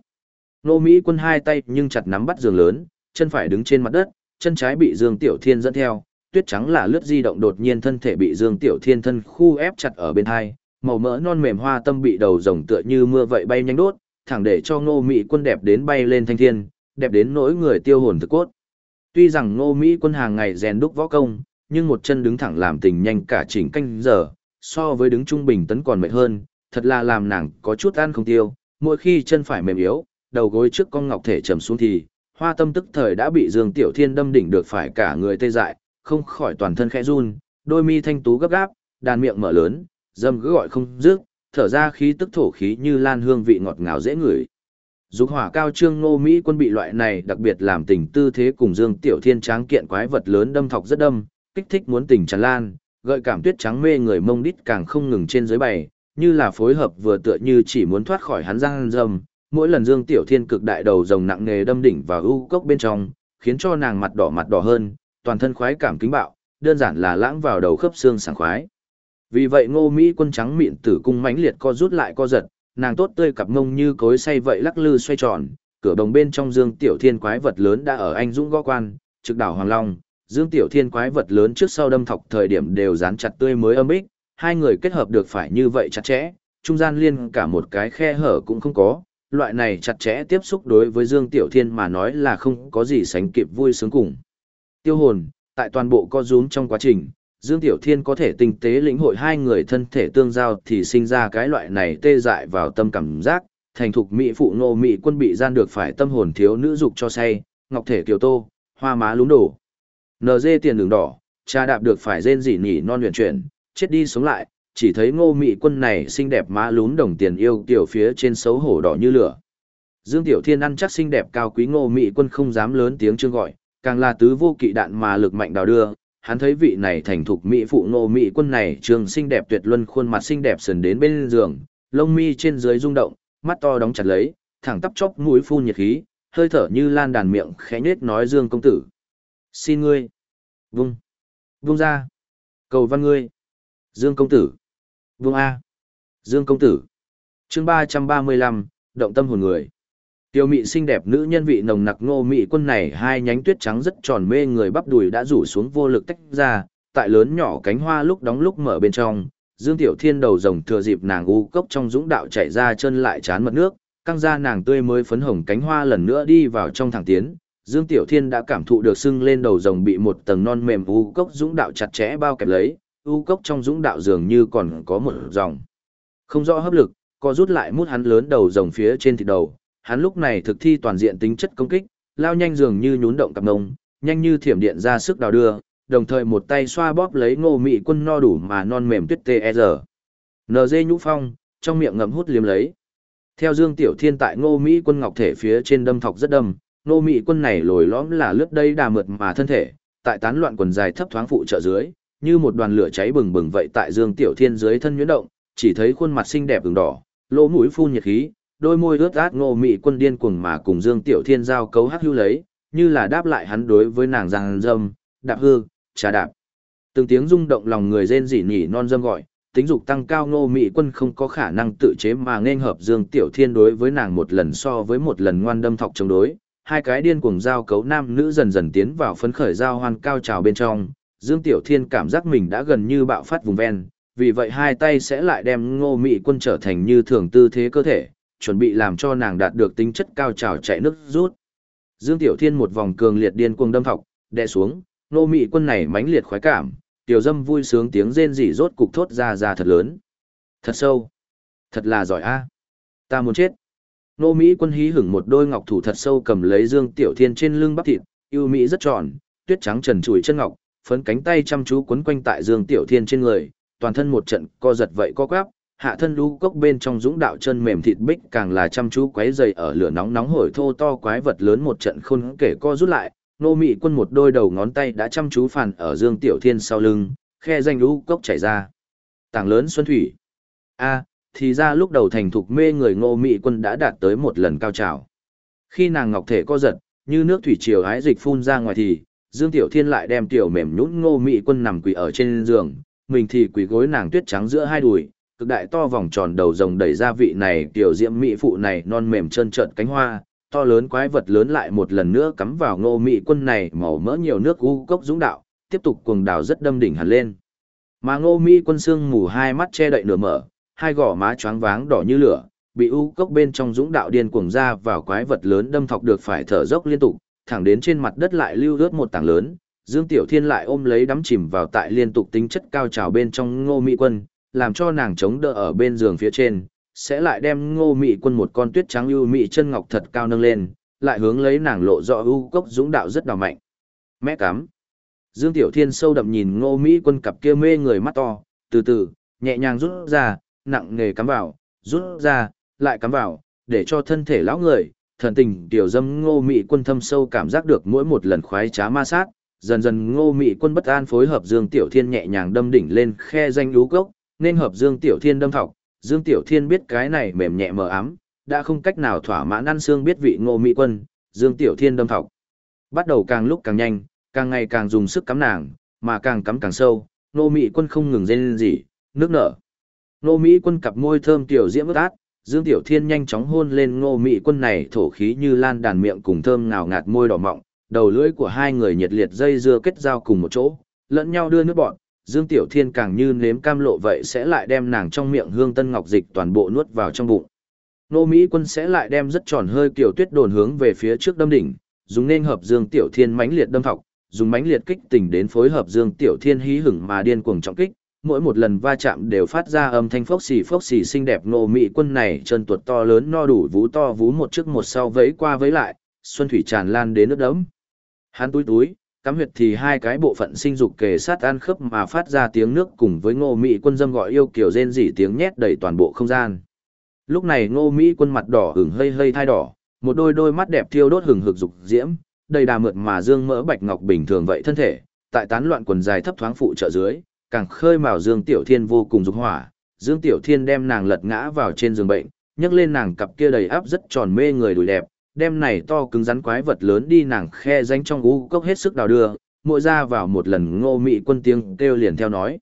Nô Mỹ quân hai tay nhưng chặt nắm bắt giường lớn, chân phải đứng trên mặt đất, chân trái bị Dương Tiểu Thiên dẫn theo, tuyết trắng là lướt di động đột nhiên thân thể bị Dương Tiểu Thiên thân khu ép chặt ở bên hai, màu mỡ non mềm hoa tâm bị đầu rồng tựa như mưa vậy bay nhanh đốt, thẳng để cho Ngô Mỹ quân đẹp đến bay lên thanh thiên, đẹp đến nỗi người tiêu hồn thực cốt. Tuy rằng Ngô Mỹ quân hàng ngày rèn đúc võ công, nhưng một chân đứng thẳng làm tình nhanh cả chỉnh canh giờ, so với đứng trung bình tấn còn mệt hơn, thật là làm nàng có chút ăn không tiêu, mỗi khi chân phải mềm yếu, đầu gối trước con ngọc thể trầm xuống thì, hoa tâm tức thời đã bị Dương Tiểu Thiên đâm đỉnh được phải cả người tê dại, không khỏi toàn thân khẽ run, đôi mi thanh tú gấp gáp, đàn miệng mở lớn, dâm cứ gọi không dứt, thở ra khí tức thổ khí như lan hương vị ngọt ngào dễ ngửi. Dục hỏa cao trương ngô Mỹ quân bị loại này đặc biệt làm tình tư thế cùng Dương Tiểu Thiên tráng kiện quái vật lớn đâm thọc rất đâm, kích thích muốn tình tràn lan, gợi cảm tuyết trắng mê người mông đít càng không ngừng trên dưới bày, như là phối hợp vừa tựa như chỉ muốn thoát khỏi hắn răng dâm. Mỗi lần Dương Tiểu Thiên cực đại đầu rồng nặng nề đâm đỉnh vào ưu cốc bên trong, khiến cho nàng mặt đỏ mặt đỏ hơn, toàn thân khoái cảm kính bạo, đơn giản là lãng vào đầu khớp xương sảng khoái. Vì vậy Ngô Mỹ quân trắng miệng tử cung mãnh liệt co rút lại co giật, nàng tốt tươi cặp mông như cối say vậy lắc lư xoay tròn, cửa đồng bên trong Dương Tiểu Thiên quái vật lớn đã ở anh dũng gõ quan, trực đảo Hoàng Long, Dương Tiểu Thiên quái vật lớn trước sau đâm thọc thời điểm đều dán chặt tươi mới âm ích, hai người kết hợp được phải như vậy chặt chẽ, trung gian liên cả một cái khe hở cũng không có, loại này chặt chẽ tiếp xúc đối với Dương Tiểu Thiên mà nói là không có gì sánh kịp vui sướng cùng. Tiêu hồn, tại toàn bộ co rúm trong quá trình, Dương Tiểu Thiên có thể tinh tế lĩnh hội hai người thân thể tương giao thì sinh ra cái loại này tê dại vào tâm cảm giác, thành thục mỹ phụ nô mỹ quân bị gian được phải tâm hồn thiếu nữ dục cho say, ngọc thể kiều tô, hoa má lúng đổ. NG tiền đường đỏ, cha đạp được phải rên rỉ nhỉ non luyện chuyển, chết đi sống lại, chỉ thấy ngô mỹ quân này xinh đẹp má lún đồng tiền yêu tiểu phía trên xấu hổ đỏ như lửa. Dương Tiểu Thiên ăn chắc xinh đẹp cao quý ngô mỹ quân không dám lớn tiếng chương gọi, càng là tứ vô kỵ đạn mà lực mạnh đào đưa, hắn thấy vị này thành thục mỹ phụ nô mỹ quân này trường xinh đẹp tuyệt luân khuôn mặt xinh đẹp sần đến bên giường, lông mi trên dưới rung động, mắt to đóng chặt lấy, thẳng tắp chóp mũi phun nhiệt khí, hơi thở như lan đàn miệng khẽ nhếch nói Dương công tử. Xin ngươi. Vung. Vung ra. Cầu văn ngươi. Dương công tử. Vung A. Dương công tử. chương ba trăm ba mươi lăm động tâm hồn người. Tiêu mị xinh đẹp nữ nhân vị nồng nặc ngô mị quân này hai nhánh tuyết trắng rất tròn mê người bắp đùi đã rủ xuống vô lực tách ra, tại lớn nhỏ cánh hoa lúc đóng lúc mở bên trong, Dương Tiểu Thiên đầu rồng thừa dịp nàng u cốc trong dũng đạo chạy ra chân lại chán mật nước, căng ra nàng tươi mới phấn hồng cánh hoa lần nữa đi vào trong thẳng tiến. Dương Tiểu Thiên đã cảm thụ được sưng lên đầu rồng bị một tầng non mềm u cốc dũng đạo chặt chẽ bao kẹp lấy, u cốc trong dũng đạo dường như còn có một dòng. Không rõ hấp lực, co rút lại mút hắn lớn đầu rồng phía trên thịt đầu, hắn lúc này thực thi toàn diện tính chất công kích, lao nhanh dường như nhún động cặp ngông, nhanh như thiểm điện ra sức đào đưa, đồng thời một tay xoa bóp lấy ngô mị quân no đủ mà non mềm tuyết tê e giờ. NG nhũ phong, trong miệng ngậm hút liếm lấy. Theo Dương Tiểu Thiên tại ngô mỹ quân ngọc thể phía trên đâm thọc rất đâm, ngô mỹ quân này lồi lõm là lướt đây đà mượt mà thân thể, tại tán loạn quần dài thấp thoáng phụ trợ dưới, như một đoàn lửa cháy bừng bừng vậy tại Dương Tiểu Thiên dưới thân nhuyễn động, chỉ thấy khuôn mặt xinh đẹp ửng đỏ, lỗ mũi phun nhiệt khí, đôi môi ướt át ngô mị quân điên cuồng mà cùng Dương Tiểu Thiên giao cấu hắc hưu lấy, như là đáp lại hắn đối với nàng giang dâm, đạp hư, trà đạp. Từng tiếng rung động lòng người rên rỉ nhỉ non dâm gọi, tính dục tăng cao ngô mị quân không có khả năng tự chế mà nên hợp Dương Tiểu Thiên đối với nàng một lần so với một lần ngoan đâm thọc chống đối. Hai cái điên cuồng giao cấu nam nữ dần dần tiến vào phấn khởi giao hoan cao trào bên trong, Dương Tiểu Thiên cảm giác mình đã gần như bạo phát vùng ven, vì vậy hai tay sẽ lại đem ngô mị quân trở thành như thường tư thế cơ thể, chuẩn bị làm cho nàng đạt được tính chất cao trào chạy nước rút. Dương Tiểu Thiên một vòng cường liệt điên cuồng đâm thọc, đè xuống, nô mị quân này mãnh liệt khoái cảm, tiểu dâm vui sướng tiếng rên rỉ rốt cục thốt ra ra thật lớn. Thật sâu. Thật là giỏi a. À. Ta muốn chết. Nô Mỹ quân hí hửng một đôi ngọc thủ thật sâu cầm lấy Dương Tiểu Thiên trên lưng bắp thịt, yêu mỹ rất tròn, tuyết trắng trần trụi chân ngọc, phấn cánh tay chăm chú quấn quanh tại Dương Tiểu Thiên trên người, toàn thân một trận co giật vậy co quắp, hạ thân lũ cốc bên trong dũng đạo chân mềm thịt bích càng là chăm chú quấy dày ở lửa nóng nóng hổi thô to quái vật lớn một trận khôn kể co rút lại, nô Mị quân một đôi đầu ngón tay đã chăm chú phản ở Dương Tiểu Thiên sau lưng, khe danh lũ cốc chảy ra. Tảng lớn xuân thủy. A, thì ra lúc đầu thành thục mê người ngô Mị quân đã đạt tới một lần cao trào. Khi nàng ngọc thể co giật, như nước thủy triều hái dịch phun ra ngoài thì, Dương Tiểu Thiên lại đem tiểu mềm nhũn ngô Mị quân nằm quỳ ở trên giường, mình thì quỳ gối nàng tuyết trắng giữa hai đùi, cực đại to vòng tròn đầu rồng đẩy ra vị này tiểu diễm mỹ phụ này non mềm chân trợn cánh hoa, to lớn quái vật lớn lại một lần nữa cắm vào ngô mỹ quân này màu mỡ nhiều nước u cốc dũng đạo, tiếp tục cuồng đảo rất đâm đỉnh hẳn lên. Mà ngô mỹ quân xương mù hai mắt che đậy nửa mở, hai gò má choáng váng đỏ như lửa, bị u cốc bên trong dũng đạo điên cuồng ra vào quái vật lớn đâm thọc được phải thở dốc liên tục, thẳng đến trên mặt đất lại lưu rớt một tảng lớn, Dương Tiểu Thiên lại ôm lấy đắm chìm vào tại liên tục tính chất cao trào bên trong Ngô Mỹ Quân, làm cho nàng chống đỡ ở bên giường phía trên, sẽ lại đem Ngô Mị Quân một con tuyết trắng ưu mỹ chân ngọc thật cao nâng lên, lại hướng lấy nàng lộ rõ ưu cốc dũng đạo rất đào mạnh. Mẹ cắm. Dương Tiểu Thiên sâu đậm nhìn Ngô Mỹ Quân cặp kia mê người mắt to, từ từ, nhẹ nhàng rút ra, nặng nghề cắm vào, rút ra, lại cắm vào, để cho thân thể lão người, thần tình tiểu dâm ngô mị quân thâm sâu cảm giác được mỗi một lần khoái trá ma sát, dần dần ngô mị quân bất an phối hợp Dương Tiểu Thiên nhẹ nhàng đâm đỉnh lên khe danh lú gốc, nên hợp Dương Tiểu Thiên đâm thọc, Dương Tiểu Thiên biết cái này mềm nhẹ mờ ám, đã không cách nào thỏa mãn ăn xương biết vị ngô mị quân, Dương Tiểu Thiên đâm thọc. Bắt đầu càng lúc càng nhanh, càng ngày càng dùng sức cắm nàng, mà càng cắm càng sâu, ngô mị quân không ngừng rên gì, nước nở. Ngô Mỹ quân cặp môi thơm tiểu diễm ướt át, Dương Tiểu Thiên nhanh chóng hôn lên Ngô Mỹ quân này thổ khí như lan đàn miệng cùng thơm ngào ngạt môi đỏ mọng, đầu lưỡi của hai người nhiệt liệt dây dưa kết giao cùng một chỗ, lẫn nhau đưa nước bọn, Dương Tiểu Thiên càng như nếm cam lộ vậy sẽ lại đem nàng trong miệng hương tân ngọc dịch toàn bộ nuốt vào trong bụng. Nô Mỹ quân sẽ lại đem rất tròn hơi kiểu tuyết đồn hướng về phía trước đâm đỉnh, dùng nên hợp Dương Tiểu Thiên mãnh liệt đâm thọc, dùng mãnh liệt kích tỉnh đến phối hợp Dương Tiểu Thiên hí hửng mà điên cuồng trọng kích, mỗi một lần va chạm đều phát ra âm thanh phốc xì phốc xì xinh đẹp nô Mỹ quân này chân tuột to lớn no đủ vú to vú một trước một sau vấy qua vấy lại, xuân thủy tràn lan đến nước đấm. Hắn túi túi, cắm huyệt thì hai cái bộ phận sinh dục kề sát ăn khớp mà phát ra tiếng nước cùng với ngô mỹ quân dâm gọi yêu kiểu rên rỉ tiếng nhét đầy toàn bộ không gian. Lúc này ngô mỹ quân mặt đỏ hừng hơi hơi thai đỏ, một đôi đôi mắt đẹp thiêu đốt hừng hực dục diễm, đầy đà mượt mà dương mỡ bạch ngọc bình thường vậy thân thể, tại tán loạn quần dài thấp thoáng phụ trợ dưới, càng khơi mào Dương Tiểu Thiên vô cùng dục hỏa, Dương Tiểu Thiên đem nàng lật ngã vào trên giường bệnh, nhấc lên nàng cặp kia đầy áp rất tròn mê người đùi đẹp, đem này to cứng rắn quái vật lớn đi nàng khe danh trong u cốc hết sức đào đưa, mỗi ra vào một lần ngô mị quân tiếng kêu liền theo nói.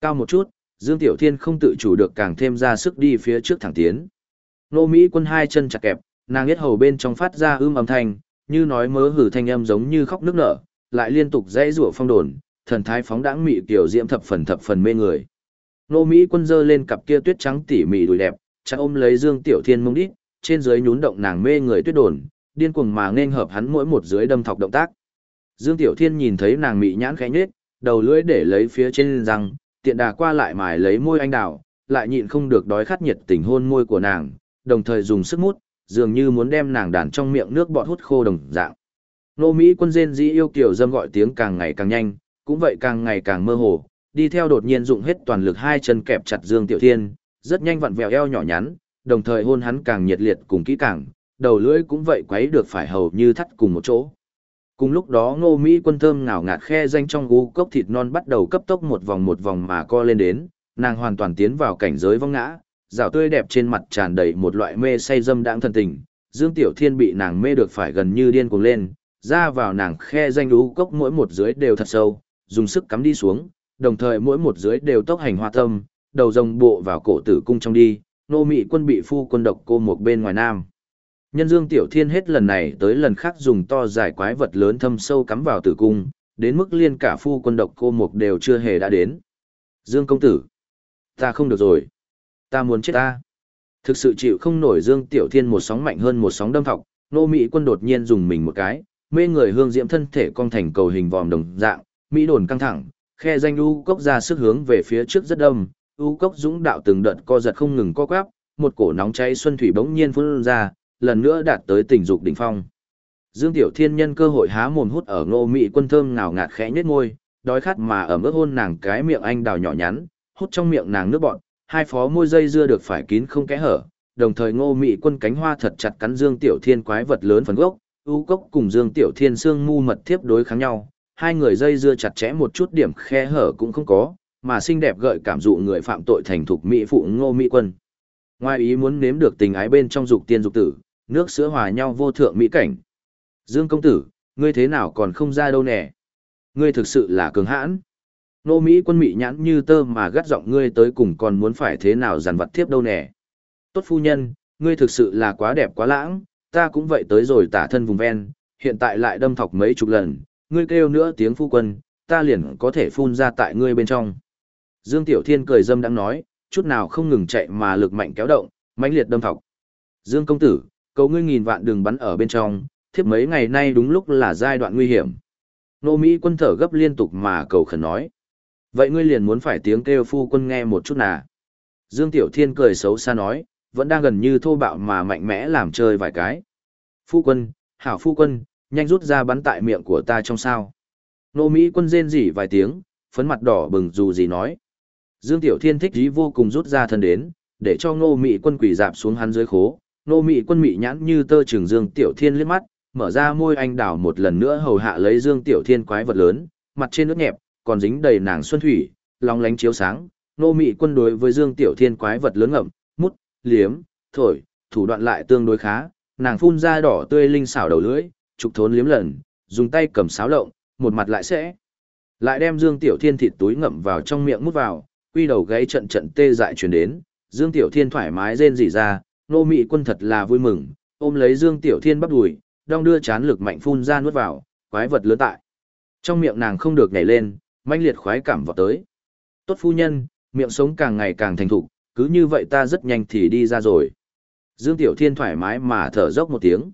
Cao một chút, Dương Tiểu Thiên không tự chủ được càng thêm ra sức đi phía trước thẳng tiến. Ngô Mỹ quân hai chân chặt kẹp, nàng biết hầu bên trong phát ra ưm âm thanh, như nói mớ hử thanh âm giống như khóc nước nở, lại liên tục dãy rủa phong đồn, thần thái phóng đãng mị kiểu diễm thập phần thập phần mê người. Nô Mỹ quân dơ lên cặp kia tuyết trắng tỉ mỉ đùi đẹp, chặt ôm lấy Dương Tiểu Thiên mông đít, trên dưới nhún động nàng mê người tuyết đồn, điên cuồng mà nên hợp hắn mỗi một dưới đâm thọc động tác. Dương Tiểu Thiên nhìn thấy nàng mị nhãn khẽ nhếch, đầu lưỡi để lấy phía trên răng, tiện đà qua lại mài lấy môi anh đào, lại nhịn không được đói khát nhiệt tình hôn môi của nàng, đồng thời dùng sức mút, dường như muốn đem nàng đàn trong miệng nước bọt hút khô đồng dạng. Nô Mỹ quân rên dĩ yêu kiểu dâm gọi tiếng càng ngày càng nhanh, cũng vậy càng ngày càng mơ hồ, đi theo đột nhiên dụng hết toàn lực hai chân kẹp chặt Dương Tiểu Thiên, rất nhanh vặn vẹo eo nhỏ nhắn, đồng thời hôn hắn càng nhiệt liệt cùng kỹ càng, đầu lưỡi cũng vậy quấy được phải hầu như thắt cùng một chỗ. Cùng lúc đó Ngô Mỹ quân thơm ngào ngạt khe danh trong gu cốc thịt non bắt đầu cấp tốc một vòng một vòng mà co lên đến, nàng hoàn toàn tiến vào cảnh giới vong ngã, rào tươi đẹp trên mặt tràn đầy một loại mê say dâm đãng thần tình. Dương Tiểu Thiên bị nàng mê được phải gần như điên cuồng lên, ra vào nàng khe danh gu cốc mỗi một dưới đều thật sâu, dùng sức cắm đi xuống, đồng thời mỗi một dưới đều tốc hành hoa tâm, đầu rồng bộ vào cổ tử cung trong đi, nô mị quân bị phu quân độc cô một bên ngoài nam. Nhân dương tiểu thiên hết lần này tới lần khác dùng to dài quái vật lớn thâm sâu cắm vào tử cung, đến mức liên cả phu quân độc cô một đều chưa hề đã đến. Dương công tử, ta không được rồi, ta muốn chết ta. Thực sự chịu không nổi dương tiểu thiên một sóng mạnh hơn một sóng đâm thọc, nô mị quân đột nhiên dùng mình một cái, mê người hương diễm thân thể cong thành cầu hình vòm đồng dạng, Mỹ đồn căng thẳng, khe danh u cốc ra sức hướng về phía trước rất đông, u cốc dũng đạo từng đợt co giật không ngừng co quắp, một cổ nóng cháy xuân thủy bỗng nhiên phun ra, lần nữa đạt tới tình dục đỉnh phong. Dương Tiểu Thiên nhân cơ hội há mồm hút ở Ngô Mị Quân thơm ngào ngạt khẽ nhếch môi, đói khát mà ở mức hôn nàng cái miệng anh đào nhỏ nhắn, hút trong miệng nàng nước bọt, hai phó môi dây dưa được phải kín không kẽ hở, đồng thời Ngô Mị Quân cánh hoa thật chặt cắn Dương Tiểu Thiên quái vật lớn phần gốc, u cốc cùng Dương Tiểu Thiên xương mu mật thiếp đối kháng nhau, hai người dây dưa chặt chẽ một chút điểm khe hở cũng không có, mà xinh đẹp gợi cảm dụ người phạm tội thành thục mỹ phụ Ngô Mỹ Quân. Ngoài ý muốn nếm được tình ái bên trong dục tiên dục tử, nước sữa hòa nhau vô thượng mỹ cảnh. Dương công tử, ngươi thế nào còn không ra đâu nè? Ngươi thực sự là cường hãn. Nô Mỹ quân mỹ nhãn như tơ mà gắt giọng ngươi tới cùng còn muốn phải thế nào dằn vặt tiếp đâu nè. Tốt phu nhân, ngươi thực sự là quá đẹp quá lãng, ta cũng vậy tới rồi tả thân vùng ven, hiện tại lại đâm thọc mấy chục lần, ngươi kêu nữa tiếng phu quân, ta liền có thể phun ra tại ngươi bên trong. Dương Tiểu Thiên cười dâm đang nói, chút nào không ngừng chạy mà lực mạnh kéo động, mãnh liệt đâm thọc. Dương công tử, cầu ngươi nghìn vạn đường bắn ở bên trong, thiếp mấy ngày nay đúng lúc là giai đoạn nguy hiểm. Nô Mỹ quân thở gấp liên tục mà cầu khẩn nói. Vậy ngươi liền muốn phải tiếng kêu phu quân nghe một chút nà. Dương Tiểu Thiên cười xấu xa nói, vẫn đang gần như thô bạo mà mạnh mẽ làm chơi vài cái. Phu quân, hảo phu quân, nhanh rút ra bắn tại miệng của ta trong sao. Nô Mỹ quân rên rỉ vài tiếng, phấn mặt đỏ bừng dù gì nói. Dương Tiểu Thiên thích dí vô cùng rút ra thân đến, để cho Ngô Mị quân quỳ dạp xuống hắn dưới khố. Ngô Mị quân mị nhãn như tơ trường Dương Tiểu Thiên liếc mắt, mở ra môi anh đảo một lần nữa hầu hạ lấy Dương Tiểu Thiên quái vật lớn, mặt trên nước nhẹp, còn dính đầy nàng xuân thủy, long lánh chiếu sáng. Ngô Mị quân đối với Dương Tiểu Thiên quái vật lớn ngậm, mút, liếm, thổi, thủ đoạn lại tương đối khá, nàng phun ra đỏ tươi linh xảo đầu lưỡi, trục thốn liếm lần, dùng tay cầm sáo lộng, một mặt lại sẽ lại đem Dương Tiểu Thiên thịt túi ngậm vào trong miệng mút vào, quy đầu gáy trận trận tê dại truyền đến, Dương Tiểu Thiên thoải mái rên rỉ ra, nô mị quân thật là vui mừng, ôm lấy Dương Tiểu Thiên bắt đùi, đong đưa chán lực mạnh phun ra nuốt vào, quái vật lớn tại. Trong miệng nàng không được nhảy lên, manh liệt khoái cảm vào tới. Tốt phu nhân, miệng sống càng ngày càng thành thục, cứ như vậy ta rất nhanh thì đi ra rồi. Dương Tiểu Thiên thoải mái mà thở dốc một tiếng.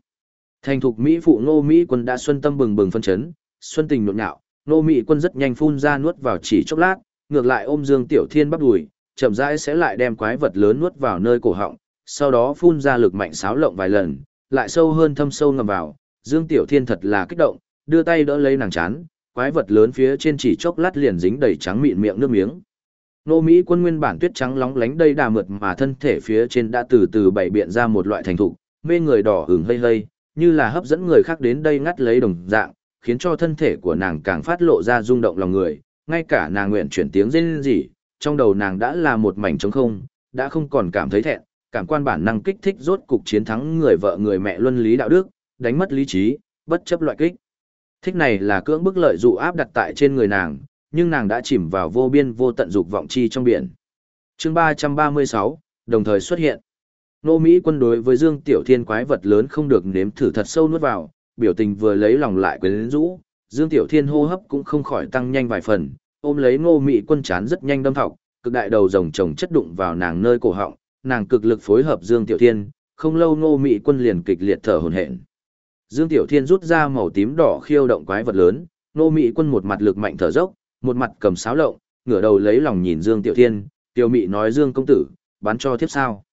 Thành thục Mỹ phụ nô Mỹ quân đã xuân tâm bừng bừng phân chấn, xuân tình nhộn nhạo, nô Mỹ quân rất nhanh phun ra nuốt vào chỉ chốc lát, ngược lại ôm Dương Tiểu Thiên bắt đùi, chậm rãi sẽ lại đem quái vật lớn nuốt vào nơi cổ họng, sau đó phun ra lực mạnh xáo lộng vài lần, lại sâu hơn thâm sâu ngầm vào, Dương Tiểu Thiên thật là kích động, đưa tay đỡ lấy nàng chán, quái vật lớn phía trên chỉ chốc lát liền dính đầy trắng mịn miệng nước miếng. Nô Mỹ quân nguyên bản tuyết trắng lóng lánh đây đà mượt mà thân thể phía trên đã từ từ bảy biện ra một loại thành thục, mê người đỏ hừng hây hây, như là hấp dẫn người khác đến đây ngắt lấy đồng dạng, khiến cho thân thể của nàng càng phát lộ ra rung động lòng người, ngay cả nàng nguyện chuyển tiếng rên rỉ, trong đầu nàng đã là một mảnh trống không, đã không còn cảm thấy thẹn, cảm quan bản năng kích thích rốt cục chiến thắng người vợ người mẹ luân lý đạo đức, đánh mất lý trí, bất chấp loại kích. Thích này là cưỡng bức lợi dụ áp đặt tại trên người nàng, nhưng nàng đã chìm vào vô biên vô tận dục vọng chi trong biển. Chương 336, đồng thời xuất hiện. Nô Mỹ quân đối với Dương Tiểu Thiên quái vật lớn không được nếm thử thật sâu nuốt vào, biểu tình vừa lấy lòng lại quyến rũ, Dương Tiểu Thiên hô hấp cũng không khỏi tăng nhanh vài phần, ôm lấy Ngô Mị Quân chán rất nhanh đâm thọc, cực đại đầu rồng chồng chất đụng vào nàng nơi cổ họng, nàng cực lực phối hợp Dương Tiểu Thiên, không lâu Ngô Mị Quân liền kịch liệt thở hổn hển. Dương Tiểu Thiên rút ra màu tím đỏ khiêu động quái vật lớn, Ngô Mị Quân một mặt lực mạnh thở dốc, một mặt cầm sáo lộng, ngửa đầu lấy lòng nhìn Dương Tiểu Thiên, Tiểu Mị nói Dương công tử, bán cho tiếp sao?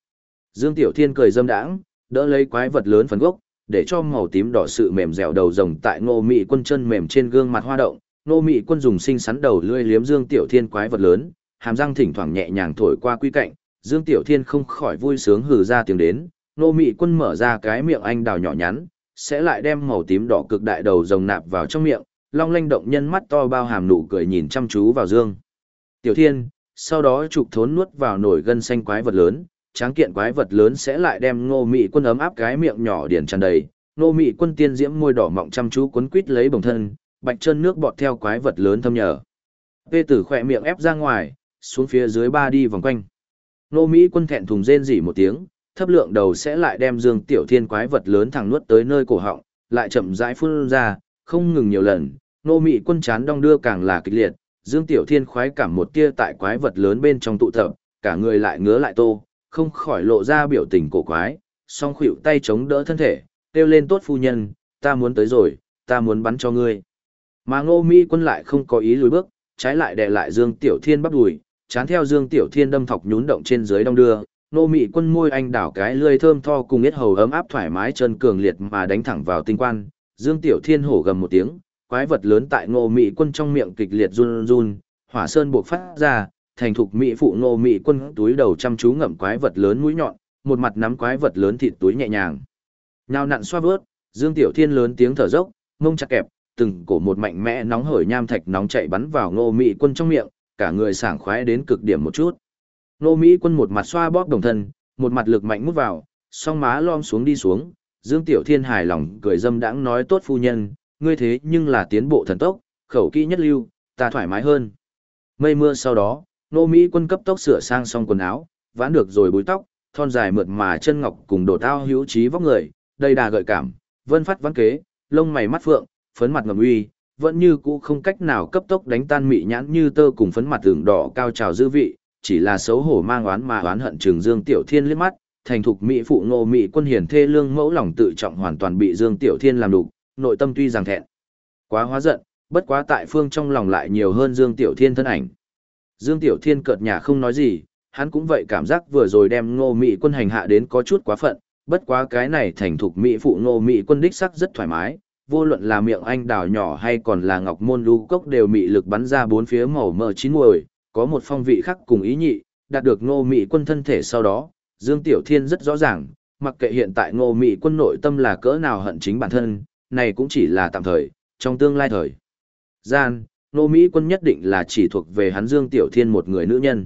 Dương Tiểu Thiên cười dâm đãng, đỡ lấy quái vật lớn phần gốc, để cho màu tím đỏ sự mềm dẻo đầu rồng tại ngô mị quân chân mềm trên gương mặt hoa động. Ngô mị quân dùng sinh sắn đầu lưỡi liếm dương tiểu thiên quái vật lớn, hàm răng thỉnh thoảng nhẹ nhàng thổi qua quy cạnh. Dương tiểu thiên không khỏi vui sướng hừ ra tiếng đến. Ngô mị quân mở ra cái miệng anh đào nhỏ nhắn, sẽ lại đem màu tím đỏ cực đại đầu rồng nạp vào trong miệng. Long lanh động nhân mắt to bao hàm nụ cười nhìn chăm chú vào dương tiểu thiên, sau đó trục thốn nuốt vào nổi gân xanh quái vật lớn tráng kiện quái vật lớn sẽ lại đem ngô mị quân ấm áp cái miệng nhỏ điển tràn đầy. Ngô mị quân tiên diễm môi đỏ mọng chăm chú quấn quít lấy bồng thân, bạch chân nước bọt theo quái vật lớn thâm nhờ. Vê tử khỏe miệng ép ra ngoài, xuống phía dưới ba đi vòng quanh. Ngô mỹ quân thẹn thùng rên rỉ một tiếng, thấp lượng đầu sẽ lại đem dương tiểu thiên quái vật lớn thẳng nuốt tới nơi cổ họng, lại chậm rãi phun ra, không ngừng nhiều lần. Ngô mị quân chán đong đưa càng là kịch liệt, dương tiểu thiên khoái cảm một tia tại quái vật lớn bên trong tụ tập, cả người lại ngứa lại tô không khỏi lộ ra biểu tình cổ quái, song khuỷu tay chống đỡ thân thể, kêu lên tốt phu nhân, ta muốn tới rồi, ta muốn bắn cho ngươi. Mà ngô mỹ quân lại không có ý lùi bước, trái lại đè lại Dương Tiểu Thiên bắt đùi, chán theo Dương Tiểu Thiên đâm thọc nhún động trên dưới đông đưa, nô mị quân môi anh đảo cái lươi thơm tho cùng ít hầu ấm áp thoải mái chân cường liệt mà đánh thẳng vào tinh quan, Dương Tiểu Thiên hổ gầm một tiếng, quái vật lớn tại Ngô mị quân trong miệng kịch liệt run run, hỏa sơn buộc phát ra, thành thục mỹ phụ nô Mỹ quân túi đầu chăm chú ngậm quái vật lớn mũi nhọn, một mặt nắm quái vật lớn thịt túi nhẹ nhàng. Nhào nặn xoa vớt, Dương Tiểu Thiên lớn tiếng thở dốc, mông chặt kẹp, từng cổ một mạnh mẽ nóng hởi nham thạch nóng chạy bắn vào Ngô Mỹ Quân trong miệng, cả người sảng khoái đến cực điểm một chút. Ngô Mỹ Quân một mặt xoa bóp đồng thân, một mặt lực mạnh mút vào, song má lom xuống đi xuống, Dương Tiểu Thiên hài lòng cười dâm đãng nói tốt phu nhân, ngươi thế nhưng là tiến bộ thần tốc, khẩu kỹ nhất lưu, ta thoải mái hơn. Mây mưa sau đó, Ngô Mỹ Quân cấp tốc sửa sang xong quần áo, vãn được rồi búi tóc, thon dài mượt mà chân ngọc cùng đồ tao hữu trí vóc người, đầy đà gợi cảm, vân phát văn kế, lông mày mắt phượng, phấn mặt ngầm uy, vẫn như cũ không cách nào cấp tốc đánh tan mị nhãn như tơ cùng phấn mặt tường đỏ cao trào dư vị, chỉ là xấu hổ mang oán mà oán hận trường Dương Tiểu Thiên liếc mắt, thành thục mỹ phụ ngô mỹ quân hiển thê lương mẫu lòng tự trọng hoàn toàn bị Dương Tiểu Thiên làm đục, nội tâm tuy rằng thẹn, quá hóa giận, bất quá tại phương trong lòng lại nhiều hơn Dương Tiểu Thiên thân ảnh. Dương Tiểu Thiên cợt nhà không nói gì, hắn cũng vậy cảm giác vừa rồi đem ngô mỹ quân hành hạ đến có chút quá phận, bất quá cái này thành thục mỹ phụ ngô mỹ quân đích sắc rất thoải mái, vô luận là miệng anh đào nhỏ hay còn là ngọc môn lưu cốc đều mị lực bắn ra bốn phía màu mờ chín muồi, có một phong vị khác cùng ý nhị, đạt được ngô mị quân thân thể sau đó, Dương Tiểu Thiên rất rõ ràng, mặc kệ hiện tại ngô mị quân nội tâm là cỡ nào hận chính bản thân, này cũng chỉ là tạm thời, trong tương lai thời. Gian, ngô Mỹ quân nhất định là chỉ thuộc về hắn Dương Tiểu Thiên một người nữ nhân.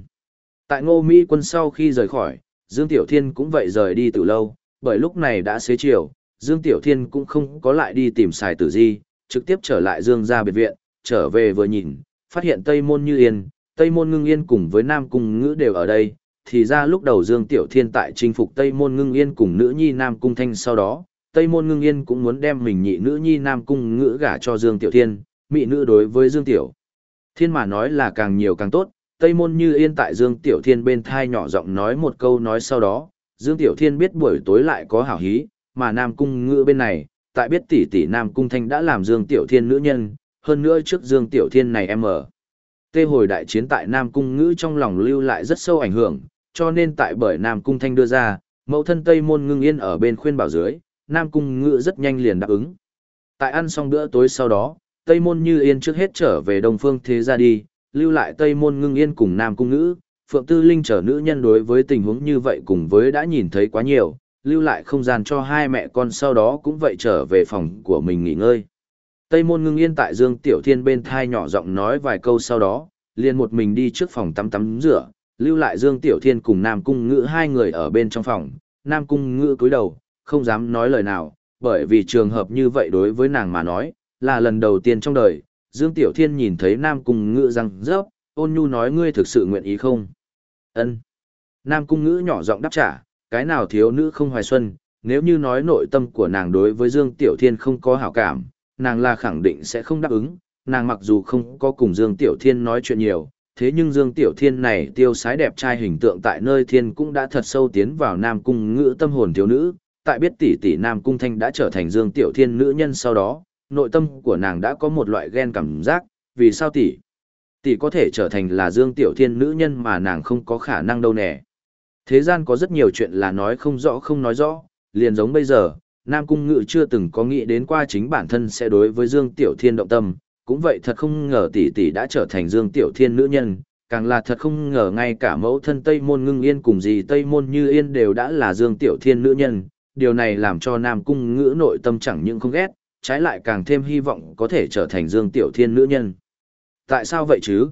Tại ngô Mỹ quân sau khi rời khỏi, Dương Tiểu Thiên cũng vậy rời đi từ lâu, bởi lúc này đã xế chiều, Dương Tiểu Thiên cũng không có lại đi tìm xài tử di, trực tiếp trở lại Dương gia biệt viện, trở về vừa nhìn, phát hiện Tây Môn Như Yên, Tây Môn Ngưng Yên cùng với Nam Cung Ngữ đều ở đây, thì ra lúc đầu Dương Tiểu Thiên tại chinh phục Tây Môn Ngưng Yên cùng nữ nhi Nam Cung Thanh sau đó, Tây Môn Ngưng Yên cũng muốn đem mình nhị nữ nhi Nam Cung Ngữ gả cho Dương Tiểu Thiên, mỹ nữ đối với Dương Tiểu Thiên mà nói là càng nhiều càng tốt, Tây Môn Như Yên tại Dương Tiểu Thiên bên thai nhỏ giọng nói một câu nói sau đó, Dương Tiểu Thiên biết buổi tối lại có hảo hí, mà Nam Cung Ngữ bên này, tại biết tỷ tỷ Nam Cung Thanh đã làm Dương Tiểu Thiên nữ nhân, hơn nữa trước Dương Tiểu Thiên này em ở. Tê hồi đại chiến tại Nam Cung Ngữ trong lòng lưu lại rất sâu ảnh hưởng, cho nên tại bởi Nam Cung Thanh đưa ra, mẫu thân Tây Môn Ngưng Yên ở bên khuyên bảo dưới, Nam Cung Ngữ rất nhanh liền đáp ứng. Tại ăn xong bữa tối sau đó, Tây Môn Như Yên trước hết trở về Đông Phương Thế gia đi, lưu lại Tây Môn Ngưng Yên cùng Nam Cung Ngữ, Phượng Tư Linh trở nữ nhân đối với tình huống như vậy cùng với đã nhìn thấy quá nhiều, lưu lại không gian cho hai mẹ con sau đó cũng vậy trở về phòng của mình nghỉ ngơi. Tây môn ngưng yên tại Dương Tiểu Thiên bên thai nhỏ giọng nói vài câu sau đó, liền một mình đi trước phòng tắm tắm rửa, lưu lại Dương Tiểu Thiên cùng Nam Cung Ngữ hai người ở bên trong phòng, Nam Cung Ngữ cúi đầu, không dám nói lời nào, bởi vì trường hợp như vậy đối với nàng mà nói, là lần đầu tiên trong đời, Dương Tiểu Thiên nhìn thấy Nam Cung Ngữ răng rớp, ôn nhu nói ngươi thực sự nguyện ý không? ân Nam Cung Ngữ nhỏ giọng đáp trả, cái nào thiếu nữ không hoài xuân, nếu như nói nội tâm của nàng đối với Dương Tiểu Thiên không có hảo cảm, nàng là khẳng định sẽ không đáp ứng, nàng mặc dù không có cùng Dương Tiểu Thiên nói chuyện nhiều, thế nhưng Dương Tiểu Thiên này tiêu sái đẹp trai hình tượng tại nơi thiên cũng đã thật sâu tiến vào Nam Cung ngữ tâm hồn thiếu nữ, tại biết tỷ tỷ Nam Cung Thanh đã trở thành Dương Tiểu Thiên nữ nhân sau đó, nội tâm của nàng đã có một loại ghen cảm giác, vì sao tỷ tỷ có thể trở thành là Dương Tiểu Thiên nữ nhân mà nàng không có khả năng đâu nè. Thế gian có rất nhiều chuyện là nói không rõ không nói rõ, liền giống bây giờ, Nam Cung Ngự chưa từng có nghĩ đến qua chính bản thân sẽ đối với Dương Tiểu Thiên động tâm, cũng vậy thật không ngờ tỷ tỷ đã trở thành Dương Tiểu Thiên nữ nhân, càng là thật không ngờ ngay cả mẫu thân Tây Môn Ngưng Yên cùng gì Tây Môn Như Yên đều đã là Dương Tiểu Thiên nữ nhân, điều này làm cho Nam Cung Ngữ nội tâm chẳng những không ghét, trái lại càng thêm hy vọng có thể trở thành Dương Tiểu Thiên nữ nhân. Tại sao vậy chứ?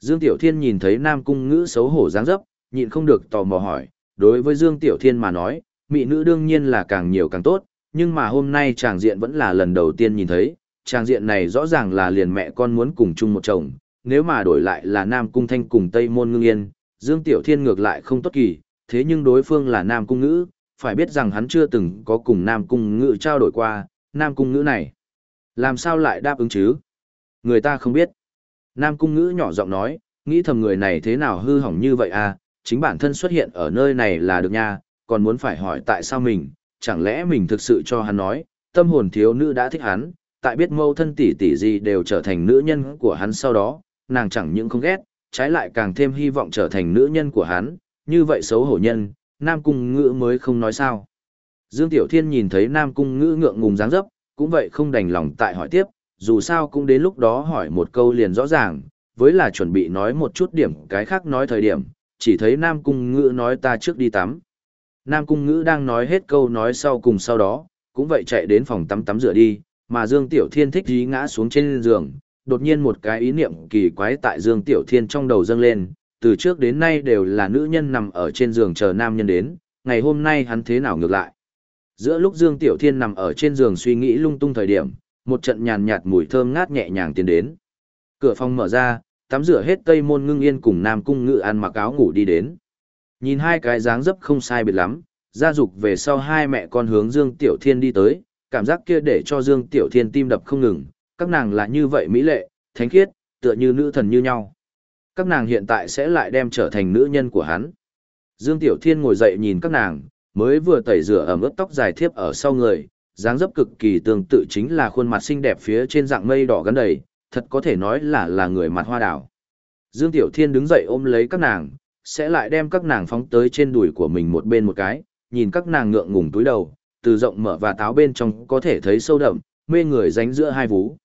Dương Tiểu Thiên nhìn thấy Nam Cung Ngữ xấu hổ dáng dấp, nhịn không được tò mò hỏi, đối với Dương Tiểu Thiên mà nói, mỹ nữ đương nhiên là càng nhiều càng tốt, nhưng mà hôm nay chàng diện vẫn là lần đầu tiên nhìn thấy, chàng diện này rõ ràng là liền mẹ con muốn cùng chung một chồng, nếu mà đổi lại là Nam Cung Thanh cùng Tây Môn Ngưng Yên, Dương Tiểu Thiên ngược lại không tốt kỳ, thế nhưng đối phương là Nam Cung Ngữ, phải biết rằng hắn chưa từng có cùng Nam Cung Ngữ trao đổi qua, Nam Cung Ngữ này. Làm sao lại đáp ứng chứ? Người ta không biết. Nam Cung Ngữ nhỏ giọng nói, nghĩ thầm người này thế nào hư hỏng như vậy à, chính bản thân xuất hiện ở nơi này là được nha, còn muốn phải hỏi tại sao mình, chẳng lẽ mình thực sự cho hắn nói, tâm hồn thiếu nữ đã thích hắn, tại biết mâu thân tỷ tỷ gì đều trở thành nữ nhân của hắn sau đó, nàng chẳng những không ghét, trái lại càng thêm hy vọng trở thành nữ nhân của hắn, như vậy xấu hổ nhân, Nam Cung Ngữ mới không nói sao. Dương Tiểu Thiên nhìn thấy Nam Cung Ngữ ngượng ngùng dáng dấp, cũng vậy không đành lòng tại hỏi tiếp, dù sao cũng đến lúc đó hỏi một câu liền rõ ràng, với là chuẩn bị nói một chút điểm cái khác nói thời điểm, chỉ thấy Nam Cung Ngữ nói ta trước đi tắm. Nam Cung Ngữ đang nói hết câu nói sau cùng sau đó, cũng vậy chạy đến phòng tắm tắm rửa đi, mà Dương Tiểu Thiên thích dí ngã xuống trên giường, đột nhiên một cái ý niệm kỳ quái tại Dương Tiểu Thiên trong đầu dâng lên, từ trước đến nay đều là nữ nhân nằm ở trên giường chờ nam nhân đến, ngày hôm nay hắn thế nào ngược lại. Giữa lúc Dương Tiểu Thiên nằm ở trên giường suy nghĩ lung tung thời điểm, một trận nhàn nhạt mùi thơm ngát nhẹ nhàng tiến đến. Cửa phòng mở ra, tắm rửa hết Tây Môn Ngưng Yên cùng Nam Cung Ngự ăn mặc áo ngủ đi đến. Nhìn hai cái dáng dấp không sai biệt lắm, gia dục về sau hai mẹ con hướng Dương Tiểu Thiên đi tới, cảm giác kia để cho Dương Tiểu Thiên tim đập không ngừng, các nàng là như vậy mỹ lệ, thánh khiết, tựa như nữ thần như nhau. Các nàng hiện tại sẽ lại đem trở thành nữ nhân của hắn. Dương Tiểu Thiên ngồi dậy nhìn các nàng, mới vừa tẩy rửa ẩm ướt tóc dài thiếp ở sau người, dáng dấp cực kỳ tương tự chính là khuôn mặt xinh đẹp phía trên dạng mây đỏ gắn đầy, thật có thể nói là là người mặt hoa đảo. Dương Tiểu Thiên đứng dậy ôm lấy các nàng, sẽ lại đem các nàng phóng tới trên đùi của mình một bên một cái, nhìn các nàng ngượng ngùng túi đầu, từ rộng mở và táo bên trong có thể thấy sâu đậm, mê người ránh giữa hai vú.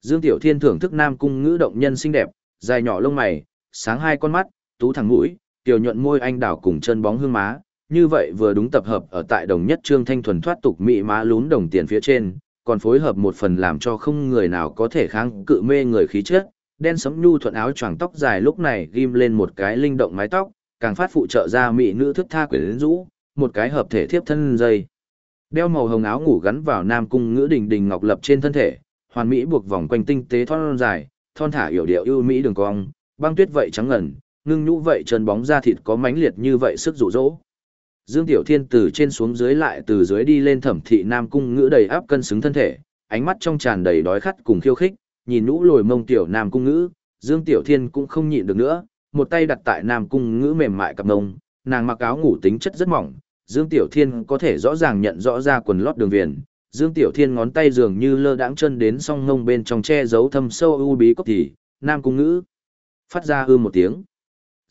Dương Tiểu Thiên thưởng thức nam cung ngữ động nhân xinh đẹp, dài nhỏ lông mày, sáng hai con mắt, tú thẳng mũi, tiểu nhuận môi anh đào cùng chân bóng hương má, như vậy vừa đúng tập hợp ở tại đồng nhất trương thanh thuần thoát tục mị má lún đồng tiền phía trên, còn phối hợp một phần làm cho không người nào có thể kháng cự mê người khí chất, đen sẫm nhu thuận áo choàng tóc dài lúc này ghim lên một cái linh động mái tóc, càng phát phụ trợ ra mị nữ thức tha quyến rũ, một cái hợp thể thiếp thân dây. Đeo màu hồng áo ngủ gắn vào nam cung ngữ đình đình ngọc lập trên thân thể, hoàn mỹ buộc vòng quanh tinh tế thon dài, thon thả hiểu điệu ưu mỹ đường cong, băng tuyết vậy trắng ngần, ngưng nhũ vậy trơn bóng da thịt có mánh liệt như vậy sức dụ dỗ. Dương Tiểu Thiên từ trên xuống dưới lại từ dưới đi lên thẩm thị Nam Cung ngữ đầy áp cân xứng thân thể, ánh mắt trong tràn đầy đói khát cùng khiêu khích, nhìn nũ lồi mông tiểu Nam Cung ngữ, Dương Tiểu Thiên cũng không nhịn được nữa, một tay đặt tại Nam Cung ngữ mềm mại cặp mông, nàng mặc áo ngủ tính chất rất mỏng, Dương Tiểu Thiên có thể rõ ràng nhận rõ ra quần lót đường viền. Dương Tiểu Thiên ngón tay dường như lơ đãng chân đến song ngông bên trong che giấu thâm sâu u bí cốc thì, Nam Cung ngữ phát ra ư một tiếng.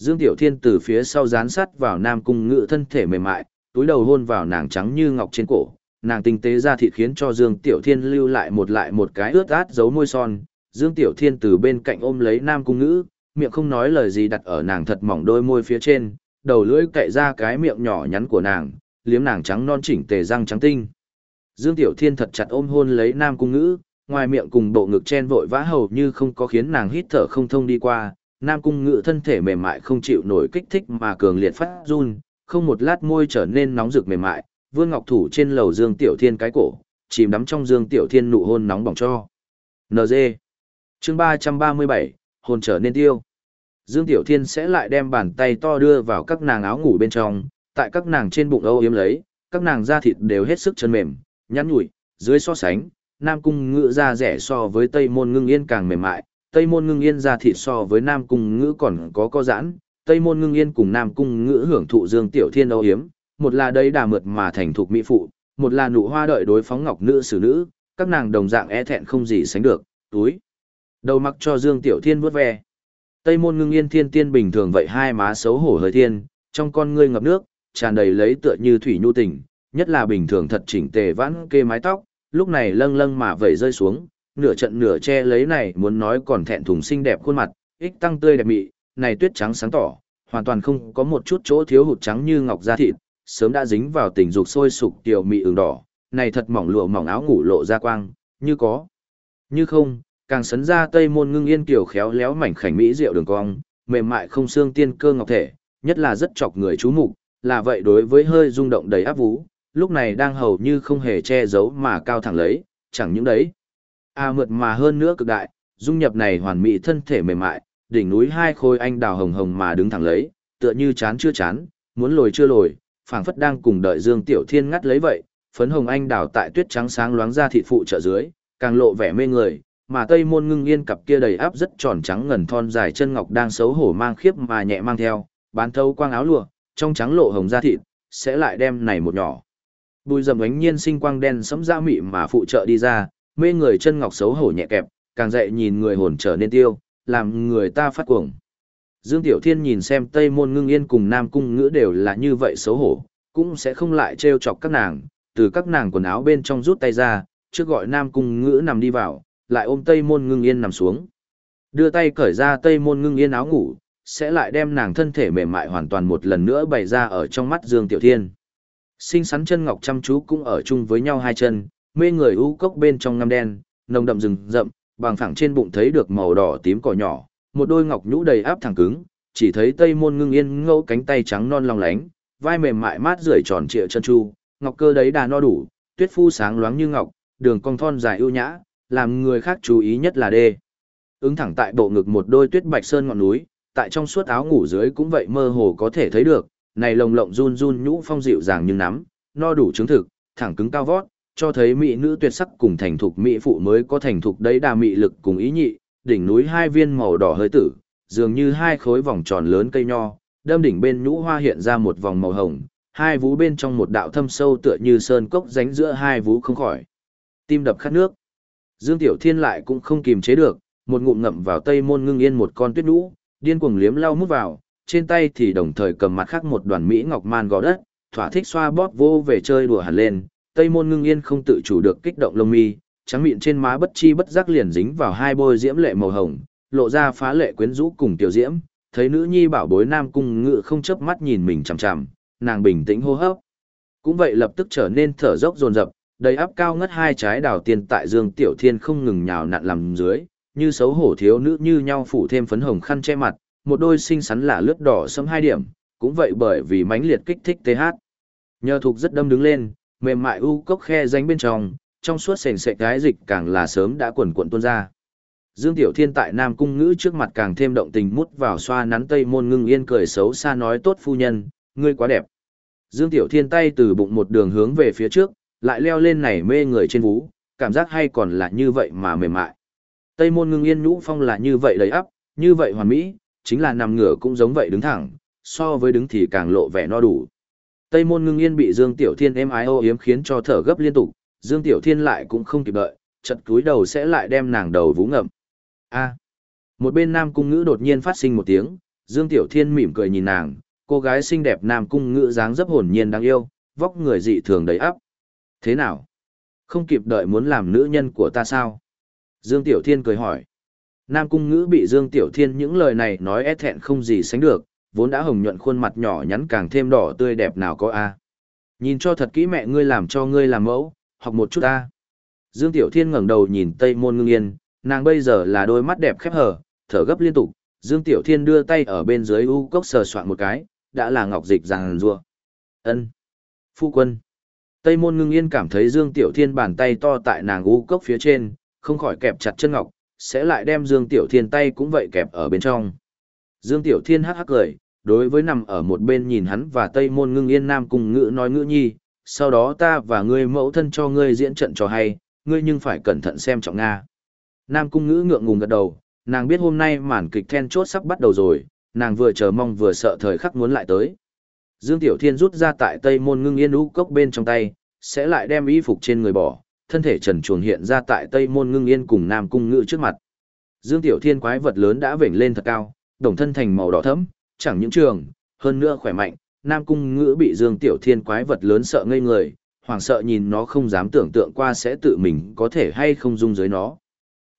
Dương Tiểu Thiên từ phía sau dán sát vào Nam Cung Ngự thân thể mềm mại, túi đầu hôn vào nàng trắng như ngọc trên cổ, nàng tinh tế ra thịt khiến cho Dương Tiểu Thiên lưu lại một lại một cái ướt át dấu môi son. Dương Tiểu Thiên từ bên cạnh ôm lấy Nam Cung Ngữ, miệng không nói lời gì đặt ở nàng thật mỏng đôi môi phía trên, đầu lưỡi cạy ra cái miệng nhỏ nhắn của nàng, liếm nàng trắng non chỉnh tề răng trắng tinh. Dương Tiểu Thiên thật chặt ôm hôn lấy Nam Cung Ngữ, ngoài miệng cùng bộ ngực chen vội vã hầu như không có khiến nàng hít thở không thông đi qua, Nam Cung Ngự thân thể mềm mại không chịu nổi kích thích mà cường liệt phát run, không một lát môi trở nên nóng rực mềm mại, Vương Ngọc thủ trên lầu Dương Tiểu Thiên cái cổ, chìm đắm trong Dương Tiểu Thiên nụ hôn nóng bỏng cho. NG. Chương 337, hồn trở nên tiêu. Dương Tiểu Thiên sẽ lại đem bàn tay to đưa vào các nàng áo ngủ bên trong, tại các nàng trên bụng âu yếm lấy, các nàng da thịt đều hết sức chân mềm, nhắn nhủi, dưới so sánh, Nam Cung Ngự da rẻ so với Tây Môn Ngưng Yên càng mềm mại, Tây Môn Ngưng Yên ra thịt so với Nam Cung Ngữ còn có co giãn, Tây Môn Ngưng Yên cùng Nam Cung Ngữ hưởng thụ Dương Tiểu Thiên âu hiếm, một là đây đà mượt mà thành thục mỹ phụ, một là nụ hoa đợi đối phóng ngọc nữ xử nữ, các nàng đồng dạng e thẹn không gì sánh được, túi. Đầu mặc cho Dương Tiểu Thiên vuốt ve. Tây Môn Ngưng Yên thiên tiên bình thường vậy hai má xấu hổ hơi thiên, trong con ngươi ngập nước, tràn đầy lấy tựa như thủy nhu tình, nhất là bình thường thật chỉnh tề vãn kê mái tóc, lúc này lâng lâng mà vẩy rơi xuống, nửa trận nửa che lấy này muốn nói còn thẹn thùng xinh đẹp khuôn mặt, ích tăng tươi đẹp mị, này tuyết trắng sáng tỏ, hoàn toàn không có một chút chỗ thiếu hụt trắng như ngọc da thịt, sớm đã dính vào tình dục sôi sục tiểu mị ửng đỏ, này thật mỏng lụa mỏng áo ngủ lộ ra quang, như có, như không, càng sấn ra tây môn ngưng yên kiểu khéo léo mảnh khảnh mỹ rượu đường cong, mềm mại không xương tiên cơ ngọc thể, nhất là rất chọc người chú mục, là vậy đối với hơi rung động đầy áp vú, lúc này đang hầu như không hề che giấu mà cao thẳng lấy, chẳng những đấy À mượt mà hơn nữa cực đại, dung nhập này hoàn mỹ thân thể mềm mại, đỉnh núi hai khôi anh đào hồng hồng mà đứng thẳng lấy, tựa như chán chưa chán, muốn lồi chưa lồi, phảng phất đang cùng đợi Dương Tiểu Thiên ngắt lấy vậy, phấn hồng anh đào tại tuyết trắng sáng loáng ra thịt phụ trợ dưới, càng lộ vẻ mê người, mà Tây Môn Ngưng Yên cặp kia đầy áp rất tròn trắng ngần thon dài chân ngọc đang xấu hổ mang khiếp mà nhẹ mang theo, bán thâu quang áo lụa, trong trắng lộ hồng da thịt, sẽ lại đem này một nhỏ. Bùi dầm ánh nhiên sinh quang đen sẫm da mị mà phụ trợ đi ra, mê người chân ngọc xấu hổ nhẹ kẹp, càng dậy nhìn người hồn trở nên tiêu, làm người ta phát cuồng. Dương Tiểu Thiên nhìn xem Tây Môn Ngưng Yên cùng Nam Cung Ngữ đều là như vậy xấu hổ, cũng sẽ không lại trêu chọc các nàng, từ các nàng quần áo bên trong rút tay ra, trước gọi Nam Cung Ngữ nằm đi vào, lại ôm Tây Môn Ngưng Yên nằm xuống. Đưa tay cởi ra Tây Môn Ngưng Yên áo ngủ, sẽ lại đem nàng thân thể mềm mại hoàn toàn một lần nữa bày ra ở trong mắt Dương Tiểu Thiên. Sinh sắn chân ngọc chăm chú cũng ở chung với nhau hai chân, mê người u cốc bên trong ngăm đen, nồng đậm rừng rậm, bằng phẳng trên bụng thấy được màu đỏ tím cỏ nhỏ, một đôi ngọc nhũ đầy áp thẳng cứng, chỉ thấy Tây Môn Ngưng Yên ngâu cánh tay trắng non long lánh, vai mềm mại mát rượi tròn trịa chân chu, ngọc cơ đấy đà no đủ, tuyết phu sáng loáng như ngọc, đường cong thon dài ưu nhã, làm người khác chú ý nhất là đê. Ứng thẳng tại bộ ngực một đôi tuyết bạch sơn ngọn núi, tại trong suốt áo ngủ dưới cũng vậy mơ hồ có thể thấy được, này lồng lộng run run nhũ phong dịu dàng như nắm, no đủ chứng thực, thẳng cứng cao vót, cho thấy mỹ nữ tuyệt sắc cùng thành thục mỹ phụ mới có thành thục đấy đa mị lực cùng ý nhị, đỉnh núi hai viên màu đỏ hơi tử, dường như hai khối vòng tròn lớn cây nho, đâm đỉnh bên nhũ hoa hiện ra một vòng màu hồng, hai vú bên trong một đạo thâm sâu tựa như sơn cốc ránh giữa hai vú không khỏi. Tim đập khát nước. Dương Tiểu Thiên lại cũng không kìm chế được, một ngụm ngậm vào tây môn ngưng yên một con tuyết nhũ, điên cuồng liếm lau mút vào, trên tay thì đồng thời cầm mặt khác một đoàn mỹ ngọc man gò đất, thỏa thích xoa bóp vô về chơi đùa hẳn lên, tây môn ngưng yên không tự chủ được kích động lông mi, trắng miệng trên má bất chi bất giác liền dính vào hai bôi diễm lệ màu hồng, lộ ra phá lệ quyến rũ cùng tiểu diễm, thấy nữ nhi bảo bối nam cung ngự không chớp mắt nhìn mình chằm chằm, nàng bình tĩnh hô hấp. Cũng vậy lập tức trở nên thở dốc dồn dập, đầy áp cao ngất hai trái đào tiên tại Dương Tiểu Thiên không ngừng nhào nặn làm dưới, như xấu hổ thiếu nữ như nhau phủ thêm phấn hồng khăn che mặt, một đôi xinh xắn là lướt đỏ sẫm hai điểm, cũng vậy bởi vì mãnh liệt kích thích TH. Nhờ thuộc rất đâm đứng lên, mềm mại u cốc khe ránh bên trong, trong suốt sền sệt cái dịch càng là sớm đã quần cuộn tuôn ra. Dương Tiểu Thiên tại Nam Cung Ngữ trước mặt càng thêm động tình mút vào xoa nắn tây môn ngưng yên cười xấu xa nói tốt phu nhân, ngươi quá đẹp. Dương Tiểu Thiên tay từ bụng một đường hướng về phía trước, lại leo lên này mê người trên vú, cảm giác hay còn là như vậy mà mềm mại. Tây môn ngưng yên nhũ phong là như vậy đầy ắp, như vậy hoàn mỹ, chính là nằm ngửa cũng giống vậy đứng thẳng, so với đứng thì càng lộ vẻ no đủ. Tây môn ngưng yên bị Dương Tiểu Thiên êm ái ô yếm khiến cho thở gấp liên tục, Dương Tiểu Thiên lại cũng không kịp đợi, chật cúi đầu sẽ lại đem nàng đầu vú ngậm. A. Một bên Nam Cung Ngữ đột nhiên phát sinh một tiếng, Dương Tiểu Thiên mỉm cười nhìn nàng, cô gái xinh đẹp Nam Cung Ngữ dáng dấp hồn nhiên đáng yêu, vóc người dị thường đầy ắp. Thế nào? Không kịp đợi muốn làm nữ nhân của ta sao? Dương Tiểu Thiên cười hỏi. Nam Cung Ngữ bị Dương Tiểu Thiên những lời này nói e thẹn không gì sánh được, vốn đã hồng nhuận khuôn mặt nhỏ nhắn càng thêm đỏ tươi đẹp nào có a. Nhìn cho thật kỹ mẹ ngươi làm cho ngươi làm mẫu, học một chút ta Dương Tiểu Thiên ngẩng đầu nhìn Tây Môn Ngưng Yên, nàng bây giờ là đôi mắt đẹp khép hờ, thở gấp liên tục, Dương Tiểu Thiên đưa tay ở bên dưới u cốc sờ soạn một cái, đã là ngọc dịch ràng rùa. Ân, Phu quân. Tây Môn Ngưng Yên cảm thấy Dương Tiểu Thiên bàn tay to tại nàng u cốc phía trên, không khỏi kẹp chặt chân ngọc, sẽ lại đem Dương Tiểu Thiên tay cũng vậy kẹp ở bên trong. Dương Tiểu Thiên hắc hắc cười, đối với nằm ở một bên nhìn hắn và Tây Môn Ngưng Yên Nam cùng ngữ nói ngữ nhi, sau đó ta và ngươi mẫu thân cho ngươi diễn trận cho hay, ngươi nhưng phải cẩn thận xem trọng Nga. Nam cung ngữ ngượng ngùng gật đầu, nàng biết hôm nay màn kịch then chốt sắp bắt đầu rồi, nàng vừa chờ mong vừa sợ thời khắc muốn lại tới. Dương Tiểu Thiên rút ra tại Tây Môn Ngưng Yên ú cốc bên trong tay, sẽ lại đem y phục trên người bỏ, thân thể trần truồng hiện ra tại Tây Môn Ngưng Yên cùng Nam cung ngữ trước mặt. Dương Tiểu Thiên quái vật lớn đã vểnh lên thật cao, đồng thân thành màu đỏ thẫm, chẳng những trường, hơn nữa khỏe mạnh, Nam cung ngữ bị Dương Tiểu Thiên quái vật lớn sợ ngây người, hoảng sợ nhìn nó không dám tưởng tượng qua sẽ tự mình có thể hay không dung dưới nó.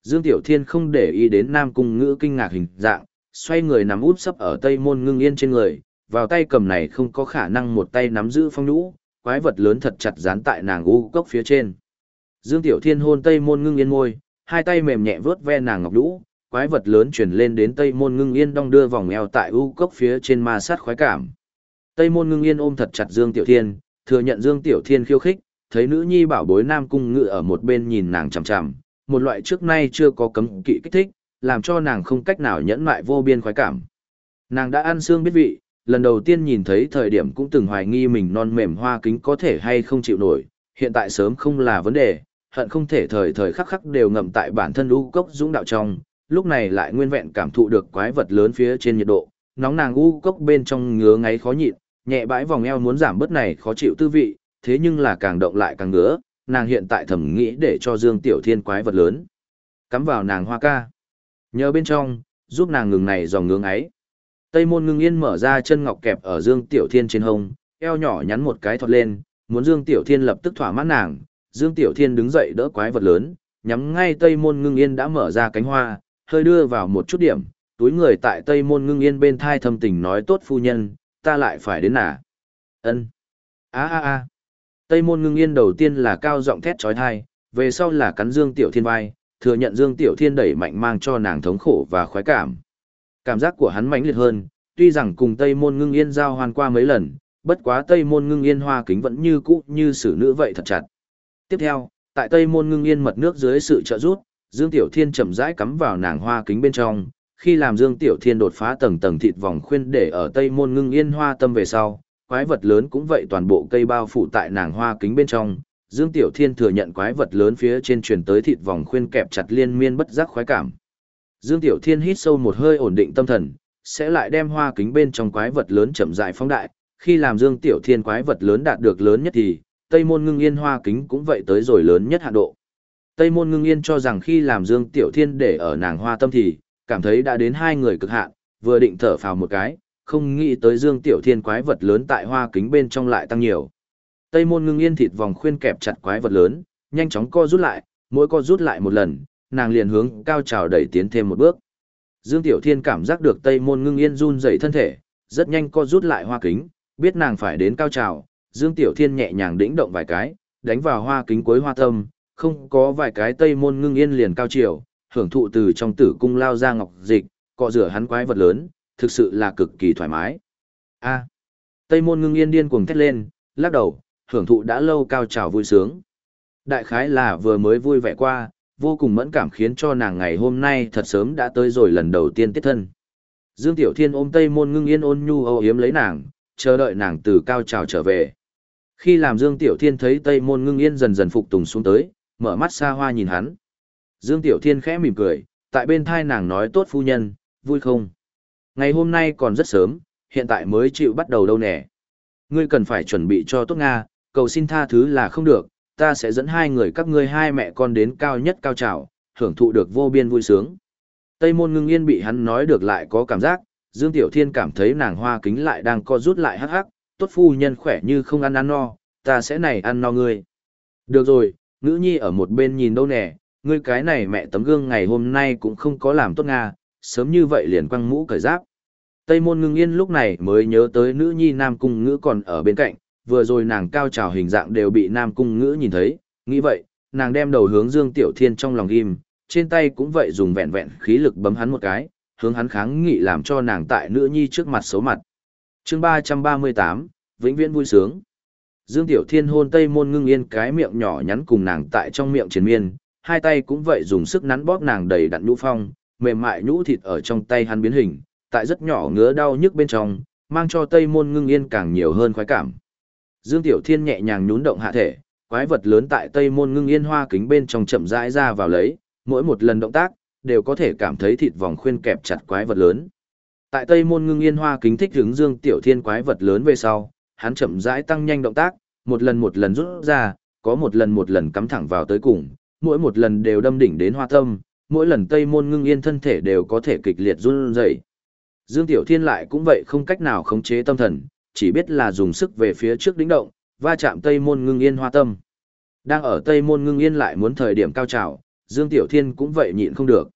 Dương Tiểu Thiên không để ý đến Nam Cung Ngữ kinh ngạc hình dạng, xoay người nằm út sấp ở tây môn ngưng yên trên người, vào tay cầm này không có khả năng một tay nắm giữ phong nhũ, quái vật lớn thật chặt dán tại nàng u cốc phía trên. Dương Tiểu Thiên hôn tây môn ngưng yên môi, hai tay mềm nhẹ vớt ve nàng ngọc nhũ, quái vật lớn chuyển lên đến tây môn ngưng yên đong đưa vòng eo tại u cốc phía trên ma sát khoái cảm. Tây môn ngưng yên ôm thật chặt Dương Tiểu Thiên, thừa nhận Dương Tiểu Thiên khiêu khích, thấy nữ nhi bảo bối nam cung ngự ở một bên nhìn nàng chằm chằm, một loại trước nay chưa có cấm kỵ kích thích, làm cho nàng không cách nào nhẫn mại vô biên khoái cảm. Nàng đã ăn xương biết vị, lần đầu tiên nhìn thấy thời điểm cũng từng hoài nghi mình non mềm hoa kính có thể hay không chịu nổi, hiện tại sớm không là vấn đề, hận không thể thời thời khắc khắc đều ngậm tại bản thân u cốc dũng đạo trong, lúc này lại nguyên vẹn cảm thụ được quái vật lớn phía trên nhiệt độ, nóng nàng u cốc bên trong ngứa ngáy khó nhịn, nhẹ bãi vòng eo muốn giảm bớt này khó chịu tư vị, thế nhưng là càng động lại càng ngứa, nàng hiện tại thầm nghĩ để cho Dương Tiểu Thiên quái vật lớn. Cắm vào nàng hoa ca. Nhờ bên trong, giúp nàng ngừng này dòng ngưỡng ấy. Tây môn ngưng yên mở ra chân ngọc kẹp ở Dương Tiểu Thiên trên hông, eo nhỏ nhắn một cái thọt lên, muốn Dương Tiểu Thiên lập tức thỏa mãn nàng. Dương Tiểu Thiên đứng dậy đỡ quái vật lớn, nhắm ngay Tây môn ngưng yên đã mở ra cánh hoa, hơi đưa vào một chút điểm, túi người tại Tây môn ngưng yên bên thai thâm tình nói tốt phu nhân, ta lại phải đến nà. ân a a a Tây môn ngưng yên đầu tiên là cao giọng thét trói thai, về sau là cắn Dương Tiểu Thiên vai, thừa nhận Dương Tiểu Thiên đẩy mạnh mang cho nàng thống khổ và khoái cảm. Cảm giác của hắn mãnh liệt hơn, tuy rằng cùng Tây Môn Ngưng Yên giao hoàn qua mấy lần, bất quá Tây Môn Ngưng Yên hoa kính vẫn như cũ như xử nữ vậy thật chặt. Tiếp theo, tại Tây Môn Ngưng Yên mật nước dưới sự trợ giúp, Dương Tiểu Thiên chậm rãi cắm vào nàng hoa kính bên trong, khi làm Dương Tiểu Thiên đột phá tầng tầng thịt vòng khuyên để ở Tây Môn Ngưng Yên hoa tâm về sau, quái vật lớn cũng vậy toàn bộ cây bao phủ tại nàng hoa kính bên trong. Dương Tiểu Thiên thừa nhận quái vật lớn phía trên truyền tới thịt vòng khuyên kẹp chặt liên miên bất giác khoái cảm. Dương Tiểu Thiên hít sâu một hơi ổn định tâm thần, sẽ lại đem hoa kính bên trong quái vật lớn chậm rãi phóng đại, khi làm Dương Tiểu Thiên quái vật lớn đạt được lớn nhất thì, Tây Môn Ngưng Yên hoa kính cũng vậy tới rồi lớn nhất hạn độ. Tây Môn Ngưng Yên cho rằng khi làm Dương Tiểu Thiên để ở nàng hoa tâm thì, cảm thấy đã đến hai người cực hạn, vừa định thở phào một cái, không nghĩ tới Dương Tiểu Thiên quái vật lớn tại hoa kính bên trong lại tăng nhiều. Tây Môn Ngưng Yên thịt vòng khuyên kẹp chặt quái vật lớn, nhanh chóng co rút lại, mỗi co rút lại một lần, nàng liền hướng cao trào đẩy tiến thêm một bước. Dương Tiểu Thiên cảm giác được Tây Môn Ngưng Yên run rẩy thân thể, rất nhanh co rút lại hoa kính, biết nàng phải đến cao trào, Dương Tiểu Thiên nhẹ nhàng đĩnh động vài cái, đánh vào hoa kính cuối hoa tâm, không có vài cái Tây Môn Ngưng Yên liền cao chiều, hưởng thụ từ trong tử cung lao ra ngọc dịch, cọ rửa hắn quái vật lớn, thực sự là cực kỳ thoải mái. A. À, Tây Môn Ngưng Yên điên cuồng thét lên, lắc đầu, hưởng thụ đã lâu cao trào vui sướng. Đại khái là vừa mới vui vẻ qua, vô cùng mẫn cảm khiến cho nàng ngày hôm nay thật sớm đã tới rồi lần đầu tiên tiết thân. Dương Tiểu Thiên ôm Tây Môn Ngưng Yên ôn nhu âu yếm lấy nàng, chờ đợi nàng từ cao trào trở về. Khi làm Dương Tiểu Thiên thấy Tây Môn Ngưng Yên dần dần phục tùng xuống tới, mở mắt xa hoa nhìn hắn. Dương Tiểu Thiên khẽ mỉm cười, tại bên thai nàng nói tốt phu nhân, vui không? Ngày hôm nay còn rất sớm, hiện tại mới chịu bắt đầu đâu nè. Ngươi cần phải chuẩn bị cho tốt Nga, cầu xin tha thứ là không được, ta sẽ dẫn hai người các ngươi hai mẹ con đến cao nhất cao trào, hưởng thụ được vô biên vui sướng. Tây môn ngưng yên bị hắn nói được lại có cảm giác, Dương Tiểu Thiên cảm thấy nàng hoa kính lại đang co rút lại hắc hắc, tốt phu nhân khỏe như không ăn ăn no, ta sẽ này ăn no ngươi. Được rồi, ngữ nhi ở một bên nhìn đâu nè, ngươi cái này mẹ tấm gương ngày hôm nay cũng không có làm tốt nga, sớm như vậy liền quăng mũ cởi giáp. Tây môn ngưng yên lúc này mới nhớ tới nữ nhi nam cung ngữ còn ở bên cạnh, vừa rồi nàng cao trào hình dạng đều bị Nam Cung Ngữ nhìn thấy, nghĩ vậy, nàng đem đầu hướng Dương Tiểu Thiên trong lòng ghim, trên tay cũng vậy dùng vẹn vẹn khí lực bấm hắn một cái, hướng hắn kháng nghị làm cho nàng tại nữ nhi trước mặt xấu mặt. chương 338, vĩnh viễn vui sướng. Dương Tiểu Thiên hôn Tây Môn Ngưng Yên cái miệng nhỏ nhắn cùng nàng tại trong miệng triền miên, hai tay cũng vậy dùng sức nắn bóp nàng đầy đặn nhũ phong, mềm mại nhũ thịt ở trong tay hắn biến hình, tại rất nhỏ ngứa đau nhức bên trong, mang cho Tây Môn Ngưng Yên càng nhiều hơn khoái cảm. Dương Tiểu Thiên nhẹ nhàng nhún động hạ thể, quái vật lớn tại Tây Môn Ngưng Yên hoa kính bên trong chậm rãi ra vào lấy, mỗi một lần động tác đều có thể cảm thấy thịt vòng khuyên kẹp chặt quái vật lớn. Tại Tây Môn Ngưng Yên hoa kính thích hứng Dương Tiểu Thiên quái vật lớn về sau, hắn chậm rãi tăng nhanh động tác, một lần một lần rút ra, có một lần một lần cắm thẳng vào tới cùng, mỗi một lần đều đâm đỉnh đến hoa tâm, mỗi lần Tây Môn Ngưng Yên thân thể đều có thể kịch liệt run rẩy. Dương Tiểu Thiên lại cũng vậy không cách nào khống chế tâm thần, chỉ biết là dùng sức về phía trước đỉnh động, va chạm Tây Môn Ngưng Yên hoa tâm. Đang ở Tây Môn Ngưng Yên lại muốn thời điểm cao trào, Dương Tiểu Thiên cũng vậy nhịn không được.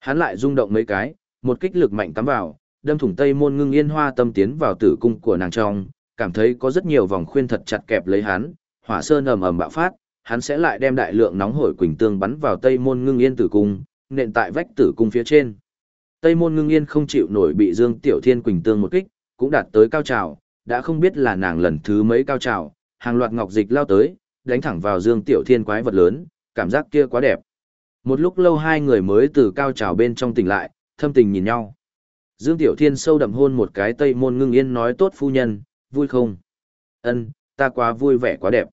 Hắn lại rung động mấy cái, một kích lực mạnh cắm vào, đâm thủng Tây Môn Ngưng Yên hoa tâm tiến vào tử cung của nàng trong, cảm thấy có rất nhiều vòng khuyên thật chặt kẹp lấy hắn, hỏa sơn ầm ầm bạo phát, hắn sẽ lại đem đại lượng nóng hổi quỳnh tương bắn vào Tây Môn Ngưng Yên tử cung, nện tại vách tử cung phía trên. Tây Môn Ngưng Yên không chịu nổi bị Dương Tiểu Thiên quỳnh tương một kích, cũng đạt tới cao trào, đã không biết là nàng lần thứ mấy cao trào, hàng loạt ngọc dịch lao tới, đánh thẳng vào Dương Tiểu Thiên quái vật lớn, cảm giác kia quá đẹp. Một lúc lâu hai người mới từ cao trào bên trong tỉnh lại, thâm tình nhìn nhau. Dương Tiểu Thiên sâu đậm hôn một cái tây môn ngưng yên nói tốt phu nhân, vui không? Ân, ta quá vui vẻ quá đẹp.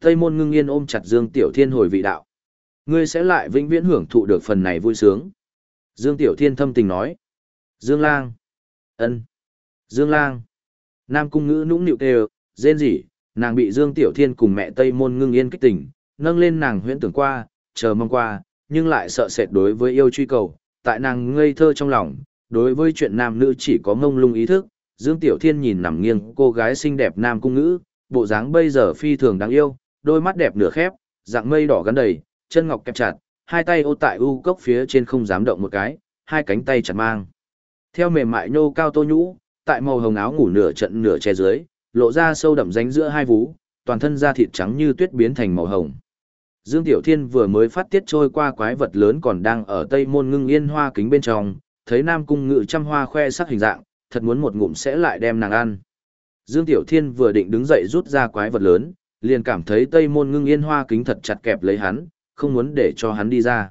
Tây môn ngưng yên ôm chặt Dương Tiểu Thiên hồi vị đạo. Ngươi sẽ lại vĩnh viễn hưởng thụ được phần này vui sướng. Dương Tiểu Thiên thâm tình nói. Dương Lang. Ân. Dương Lang. Nam cung ngữ nũng nịu kêu, rên rỉ, nàng bị Dương Tiểu Thiên cùng mẹ Tây Môn ngưng yên kích tỉnh, nâng lên nàng huyễn tưởng qua, chờ mong qua, nhưng lại sợ sệt đối với yêu truy cầu, tại nàng ngây thơ trong lòng, Đối với chuyện nam nữ chỉ có mông lung ý thức, Dương Tiểu Thiên nhìn nằm nghiêng cô gái xinh đẹp nam cung ngữ, bộ dáng bây giờ phi thường đáng yêu, đôi mắt đẹp nửa khép, dạng mây đỏ gắn đầy, chân ngọc kẹp chặt, hai tay ô tại u cốc phía trên không dám động một cái, hai cánh tay chặt mang. Theo mềm mại nhô cao tô nhũ, tại màu hồng áo ngủ nửa trận nửa che dưới, lộ ra sâu đậm ránh giữa hai vú, toàn thân da thịt trắng như tuyết biến thành màu hồng. Dương Tiểu Thiên vừa mới phát tiết trôi qua quái vật lớn còn đang ở tây môn ngưng yên hoa kính bên trong, thấy Nam Cung Ngự trăm hoa khoe sắc hình dạng, thật muốn một ngụm sẽ lại đem nàng ăn. Dương Tiểu Thiên vừa định đứng dậy rút ra quái vật lớn, liền cảm thấy tây môn ngưng yên hoa kính thật chặt kẹp lấy hắn, không muốn để cho hắn đi ra.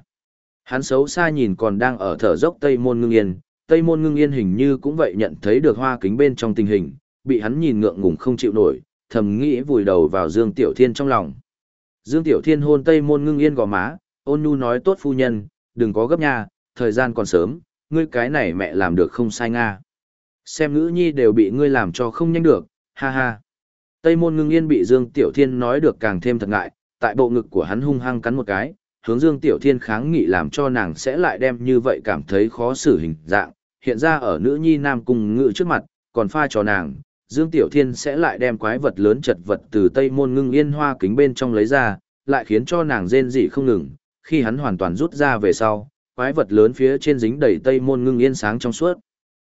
Hắn xấu xa nhìn còn đang ở thở dốc tây môn ngưng yên, tây môn ngưng yên hình như cũng vậy nhận thấy được hoa kính bên trong tình hình, bị hắn nhìn ngượng ngùng không chịu nổi, thầm nghĩ vùi đầu vào Dương Tiểu Thiên trong lòng. Dương Tiểu Thiên hôn tây môn ngưng yên gò má, ôn nhu nói tốt phu nhân, đừng có gấp nha, thời gian còn sớm, ngươi cái này mẹ làm được không sai nga. Xem ngữ nhi đều bị ngươi làm cho không nhanh được, ha ha. Tây môn ngưng yên bị Dương Tiểu Thiên nói được càng thêm thật ngại, tại bộ ngực của hắn hung hăng cắn một cái, hướng Dương Tiểu Thiên kháng nghị làm cho nàng sẽ lại đem như vậy cảm thấy khó xử hình dạng, hiện ra ở nữ nhi nam cùng ngự trước mặt, còn pha cho nàng, Dương Tiểu Thiên sẽ lại đem quái vật lớn chật vật từ Tây Môn Ngưng Yên hoa kính bên trong lấy ra, lại khiến cho nàng rên rỉ không ngừng, khi hắn hoàn toàn rút ra về sau, quái vật lớn phía trên dính đầy Tây Môn Ngưng Yên sáng trong suốt.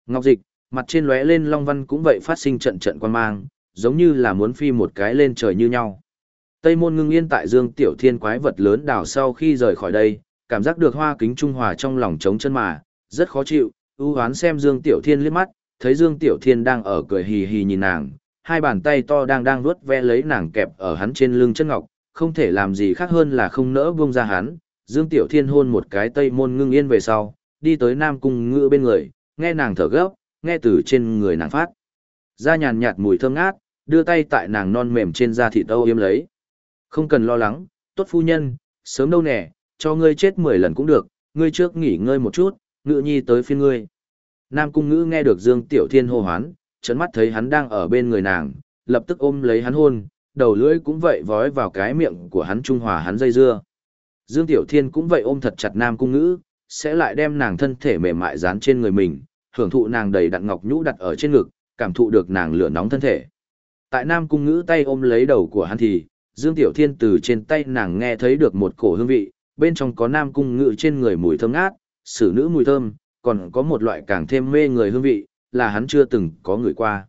Ngọc Dịch, mặt trên lóe lên long văn cũng vậy phát sinh trận trận quan mang, giống như là muốn phi một cái lên trời như nhau. Tây Môn Ngưng Yên tại Dương Tiểu Thiên quái vật lớn đảo sau khi rời khỏi đây, cảm giác được hoa kính trung hòa trong lòng trống chân mà, rất khó chịu, ưu hoán xem Dương Tiểu Thiên liếc mắt, thấy Dương Tiểu Thiên đang ở cười hì hì nhìn nàng, hai bàn tay to đang đang vuốt ve lấy nàng kẹp ở hắn trên lưng chân ngọc, không thể làm gì khác hơn là không nỡ buông ra hắn. Dương Tiểu Thiên hôn một cái tây môn ngưng yên về sau, đi tới Nam Cung Ngữ bên người, nghe nàng thở gấp, nghe từ trên người nàng phát. Ra nhàn nhạt mùi thơm ngát, đưa tay tại nàng non mềm trên da thịt âu yếm lấy. Không cần lo lắng, tốt phu nhân, sớm đâu nè, cho ngươi chết mười lần cũng được, ngươi trước nghỉ ngơi một chút, ngự nhi tới phiên ngươi. Nam Cung Ngữ nghe được Dương Tiểu Thiên hô hoán, chấn mắt thấy hắn đang ở bên người nàng, lập tức ôm lấy hắn hôn, đầu lưỡi cũng vậy vói vào cái miệng của hắn trung hòa hắn dây dưa. Dương Tiểu Thiên cũng vậy ôm thật chặt Nam Cung Ngữ, sẽ lại đem nàng thân thể mềm mại dán trên người mình, hưởng thụ nàng đầy đặn ngọc nhũ đặt ở trên ngực, cảm thụ được nàng lửa nóng thân thể. Tại Nam Cung Ngữ tay ôm lấy đầu của hắn thì, Dương Tiểu Thiên từ trên tay nàng nghe thấy được một cổ hương vị, bên trong có Nam Cung Ngữ trên người mùi thơm ngát, xử nữ mùi thơm, còn có một loại càng thêm mê người hương vị, là hắn chưa từng có người qua.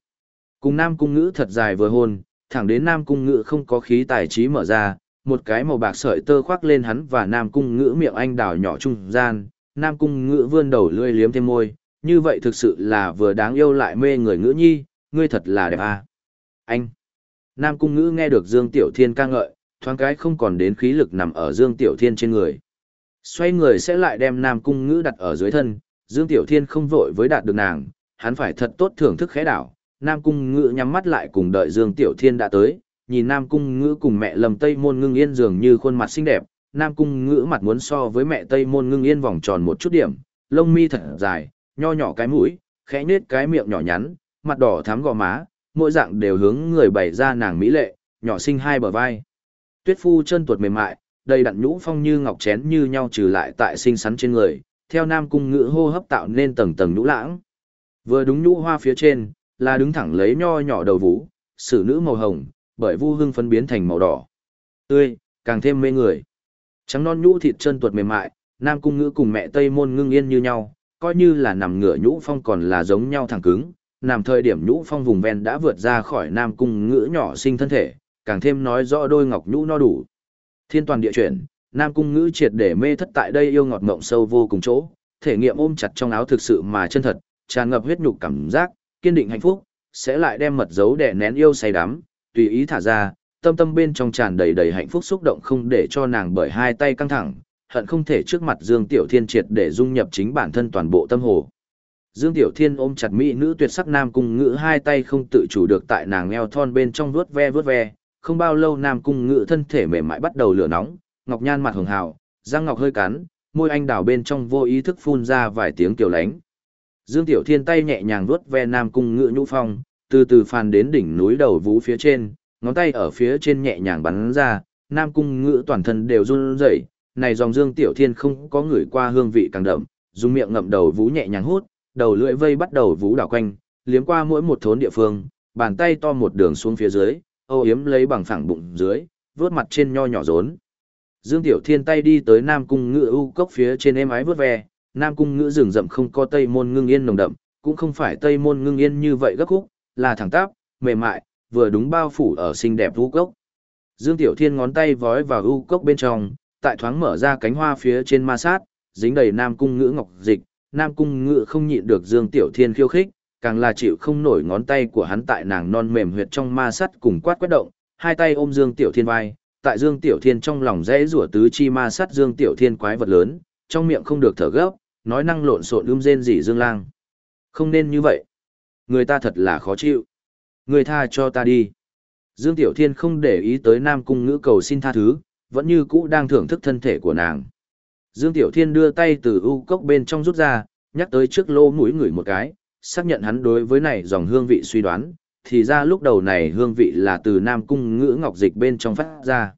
Cùng Nam Cung Ngữ thật dài vừa hôn, thẳng đến Nam Cung Ngữ không có khí tài trí mở ra, một cái màu bạc sợi tơ khoác lên hắn và Nam Cung Ngữ miệng anh đào nhỏ trung gian, Nam Cung Ngữ vươn đầu lươi liếm thêm môi, như vậy thực sự là vừa đáng yêu lại mê người ngữ nhi, ngươi thật là đẹp à. Anh! Nam Cung Ngữ nghe được Dương Tiểu Thiên ca ngợi, thoáng cái không còn đến khí lực nằm ở Dương Tiểu Thiên trên người. Xoay người sẽ lại đem Nam Cung Ngữ đặt ở dưới thân, Dương Tiểu Thiên không vội với đạt được nàng, hắn phải thật tốt thưởng thức khẽ đảo. Nam Cung Ngữ nhắm mắt lại cùng đợi Dương Tiểu Thiên đã tới, nhìn Nam Cung Ngữ cùng mẹ lầm Tây Môn Ngưng Yên dường như khuôn mặt xinh đẹp, Nam Cung Ngữ mặt muốn so với mẹ Tây Môn Ngưng Yên vòng tròn một chút điểm, lông mi thật dài, nho nhỏ cái mũi, khẽ nết cái miệng nhỏ nhắn, mặt đỏ thắm gò má, mỗi dạng đều hướng người bày ra nàng mỹ lệ, nhỏ xinh hai bờ vai. Tuyết phu chân tuột mềm mại, đầy đặn nhũ phong như ngọc chén như nhau trừ lại tại xinh xắn trên người, theo nam cung ngữ hô hấp tạo nên tầng tầng nhũ lãng. Vừa đúng nhũ hoa phía trên, là đứng thẳng lấy nho nhỏ đầu vũ, sử nữ màu hồng, bởi vu hương phấn biến thành màu đỏ. Tươi, càng thêm mê người. Trắng non nhũ thịt chân tuột mềm mại, nam cung ngữ cùng mẹ Tây môn ngưng yên như nhau, coi như là nằm ngửa nhũ phong còn là giống nhau thẳng cứng. Nằm thời điểm nhũ phong vùng ven đã vượt ra khỏi nam cung ngữ nhỏ sinh thân thể, càng thêm nói rõ đôi ngọc nhũ no đủ. Thiên toàn địa chuyển, Nam cung ngữ triệt để mê thất tại đây yêu ngọt ngộng sâu vô cùng chỗ, thể nghiệm ôm chặt trong áo thực sự mà chân thật, tràn ngập huyết nhục cảm giác, kiên định hạnh phúc, sẽ lại đem mật dấu đè nén yêu say đắm, tùy ý thả ra, tâm tâm bên trong tràn đầy đầy hạnh phúc xúc động không để cho nàng bởi hai tay căng thẳng, hận không thể trước mặt Dương Tiểu Thiên triệt để dung nhập chính bản thân toàn bộ tâm hồ. Dương Tiểu Thiên ôm chặt mỹ nữ tuyệt sắc nam cung ngữ hai tay không tự chủ được tại nàng eo thon bên trong vuốt ve vuốt ve, không bao lâu nam cung ngữ thân thể mềm mại bắt đầu lửa nóng, ngọc nhan mặt hường hào, răng ngọc hơi cắn, môi anh đào bên trong vô ý thức phun ra vài tiếng kiều lánh. Dương Tiểu Thiên tay nhẹ nhàng vuốt ve Nam Cung Ngữ Nhũ Phong, từ từ phàn đến đỉnh núi đầu vú phía trên, ngón tay ở phía trên nhẹ nhàng bắn ra, Nam Cung Ngữ toàn thân đều run rẩy. Này dòng Dương Tiểu Thiên không có người qua hương vị càng đậm, dùng miệng ngậm đầu vú nhẹ nhàng hút, đầu lưỡi vây bắt đầu vũ đảo quanh, liếm qua mỗi một thốn địa phương, bàn tay to một đường xuống phía dưới, âu yếm lấy bằng phẳng bụng dưới, vướt mặt trên nho nhỏ rốn. Dương Tiểu Thiên tay đi tới Nam Cung Ngự u cốc phía trên êm ái vớt ve, Nam Cung Ngự rừng rậm không có Tây Môn Ngưng Yên nồng đậm, cũng không phải Tây Môn Ngưng Yên như vậy gấp khúc, là thẳng tắp, mềm mại, vừa đúng bao phủ ở xinh đẹp u cốc. Dương Tiểu Thiên ngón tay vói vào u cốc bên trong, tại thoáng mở ra cánh hoa phía trên ma sát, dính đầy Nam Cung Ngữ ngọc dịch, Nam Cung Ngữ không nhịn được Dương Tiểu Thiên khiêu khích, càng là chịu không nổi ngón tay của hắn tại nàng non mềm huyệt trong ma sát cùng quát quét động, hai tay ôm Dương Tiểu Thiên vai, tại Dương Tiểu Thiên trong lòng rẽ rủa tứ chi ma sát Dương Tiểu Thiên quái vật lớn, trong miệng không được thở gấp, nói năng lộn xộn ưm rên rỉ Dương Lang. Không nên như vậy. Người ta thật là khó chịu. Người tha cho ta đi. Dương Tiểu Thiên không để ý tới Nam Cung ngữ cầu xin tha thứ, vẫn như cũ đang thưởng thức thân thể của nàng. Dương Tiểu Thiên đưa tay từ u cốc bên trong rút ra, nhắc tới trước lô mũi ngửi một cái, xác nhận hắn đối với này dòng hương vị suy đoán, thì ra lúc đầu này hương vị là từ Nam Cung ngữ ngọc dịch bên trong phát ra.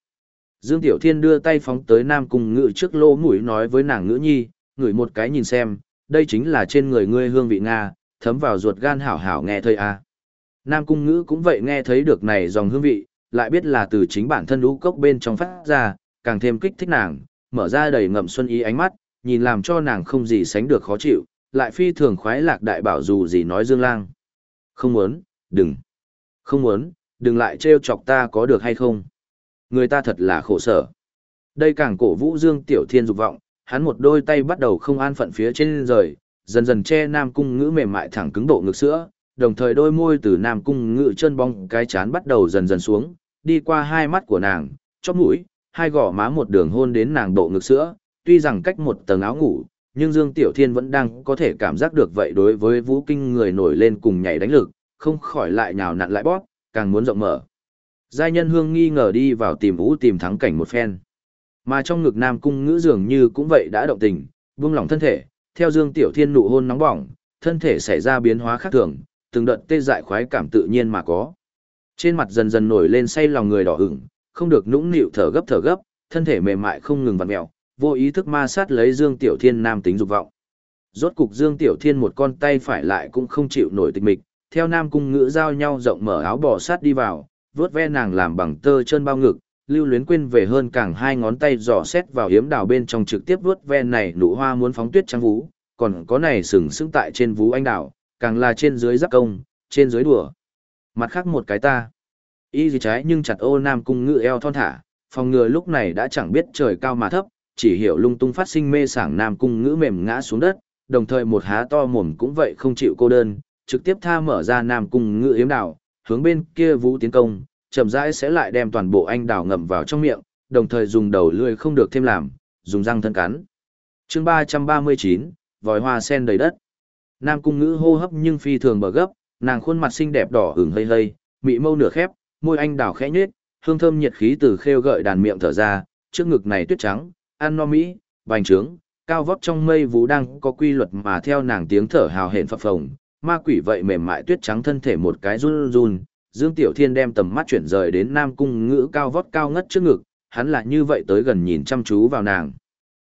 Dương Tiểu Thiên đưa tay phóng tới Nam Cung ngữ trước lô mũi nói với nàng ngữ nhi, ngửi một cái nhìn xem, đây chính là trên người ngươi hương vị Nga, thấm vào ruột gan hảo hảo nghe thơi à Nam Cung ngữ cũng vậy nghe thấy được này dòng hương vị, lại biết là từ chính bản thân lũ cốc bên trong phát ra, càng thêm kích thích nàng, mở ra đầy ngậm xuân ý ánh mắt, nhìn làm cho nàng không gì sánh được khó chịu, lại phi thường khoái lạc đại bảo dù gì nói Dương Lang. Không muốn, đừng. Không muốn, đừng lại trêu chọc ta có được hay không. Người ta thật là khổ sở. Đây càng cổ vũ Dương Tiểu Thiên dục vọng, hắn một đôi tay bắt đầu không an phận phía trên rời, dần dần che Nam Cung ngữ mềm mại thẳng cứng độ ngực sữa, đồng thời đôi môi từ Nam Cung ngự chân bong cái chán bắt đầu dần dần xuống, đi qua hai mắt của nàng, chóp mũi, hai gò má một đường hôn đến nàng độ ngực sữa, tuy rằng cách một tầng áo ngủ, nhưng Dương Tiểu Thiên vẫn đang có thể cảm giác được vậy đối với Vũ Kinh người nổi lên cùng nhảy đánh lực, không khỏi lại nhào nặn lại bóp, càng muốn rộng mở. Giai nhân hương nghi ngờ đi vào tìm Vũ tìm thắng cảnh một phen. Mà trong ngực Nam Cung ngữ dường như cũng vậy đã động tình, buông lỏng thân thể, theo Dương Tiểu Thiên nụ hôn nóng bỏng, thân thể xảy ra biến hóa khác thường, từng đợt tê dại khoái cảm tự nhiên mà có. Trên mặt dần dần nổi lên say lòng người đỏ ửng, không được nũng nịu thở gấp thở gấp, thân thể mềm mại không ngừng vặn mèo, vô ý thức ma sát lấy Dương Tiểu Thiên nam tính dục vọng. Rốt cục Dương Tiểu Thiên một con tay phải lại cũng không chịu nổi tịch mịch, theo nam cung ngữ giao nhau rộng mở áo bò sát đi vào, vớt ve nàng làm bằng tơ chân bao ngực, lưu luyến quên về hơn càng hai ngón tay dò xét vào hiếm đào bên trong trực tiếp vớt ve này nụ hoa muốn phóng tuyết trắng vú, còn có này sừng sững tại trên vú anh đào, càng là trên dưới giáp công, trên dưới đùa. Mặt khác một cái ta. Y gì trái nhưng chặt ô nam cung ngự eo thon thả, phòng ngừa lúc này đã chẳng biết trời cao mà thấp, chỉ hiểu lung tung phát sinh mê sảng nam cung ngữ mềm ngã xuống đất, đồng thời một há to mồm cũng vậy không chịu cô đơn, trực tiếp tha mở ra nam cung ngữ yếm đảo, hướng bên kia vũ tiến công, chậm rãi sẽ lại đem toàn bộ anh đảo ngậm vào trong miệng, đồng thời dùng đầu lưỡi không được thêm làm, dùng răng thân cắn. Chương ba ba mươi chín vòi hoa sen đầy đất. Nam cung ngữ hô hấp nhưng phi thường bờ gấp, nàng khuôn mặt xinh đẹp đỏ hửng hơi hơi, mị mâu nửa khép, môi anh đào khẽ nhếch, hương thơm nhiệt khí từ khêu gợi đàn miệng thở ra, trước ngực này tuyết trắng, ăn no mỹ, bành trướng, cao vóc trong mây vũ đang có quy luật mà theo nàng tiếng thở hào hển phập phồng, ma quỷ vậy mềm mại tuyết trắng thân thể một cái run run, Dương Tiểu Thiên đem tầm mắt chuyển rời đến Nam cung ngữ cao vóc cao ngất trước ngực, hắn là như vậy tới gần nhìn chăm chú vào nàng.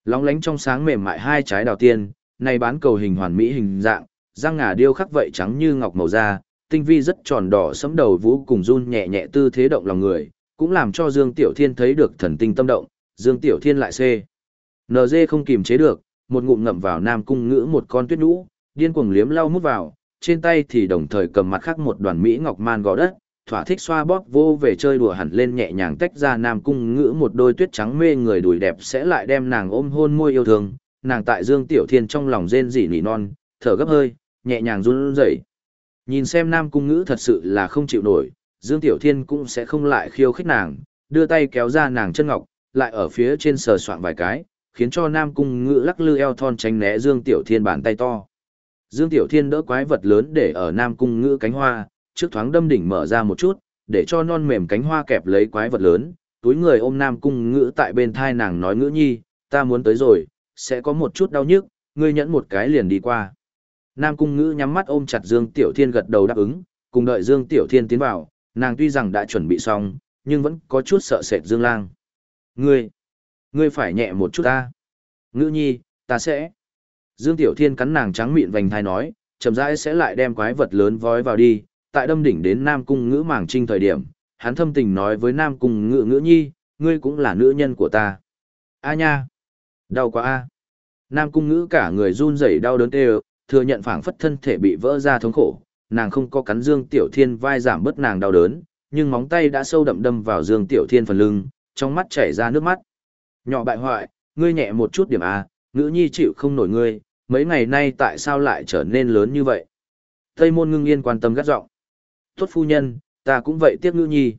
Lóng lánh trong sáng mềm mại hai trái đào tiên, này bán cầu hình hoàn mỹ hình dạng, răng ngà điêu khắc vậy trắng như ngọc màu da, tinh vi rất tròn đỏ sẫm đầu vũ cùng run nhẹ nhẹ tư thế động lòng người, cũng làm cho Dương Tiểu Thiên thấy được thần tinh tâm động, Dương Tiểu Thiên lại xê. NG không kìm chế được, một ngụm ngậm vào Nam Cung Ngữ một con tuyết nhũ, điên cuồng liếm lau mút vào, trên tay thì đồng thời cầm mặt khác một đoàn mỹ ngọc man gò đất, thỏa thích xoa bóp vô về chơi đùa hẳn lên nhẹ nhàng tách ra Nam Cung Ngữ một đôi tuyết trắng mê người đùi đẹp sẽ lại đem nàng ôm hôn môi yêu thương, nàng tại Dương Tiểu Thiên trong lòng rên rỉ nỉ non, thở gấp hơi, nhẹ nhàng run rẩy. Nhìn xem Nam Cung Ngữ thật sự là không chịu nổi, Dương Tiểu Thiên cũng sẽ không lại khiêu khích nàng, đưa tay kéo ra nàng chân ngọc, lại ở phía trên sờ soạn vài cái, khiến cho Nam Cung Ngữ lắc lư eo thon tránh né Dương Tiểu Thiên bàn tay to. Dương Tiểu Thiên đỡ quái vật lớn để ở Nam Cung Ngữ cánh hoa, trước thoáng đâm đỉnh mở ra một chút, để cho non mềm cánh hoa kẹp lấy quái vật lớn, túi người ôm Nam Cung Ngữ tại bên thai nàng nói ngữ nhi, ta muốn tới rồi, sẽ có một chút đau nhức, ngươi nhẫn một cái liền đi qua. Nam Cung Ngữ nhắm mắt ôm chặt Dương Tiểu Thiên gật đầu đáp ứng, cùng đợi Dương Tiểu Thiên tiến vào, nàng tuy rằng đã chuẩn bị xong, nhưng vẫn có chút sợ sệt Dương Lang. Ngươi, ngươi phải nhẹ một chút ta. Ngữ nhi, ta sẽ. Dương Tiểu Thiên cắn nàng trắng mịn vành thai nói, chậm rãi sẽ lại đem quái vật lớn vói vào đi, tại đâm đỉnh đến Nam Cung ngữ màng trinh thời điểm, hắn thâm tình nói với Nam Cung ngữ ngữ nhi, ngươi cũng là nữ nhân của ta. A nha! Đau quá a! Nam Cung ngữ cả người run rẩy đau đớn tê thừa nhận phảng phất thân thể bị vỡ ra thống khổ, nàng không có cắn Dương Tiểu Thiên vai giảm bớt nàng đau đớn, nhưng móng tay đã sâu đậm đâm vào Dương Tiểu Thiên phần lưng, trong mắt chảy ra nước mắt. Nhỏ bại hoại, ngươi nhẹ một chút điểm a, ngữ nhi chịu không nổi ngươi, mấy ngày nay tại sao lại trở nên lớn như vậy? Tây môn ngưng yên quan tâm gắt giọng. Tốt phu nhân, ta cũng vậy tiếc ngữ nhi.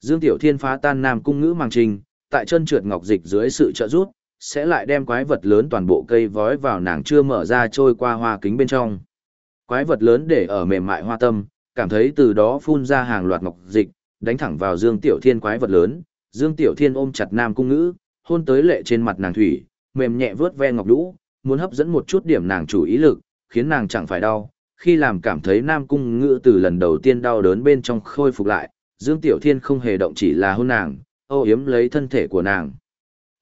Dương Tiểu Thiên phá tan Nam Cung ngữ màng trình, tại chân trượt ngọc dịch dưới sự trợ giúp, sẽ lại đem quái vật lớn toàn bộ cây vói vào nàng chưa mở ra trôi qua hoa kính bên trong. Quái vật lớn để ở mềm mại hoa tâm, cảm thấy từ đó phun ra hàng loạt ngọc dịch, đánh thẳng vào Dương Tiểu Thiên quái vật lớn. Dương Tiểu Thiên ôm chặt Nam Cung ngữ, hôn tới lệ trên mặt nàng thủy, mềm nhẹ vướt ve ngọc lũ, muốn hấp dẫn một chút điểm nàng chủ ý lực, khiến nàng chẳng phải đau. Khi làm cảm thấy Nam Cung ngữ từ lần đầu tiên đau đớn bên trong khôi phục lại, Dương Tiểu Thiên không hề động chỉ là hôn nàng, ô yếm lấy thân thể của nàng.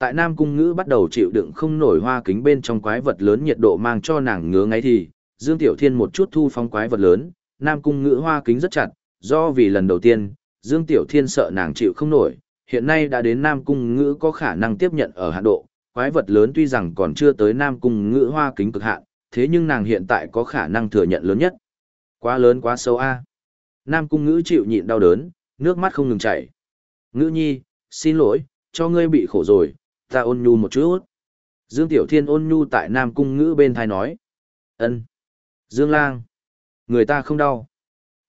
Tại Nam Cung Ngữ bắt đầu chịu đựng không nổi hoa kính bên trong quái vật lớn nhiệt độ mang cho nàng ngứa ngáy thì, Dương Tiểu Thiên một chút thu phóng quái vật lớn, Nam Cung Ngữ hoa kính rất chặt, do vì lần đầu tiên, Dương Tiểu Thiên sợ nàng chịu không nổi, hiện nay đã đến Nam Cung Ngữ có khả năng tiếp nhận ở hạn độ, quái vật lớn tuy rằng còn chưa tới Nam Cung Ngữ hoa kính cực hạn, thế nhưng nàng hiện tại có khả năng thừa nhận lớn nhất. Quá lớn quá sâu a. Nam Cung Ngữ chịu nhịn đau đớn, nước mắt không ngừng chảy. Ngữ nhi, xin lỗi, cho ngươi bị khổ rồi, ta ôn nhu một chút. Dương Tiểu Thiên ôn nhu tại Nam Cung Ngữ bên thai nói. ân Dương Lang. Người ta không đau.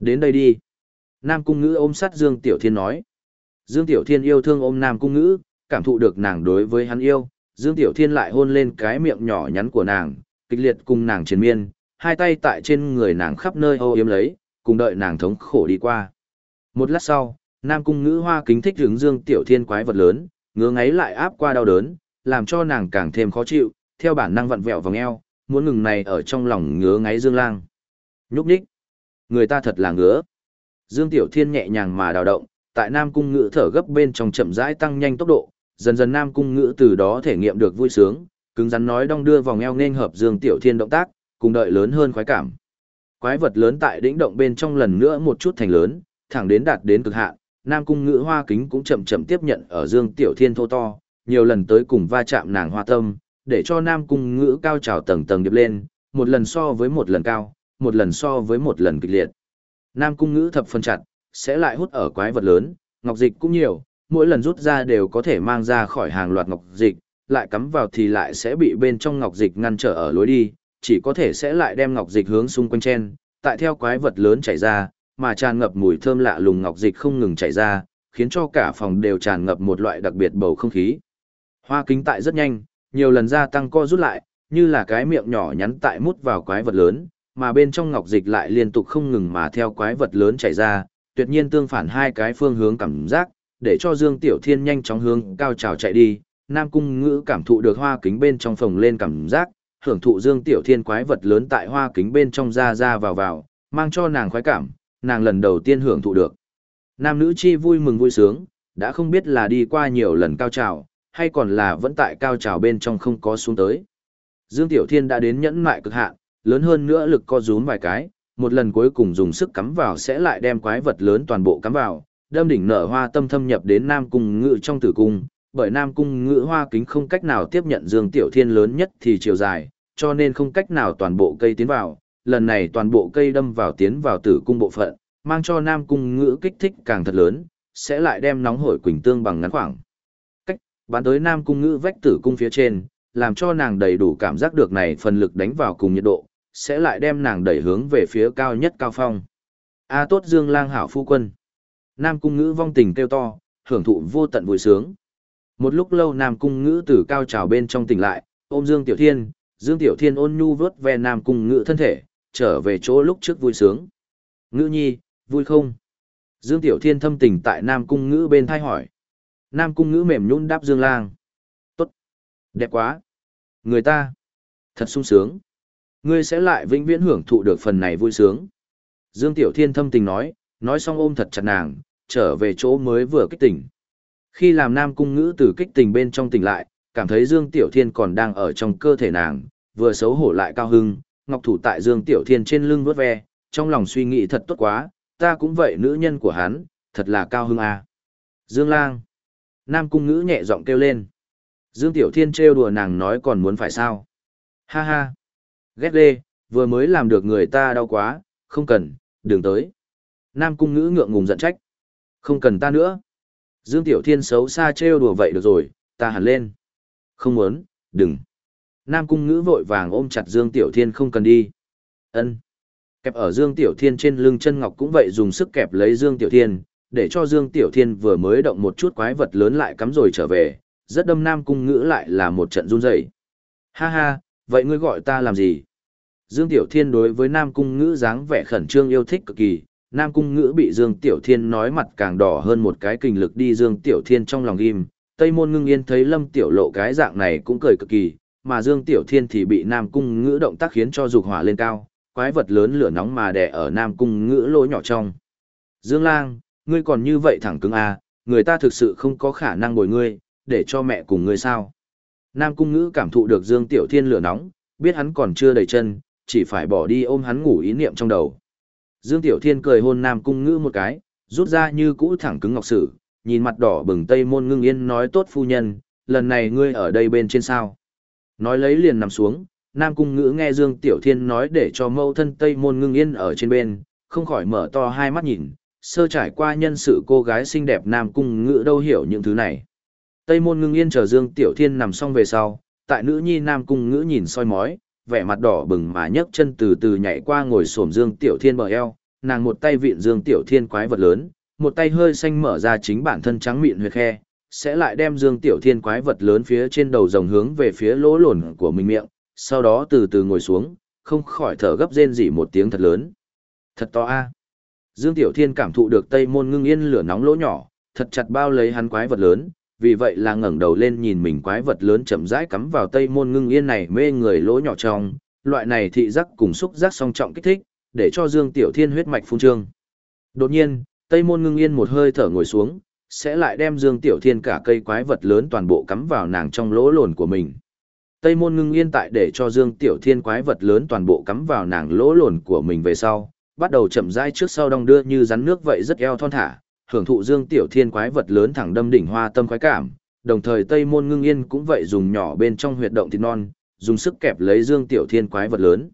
Đến đây đi. Nam Cung Ngữ ôm sát Dương Tiểu Thiên nói. Dương Tiểu Thiên yêu thương ôm Nam Cung Ngữ, cảm thụ được nàng đối với hắn yêu. Dương Tiểu Thiên lại hôn lên cái miệng nhỏ nhắn của nàng, kịch liệt cùng nàng chiến miên, hai tay tại trên người nàng khắp nơi ô yếm lấy, cùng đợi nàng thống khổ đi qua. Một lát sau, Nam Cung Ngữ Hoa kính thích hướng Dương Tiểu Thiên quái vật lớn, ngứa ngáy lại áp qua đau đớn, làm cho nàng càng thêm khó chịu, theo bản năng vặn vẹo vòng eo, muốn ngừng này ở trong lòng ngứa ngáy Dương Lang. Nhúc nhích. Người ta thật là ngứa. Dương Tiểu Thiên nhẹ nhàng mà đào động, tại Nam Cung Ngữ thở gấp bên trong chậm rãi tăng nhanh tốc độ, dần dần Nam Cung Ngữ từ đó thể nghiệm được vui sướng, cứng rắn nói đong đưa vòng eo nên hợp Dương Tiểu Thiên động tác, cùng đợi lớn hơn khoái cảm. Quái vật lớn tại đỉnh động bên trong lần nữa một chút thành lớn, thẳng đến đạt đến cực hạn, Nam Cung Ngữ Hoa Kính cũng chậm chậm tiếp nhận ở Dương Tiểu Thiên thô to, nhiều lần tới cùng va chạm nàng hoa tâm, để cho Nam Cung Ngữ cao trào tầng tầng điệp lên, một lần so với một lần cao, một lần so với một lần kịch liệt. Nam Cung Ngữ thập phân chặt, sẽ lại hút ở quái vật lớn, ngọc dịch cũng nhiều, mỗi lần rút ra đều có thể mang ra khỏi hàng loạt ngọc dịch, lại cắm vào thì lại sẽ bị bên trong ngọc dịch ngăn trở ở lối đi, chỉ có thể sẽ lại đem ngọc dịch hướng xung quanh chen, tại theo quái vật lớn chảy ra, mà tràn ngập mùi thơm lạ lùng ngọc dịch không ngừng chảy ra, khiến cho cả phòng đều tràn ngập một loại đặc biệt bầu không khí. Hoa kính tại rất nhanh, nhiều lần gia tăng co rút lại, như là cái miệng nhỏ nhắn tại mút vào quái vật lớn, mà bên trong ngọc dịch lại liên tục không ngừng mà theo quái vật lớn chảy ra, tuyệt nhiên tương phản hai cái phương hướng cảm giác, để cho Dương Tiểu Thiên nhanh chóng hướng cao trào chạy đi, Nam Cung Ngữ cảm thụ được hoa kính bên trong phòng lên cảm giác, hưởng thụ Dương Tiểu Thiên quái vật lớn tại hoa kính bên trong ra ra vào vào, mang cho nàng khoái cảm, nàng lần đầu tiên hưởng thụ được. Nam nữ chi vui mừng vui sướng, đã không biết là đi qua nhiều lần cao trào, hay còn là vẫn tại cao trào bên trong không có xuống tới. Dương Tiểu Thiên đã đến nhẫn mại cực hạn, lớn hơn nữa lực co rúm vài cái, một lần cuối cùng dùng sức cắm vào sẽ lại đem quái vật lớn toàn bộ cắm vào, đâm đỉnh nở hoa tâm thâm nhập đến Nam Cung ngự trong tử cung, bởi Nam Cung ngự hoa kính không cách nào tiếp nhận Dương Tiểu Thiên lớn nhất thì chiều dài, cho nên không cách nào toàn bộ cây tiến vào, lần này toàn bộ cây đâm vào tiến vào tử cung bộ phận, mang cho Nam Cung ngữ kích thích càng thật lớn, sẽ lại đem nóng hổi quỳnh tương bằng ngắn khoảng. Cách, bán tới Nam Cung ngữ vách tử cung phía trên, làm cho nàng đầy đủ cảm giác được này phần lực đánh vào cùng nhiệt độ, sẽ lại đem nàng đẩy hướng về phía cao nhất cao phong. A tốt dương lang hảo phu quân. Nam Cung ngữ vong tình kêu to, hưởng thụ vô tận vui sướng. Một lúc lâu Nam Cung ngữ từ cao trào bên trong tỉnh lại, ôm Dương Tiểu Thiên, Dương Tiểu Thiên ôn nhu vớt ve Nam Cung ngữ thân thể, trở về chỗ lúc trước vui sướng. Ngữ nhi, vui không? Dương Tiểu Thiên thâm tình tại Nam Cung ngữ bên thai hỏi. Nam Cung ngữ mềm nhún đáp Dương Lang. Tốt. Đẹp quá. Người ta. Thật sung sướng. Ngươi sẽ lại vĩnh viễn hưởng thụ được phần này vui sướng. Dương Tiểu Thiên thâm tình nói, nói xong ôm thật chặt nàng, trở về chỗ mới vừa kích tỉnh. Khi làm Nam Cung ngữ từ kích tình bên trong tỉnh lại, cảm thấy Dương Tiểu Thiên còn đang ở trong cơ thể nàng, vừa xấu hổ lại cao hưng, ngọc thủ tại Dương Tiểu Thiên trên lưng vuốt ve, trong lòng suy nghĩ thật tốt quá, ta cũng vậy nữ nhân của hắn, thật là cao hưng à. Dương Lang. Nam cung ngữ nhẹ giọng kêu lên. Dương Tiểu Thiên trêu đùa nàng nói còn muốn phải sao. Ha ha. Ghét lê, vừa mới làm được người ta đau quá, không cần, đừng tới. Nam cung ngữ ngượng ngùng giận trách. Không cần ta nữa. Dương Tiểu Thiên xấu xa trêu đùa vậy được rồi, ta hẳn lên. Không muốn, đừng. Nam cung ngữ vội vàng ôm chặt Dương Tiểu Thiên không cần đi. ân Kẹp ở Dương Tiểu Thiên trên lưng chân ngọc cũng vậy dùng sức kẹp lấy Dương Tiểu Thiên, để cho Dương Tiểu Thiên vừa mới động một chút quái vật lớn lại cắm rồi trở về, rất đâm Nam cung ngữ lại là một trận run rẩy. Ha ha, vậy ngươi gọi ta làm gì? Dương Tiểu Thiên đối với Nam cung ngữ dáng vẻ khẩn trương yêu thích cực kỳ, Nam cung ngữ bị Dương Tiểu Thiên nói mặt càng đỏ hơn một cái kình lực đi Dương Tiểu Thiên trong lòng ghim. Tây môn ngưng yên thấy Lâm Tiểu lộ cái dạng này cũng cười cực kỳ, mà Dương Tiểu Thiên thì bị Nam cung ngữ động tác khiến cho dục hỏa lên cao, quái vật lớn lửa nóng mà đè ở Nam cung ngữ lỗ nhỏ trong. Dương Lang, ngươi còn như vậy thẳng cứng à, người ta thực sự không có khả năng bồi ngươi, để cho mẹ cùng ngươi sao. Nam cung ngữ cảm thụ được Dương Tiểu Thiên lửa nóng, biết hắn còn chưa đầy chân, chỉ phải bỏ đi ôm hắn ngủ ý niệm trong đầu. Dương Tiểu Thiên cười hôn Nam Cung Ngữ một cái, rút ra như cũ thẳng cứng ngọc sử, nhìn mặt đỏ bừng tây môn ngưng yên nói tốt phu nhân, lần này ngươi ở đây bên trên sao. Nói lấy liền nằm xuống, Nam Cung Ngữ nghe Dương Tiểu Thiên nói để cho mâu thân tây môn ngưng yên ở trên bên, không khỏi mở to hai mắt nhìn, sơ trải qua nhân sự cô gái xinh đẹp Nam Cung Ngữ đâu hiểu những thứ này. Tây môn ngưng yên chờ Dương Tiểu Thiên nằm xong về sau, tại nữ nhi Nam Cung Ngữ nhìn soi mói, vẻ mặt đỏ bừng mà nhấc chân từ từ nhảy qua ngồi xổm Dương Tiểu Thiên bờ eo, nàng một tay vịn Dương Tiểu Thiên quái vật lớn, một tay hơi xanh mở ra chính bản thân trắng mịn huyệt khe, sẽ lại đem Dương Tiểu Thiên quái vật lớn phía trên đầu rồng hướng về phía lỗ lồn của mình miệng, sau đó từ từ ngồi xuống, không khỏi thở gấp rên rỉ một tiếng thật lớn. Thật to a. Dương Tiểu Thiên cảm thụ được Tây Môn Ngưng Yên lửa nóng lỗ nhỏ, thật chặt bao lấy hắn quái vật lớn, vì vậy là ngẩng đầu lên nhìn mình quái vật lớn chậm rãi cắm vào tây môn ngưng yên này mê người lỗ nhỏ trong, loại này thị giác cùng xúc giác song trọng kích thích, để cho Dương Tiểu Thiên huyết mạch phun trương. Đột nhiên, tây môn ngưng yên một hơi thở ngồi xuống, sẽ lại đem Dương Tiểu Thiên cả cây quái vật lớn toàn bộ cắm vào nàng trong lỗ lồn của mình. Tây môn ngưng yên tại để cho Dương Tiểu Thiên quái vật lớn toàn bộ cắm vào nàng lỗ lồn của mình về sau, bắt đầu chậm rãi trước sau đong đưa như rắn nước vậy rất eo thon thả, hưởng thụ Dương Tiểu Thiên quái vật lớn thẳng đâm đỉnh hoa tâm khoái cảm, đồng thời Tây Môn Ngưng Yên cũng vậy dùng nhỏ bên trong huyệt động thịt non, dùng sức kẹp lấy Dương Tiểu Thiên quái vật lớn.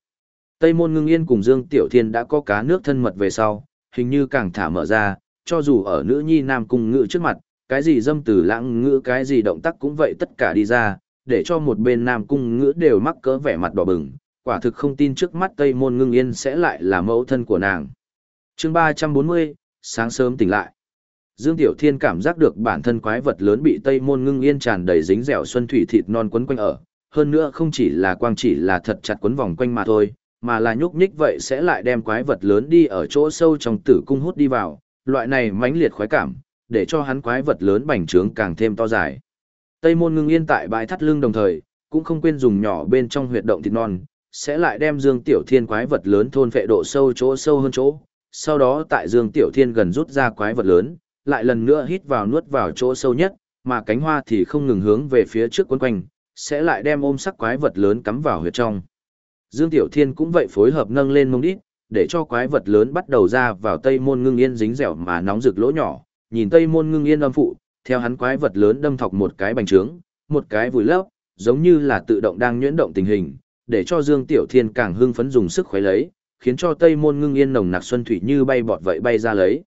Tây Môn Ngưng Yên cùng Dương Tiểu Thiên đã có cá nước thân mật về sau, hình như càng thả mở ra, cho dù ở nữ nhi nam cung ngữ trước mặt, cái gì dâm từ lãng ngữ cái gì động tác cũng vậy tất cả đi ra, để cho một bên nam cung ngữ đều mắc cỡ vẻ mặt đỏ bừng, quả thực không tin trước mắt Tây Môn Ngưng Yên sẽ lại là mẫu thân của nàng. Chương 340, sáng sớm tỉnh lại. Dương Tiểu Thiên cảm giác được bản thân quái vật lớn bị Tây Môn Ngưng Yên tràn đầy dính dẻo xuân thủy thịt non quấn quanh ở, hơn nữa không chỉ là quang chỉ là thật chặt quấn vòng quanh mà thôi, mà là nhúc nhích vậy sẽ lại đem quái vật lớn đi ở chỗ sâu trong tử cung hút đi vào, loại này mãnh liệt khoái cảm, để cho hắn quái vật lớn bành trướng càng thêm to dài. Tây Môn Ngưng Yên tại bãi thắt lưng đồng thời, cũng không quên dùng nhỏ bên trong huyệt động thịt non, sẽ lại đem Dương Tiểu Thiên quái vật lớn thôn phệ độ sâu chỗ sâu hơn chỗ, sau đó tại Dương Tiểu Thiên gần rút ra quái vật lớn, lại lần nữa hít vào nuốt vào chỗ sâu nhất, mà cánh hoa thì không ngừng hướng về phía trước quấn quanh, sẽ lại đem ôm sắc quái vật lớn cắm vào huyệt trong. Dương Tiểu Thiên cũng vậy phối hợp nâng lên mông đít, để cho quái vật lớn bắt đầu ra vào tây môn ngưng yên dính dẻo mà nóng rực lỗ nhỏ, nhìn tây môn ngưng yên âm phụ, theo hắn quái vật lớn đâm thọc một cái bành trướng, một cái vùi lấp, giống như là tự động đang nhuyễn động tình hình, để cho Dương Tiểu Thiên càng hưng phấn dùng sức khuấy lấy, khiến cho tây môn ngưng yên nồng nặc xuân thủy như bay bọt vậy bay ra lấy.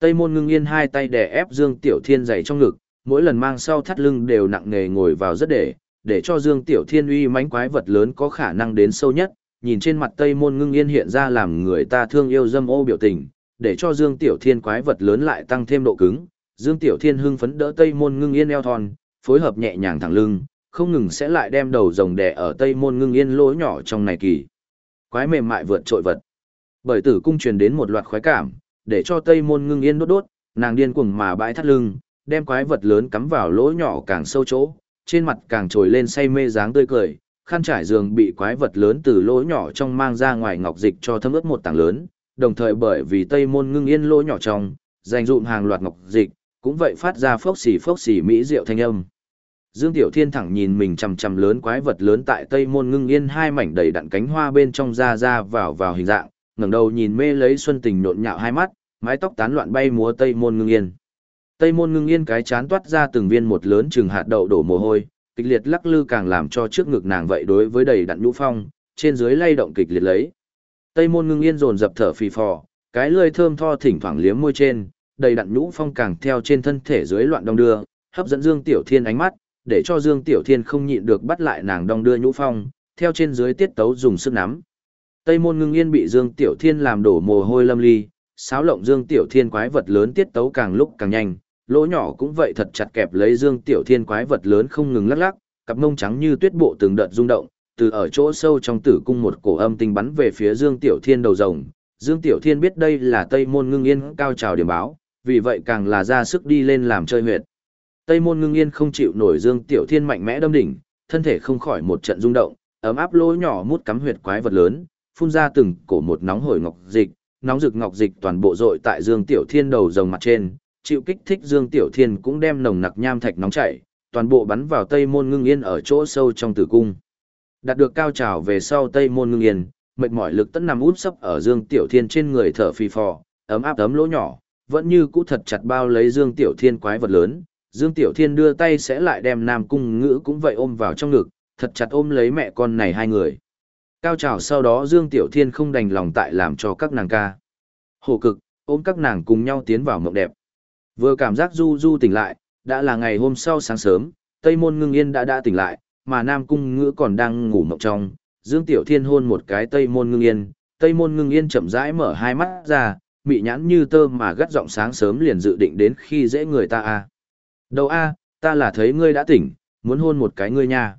Tây môn ngưng yên hai tay đè ép Dương Tiểu Thiên dày trong ngực, mỗi lần mang sau thắt lưng đều nặng nề ngồi vào rất để, để cho Dương Tiểu Thiên uy mãnh quái vật lớn có khả năng đến sâu nhất, nhìn trên mặt Tây môn ngưng yên hiện ra làm người ta thương yêu dâm ô biểu tình, để cho Dương Tiểu Thiên quái vật lớn lại tăng thêm độ cứng. Dương Tiểu Thiên hưng phấn đỡ Tây môn ngưng yên eo thon, phối hợp nhẹ nhàng thẳng lưng, không ngừng sẽ lại đem đầu rồng đè ở Tây môn ngưng yên lỗ nhỏ trong này kỳ. Quái mềm mại vượt trội vật. Bởi tử cung truyền đến một loạt khoái cảm, để cho tây môn ngưng yên đốt đốt, nàng điên cuồng mà bãi thắt lưng, đem quái vật lớn cắm vào lỗ nhỏ càng sâu chỗ, trên mặt càng trồi lên say mê dáng tươi cười, khăn trải giường bị quái vật lớn từ lỗ nhỏ trong mang ra ngoài ngọc dịch cho thấm ướt một tảng lớn, đồng thời bởi vì tây môn ngưng yên lỗ nhỏ trong, dành dụm hàng loạt ngọc dịch, cũng vậy phát ra phốc xì phốc xì mỹ rượu thanh âm. Dương Tiểu Thiên thẳng nhìn mình chằm chằm lớn quái vật lớn tại Tây Môn Ngưng Yên hai mảnh đầy đặn cánh hoa bên trong ra ra vào vào hình dạng, ngẩng đầu nhìn mê lấy xuân tình nhộn nhạo hai mắt, mái tóc tán loạn bay múa Tây Môn Ngưng Yên. Tây Môn Ngưng Yên cái chán toát ra từng viên một lớn chừng hạt đậu đổ mồ hôi, kịch liệt lắc lư càng làm cho trước ngực nàng vậy đối với đầy đặn nhũ phong, trên dưới lay động kịch liệt lấy. Tây Môn Ngưng Yên dồn dập thở phì phò, cái lưỡi thơm tho thỉnh thoảng liếm môi trên, đầy đặn nhũ phong càng theo trên thân thể dưới loạn đông đưa, hấp dẫn Dương Tiểu Thiên ánh mắt, để cho Dương Tiểu Thiên không nhịn được bắt lại nàng đong đưa nhũ phong, theo trên dưới tiết tấu dùng sức nắm. Tây môn ngưng yên bị Dương Tiểu Thiên làm đổ mồ hôi lâm ly, sáo lộng Dương Tiểu Thiên quái vật lớn tiết tấu càng lúc càng nhanh, lỗ nhỏ cũng vậy thật chặt kẹp lấy Dương Tiểu Thiên quái vật lớn không ngừng lắc lắc, cặp mông trắng như tuyết bộ từng đợt rung động, từ ở chỗ sâu trong tử cung một cổ âm tinh bắn về phía Dương Tiểu Thiên đầu rồng. Dương Tiểu Thiên biết đây là Tây môn ngưng yên cao trào điểm báo, vì vậy càng là ra sức đi lên làm chơi huyệt. Tây môn ngưng yên không chịu nổi Dương Tiểu Thiên mạnh mẽ đâm đỉnh, thân thể không khỏi một trận rung động, ấm áp lỗ nhỏ mút cắm huyệt quái vật lớn, phun ra từng cổ một nóng hổi ngọc dịch, nóng rực ngọc dịch toàn bộ dội tại Dương Tiểu Thiên đầu rồng mặt trên, chịu kích thích Dương Tiểu Thiên cũng đem nồng nặc nham thạch nóng chảy, toàn bộ bắn vào Tây môn ngưng yên ở chỗ sâu trong tử cung. Đạt được cao trào về sau Tây môn ngưng yên, mệt mỏi lực tấn nằm út sấp ở Dương Tiểu Thiên trên người thở phì phò, ấm áp ấm lỗ nhỏ, vẫn như cũ thật chặt bao lấy Dương Tiểu Thiên quái vật lớn, Dương Tiểu Thiên đưa tay sẽ lại đem Nam Cung Ngữ cũng vậy ôm vào trong ngực, thật chặt ôm lấy mẹ con này hai người. Cao trào sau đó Dương Tiểu Thiên không đành lòng tại làm cho các nàng ca. Hồ cực, ôm các nàng cùng nhau tiến vào mộng đẹp. Vừa cảm giác du du tỉnh lại, đã là ngày hôm sau sáng sớm, Tây Môn Ngưng Yên đã đã tỉnh lại, mà Nam Cung Ngữ còn đang ngủ mộng trong. Dương Tiểu Thiên hôn một cái Tây Môn Ngưng Yên, Tây Môn Ngưng Yên chậm rãi mở hai mắt ra, mị nhãn như tơ mà gắt giọng sáng sớm liền dự định đến khi dễ người ta a. Đầu A, ta là thấy ngươi đã tỉnh, muốn hôn một cái ngươi nha.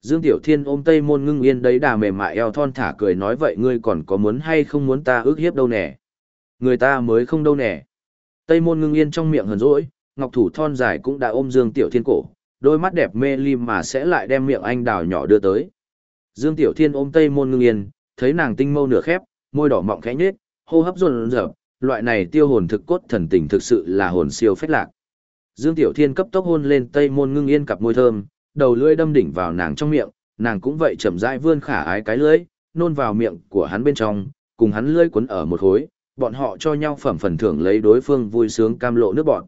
Dương Tiểu Thiên ôm Tây Môn Ngưng Yên đấy đà mềm mại eo thon thả cười nói vậy ngươi còn có muốn hay không muốn ta ước hiếp đâu nè. Người ta mới không đâu nè. Tây Môn Ngưng Yên trong miệng hờn dỗi, ngọc thủ thon dài cũng đã ôm Dương Tiểu Thiên cổ, đôi mắt đẹp mê lim mà sẽ lại đem miệng anh đào nhỏ đưa tới. Dương Tiểu Thiên ôm Tây Môn Ngưng Yên, thấy nàng tinh mâu nửa khép, môi đỏ mọng khẽ nhếch, hô hấp run rợn, loại này tiêu hồn thực cốt thần tình thực sự là hồn siêu phách lạc. Dương Tiểu Thiên cấp tốc hôn lên Tây Môn Ngưng Yên cặp môi thơm, đầu lưỡi đâm đỉnh vào nàng trong miệng, nàng cũng vậy chậm rãi vươn khả ái cái lưỡi, nôn vào miệng của hắn bên trong, cùng hắn lưỡi quấn ở một khối, bọn họ cho nhau phẩm phần thưởng lấy đối phương vui sướng cam lộ nước bọn.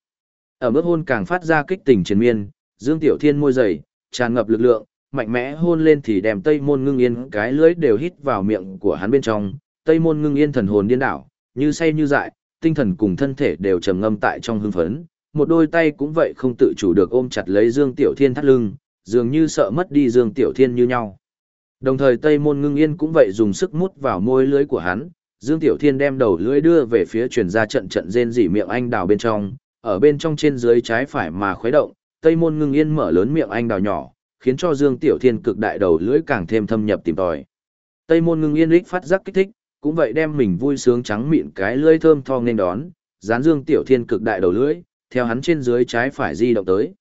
Ở mức hôn càng phát ra kích tình triền miên, Dương Tiểu Thiên môi dày, tràn ngập lực lượng, mạnh mẽ hôn lên thì đem Tây Môn Ngưng Yên cái lưỡi đều hít vào miệng của hắn bên trong, Tây Môn Ngưng Yên thần hồn điên đảo, như say như dại, tinh thần cùng thân thể đều trầm ngâm tại trong hưng phấn, một đôi tay cũng vậy không tự chủ được ôm chặt lấy Dương Tiểu Thiên thắt lưng, dường như sợ mất đi Dương Tiểu Thiên như nhau. Đồng thời Tây Môn Ngưng Yên cũng vậy dùng sức mút vào môi lưới của hắn, Dương Tiểu Thiên đem đầu lưỡi đưa về phía truyền ra trận trận rên rỉ miệng anh đào bên trong, ở bên trong trên dưới trái phải mà khuấy động, Tây Môn Ngưng Yên mở lớn miệng anh đào nhỏ, khiến cho Dương Tiểu Thiên cực đại đầu lưỡi càng thêm thâm nhập tìm tòi. Tây Môn Ngưng Yên lích phát giác kích thích, cũng vậy đem mình vui sướng trắng miệng cái lưỡi thơm tho nên đón, dán Dương Tiểu Thiên cực đại đầu lưỡi, theo hắn trên dưới trái phải di động tới.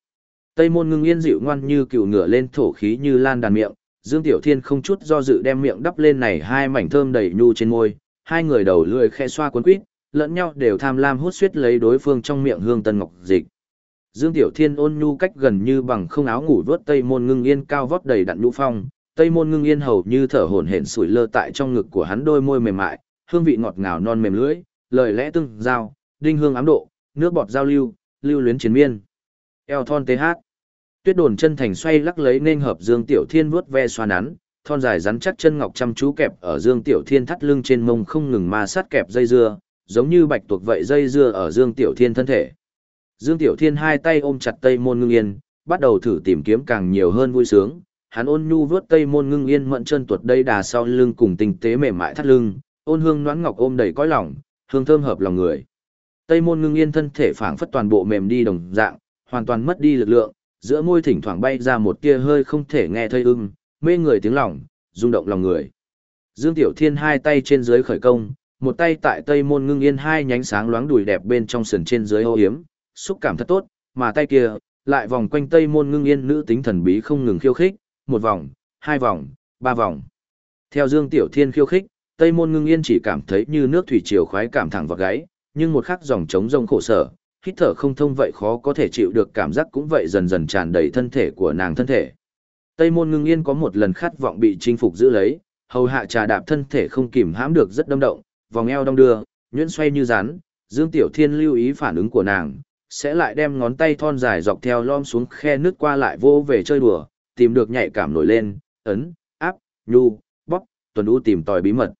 Tây môn ngưng yên dịu ngoan như cựu ngựa lên thổ khí như lan đàn miệng, Dương Tiểu Thiên không chút do dự đem miệng đắp lên này hai mảnh thơm đầy nhu trên môi, hai người đầu lưỡi khe xoa cuốn quýt, lẫn nhau đều tham lam hút suýt lấy đối phương trong miệng hương tân ngọc dịch. Dương Tiểu Thiên ôn nhu cách gần như bằng không áo ngủ vớt Tây môn ngưng yên cao vót đầy đặn nhũ phong, Tây môn ngưng yên hầu như thở hổn hển sủi lơ tại trong ngực của hắn đôi môi mềm mại, hương vị ngọt ngào non mềm lưỡi, lời lẽ tương giao, đinh hương ám độ, nước bọt giao lưu, lưu luyến chiến miên. Eo thon TH. Tuyết đồn chân thành xoay lắc lấy nên hợp Dương Tiểu Thiên vuốt ve xoa nắn, thon dài rắn chắc chân ngọc chăm chú kẹp ở Dương Tiểu Thiên thắt lưng trên mông không ngừng ma sát kẹp dây dưa, giống như bạch tuộc vậy dây dưa ở Dương Tiểu Thiên thân thể. Dương Tiểu Thiên hai tay ôm chặt Tây Môn Ngưng Yên, bắt đầu thử tìm kiếm càng nhiều hơn vui sướng. Hắn ôn nhu vuốt Tây Môn Ngưng Yên mận chân tuột đây đà sau lưng cùng tinh tế mềm mại thắt lưng, ôn hương noãn ngọc ôm đầy cõi lòng, hương thơm hợp lòng người. Tây môn ngưng yên thân thể phảng phất toàn bộ mềm đi đồng dạng, hoàn toàn mất đi lực lượng, giữa môi thỉnh thoảng bay ra một tia hơi không thể nghe thây ưng, mê người tiếng lòng, rung động lòng người. Dương Tiểu Thiên hai tay trên dưới khởi công, một tay tại Tây môn ngưng yên hai nhánh sáng loáng đùi đẹp bên trong sườn trên dưới ô hiếm, xúc cảm thật tốt, mà tay kia lại vòng quanh Tây môn ngưng yên nữ tính thần bí không ngừng khiêu khích, một vòng, hai vòng, ba vòng. Theo Dương Tiểu Thiên khiêu khích, Tây môn ngưng yên chỉ cảm thấy như nước thủy triều khoái cảm thẳng vào gáy, nhưng một khắc dòng trống rông khổ sở, hít thở không thông vậy khó có thể chịu được cảm giác cũng vậy dần dần tràn đầy thân thể của nàng thân thể. Tây môn ngưng yên có một lần khát vọng bị chinh phục giữ lấy, hầu hạ trà đạp thân thể không kìm hãm được rất đâm động, vòng eo đong đưa, nhuyễn xoay như rắn, Dương Tiểu Thiên lưu ý phản ứng của nàng, sẽ lại đem ngón tay thon dài dọc theo lom xuống khe nước qua lại vô về chơi đùa, tìm được nhạy cảm nổi lên, ấn, áp, nhu, bóp, tuần u tìm tòi bí mật.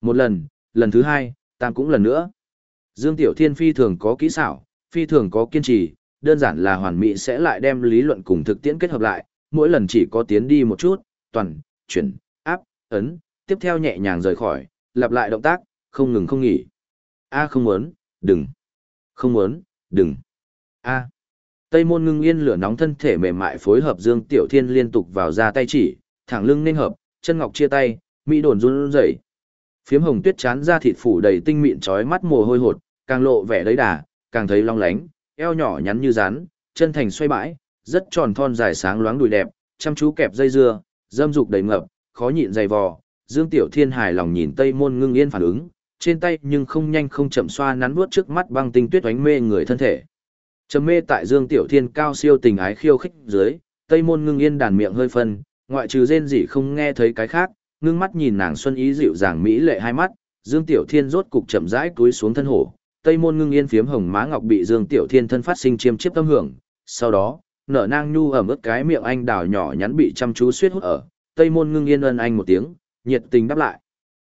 Một lần, lần thứ hai, tam cũng lần nữa. Dương Tiểu Thiên phi thường có kỹ xảo, phi thường có kiên trì, đơn giản là hoàn mỹ sẽ lại đem lý luận cùng thực tiễn kết hợp lại, mỗi lần chỉ có tiến đi một chút, toàn, chuyển, áp, ấn, tiếp theo nhẹ nhàng rời khỏi, lặp lại động tác, không ngừng không nghỉ. A không muốn, đừng. Không muốn, đừng. A. Tây môn ngưng yên lửa nóng thân thể mềm mại phối hợp Dương Tiểu Thiên liên tục vào ra tay chỉ, thẳng lưng nên hợp, chân ngọc chia tay, mỹ đồn run rẩy. Phiếm hồng tuyết chán ra thịt phủ đầy tinh mịn trói mắt mồ hôi hột, càng lộ vẻ đấy đà, càng thấy long lánh, eo nhỏ nhắn như rán, chân thành xoay bãi, rất tròn thon dài sáng loáng đùi đẹp, chăm chú kẹp dây dưa, dâm dục đầy ngập, khó nhịn dày vò. Dương Tiểu Thiên hài lòng nhìn Tây Môn Ngưng Yên phản ứng, trên tay nhưng không nhanh không chậm xoa nắn vuốt trước mắt băng tinh tuyết oánh mê người thân thể. Trầm mê tại Dương Tiểu Thiên cao siêu tình ái khiêu khích dưới, Tây Môn Ngưng Yên đàn miệng hơi phân, ngoại trừ rên rỉ không nghe thấy cái khác, ngưng mắt nhìn nàng xuân ý dịu dàng mỹ lệ hai mắt, Dương Tiểu Thiên rốt cục chậm rãi túi xuống thân hổ, Tây Môn Ngưng Yên phiếm hồng má ngọc bị Dương Tiểu Thiên thân phát sinh chiêm chiếp tâm hưởng, sau đó, nở nang nhu ẩm ướt cái miệng anh đào nhỏ nhắn bị chăm chú suýt hút ở, Tây Môn Ngưng Yên ân anh một tiếng, nhiệt tình đáp lại.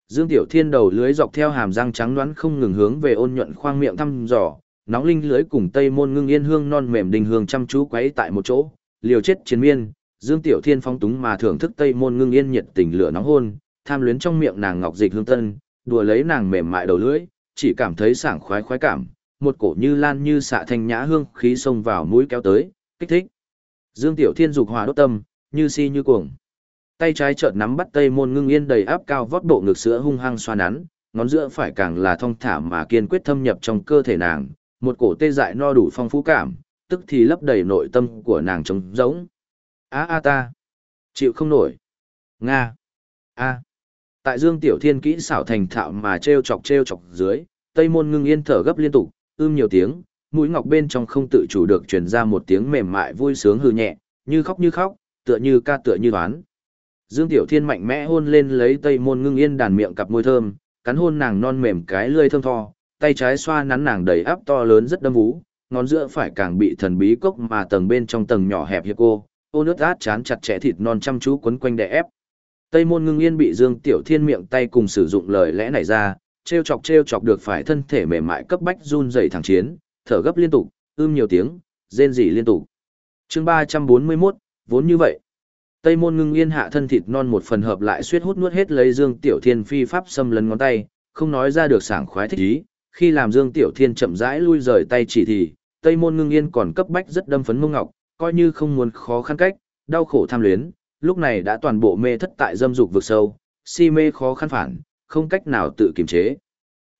Dương Tiểu Thiên đầu lưới dọc theo hàm răng trắng đoán không ngừng hướng về ôn nhuận khoang miệng thăm dò, nóng linh lưới cùng Tây Môn Ngưng Yên hương non mềm đình hương chăm chú quấy tại một chỗ, liều chết chiến miên, Dương Tiểu Thiên phong túng mà thưởng thức Tây Môn Ngưng Yên nhiệt tình lửa nóng hôn, tham luyến trong miệng nàng ngọc dịch hương tân, đùa lấy nàng mềm mại đầu lưỡi, chỉ cảm thấy sảng khoái khoái cảm, một cổ như lan như xạ thanh nhã hương khí xông vào mũi kéo tới, kích thích. Dương Tiểu Thiên dục hòa đốt tâm, như si như cuồng. Tay trái chợt nắm bắt Tây Môn Ngưng Yên đầy áp cao vót bộ ngực sữa hung hăng xoa nắn, ngón giữa phải càng là thong thả mà kiên quyết thâm nhập trong cơ thể nàng, một cổ tê dại no đủ phong phú cảm, tức thì lấp đầy nội tâm của nàng trống rỗng. A a ta, chịu không nổi. Nga. A. Tại Dương Tiểu Thiên kỹ xảo thành thạo mà treo chọc treo chọc dưới, Tây Môn Ngưng Yên thở gấp liên tục, ưm nhiều tiếng, mũi ngọc bên trong không tự chủ được truyền ra một tiếng mềm mại vui sướng hư nhẹ, như khóc như khóc, tựa như ca tựa như đoán. Dương Tiểu Thiên mạnh mẽ hôn lên lấy Tây Môn Ngưng Yên đàn miệng cặp môi thơm, cắn hôn nàng non mềm cái lưỡi thơm tho, tay trái xoa nắn nàng đầy áp to lớn rất đâm vú, ngón giữa phải càng bị thần bí cốc mà tầng bên trong tầng nhỏ hẹp hiệp cô, ô nước át chán chặt chẽ thịt non chăm chú quấn quanh đè ép. Tây Môn Ngưng Yên bị Dương Tiểu Thiên miệng tay cùng sử dụng lời lẽ này ra, trêu chọc trêu chọc được phải thân thể mềm mại cấp bách run rẩy thẳng chiến, thở gấp liên tục, ưm nhiều tiếng, rên rỉ liên tục. Chương 341, vốn như vậy. Tây môn ngưng yên hạ thân thịt non một phần hợp lại suýt hút nuốt hết lấy Dương Tiểu Thiên phi pháp xâm lấn ngón tay, không nói ra được sảng khoái thích ý, khi làm Dương Tiểu Thiên chậm rãi lui rời tay chỉ thì, Tây môn ngưng yên còn cấp bách rất đâm phấn mông ngọc, coi như không muốn khó khăn cách, đau khổ tham luyến, lúc này đã toàn bộ mê thất tại dâm dục vực sâu, si mê khó khăn phản, không cách nào tự kiềm chế.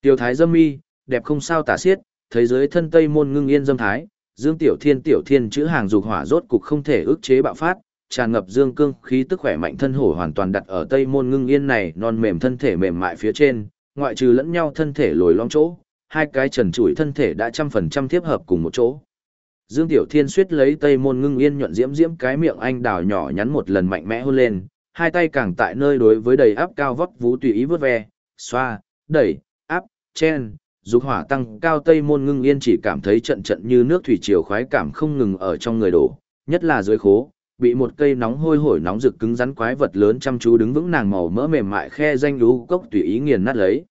Tiểu thái dâm mi, đẹp không sao tả xiết, thấy dưới thân Tây môn ngưng yên dâm thái, Dương Tiểu Thiên Tiểu Thiên chữ hàng dục hỏa rốt cục không thể ức chế bạo phát, tràn ngập dương cương khí tức khỏe mạnh thân hổ hoàn toàn đặt ở tây môn ngưng yên này non mềm thân thể mềm mại phía trên ngoại trừ lẫn nhau thân thể lồi lõm chỗ hai cái trần trụi thân thể đã trăm phần trăm tiếp hợp cùng một chỗ. Dương tiểu thiên suýt lấy tây môn ngưng yên nhuận diễm diễm cái miệng anh đào nhỏ nhắn một lần mạnh mẽ hôn lên hai tay càng tại nơi đối với đầy áp cao vóc vú tùy ý vớt ve xoa đẩy áp chen dục hỏa tăng cao tây môn ngưng yên chỉ cảm thấy trận trận như nước thủy triều khoái cảm không ngừng ở trong người đổ nhất là dưới khố bị một cây nóng hôi hổi nóng rực cứng rắn quái vật lớn chăm chú đứng vững nàng màu mỡ mềm mại khe danh lú cốc tùy ý nghiền nát lấy.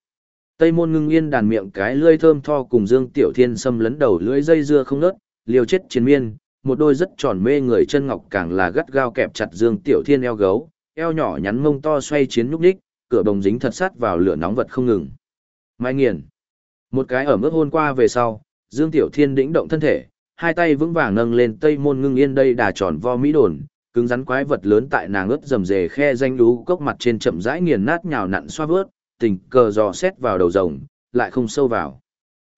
Tây môn ngưng yên đàn miệng cái lưỡi thơm tho cùng Dương Tiểu Thiên xâm lấn đầu lưỡi dây dưa không nớt, liều chết chiến miên, một đôi rất tròn mê người chân ngọc càng là gắt gao kẹp chặt Dương Tiểu Thiên eo gấu, eo nhỏ nhắn mông to xoay chiến nhúc nhích, cửa bồng dính thật sát vào lửa nóng vật không ngừng. Mai nghiền. Một cái ở mức hôn qua về sau, Dương Tiểu Thiên đĩnh động thân thể, hai tay vững vàng nâng lên tây môn ngưng yên đây đà tròn vo mỹ đồn, cứng rắn quái vật lớn tại nàng ướt rầm rề khe danh đú cốc mặt trên chậm rãi nghiền nát nhào nặn xoa vớt, tình cờ dò xét vào đầu rồng, lại không sâu vào.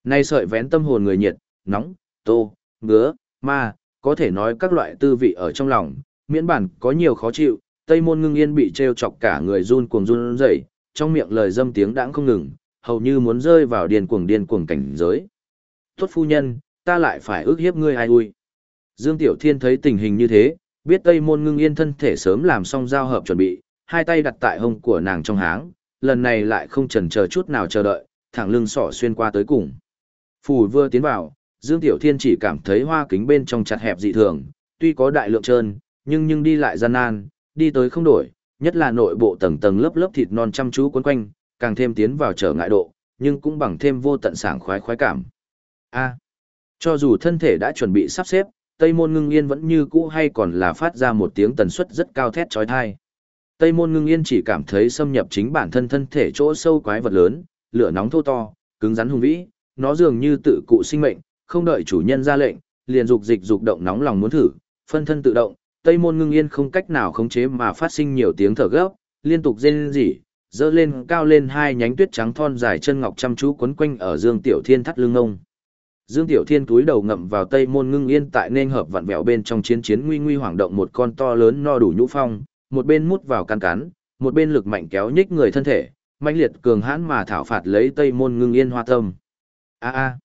Nay sợi vén tâm hồn người nhiệt, nóng, tô, ngứa, ma, có thể nói các loại tư vị ở trong lòng, miễn bản có nhiều khó chịu, tây môn ngưng yên bị treo chọc cả người run cuồng run rẩy, trong miệng lời dâm tiếng đãng không ngừng, hầu như muốn rơi vào điên cuồng điên cuồng cảnh giới. Tốt phu nhân, ta lại phải ước hiếp ngươi ai ui. Dương Tiểu Thiên thấy tình hình như thế, biết Tây Môn Ngưng Yên thân thể sớm làm xong giao hợp chuẩn bị, hai tay đặt tại hông của nàng trong háng, lần này lại không chần chờ chút nào chờ đợi, thẳng lưng sỏ xuyên qua tới cùng. Phù vừa tiến vào, Dương Tiểu Thiên chỉ cảm thấy hoa kính bên trong chặt hẹp dị thường, tuy có đại lượng trơn, nhưng nhưng đi lại gian nan, đi tới không đổi, nhất là nội bộ tầng tầng lớp lớp thịt non chăm chú quấn quanh, càng thêm tiến vào trở ngại độ, nhưng cũng bằng thêm vô tận sảng khoái khoái cảm. A. cho dù thân thể đã chuẩn bị sắp xếp, Tây Môn Ngưng Yên vẫn như cũ hay còn là phát ra một tiếng tần suất rất cao thét chói tai. Tây Môn Ngưng Yên chỉ cảm thấy xâm nhập chính bản thân thân thể chỗ sâu quái vật lớn, lửa nóng thô to, cứng rắn hùng vĩ, nó dường như tự cụ sinh mệnh, không đợi chủ nhân ra lệnh, liền dục dịch dục động nóng lòng muốn thử, phân thân tự động, Tây Môn Ngưng Yên không cách nào khống chế mà phát sinh nhiều tiếng thở gấp, liên tục rên rỉ, dơ lên cao lên hai nhánh tuyết trắng thon dài chân ngọc chăm chú quấn quanh ở Dương Tiểu Thiên thắt lưng ông. Dương Tiểu Thiên túi đầu ngậm vào Tây Môn Ngưng Yên tại nên hợp vặn vẹo bên trong chiến chiến nguy nguy hoảng động một con to lớn no đủ nhũ phong, một bên mút vào căn cán một bên lực mạnh kéo nhích người thân thể, mãnh liệt cường hãn mà thảo phạt lấy Tây Môn Ngưng Yên hoa tâm. A a.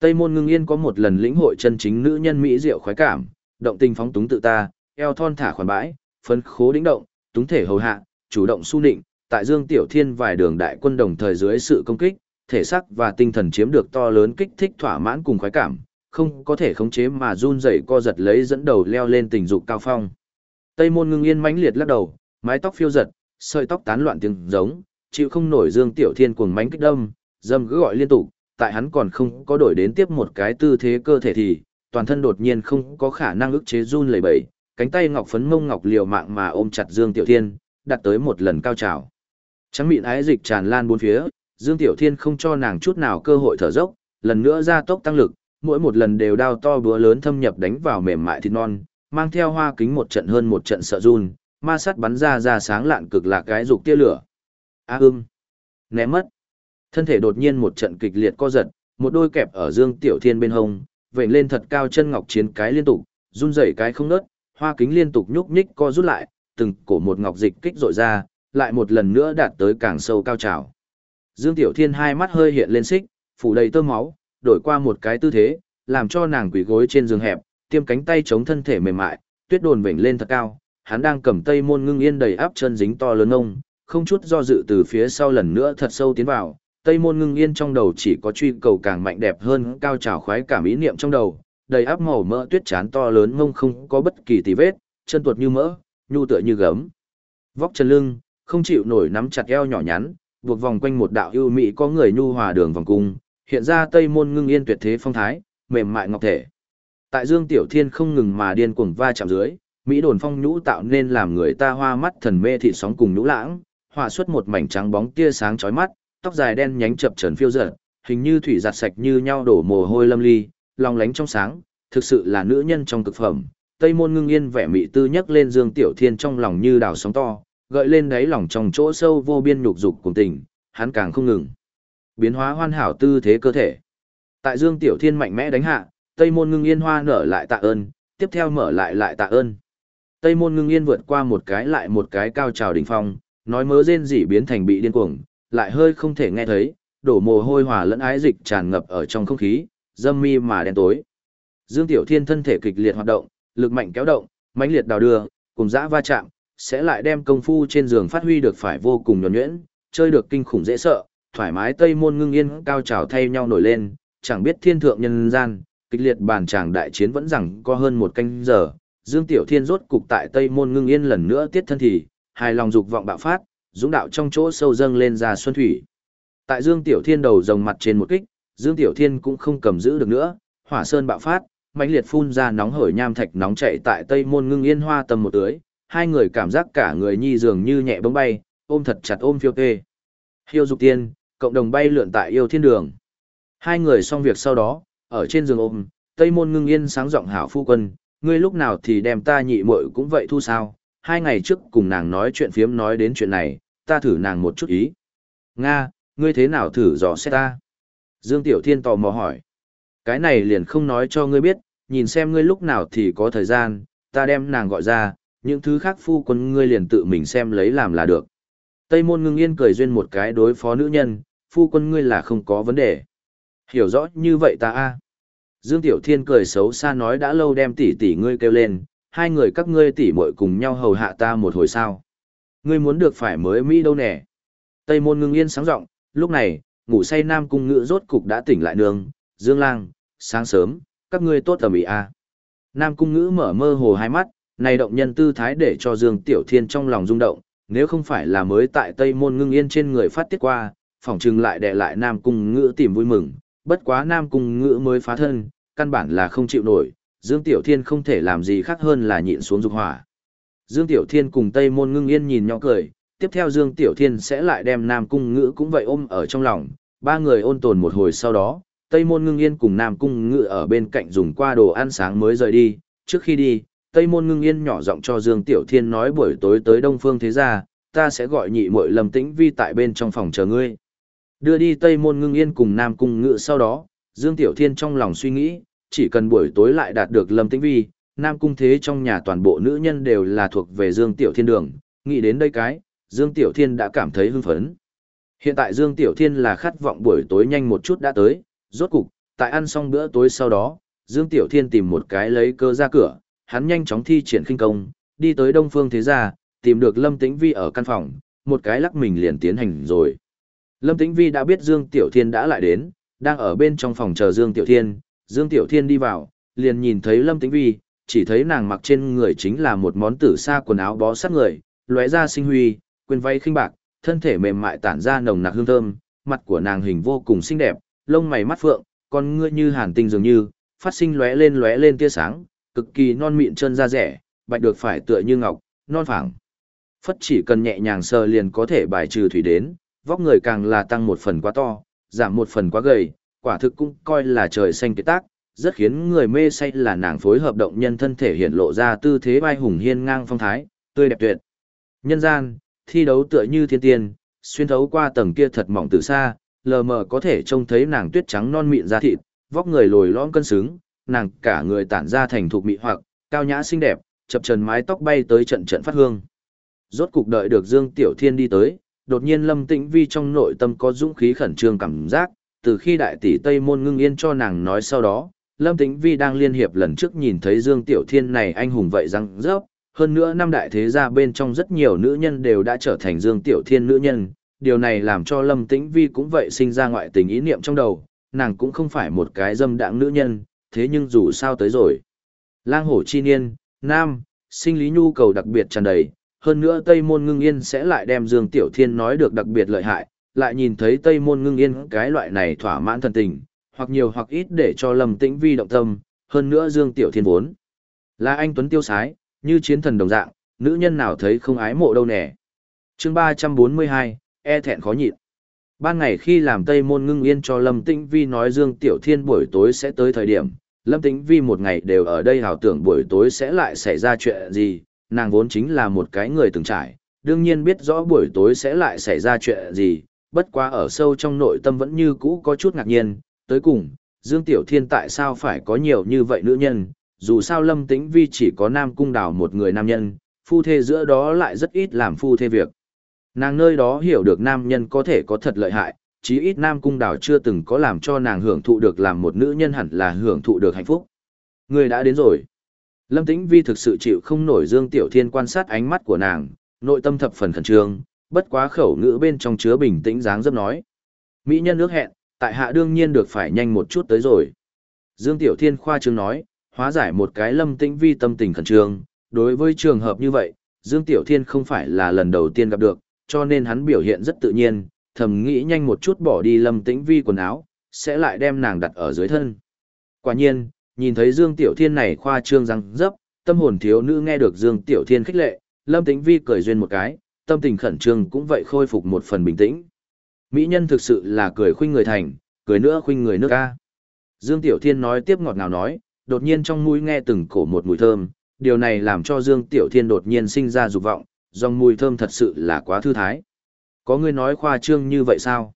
Tây Môn Ngưng Yên có một lần lĩnh hội chân chính nữ nhân mỹ diệu khoái cảm, động tình phóng túng tự ta, eo thon thả khoản bãi, phấn khố đĩnh động, túng thể hầu hạ, chủ động su nịnh, tại Dương Tiểu Thiên vài đường đại quân đồng thời dưới sự công kích, thể xác và tinh thần chiếm được to lớn kích thích thỏa mãn cùng khoái cảm, không có thể khống chế mà run rẩy co giật lấy dẫn đầu leo lên tình dục cao phong. Tây Môn Ngưng Yên mãnh liệt lắc đầu, mái tóc phiêu giật, sợi tóc tán loạn tiếng giống, chịu không nổi Dương Tiểu Thiên cuồng mãnh kích đâm, dâm cứ gọi liên tục, tại hắn còn không có đổi đến tiếp một cái tư thế cơ thể thì, toàn thân đột nhiên không có khả năng ức chế run lẩy bẩy, cánh tay ngọc phấn mông ngọc liều mạng mà ôm chặt Dương Tiểu Thiên, đặt tới một lần cao trào. Trắng mịn ái dịch tràn lan bốn phía, Dương Tiểu Thiên không cho nàng chút nào cơ hội thở dốc, lần nữa ra tốc tăng lực, mỗi một lần đều đao to búa lớn thâm nhập đánh vào mềm mại thịt non, mang theo hoa kính một trận hơn một trận sợ run, ma sắt bắn ra ra sáng lạn cực lạc cái dục tia lửa. A à, ưm, ném mất. Thân thể đột nhiên một trận kịch liệt co giật, một đôi kẹp ở Dương Tiểu Thiên bên hông, vẩy lên thật cao chân ngọc chiến cái liên tục, run rẩy cái không ngớt, hoa kính liên tục nhúc nhích co rút lại, từng cổ một ngọc dịch kích rội ra, lại một lần nữa đạt tới càng sâu cao trào. Dương Tiểu Thiên hai mắt hơi hiện lên xích, phủ đầy tơ máu, đổi qua một cái tư thế, làm cho nàng quỳ gối trên giường hẹp, tiêm cánh tay chống thân thể mềm mại, tuyết đồn vểnh lên thật cao, hắn đang cầm tay môn ngưng yên đầy áp chân dính to lớn ông, không chút do dự từ phía sau lần nữa thật sâu tiến vào, tây môn ngưng yên trong đầu chỉ có truy cầu càng mạnh đẹp hơn cao trào khoái cảm ý niệm trong đầu, đầy áp màu mỡ tuyết chán to lớn mông không có bất kỳ tì vết, chân tuột như mỡ, nhu tựa như gấm. Vóc chân lưng, không chịu nổi nắm chặt eo nhỏ nhắn, buộc vòng quanh một đạo ưu mỹ có người nhu hòa đường vòng cung, hiện ra tây môn ngưng yên tuyệt thế phong thái, mềm mại ngọc thể. Tại Dương Tiểu Thiên không ngừng mà điên cuồng va chạm dưới, mỹ đồn phong nhũ tạo nên làm người ta hoa mắt thần mê thị sóng cùng nhũ lãng, hòa xuất một mảnh trắng bóng tia sáng chói mắt, tóc dài đen nhánh chập chờn phiêu dật, hình như thủy giặt sạch như nhau đổ mồ hôi lâm ly, long lánh trong sáng, thực sự là nữ nhân trong cực phẩm. Tây môn ngưng yên vẻ mỹ tư nhắc lên Dương Tiểu Thiên trong lòng như đào sóng to, gợi lên đáy lòng trong chỗ sâu vô biên nhục dục cùng tình, hắn càng không ngừng. Biến hóa hoàn hảo tư thế cơ thể. Tại Dương Tiểu Thiên mạnh mẽ đánh hạ, Tây môn ngưng yên hoa nở lại tạ ơn, tiếp theo mở lại lại tạ ơn. Tây môn ngưng yên vượt qua một cái lại một cái cao trào đỉnh phong, nói mớ rên rỉ biến thành bị điên cuồng, lại hơi không thể nghe thấy, đổ mồ hôi hòa lẫn ái dịch tràn ngập ở trong không khí, dâm mi mà đen tối. Dương Tiểu Thiên thân thể kịch liệt hoạt động, lực mạnh kéo động, mãnh liệt đào đưa, cùng dã va chạm, sẽ lại đem công phu trên giường phát huy được phải vô cùng nhuẩn nhuyễn, chơi được kinh khủng dễ sợ, thoải mái tây môn ngưng yên cao trào thay nhau nổi lên, chẳng biết thiên thượng nhân gian, kịch liệt bàn tràng đại chiến vẫn rằng có hơn một canh giờ, Dương Tiểu Thiên rốt cục tại tây môn ngưng yên lần nữa tiết thân thì, hài lòng dục vọng bạo phát, dũng đạo trong chỗ sâu dâng lên ra xuân thủy. Tại Dương Tiểu Thiên đầu rồng mặt trên một kích, Dương Tiểu Thiên cũng không cầm giữ được nữa, hỏa sơn bạo phát, mãnh liệt phun ra nóng hởi nham thạch nóng chảy tại tây môn ngưng yên hoa tầm một tưới, hai người cảm giác cả người nhi dường như nhẹ bóng bay, ôm thật chặt ôm phiêu kê. Hiêu dục tiên, cộng đồng bay lượn tại yêu thiên đường. Hai người xong việc sau đó, ở trên giường ôm, Tây Môn Ngưng Yên sáng giọng hảo phu quân, ngươi lúc nào thì đem ta nhị muội cũng vậy thu sao? Hai ngày trước cùng nàng nói chuyện phiếm nói đến chuyện này, ta thử nàng một chút ý. Nga, ngươi thế nào thử dò xét ta? Dương Tiểu Thiên tò mò hỏi. Cái này liền không nói cho ngươi biết, nhìn xem ngươi lúc nào thì có thời gian, ta đem nàng gọi ra, những thứ khác phu quân ngươi liền tự mình xem lấy làm là được. Tây môn ngưng yên cười duyên một cái đối phó nữ nhân, phu quân ngươi là không có vấn đề. Hiểu rõ như vậy ta a Dương Tiểu Thiên cười xấu xa nói đã lâu đem tỷ tỷ ngươi kêu lên, hai người các ngươi tỷ muội cùng nhau hầu hạ ta một hồi sao. Ngươi muốn được phải mới Mỹ đâu nè. Tây môn ngưng yên sáng rộng, lúc này, ngủ say nam cung ngữ rốt cục đã tỉnh lại nương, Dương Lang, sáng sớm, các ngươi tốt tầm ý à. Nam cung ngữ mở mơ hồ hai mắt, này động nhân tư thái để cho Dương Tiểu Thiên trong lòng rung động, nếu không phải là mới tại Tây Môn Ngưng Yên trên người phát tiết qua, phỏng chừng lại đè lại Nam Cung Ngữ tìm vui mừng, bất quá Nam Cung Ngữ mới phá thân, căn bản là không chịu nổi, Dương Tiểu Thiên không thể làm gì khác hơn là nhịn xuống dục hỏa. Dương Tiểu Thiên cùng Tây Môn Ngưng Yên nhìn nhỏ cười, tiếp theo Dương Tiểu Thiên sẽ lại đem Nam Cung Ngữ cũng vậy ôm ở trong lòng, ba người ôn tồn một hồi sau đó, Tây Môn Ngưng Yên cùng Nam Cung Ngữ ở bên cạnh dùng qua đồ ăn sáng mới rời đi, trước khi đi, Tây Môn Ngưng Yên nhỏ giọng cho Dương Tiểu Thiên nói buổi tối tới Đông Phương thế gia, ta sẽ gọi nhị muội Lâm Tĩnh Vi tại bên trong phòng chờ ngươi. Đưa đi Tây Môn Ngưng Yên cùng Nam Cung Ngự sau đó, Dương Tiểu Thiên trong lòng suy nghĩ, chỉ cần buổi tối lại đạt được Lâm Tĩnh Vi, Nam Cung thế trong nhà toàn bộ nữ nhân đều là thuộc về Dương Tiểu Thiên đường, nghĩ đến đây cái, Dương Tiểu Thiên đã cảm thấy hưng phấn. Hiện tại Dương Tiểu Thiên là khát vọng buổi tối nhanh một chút đã tới, rốt cục, tại ăn xong bữa tối sau đó, Dương Tiểu Thiên tìm một cái lấy cơ ra cửa, hắn nhanh chóng thi triển khinh công, đi tới Đông Phương Thế Gia, tìm được Lâm Tĩnh Vi ở căn phòng, một cái lắc mình liền tiến hành rồi. Lâm Tĩnh Vi đã biết Dương Tiểu Thiên đã lại đến, đang ở bên trong phòng chờ Dương Tiểu Thiên, Dương Tiểu Thiên đi vào, liền nhìn thấy Lâm Tĩnh Vi, chỉ thấy nàng mặc trên người chính là một món tử sa quần áo bó sát người, lóe ra sinh huy, quên vây khinh bạc, thân thể mềm mại tản ra nồng nặc hương thơm, mặt của nàng hình vô cùng xinh đẹp, lông mày mắt phượng, con ngươi như hàn tinh dường như, phát sinh lóe lên lóe lên tia sáng, cực kỳ non mịn chân da rẻ, bạch được phải tựa như ngọc, non phẳng. Phất chỉ cần nhẹ nhàng sờ liền có thể bài trừ thủy đến, vóc người càng là tăng một phần quá to, giảm một phần quá gầy, quả thực cũng coi là trời xanh kết tác, rất khiến người mê say là nàng phối hợp động nhân thân thể hiện lộ ra tư thế vai hùng hiên ngang phong thái, tươi đẹp tuyệt. Nhân gian, thi đấu tựa như thiên tiên, xuyên thấu qua tầng kia thật mỏng từ xa, lờ mờ có thể trông thấy nàng tuyết trắng non mịn da thịt, vóc người lồi lõm cân xứng, nàng cả người tản ra thành thục mị hoặc, cao nhã xinh đẹp, chập trần mái tóc bay tới trận trận phát hương. Rốt cục đợi được Dương Tiểu Thiên đi tới, đột nhiên Lâm Tĩnh Vi trong nội tâm có dũng khí khẩn trương cảm giác, từ khi đại tỷ Tây Môn Ngưng Yên cho nàng nói sau đó, Lâm Tĩnh Vi đang liên hiệp lần trước nhìn thấy Dương Tiểu Thiên này anh hùng vậy răng rớp, hơn nữa năm đại thế gia bên trong rất nhiều nữ nhân đều đã trở thành Dương Tiểu Thiên nữ nhân, điều này làm cho Lâm Tĩnh Vi cũng vậy sinh ra ngoại tình ý niệm trong đầu, nàng cũng không phải một cái dâm đãng nữ nhân, thế nhưng dù sao tới rồi. Lang hổ chi niên, nam, sinh lý nhu cầu đặc biệt tràn đầy, hơn nữa Tây Môn Ngưng Yên sẽ lại đem Dương Tiểu Thiên nói được đặc biệt lợi hại, lại nhìn thấy Tây Môn Ngưng Yên cái loại này thỏa mãn thần tình, hoặc nhiều hoặc ít để cho Lâm Tĩnh Vi động tâm, hơn nữa Dương Tiểu Thiên vốn. Là anh Tuấn Tiêu Sái, như chiến thần đồng dạng, nữ nhân nào thấy không ái mộ đâu nè. chương 342, e thẹn khó nhịn. Ban ngày khi làm Tây Môn Ngưng Yên cho Lâm Tĩnh Vi nói Dương Tiểu Thiên buổi tối sẽ tới thời điểm, Lâm Tĩnh Vi một ngày đều ở đây hào tưởng buổi tối sẽ lại xảy ra chuyện gì, nàng vốn chính là một cái người từng trải, đương nhiên biết rõ buổi tối sẽ lại xảy ra chuyện gì, bất quá ở sâu trong nội tâm vẫn như cũ có chút ngạc nhiên, tới cùng, Dương Tiểu Thiên tại sao phải có nhiều như vậy nữ nhân, dù sao Lâm Tĩnh Vi chỉ có Nam Cung Đào một người nam nhân, phu thê giữa đó lại rất ít làm phu thê việc. Nàng nơi đó hiểu được nam nhân có thể có thật lợi hại, chí ít Nam Cung Đào chưa từng có làm cho nàng hưởng thụ được làm một nữ nhân hẳn là hưởng thụ được hạnh phúc. Người đã đến rồi. Lâm Tĩnh Vi thực sự chịu không nổi Dương Tiểu Thiên quan sát ánh mắt của nàng, nội tâm thập phần khẩn trương, bất quá khẩu ngữ bên trong chứa bình tĩnh dáng dấp nói. Mỹ nhân ước hẹn, tại hạ đương nhiên được phải nhanh một chút tới rồi. Dương Tiểu Thiên khoa trương nói, hóa giải một cái Lâm Tĩnh Vi tâm tình khẩn trương, đối với trường hợp như vậy, Dương Tiểu Thiên không phải là lần đầu tiên gặp được, cho nên hắn biểu hiện rất tự nhiên, thầm nghĩ nhanh một chút bỏ đi Lâm Tĩnh Vi quần áo, sẽ lại đem nàng đặt ở dưới thân. Quả nhiên, nhìn thấy Dương Tiểu Thiên này khoa trương răng dấp, tâm hồn thiếu nữ nghe được Dương Tiểu Thiên khích lệ, Lâm Tĩnh Vi cười duyên một cái, tâm tình khẩn trương cũng vậy khôi phục một phần bình tĩnh. Mỹ nhân thực sự là cười khuynh người thành, cười nữa khuynh người nước ca. Dương Tiểu Thiên nói tiếp ngọt ngào nói, đột nhiên trong mũi nghe từng cổ một mùi thơm, điều này làm cho Dương Tiểu Thiên đột nhiên sinh ra dục vọng, dòng mùi thơm thật sự là quá thư thái. Có người nói khoa trương như vậy sao?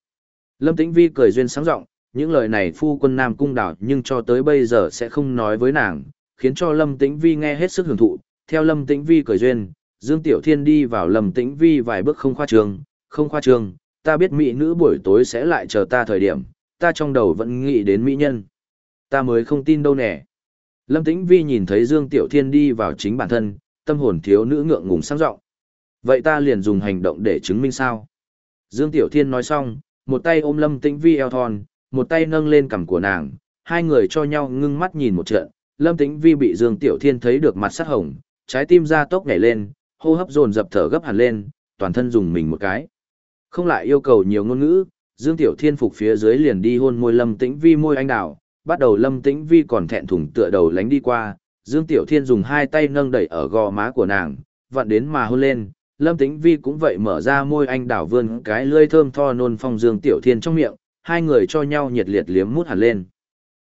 Lâm Tĩnh Vi cười duyên sáng rộng, những lời này phu quân Nam Cung đảo nhưng cho tới bây giờ sẽ không nói với nàng, khiến cho Lâm Tĩnh Vi nghe hết sức hưởng thụ. Theo Lâm Tĩnh Vi cười duyên, Dương Tiểu Thiên đi vào Lâm Tĩnh Vi vài bước không khoa trương, không khoa trương, ta biết mỹ nữ buổi tối sẽ lại chờ ta thời điểm, ta trong đầu vẫn nghĩ đến mỹ nhân. Ta mới không tin đâu nè. Lâm Tĩnh Vi nhìn thấy Dương Tiểu Thiên đi vào chính bản thân, tâm hồn thiếu nữ ngượng ngùng sang rộng. Vậy ta liền dùng hành động để chứng minh sao? Dương Tiểu Thiên nói xong, một tay ôm Lâm Tĩnh Vi eo thon, một tay nâng lên cằm của nàng, hai người cho nhau ngưng mắt nhìn một trận. Lâm Tĩnh Vi bị Dương Tiểu Thiên thấy được mặt sắc hồng, trái tim ra tốc nhảy lên, hô hấp dồn dập thở gấp hẳn lên, toàn thân dùng mình một cái. Không lại yêu cầu nhiều ngôn ngữ, Dương Tiểu Thiên phục phía dưới liền đi hôn môi Lâm Tĩnh Vi môi anh đào, bắt đầu Lâm Tĩnh Vi còn thẹn thùng tựa đầu lánh đi qua, Dương Tiểu Thiên dùng hai tay nâng đẩy ở gò má của nàng, vặn đến mà hôn lên, Lâm Tĩnh Vi cũng vậy mở ra môi anh đảo vươn cái lưỡi thơm tho nôn phong Dương Tiểu Thiên trong miệng, hai người cho nhau nhiệt liệt liếm mút hẳn lên.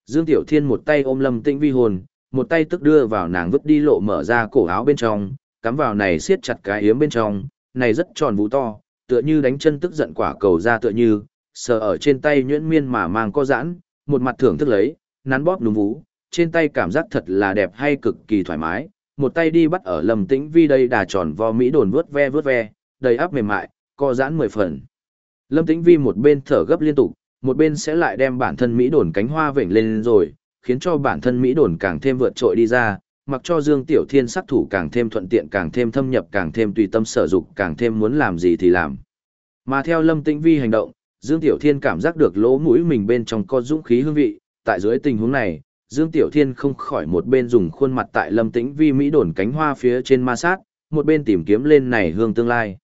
Dương Tiểu Thiên một tay ôm Lâm Tĩnh Vi hồn, một tay tức đưa vào nàng vứt đi lộ mở ra cổ áo bên trong, cắm vào này siết chặt cái yếm bên trong, này rất tròn vũ to, tựa như đánh chân tức giận quả cầu ra tựa như, sờ ở trên tay nhuyễn miên mà mang co giãn, một mặt thưởng thức lấy, nắn bóp núm vú, trên tay cảm giác thật là đẹp hay cực kỳ thoải mái, một tay đi bắt ở lầm tĩnh vi đây đà tròn vo mỹ đồn vớt ve vớt ve, đầy áp mềm mại, co giãn mười phần. Lâm tĩnh vi một bên thở gấp liên tục, một bên sẽ lại đem bản thân mỹ đồn cánh hoa vểnh lên rồi, khiến cho bản thân mỹ đồn càng thêm vượt trội đi ra, mặc cho Dương Tiểu Thiên sắc thủ càng thêm thuận tiện càng thêm thâm nhập càng thêm tùy tâm sở dục càng thêm muốn làm gì thì làm. Mà theo Lâm Tĩnh Vi hành động, Dương Tiểu Thiên cảm giác được lỗ mũi mình bên trong có dũng khí hương vị, tại dưới tình huống này, Dương Tiểu Thiên không khỏi một bên dùng khuôn mặt tại Lâm Tĩnh Vi Mỹ đồn cánh hoa phía trên ma sát, một bên tìm kiếm lên này hương tương lai.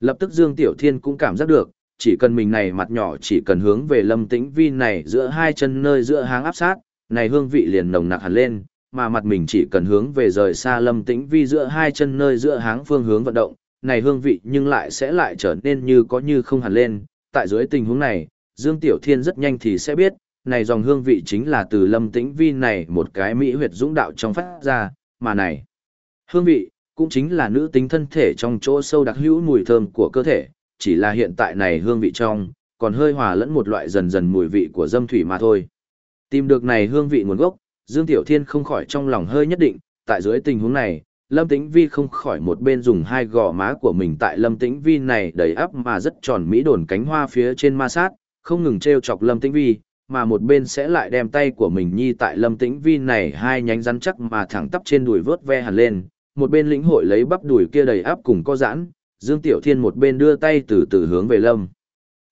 Lập tức Dương Tiểu Thiên cũng cảm giác được, chỉ cần mình này mặt nhỏ chỉ cần hướng về Lâm Tĩnh Vi này giữa hai chân nơi giữa háng áp sát, này hương vị liền nồng nặc hẳn lên, mà mặt mình chỉ cần hướng về rời xa Lâm Tĩnh Vi giữa hai chân nơi giữa háng phương hướng vận động, này hương vị nhưng lại sẽ lại trở nên như có như không hẳn lên. Tại dưới tình huống này, Dương Tiểu Thiên rất nhanh thì sẽ biết, này dòng hương vị chính là từ lâm tĩnh vi này một cái mỹ huyệt dũng đạo trong phát ra, mà này. Hương vị, cũng chính là nữ tính thân thể trong chỗ sâu đặc hữu mùi thơm của cơ thể, chỉ là hiện tại này hương vị trong, còn hơi hòa lẫn một loại dần dần mùi vị của dâm thủy mà thôi. Tìm được này hương vị nguồn gốc, Dương Tiểu Thiên không khỏi trong lòng hơi nhất định, tại dưới tình huống này, Lâm Tĩnh Vi không khỏi một bên dùng hai gò má của mình tại Lâm Tĩnh Vi này đầy ắp mà rất tròn mỹ đồn cánh hoa phía trên ma sát, không ngừng treo chọc Lâm Tĩnh Vi, mà một bên sẽ lại đem tay của mình nhi tại lâm tĩnh vi này hai nhánh rắn chắc mà thẳng tắp trên đùi vớt ve hẳn lên, một bên lĩnh hội lấy bắp đùi kia đầy áp cùng có giãn, dương tiểu thiên một bên đưa tay từ từ hướng về lâm.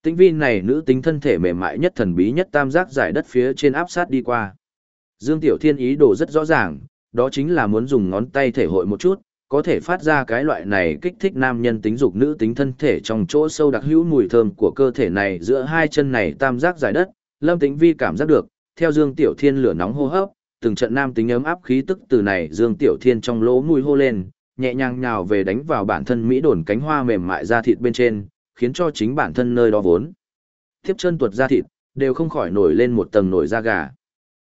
Tĩnh vi này nữ tính thân thể mềm mại nhất thần bí nhất tam giác giải đất phía trên áp sát đi qua. Dương tiểu thiên ý đồ rất rõ ràng, đó chính là muốn dùng ngón tay thể hội một chút, có thể phát ra cái loại này kích thích nam nhân tính dục nữ tính thân thể trong chỗ sâu đặc hữu mùi thơm của cơ thể này giữa hai chân này tam giác giải đất Lâm Tĩnh Vi cảm giác được, theo Dương Tiểu Thiên lửa nóng hô hấp, từng trận nam tính ấm áp khí tức từ này Dương Tiểu Thiên trong lỗ mũi hô lên, nhẹ nhàng nhào về đánh vào bản thân mỹ đồn cánh hoa mềm mại da thịt bên trên, khiến cho chính bản thân nơi đó vốn. Tiếp chân tuột da thịt, đều không khỏi nổi lên một tầng nổi da gà.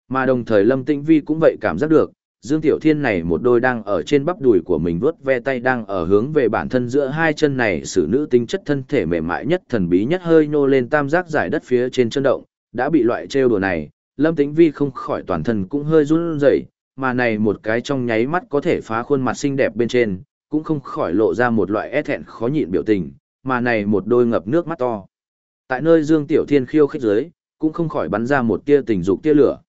Mà đồng thời Lâm Tĩnh Vi cũng vậy cảm giác được, Dương Tiểu Thiên này một đôi đang ở trên bắp đùi của mình vuốt ve tay đang ở hướng về bản thân giữa hai chân này xử nữ tính chất thân thể mềm mại nhất thần bí nhất hơi nô lên tam giác giải đất phía trên chân động, đã bị loại trêu đùa này, Lâm Tĩnh Vi không khỏi toàn thân cũng hơi run rẩy, mà này một cái trong nháy mắt có thể phá khuôn mặt xinh đẹp bên trên, cũng không khỏi lộ ra một loại e thẹn khó nhịn biểu tình, mà này một đôi ngập nước mắt to. Tại nơi Dương Tiểu Thiên khiêu khích dưới, cũng không khỏi bắn ra một tia tình dục tia lửa.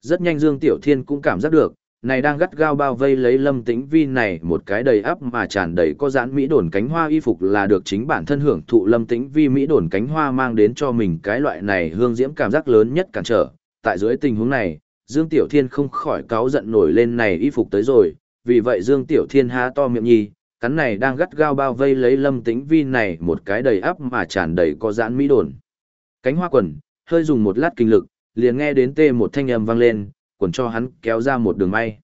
Rất nhanh Dương Tiểu Thiên cũng cảm giác được, này đang gắt gao bao vây lấy Lâm Tĩnh Vi này một cái đầy ắp mà tràn đầy có dãn mỹ đồn cánh hoa y phục là được chính bản thân hưởng thụ Lâm Tĩnh Vi mỹ đồn cánh hoa mang đến cho mình cái loại này hương diễm cảm giác lớn nhất cản trở. Tại dưới tình huống này, Dương Tiểu Thiên không khỏi cáu giận nổi lên này y phục tới rồi, vì vậy Dương Tiểu Thiên há to miệng nhi, cắn này đang gắt gao bao vây lấy Lâm Tĩnh Vi này một cái đầy ắp mà tràn đầy có dãn mỹ đồn. Cánh hoa quần, hơi dùng một lát kinh lực, liền nghe đến tê một thanh âm vang lên, quần cho hắn kéo ra một đường may.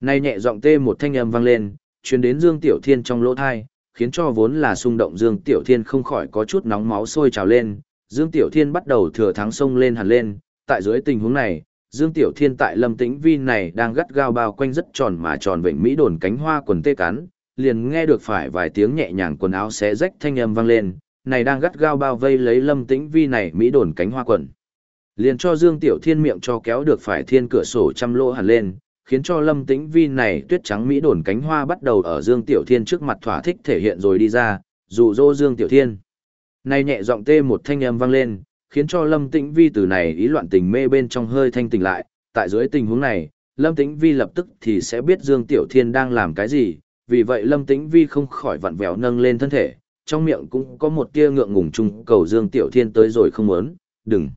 Nay nhẹ giọng tê một thanh âm vang lên, truyền đến Dương Tiểu Thiên trong lỗ thai, khiến cho vốn là xung động Dương Tiểu Thiên không khỏi có chút nóng máu sôi trào lên. Dương Tiểu Thiên bắt đầu thừa thắng sông lên hẳn lên, tại dưới tình huống này, Dương Tiểu Thiên tại Lâm Tĩnh Vi này đang gắt gao bao quanh rất tròn mà tròn vịnh mỹ đồn cánh hoa quần tê cắn, liền nghe được phải vài tiếng nhẹ nhàng quần áo xé rách thanh âm vang lên, này đang gắt gao bao vây lấy Lâm Tĩnh Vi này mỹ đồn cánh hoa quần. Liền cho Dương Tiểu Thiên miệng cho kéo được phải thiên cửa sổ trăm lỗ hẳn lên, khiến cho Lâm Tĩnh Vi này tuyết trắng mỹ đồn cánh hoa bắt đầu ở Dương Tiểu Thiên trước mặt thỏa thích thể hiện rồi đi ra, dụ dỗ Dương Tiểu Thiên. Này nhẹ giọng tê một thanh âm vang lên, khiến cho Lâm Tĩnh Vi từ này ý loạn tình mê bên trong hơi thanh tỉnh lại, tại dưới tình huống này, Lâm Tĩnh Vi lập tức thì sẽ biết Dương Tiểu Thiên đang làm cái gì, vì vậy Lâm Tĩnh Vi không khỏi vặn vẹo nâng lên thân thể, trong miệng cũng có một tia ngượng ngùng chung cầu Dương Tiểu Thiên tới rồi không muốn, đừng,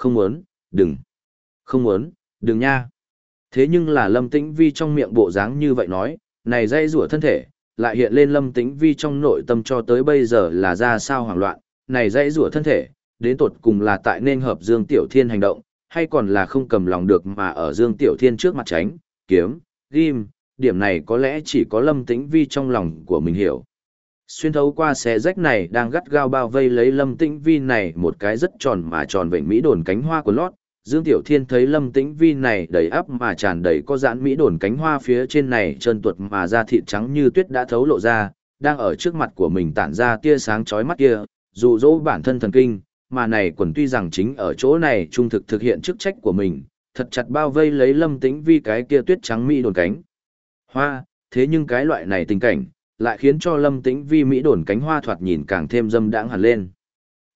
không muốn, đừng, không muốn, đừng nha. Thế nhưng là Lâm Tĩnh Vi trong miệng bộ dáng như vậy nói, này dây rủa thân thể, lại hiện lên Lâm Tĩnh Vi trong nội tâm cho tới bây giờ là ra sao hoảng loạn, này dây rủa thân thể, đến tột cùng là tại nên hợp Dương Tiểu Thiên hành động, hay còn là không cầm lòng được mà ở Dương Tiểu Thiên trước mặt tránh, kiếm, ghim, điểm này có lẽ chỉ có Lâm Tĩnh Vi trong lòng của mình hiểu. Xuyên thấu qua xe rách này đang gắt gao bao vây lấy Lâm Tĩnh Vi này một cái rất tròn mà tròn vệnh mỹ đồn cánh hoa của lót. Dương Tiểu Thiên thấy Lâm Tĩnh Vi này đầy ắp mà tràn đầy có dãn mỹ đồn cánh hoa phía trên này trơn tuột mà da thịt trắng như tuyết đã thấu lộ ra, đang ở trước mặt của mình tản ra tia sáng chói mắt kia, dụ dỗ bản thân thần kinh, mà này quần tuy rằng chính ở chỗ này trung thực thực hiện chức trách của mình, thật chặt bao vây lấy Lâm Tĩnh Vi cái kia tuyết trắng mỹ đồn cánh hoa, thế nhưng cái loại này tình cảnh, lại khiến cho Lâm Tĩnh Vi Mỹ đồn cánh hoa thoạt nhìn càng thêm dâm đãng hẳn lên.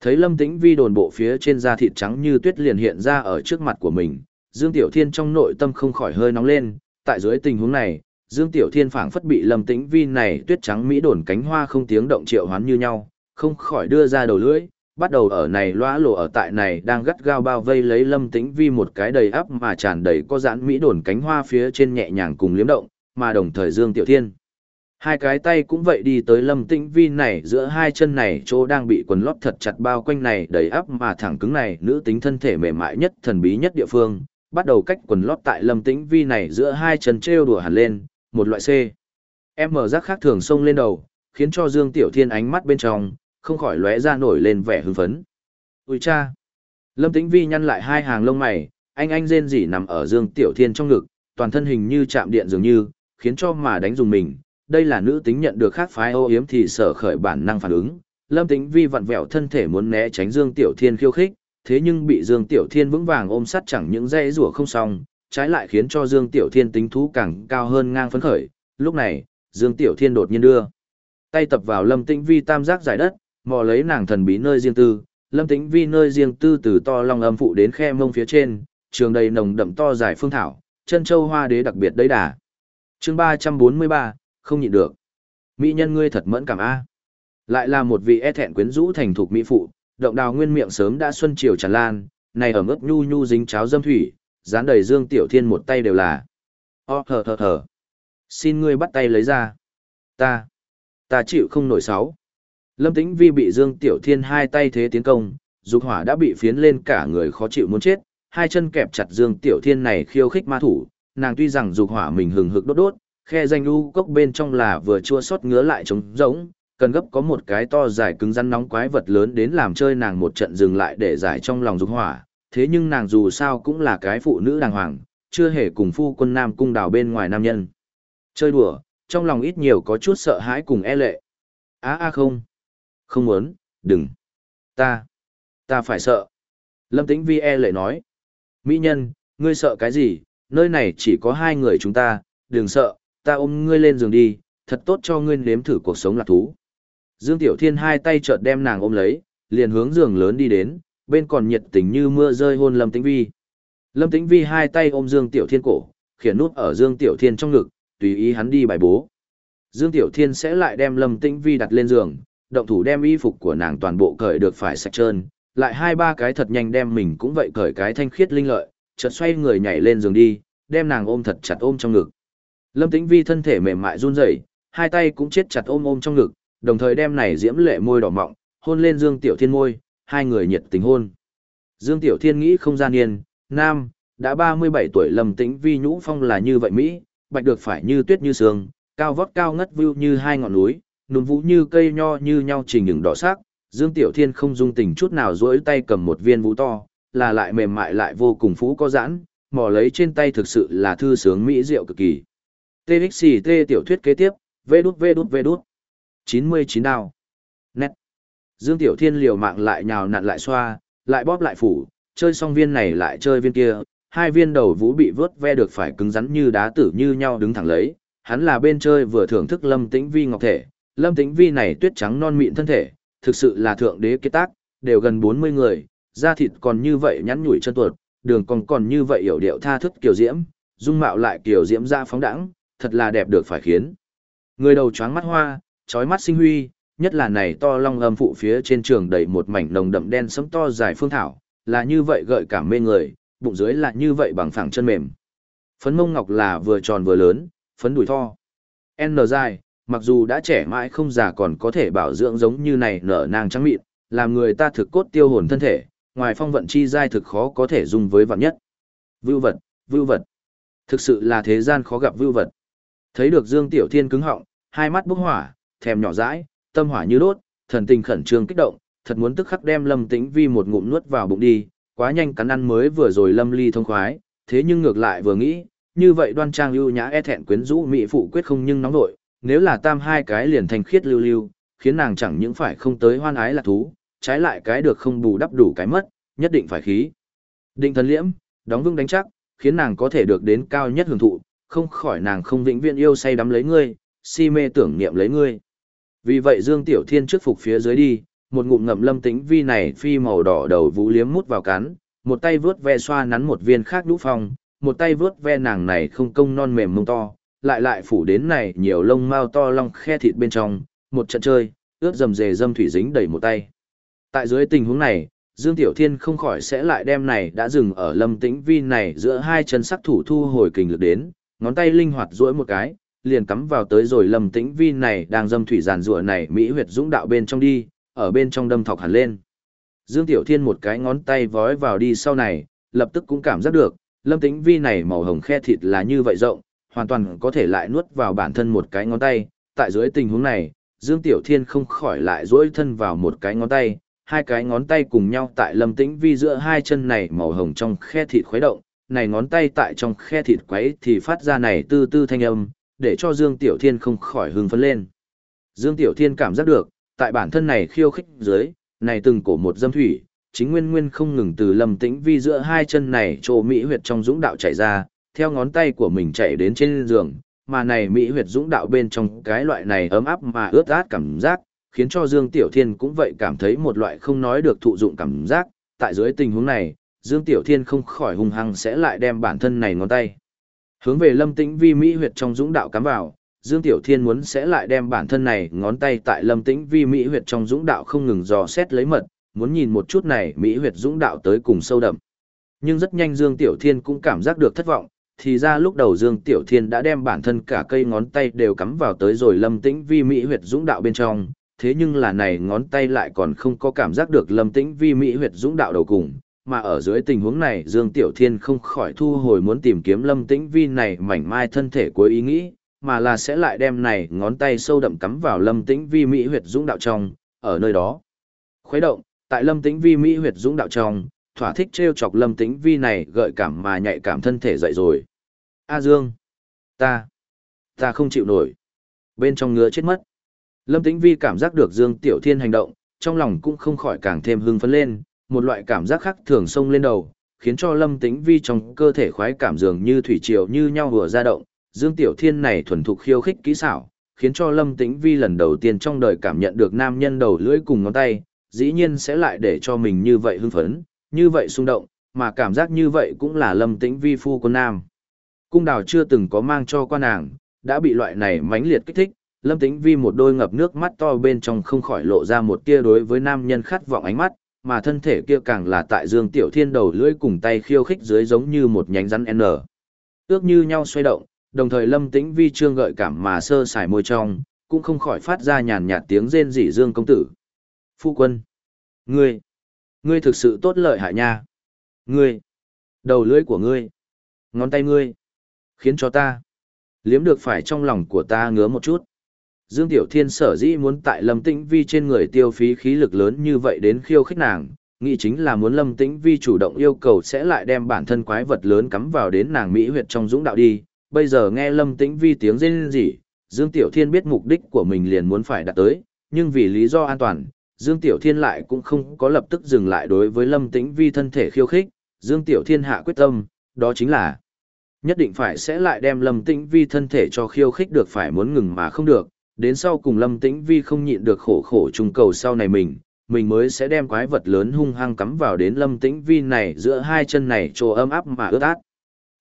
Thấy Lâm Tĩnh Vi đồn bộ phía trên da thịt trắng như tuyết liền hiện ra ở trước mặt của mình, Dương Tiểu Thiên trong nội tâm không khỏi hơi nóng lên, tại dưới tình huống này, Dương Tiểu Thiên phảng phất bị Lâm Tĩnh Vi này tuyết trắng Mỹ đồn cánh hoa không tiếng động triệu hoán như nhau, không khỏi đưa ra đầu lưỡi, bắt đầu ở này lóa lộ ở tại này đang gắt gao bao vây lấy Lâm Tĩnh Vi một cái đầy ắp mà tràn đầy có dãn Mỹ đồn cánh hoa phía trên nhẹ nhàng cùng liếm động, mà đồng thời Dương Tiểu Thiên. Hai cái tay cũng vậy đi tới lâm tĩnh vi này giữa hai chân này chỗ đang bị quần lót thật chặt bao quanh này đầy áp mà thẳng cứng này nữ tính thân thể mềm mại nhất thần bí nhất địa phương, bắt đầu cách quần lót tại lâm tĩnh vi này giữa hai chân treo đùa hẳn lên, một loại C. Em mở rác khác thường xông lên đầu, khiến cho Dương Tiểu Thiên ánh mắt bên trong, không khỏi lóe ra nổi lên vẻ hưng phấn. Ui cha! Lâm tĩnh vi nhăn lại hai hàng lông mày, anh anh rên rỉ nằm ở Dương Tiểu Thiên trong ngực, toàn thân hình như chạm điện dường như, khiến cho mà đánh dùng mình. Đây là nữ tính nhận được khác phái ô yếm thì sở khởi bản năng phản ứng. Lâm Tĩnh Vi vặn vẹo thân thể muốn né tránh Dương Tiểu Thiên khiêu khích, thế nhưng bị Dương Tiểu Thiên vững vàng ôm sát chẳng những dây rủa không xong, trái lại khiến cho Dương Tiểu Thiên tính thú càng cao hơn ngang phấn khởi. Lúc này, Dương Tiểu Thiên đột nhiên đưa tay tập vào Lâm Tĩnh Vi tam giác giải đất, mò lấy nàng thần bí nơi riêng tư. Lâm Tĩnh Vi nơi riêng tư từ to long âm phụ đến khe mông phía trên, trường đầy nồng đậm to dài phương thảo, chân châu hoa đế đặc biệt đấy đà chương ba trăm bốn mươi ba không nhịn được. Mỹ nhân ngươi thật mẫn cảm a. Lại là một vị e thẹn quyến rũ thành thục mỹ phụ động đào nguyên miệng sớm đã xuân chiều tràn lan này ở mức nhu nhu dính cháo dâm thủy dán đầy dương tiểu thiên một tay đều là. O thở thở thở. xin ngươi bắt tay lấy ra. Ta ta chịu không nổi sáu. Lâm tĩnh vi bị dương tiểu thiên hai tay thế tiến công dục hỏa đã bị phiến lên cả người khó chịu muốn chết hai chân kẹp chặt dương tiểu thiên này khiêu khích ma thủ nàng tuy rằng dục hỏa mình hừng hực đốt đốt, khe danh u cốc bên trong là vừa chua xót ngứa lại trống rỗng, cần gấp có một cái to dài cứng rắn nóng quái vật lớn đến làm chơi nàng một trận dừng lại để giải trong lòng dục hỏa, thế nhưng nàng dù sao cũng là cái phụ nữ đàng hoàng, chưa hề cùng phu quân nam cung đào bên ngoài nam nhân. Chơi đùa, trong lòng ít nhiều có chút sợ hãi cùng e lệ. Á a không. Không muốn, đừng. Ta. Ta phải sợ. Lâm Tĩnh Vi e lệ nói. Mỹ nhân, ngươi sợ cái gì, nơi này chỉ có hai người chúng ta, đừng sợ, ta ôm ngươi lên giường đi, thật tốt cho ngươi nếm thử cuộc sống lạc thú. Dương Tiểu Thiên hai tay chợt đem nàng ôm lấy, liền hướng giường lớn đi đến, bên còn nhiệt tình như mưa rơi hôn Lâm Tĩnh Vi. Lâm Tĩnh Vi hai tay ôm Dương Tiểu Thiên cổ, khiển nút ở Dương Tiểu Thiên trong ngực, tùy ý hắn đi bài bố. Dương Tiểu Thiên sẽ lại đem Lâm Tĩnh Vi đặt lên giường, động thủ đem y phục của nàng toàn bộ cởi được phải sạch trơn, lại hai ba cái thật nhanh đem mình cũng vậy cởi cái thanh khiết linh lợi, chợt xoay người nhảy lên giường đi, đem nàng ôm thật chặt ôm trong ngực. Lâm Tĩnh Vi thân thể mềm mại run rẩy, hai tay cũng chết chặt ôm ôm trong ngực, đồng thời đem này diễm lệ môi đỏ mọng, hôn lên Dương Tiểu Thiên môi, hai người nhiệt tình hôn. Dương Tiểu Thiên nghĩ không gian niên, nam, đã 37 tuổi Lâm Tĩnh Vi nhũ phong là như vậy Mỹ, bạch được phải như tuyết như sương, cao vót cao ngất view như hai ngọn núi, núm vũ như cây nho như nhau trình những đỏ sắc. Dương Tiểu Thiên không dung tình chút nào duỗi tay cầm một viên vũ to, là lại mềm mại lại vô cùng phú có giãn, mò lấy trên tay thực sự là thư sướng mỹ diệu cực kỳ. TXT tiểu thuyết kế tiếp, vê đút vê đút vê đút. 99 đào. Nét. Dương Tiểu Thiên liều mạng lại nhào nặn lại xoa, lại bóp lại phủ, chơi xong viên này lại chơi viên kia, hai viên đầu vũ bị vớt ve được phải cứng rắn như đá tử như nhau đứng thẳng lấy. Hắn là bên chơi vừa thưởng thức Lâm Tĩnh Vi ngọc thể, Lâm Tĩnh Vi này tuyết trắng non mịn thân thể, thực sự là thượng đế kết tác, đều gần 40 người, da thịt còn như vậy nhắn nhủi chân tuột, đường còn còn như vậy hiểu điệu tha thức kiều diễm, dung mạo lại kiều diễm ra phóng đẳng, thật là đẹp được phải khiến. Người đầu choáng mắt hoa, trói mắt sinh huy, nhất là này to long âm phụ phía trên trường đầy một mảnh nồng đậm đen sẫm to dài phương thảo, là như vậy gợi cảm mê người, bụng dưới là như vậy bằng phẳng chân mềm. Phấn mông ngọc là vừa tròn vừa lớn, phấn đùi tho. N dài, mặc dù đã trẻ mãi không già còn có thể bảo dưỡng giống như này nở nàng trắng mịn, làm người ta thực cốt tiêu hồn thân thể, ngoài phong vận chi giai thực khó có thể dùng với vạn nhất. Vưu vật, vưu vật. Thực sự là thế gian khó gặp vưu vật. Thấy được Dương Tiểu Thiên cứng họng, hai mắt bốc hỏa, thèm nhỏ dãi, tâm hỏa như đốt, thần tình khẩn trương kích động, thật muốn tức khắc đem Lâm Tĩnh Vi một ngụm nuốt vào bụng đi, quá nhanh cắn ăn mới vừa rồi Lâm Ly thông khoái, thế nhưng ngược lại vừa nghĩ, như vậy đoan trang ưu nhã e thẹn quyến rũ mỹ phụ quyết không nhưng nóng nội, nếu là tam hai cái liền thành khiết lưu lưu, khiến nàng chẳng những phải không tới hoan ái là thú, trái lại cái được không bù đắp đủ cái mất, nhất định phải khí. Định thần liễm, đóng vững đánh chắc, khiến nàng có thể được đến cao nhất hưởng thụ, không khỏi nàng không vĩnh viễn yêu say đắm lấy ngươi, si mê tưởng niệm lấy ngươi. Vì vậy Dương Tiểu Thiên trước phục phía dưới đi, một ngụm ngậm lâm tính vi này phi màu đỏ đầu vũ liếm mút vào cắn, một tay vướt ve xoa nắn một viên khác nhũ phong, một tay vướt ve nàng này không công non mềm mông to, lại lại phủ đến này nhiều lông mao to long khe thịt bên trong, một trận chơi, ướt dầm dề dâm thủy dính đầy một tay. Tại dưới tình huống này, Dương Tiểu Thiên không khỏi sẽ lại đem này đã dừng ở lâm tĩnh vi này giữa hai chân sắc thủ thu hồi kình lực đến, ngón tay linh hoạt duỗi một cái, liền cắm vào tới rồi lâm tĩnh vi này đang dâm thủy giàn rùa này mỹ huyệt dũng đạo bên trong đi, ở bên trong đâm thọc hẳn lên. Dương Tiểu Thiên một cái ngón tay vói vào đi sau này, lập tức cũng cảm giác được, lâm tĩnh vi này màu hồng khe thịt là như vậy rộng, hoàn toàn có thể lại nuốt vào bản thân một cái ngón tay, tại dưới tình huống này, Dương Tiểu Thiên không khỏi lại duỗi thân vào một cái ngón tay, hai cái ngón tay cùng nhau tại lâm tĩnh vi giữa hai chân này màu hồng trong khe thịt khuấy động, này ngón tay tại trong khe thịt quấy thì phát ra này tư tư thanh âm, để cho Dương Tiểu Thiên không khỏi hưng phấn lên. Dương Tiểu Thiên cảm giác được, tại bản thân này khiêu khích dưới, này từng cổ một dâm thủy, chính nguyên nguyên không ngừng từ lâm tĩnh vi giữa hai chân này trồ mỹ huyệt trong dũng đạo chảy ra, theo ngón tay của mình chạy đến trên giường, mà này mỹ huyệt dũng đạo bên trong cái loại này ấm áp mà ướt át cảm giác, khiến cho Dương Tiểu Thiên cũng vậy cảm thấy một loại không nói được thụ dụng cảm giác, tại dưới tình huống này, Dương Tiểu Thiên không khỏi hung hăng sẽ lại đem bản thân này ngón tay. Hướng về Lâm Tĩnh Vi Mỹ huyệt trong dũng đạo cắm vào, Dương Tiểu Thiên muốn sẽ lại đem bản thân này ngón tay tại Lâm Tĩnh Vi Mỹ huyệt trong dũng đạo không ngừng dò xét lấy mật, muốn nhìn một chút này Mỹ huyệt dũng đạo tới cùng sâu đậm. Nhưng rất nhanh Dương Tiểu Thiên cũng cảm giác được thất vọng, thì ra lúc đầu Dương Tiểu Thiên đã đem bản thân cả cây ngón tay đều cắm vào tới rồi Lâm Tĩnh Vi Mỹ huyệt dũng đạo bên trong, thế nhưng là này ngón tay lại còn không có cảm giác được Lâm Tĩnh Vi Mỹ huyệt dũng đạo đầu cùng, mà ở dưới tình huống này Dương Tiểu Thiên không khỏi thu hồi muốn tìm kiếm Lâm Tĩnh Vi này mảnh mai thân thể của ý nghĩ, mà là sẽ lại đem này ngón tay sâu đậm cắm vào Lâm Tĩnh Vi Mỹ huyệt dũng đạo trong, ở nơi đó. Khuấy động, tại Lâm Tĩnh Vi Mỹ huyệt dũng đạo trong, thỏa thích treo chọc Lâm Tĩnh Vi này gợi cảm mà nhạy cảm thân thể dậy rồi. A Dương, ta, ta không chịu nổi. Bên trong ngứa chết mất. Lâm Tĩnh Vi cảm giác được Dương Tiểu Thiên hành động, trong lòng cũng không khỏi càng thêm hưng phấn lên, một loại cảm giác khác thường xông lên đầu, khiến cho Lâm Tĩnh Vi trong cơ thể khoái cảm dường như thủy triều như nhau vừa ra động. Dương Tiểu Thiên này thuần thục khiêu khích kỹ xảo, khiến cho Lâm Tĩnh Vi lần đầu tiên trong đời cảm nhận được nam nhân đầu lưỡi cùng ngón tay, dĩ nhiên sẽ lại để cho mình như vậy hưng phấn, như vậy xung động, mà cảm giác như vậy cũng là Lâm Tĩnh Vi phu của nam. Cung đào chưa từng có mang cho quan nàng, đã bị loại này mãnh liệt kích thích, Lâm Tĩnh Vi một đôi ngập nước mắt to bên trong không khỏi lộ ra một tia đối với nam nhân khát vọng ánh mắt, mà thân thể kia càng là tại Dương Tiểu Thiên đầu lưỡi cùng tay khiêu khích dưới giống như một nhánh rắn N. Ước như nhau xoay động, đồng thời Lâm Tĩnh Vi trương gợi cảm mà sơ sài môi trong, cũng không khỏi phát ra nhàn nhạt tiếng rên rỉ Dương công tử. Phu quân! Ngươi! Ngươi thực sự tốt lợi hại nha! Ngươi! Đầu lưỡi của ngươi! Ngón tay ngươi! Khiến cho ta! Liếm được phải trong lòng của ta ngứa một chút. Dương Tiểu Thiên sở dĩ muốn tại Lâm Tĩnh Vi trên người tiêu phí khí lực lớn như vậy đến khiêu khích nàng, nghĩ chính là muốn Lâm Tĩnh Vi chủ động yêu cầu sẽ lại đem bản thân quái vật lớn cắm vào đến nàng Mỹ huyệt trong dũng đạo đi. Bây giờ nghe Lâm Tĩnh Vi tiếng rên rỉ, Dương Tiểu Thiên biết mục đích của mình liền muốn phải đạt tới, nhưng vì lý do an toàn, Dương Tiểu Thiên lại cũng không có lập tức dừng lại đối với Lâm Tĩnh Vi thân thể khiêu khích, Dương Tiểu Thiên hạ quyết tâm, đó chính là nhất định phải sẽ lại đem Lâm Tĩnh Vi thân thể cho khiêu khích được phải muốn ngừng mà không được, Đến sau cùng Lâm Tĩnh Vi không nhịn được khổ khổ trung cầu sau này mình, mình mới sẽ đem quái vật lớn hung hăng cắm vào đến lâm tĩnh vi này giữa hai chân này trồ ấm áp mà ướt át.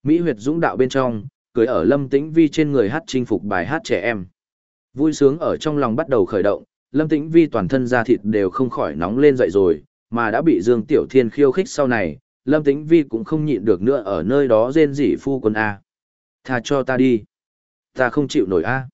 Mỹ huyệt dũng đạo bên trong, cười ở lâm tĩnh vi trên người hát chinh phục bài hát trẻ em. Vui sướng ở trong lòng bắt đầu khởi động, lâm tĩnh vi toàn thân da thịt đều không khỏi nóng lên dậy rồi, mà đã bị Dương Tiểu Thiên khiêu khích sau này, lâm tĩnh vi cũng không nhịn được nữa ở nơi đó rên rỉ phu quân A. Tha cho ta đi. Ta không chịu nổi A.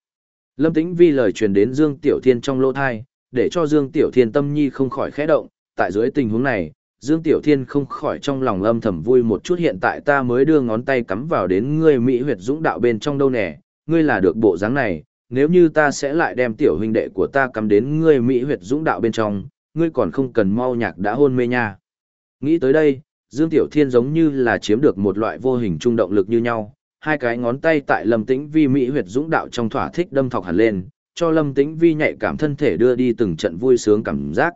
Lâm tĩnh vi lời truyền đến Dương Tiểu Thiên trong lỗ thai, để cho Dương Tiểu Thiên tâm nhi không khỏi khẽ động, tại dưới tình huống này, Dương Tiểu Thiên không khỏi trong lòng âm thầm vui một chút hiện tại ta mới đưa ngón tay cắm vào đến ngươi Mỹ huyệt dũng đạo bên trong đâu nè, ngươi là được bộ dáng này, nếu như ta sẽ lại đem tiểu huynh đệ của ta cắm đến ngươi Mỹ huyệt dũng đạo bên trong, ngươi còn không cần mau nhạc đã hôn mê nha. Nghĩ tới đây, Dương Tiểu Thiên giống như là chiếm được một loại vô hình trung động lực như nhau, hai cái ngón tay tại Lâm Tĩnh Vi Mỹ huyệt dũng đạo trong thỏa thích đâm thọc hẳn lên, cho Lâm Tĩnh Vi nhạy cảm thân thể đưa đi từng trận vui sướng cảm giác.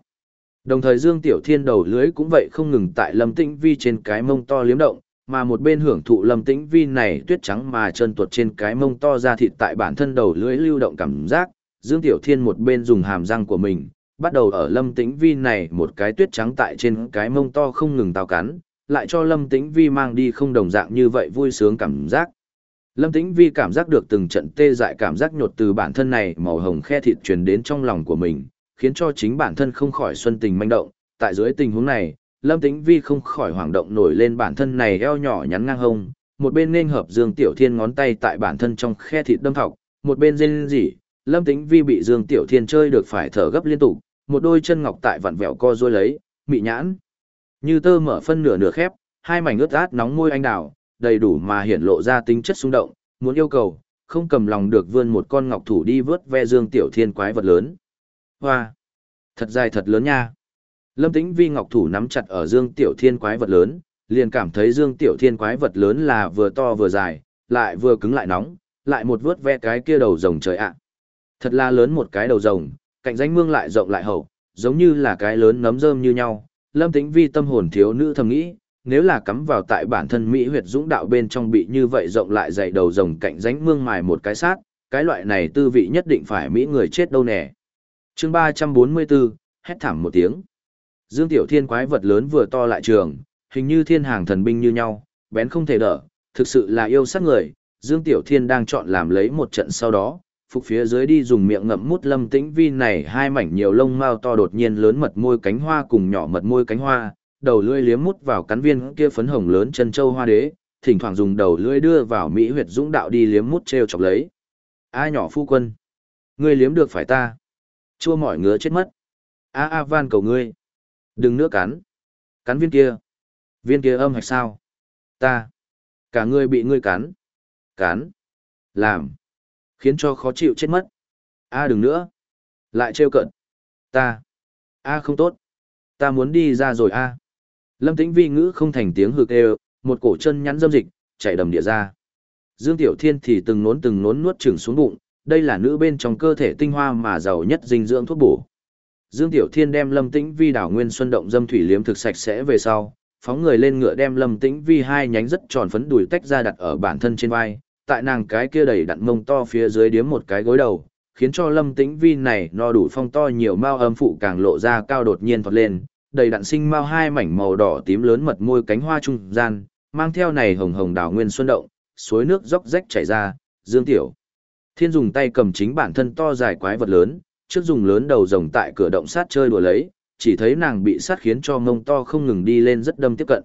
Đồng thời Dương Tiểu Thiên đầu lưới cũng vậy không ngừng tại Lâm Tĩnh Vi trên cái mông to liếm động, mà một bên hưởng thụ Lâm Tĩnh Vi này tuyết trắng mà chân tuột trên cái mông to ra thịt tại bản thân đầu lưới lưu động cảm giác, Dương Tiểu Thiên một bên dùng hàm răng của mình, bắt đầu ở Lâm Tĩnh Vi này một cái tuyết trắng tại trên cái mông to không ngừng tào cắn, lại cho Lâm Tĩnh Vi mang đi không đồng dạng như vậy vui sướng cảm giác. Lâm Tĩnh Vi cảm giác được từng trận tê dại cảm giác nhột từ bản thân này màu hồng khe thịt truyền đến trong lòng của mình, khiến cho chính bản thân không khỏi xuân tình manh động. Tại dưới tình huống này, Lâm Tĩnh Vi không khỏi hoảng động nổi lên bản thân này eo nhỏ nhắn ngang hông, một bên nên hợp Dương Tiểu Thiên ngón tay tại bản thân trong khe thịt đâm thọc, một bên rên rỉ, Lâm Tĩnh Vi bị Dương Tiểu Thiên chơi được phải thở gấp liên tục, một đôi chân ngọc tại vặn vẹo co duỗi lấy, mị nhãn. Như tơ mở phân nửa nửa khép, hai mảnh ướt át nóng môi anh đào, đầy đủ mà hiển lộ ra tính chất xung động, muốn yêu cầu, không cầm lòng được vươn một con ngọc thủ đi vớt ve Dương Tiểu Thiên quái vật lớn. Hoa! Thật dài thật lớn nha! Lâm Tĩnh Vi ngọc thủ nắm chặt ở Dương Tiểu Thiên quái vật lớn, liền cảm thấy Dương Tiểu Thiên quái vật lớn là vừa to vừa dài, lại vừa cứng lại nóng, lại một vớt ve cái kia đầu rồng trời ạ. Thật là lớn một cái đầu rồng, cạnh danh mương lại rộng lại hậu, giống như là cái lớn nấm rơm như nhau. Lâm Tĩnh Vi tâm hồn thiếu nữ thầm nghĩ, nếu là cắm vào tại bản thân Mỹ huyệt dũng đạo bên trong bị như vậy rộng lại dày đầu rồng cạnh ránh mương mài một cái sát, cái loại này tư vị nhất định phải Mỹ người chết đâu nè. chương 344, hét thảm một tiếng. Dương Tiểu Thiên quái vật lớn vừa to lại trường, hình như thiên hàng thần binh như nhau, bén không thể đỡ, thực sự là yêu sát người. Dương Tiểu Thiên đang chọn làm lấy một trận sau đó, phục phía dưới đi dùng miệng ngậm mút lâm tĩnh vi này hai mảnh nhiều lông mao to đột nhiên lớn mật môi cánh hoa cùng nhỏ mật môi cánh hoa, đầu lưỡi liếm mút vào cắn viên kia phấn hồng lớn chân châu hoa đế, thỉnh thoảng dùng đầu lưỡi đưa vào mỹ huyệt dũng đạo đi liếm mút treo chọc lấy. A nhỏ phu quân, ngươi liếm được phải ta? Chua mỏi ngứa chết mất. A a van cầu ngươi, đừng nữa cắn. Cắn viên kia. Viên kia âm hạch sao? Ta. Cả ngươi bị ngươi cắn. Cắn. Làm. Khiến cho khó chịu chết mất. A đừng nữa. Lại trêu cận. Ta. A không tốt. Ta muốn đi ra rồi A. Lâm Tĩnh Vi ngữ không thành tiếng hừ kêu, một cổ chân nhắn dâm dịch, chạy đầm địa ra. Dương Tiểu Thiên thì từng nốn từng nốn nuốt chửng xuống bụng, đây là nữ bên trong cơ thể tinh hoa mà giàu nhất dinh dưỡng thuốc bổ. Dương Tiểu Thiên đem Lâm Tĩnh Vi đảo nguyên xuân động dâm thủy liếm thực sạch sẽ về sau, phóng người lên ngựa đem Lâm Tĩnh Vi hai nhánh rất tròn phấn đùi tách ra đặt ở bản thân trên vai, tại nàng cái kia đầy đặn mông to phía dưới điếm một cái gối đầu, khiến cho Lâm Tĩnh Vi này no đủ phong to nhiều mao âm phụ càng lộ ra cao đột nhiên vọt lên, đầy đặn sinh mao hai mảnh màu đỏ tím lớn mật môi cánh hoa trung gian, mang theo này hồng hồng đào nguyên xuân động, suối nước róc rách chảy ra, Dương Tiểu. Thiên dùng tay cầm chính bản thân to dài quái vật lớn, trước dùng lớn đầu rồng tại cửa động sát chơi đùa lấy, chỉ thấy nàng bị sát khiến cho mông to không ngừng đi lên rất đâm tiếp cận.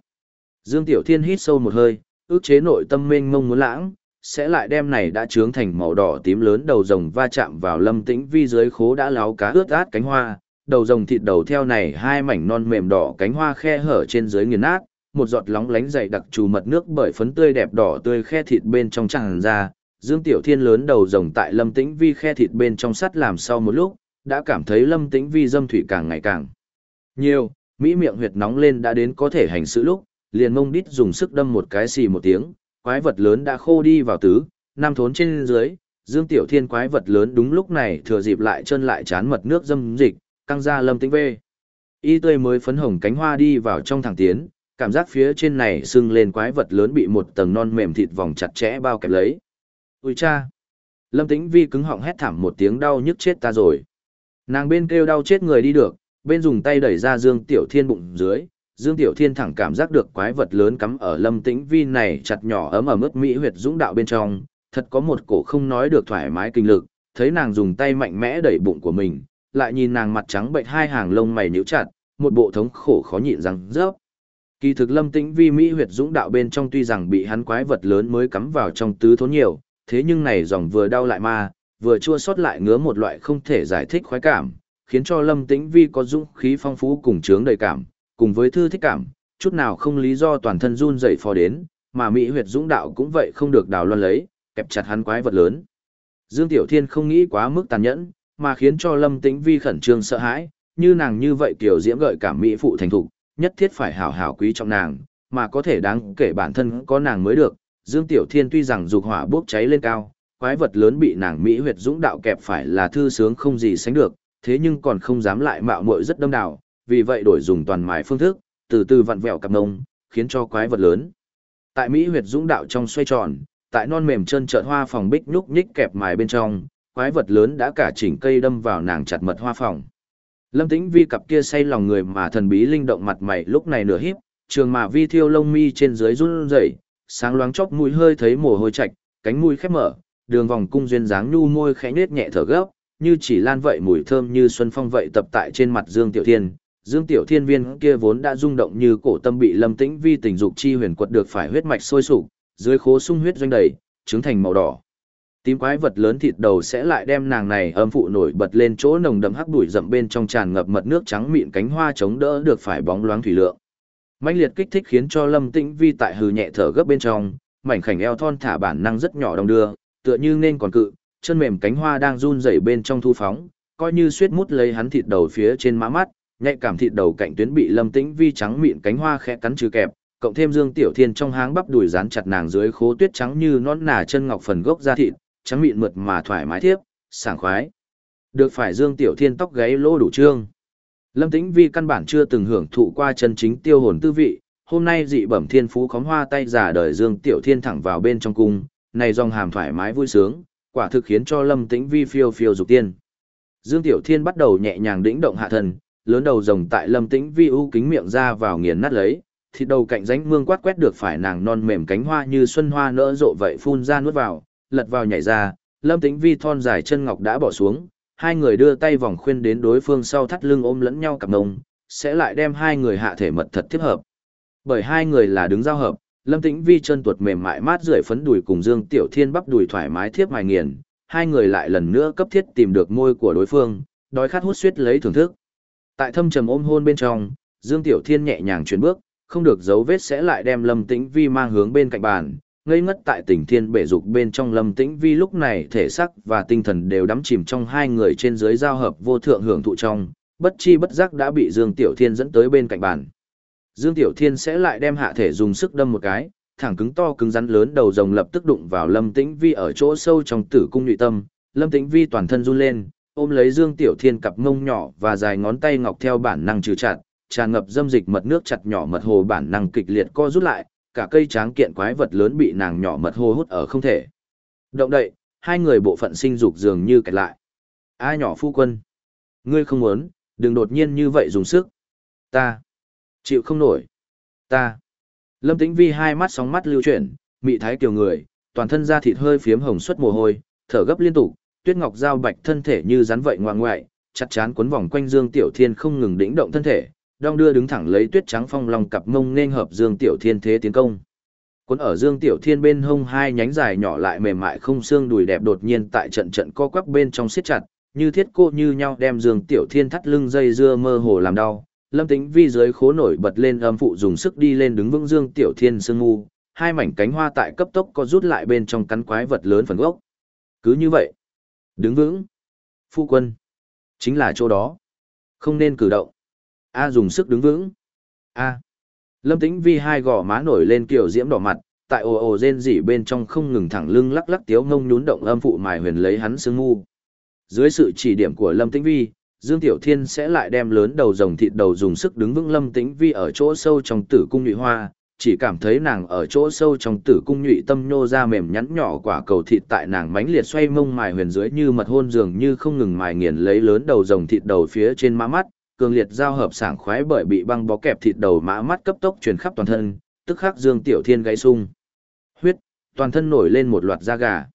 Dương Tiểu Thiên hít sâu một hơi, ước chế nội tâm mênh mông muốn lãng, sẽ lại đem này đã trướng thành màu đỏ tím lớn đầu rồng va chạm vào lâm tĩnh vi dưới khố đã láo cá ướt át cánh hoa, đầu rồng thịt đầu theo này hai mảnh non mềm đỏ cánh hoa khe hở trên dưới nghiền nát, một giọt lóng lánh dày đặc trù mật nước bởi phấn tươi đẹp đỏ tươi khe thịt bên trong tràn ra, Dương Tiểu Thiên lớn đầu rồng tại Lâm Tĩnh Vi khe thịt bên trong sắt làm sau một lúc, đã cảm thấy Lâm Tĩnh Vi dâm thủy càng ngày càng nhiều, mỹ miệng huyệt nóng lên đã đến có thể hành sự lúc, liền mông đít dùng sức đâm một cái xì một tiếng, quái vật lớn đã khô đi vào tứ, năm thốn trên dưới, Dương Tiểu Thiên quái vật lớn đúng lúc này thừa dịp lại chân lại chán mật nước dâm dịch, căng ra lâm tĩnh vê. Y tươi mới phấn hồng cánh hoa đi vào trong thẳng tiến, cảm giác phía trên này sưng lên quái vật lớn bị một tầng non mềm thịt vòng chặt chẽ bao kẹp lấy. Ui cha! Lâm tĩnh vi cứng họng hét thảm một tiếng đau nhức chết ta rồi. Nàng bên kêu đau chết người đi được, bên dùng tay đẩy ra Dương Tiểu Thiên bụng dưới, Dương Tiểu Thiên thẳng cảm giác được quái vật lớn cắm ở Lâm Tĩnh Vi này chặt nhỏ ấm ở mức mỹ huyệt dũng đạo bên trong, thật có một cổ không nói được thoải mái kinh lực, thấy nàng dùng tay mạnh mẽ đẩy bụng của mình, lại nhìn nàng mặt trắng bệnh hai hàng lông mày nhíu chặt, một bộ thống khổ khó nhịn răng rớp. Kỳ thực Lâm Tĩnh Vi mỹ huyệt dũng đạo bên trong tuy rằng bị hắn quái vật lớn mới cắm vào trong tứ thốn nhiều, thế nhưng này dòng vừa đau lại ma, vừa chua xót lại ngứa một loại không thể giải thích khoái cảm, khiến cho Lâm Tĩnh Vi có dũng khí phong phú cùng chướng đầy cảm, cùng với thư thích cảm, chút nào không lý do toàn thân run rẩy phò đến, mà Mỹ huyệt dũng đạo cũng vậy không được đào loan lấy, kẹp chặt hắn quái vật lớn. Dương Tiểu Thiên không nghĩ quá mức tàn nhẫn, mà khiến cho Lâm Tĩnh Vi khẩn trương sợ hãi, như nàng như vậy kiểu diễm gợi cảm mỹ phụ thành thục, nhất thiết phải hảo hảo quý trọng nàng, mà có thể đáng kể bản thân có nàng mới được. Dương Tiểu Thiên tuy rằng dục hỏa bốc cháy lên cao, quái vật lớn bị nàng mỹ huyệt dũng đạo kẹp phải là thư sướng không gì sánh được, thế nhưng còn không dám lại mạo muội rất đông đảo, vì vậy đổi dùng toàn mài phương thức, từ từ vặn vẹo cặp nông, khiến cho quái vật lớn. Tại Mỹ huyệt dũng đạo trong xoay tròn, tại non mềm chân trợn hoa phòng bích nhúc nhích kẹp mài bên trong, quái vật lớn đã cả chỉnh cây đâm vào nàng chặt mật hoa phòng. Lâm Tĩnh Vi cặp kia say lòng người mà thần bí linh động mặt mày lúc này nửa híp, trường mà vi thiêu lông mi trên dưới run rẩy, sáng loáng chóp mũi hơi thấy mồ hôi chạch, cánh mũi khép mở, đường vòng cung duyên dáng nhu môi khẽ nhếch nhẹ thở gấp, như chỉ lan vậy mùi thơm như xuân phong vậy tập tại trên mặt Dương Tiểu Thiên. Dương Tiểu Thiên viên kia vốn đã rung động như cổ tâm bị Lâm Tĩnh Vi tình dục chi huyền quật được phải huyết mạch sôi sục, dưới khố sung huyết doanh đầy, trứng thành màu đỏ. Tím quái vật lớn thịt đầu sẽ lại đem nàng này âm phụ nổi bật lên chỗ nồng đậm hắc bụi rậm bên trong tràn ngập mật nước trắng mịn cánh hoa chống đỡ được phải bóng loáng thủy lượng. Mạnh liệt kích thích khiến cho Lâm Tĩnh Vi tại hừ nhẹ thở gấp bên trong, mảnh khảnh eo thon thả bản năng rất nhỏ đồng đưa, tựa như nên còn cự, chân mềm cánh hoa đang run rẩy bên trong thu phóng, coi như suýt mút lấy hắn thịt đầu phía trên má mắt, nhạy cảm thịt đầu cạnh tuyến bị Lâm Tĩnh Vi trắng mịn cánh hoa khẽ cắn trừ kẹp, cộng thêm Dương Tiểu Thiên trong háng bắp đùi dán chặt nàng dưới khố tuyết trắng như nón nà chân ngọc phần gốc da thịt, trắng mịn mượt mà thoải mái thiếp, sảng khoái. Được phải Dương Tiểu Thiên tóc gáy lô đủ trương. Lâm Tĩnh Vi căn bản chưa từng hưởng thụ qua chân chính tiêu hồn tư vị, hôm nay dị bẩm thiên phú khóm hoa tay giả đời Dương Tiểu Thiên thẳng vào bên trong cung, này dòng hàm thoải mái vui sướng, quả thực khiến cho Lâm Tĩnh Vi phiêu phiêu dục tiên. Dương Tiểu Thiên bắt đầu nhẹ nhàng đĩnh động hạ thần, lớn đầu rồng tại Lâm Tĩnh Vi u kính miệng ra vào nghiền nát lấy, thịt đầu cạnh rãnh mương quát quét được phải nàng non mềm cánh hoa như xuân hoa nỡ rộ vậy phun ra nuốt vào, lật vào nhảy ra, Lâm Tĩnh Vi thon dài chân ngọc đã bỏ xuống, hai người đưa tay vòng khuyên đến đối phương sau thắt lưng ôm lẫn nhau cặp mông sẽ lại đem hai người hạ thể mật thật tiếp hợp. Bởi hai người là đứng giao hợp, Lâm Tĩnh Vi chân tuột mềm mại mát rượi phấn đùi cùng Dương Tiểu Thiên bắp đùi thoải mái thiếp mài nghiền, hai người lại lần nữa cấp thiết tìm được môi của đối phương, đói khát hút suýt lấy thưởng thức. Tại thâm trầm ôm hôn bên trong, Dương Tiểu Thiên nhẹ nhàng chuyển bước, không được dấu vết sẽ lại đem Lâm Tĩnh Vi mang hướng bên cạnh bàn, ngây ngất tại tỉnh thiên bể dục bên trong Lâm Tĩnh Vi lúc này thể xác và tinh thần đều đắm chìm trong hai người trên dưới giao hợp vô thượng hưởng thụ trong, bất chi bất giác đã bị Dương Tiểu Thiên dẫn tới bên cạnh bàn. Dương Tiểu Thiên sẽ lại đem hạ thể dùng sức đâm một cái, thẳng cứng to cứng rắn lớn đầu rồng lập tức đụng vào Lâm Tĩnh Vi ở chỗ sâu trong tử cung nhụy tâm, Lâm Tĩnh Vi toàn thân run lên, ôm lấy Dương Tiểu Thiên cặp mông nhỏ và dài ngón tay ngọc theo bản năng trừ chặt, tràn ngập dâm dịch mật nước chặt nhỏ mật hồ bản năng kịch liệt co rút lại, cả cây tráng kiện quái vật lớn bị nàng nhỏ mật hồ hút ở không thể. Động đậy, hai người bộ phận sinh dục dường như kẹt lại. A nhỏ phu quân, ngươi không muốn, đừng đột nhiên như vậy dùng sức. Ta chịu không nổi. Ta. Lâm Tĩnh Vi hai mắt sóng mắt lưu chuyển, mị thái kiều người, toàn thân da thịt hơi phiếm hồng xuất mồ hôi, thở gấp liên tục, Tuyết Ngọc giao bạch thân thể như rắn vậy ngoan ngoại, chặt chán quấn vòng quanh Dương Tiểu Thiên không ngừng đĩnh động thân thể, đong đưa đứng thẳng lấy tuyết trắng phong long cặp mông nên hợp Dương Tiểu Thiên thế tiến công. Cuốn ở Dương Tiểu Thiên bên hông hai nhánh dài nhỏ lại mềm mại không xương đùi đẹp đột nhiên tại trận trận co quắp bên trong siết chặt, như thiết cô như nhau đem Dương Tiểu Thiên thắt lưng dây dưa mơ hồ làm đau. Lâm Tĩnh Vi dưới khố nổi bật lên âm phụ dùng sức đi lên đứng vững Dương Tiểu Thiên sương ngu, hai mảnh cánh hoa tại cấp tốc có rút lại bên trong cắn quái vật lớn phần gốc. Cứ như vậy, đứng vững. Phu quân, chính là chỗ đó. Không nên cử động. A dùng sức đứng vững. A. Lâm Tĩnh Vi hai gò má nổi lên kiểu diễm đỏ mặt, tại ồ ồ rên rỉ bên trong không ngừng thẳng lưng lắc lắc tiếu ngông nhún động âm phụ mài huyền lấy hắn sương ngu. Dưới sự chỉ điểm của Lâm Tĩnh Vi, Dương Tiểu Thiên sẽ lại đem lớn đầu rồng thịt đầu dùng sức đứng vững Lâm Tĩnh Vi ở chỗ sâu trong tử cung nhụy hoa, chỉ cảm thấy nàng ở chỗ sâu trong tử cung nhụy tâm nhô ra mềm nhắn nhỏ quả cầu thịt tại nàng mánh liệt xoay mông mài huyền dưới như mật hôn dường như không ngừng mài nghiền lấy lớn đầu rồng thịt đầu phía trên má mắt, cường liệt giao hợp sảng khoái bởi bị băng bó kẹp thịt đầu mã mắt cấp tốc truyền khắp toàn thân, tức khắc Dương Tiểu Thiên gáy sung. Huyết, toàn thân nổi lên một loạt da gà.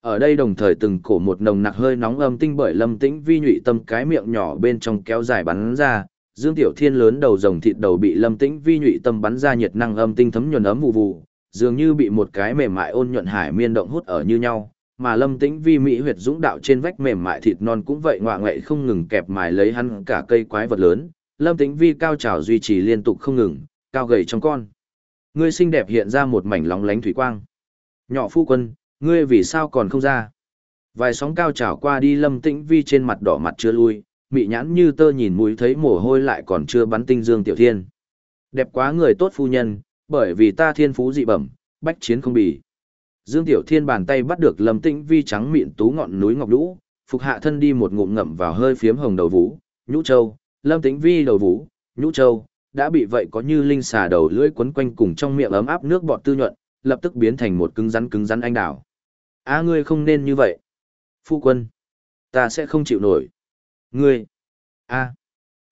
Ở đây đồng thời từng cổ một nồng nặc hơi nóng âm tinh bởi Lâm Tĩnh Vi nhụy tâm cái miệng nhỏ bên trong kéo dài bắn ra, Dương Tiểu Thiên lớn đầu rồng thịt đầu bị Lâm Tĩnh Vi nhụy tâm bắn ra nhiệt năng âm tinh thấm nhuần ấm vụ vụ, dường như bị một cái mềm mại ôn nhuận hải miên động hút ở như nhau, mà Lâm Tĩnh Vi mỹ huyệt dũng đạo trên vách mềm mại thịt non cũng vậy ngoạ ngậy không ngừng kẹp mài lấy hắn cả cây quái vật lớn, Lâm Tĩnh Vi cao trào duy trì liên tục không ngừng, cao gầy trong con. Ngươi xinh đẹp hiện ra một mảnh lóng lánh thủy quang. Nhỏ phu quân, ngươi vì sao còn không ra? Vài sóng cao trào qua đi Lâm Tĩnh Vi trên mặt đỏ mặt chưa lui, mị nhãn như tơ nhìn mũi thấy mồ hôi lại còn chưa bắn tinh Dương Tiểu Thiên. Đẹp quá người tốt phu nhân, bởi vì ta thiên phú dị bẩm, bách chiến không bì. Dương Tiểu Thiên bàn tay bắt được Lâm Tĩnh Vi trắng mịn tú ngọn núi ngọc lũ, phục hạ thân đi một ngụm ngậm vào hơi phiếm hồng đầu vũ, nhũ châu, Lâm Tĩnh Vi đầu vũ, nhũ châu, đã bị vậy có như linh xà đầu lưỡi quấn quanh cùng trong miệng ấm áp nước bọt tư nhuận, lập tức biến thành một cứng rắn cứng rắn anh đào. A ngươi không nên như vậy. Phu quân, ta sẽ không chịu nổi. Ngươi, a.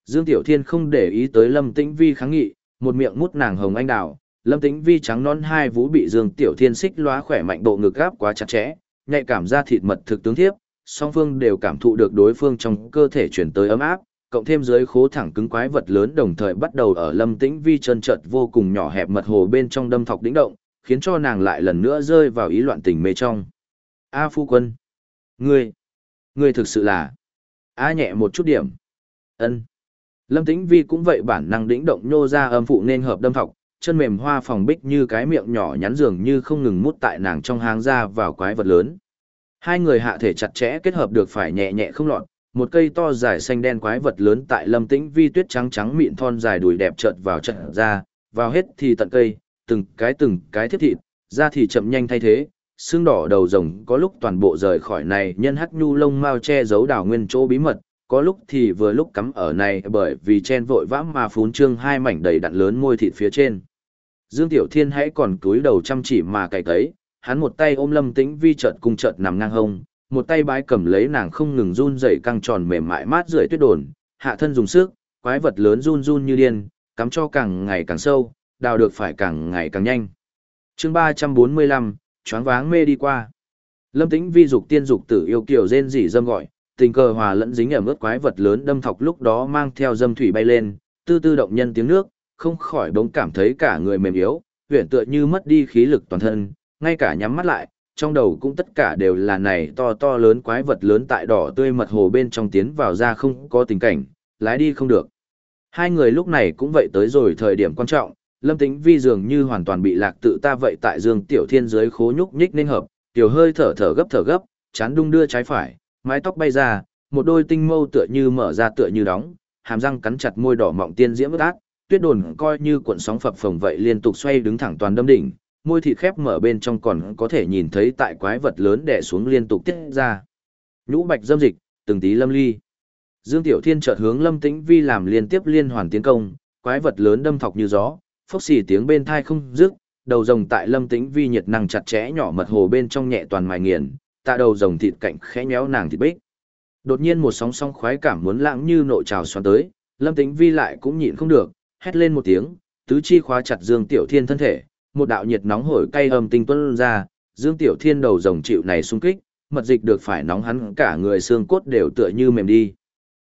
Dương Tiểu Thiên không để ý tới Lâm Tĩnh Vi kháng nghị, một miệng mút nàng hồng anh đào, Lâm Tĩnh Vi trắng non hai vú bị Dương Tiểu Thiên xích lóa khỏe mạnh bộ ngực gáp quá chặt chẽ, nhạy cảm ra thịt mật thực tướng thiếp, song phương đều cảm thụ được đối phương trong cơ thể chuyển tới ấm áp, cộng thêm dưới khố thẳng cứng quái vật lớn đồng thời bắt đầu ở Lâm Tĩnh Vi chân chợt vô cùng nhỏ hẹp mật hồ bên trong đâm thọc đĩnh động, khiến cho nàng lại lần nữa rơi vào ý loạn tình mê trong. A phu quân, ngươi, ngươi thực sự là A nhẹ một chút điểm. Ân. Lâm Tĩnh Vi cũng vậy bản năng đĩnh động nhô ra âm phụ nên hợp đâm thọc, chân mềm hoa phòng bích như cái miệng nhỏ nhắn dường như không ngừng mút tại nàng trong hang ra vào quái vật lớn. Hai người hạ thể chặt chẽ kết hợp được phải nhẹ nhẹ không lọt, một cây to dài xanh đen quái vật lớn tại lâm tĩnh vi tuyết trắng trắng mịn thon dài đùi đẹp trợt vào trận ra, vào hết thì tận cây, từng cái từng cái thiết thịt, ra thì chậm nhanh thay thế, xương đỏ đầu rồng có lúc toàn bộ rời khỏi này nhân hắc nhu lông mau che giấu đảo nguyên chỗ bí mật, có lúc thì vừa lúc cắm ở này bởi vì chen vội vã mà phún trương hai mảnh đầy đặn lớn môi thịt phía trên. Dương Tiểu Thiên hãy còn cúi đầu chăm chỉ mà cày cấy, hắn một tay ôm Lâm Tĩnh Vi chợt cung chợt nằm ngang hông, một tay bái cầm lấy nàng không ngừng run rẩy căng tròn mềm mại mát rượi tuyết đồn, hạ thân dùng sức, quái vật lớn run run như điên, cắm cho càng ngày càng sâu, đào được phải càng ngày càng nhanh. Chương 345, choáng váng mê đi qua. Lâm Tĩnh Vi dục tiên dục tử yêu kiều rên rỉ dâm gọi, tình cờ hòa lẫn dính ở mức quái vật lớn đâm thọc lúc đó mang theo dâm thủy bay lên, tư tư động nhân tiếng nước, không khỏi bỗng cảm thấy cả người mềm yếu, huyền tựa như mất đi khí lực toàn thân, ngay cả nhắm mắt lại, trong đầu cũng tất cả đều là này to to lớn quái vật lớn tại đỏ tươi mật hồ bên trong tiến vào ra không có tình cảnh, lái đi không được. Hai người lúc này cũng vậy tới rồi thời điểm quan trọng, Lâm Tĩnh Vi dường như hoàn toàn bị lạc tự ta vậy tại Dương Tiểu Thiên dưới khố nhúc nhích nên hợp, tiểu hơi thở thở gấp thở gấp, chán đung đưa trái phải, mái tóc bay ra, một đôi tinh mâu tựa như mở ra tựa như đóng, hàm răng cắn chặt môi đỏ mọng tiên diễm ướt ác, tuyết đồn coi như cuộn sóng phập phồng vậy liên tục xoay đứng thẳng toàn đâm đỉnh, môi thịt khép mở bên trong còn có thể nhìn thấy tại quái vật lớn đè xuống liên tục tiết ra. Nhũ bạch dâm dịch, từng tí lâm ly. Dương Tiểu Thiên chợt hướng Lâm Tĩnh Vi làm liên tiếp liên hoàn tiến công, quái vật lớn đâm thọc như gió, phốc xì tiếng bên thai không dứt, đầu rồng tại Lâm Tĩnh Vi nhiệt năng chặt chẽ nhỏ mật hồ bên trong nhẹ toàn mài nghiền, tạ đầu rồng thịt cạnh khẽ nhéo nàng thịt bích. Đột nhiên một sóng sóng khoái cảm muốn lãng như nộ trào xoắn tới, Lâm Tĩnh Vi lại cũng nhịn không được, hét lên một tiếng, tứ chi khóa chặt Dương Tiểu Thiên thân thể, một đạo nhiệt nóng hổi cay âm tinh tuôn ra, Dương Tiểu Thiên đầu rồng chịu này xung kích, mật dịch được phải nóng hắn cả người xương cốt đều tựa như mềm đi.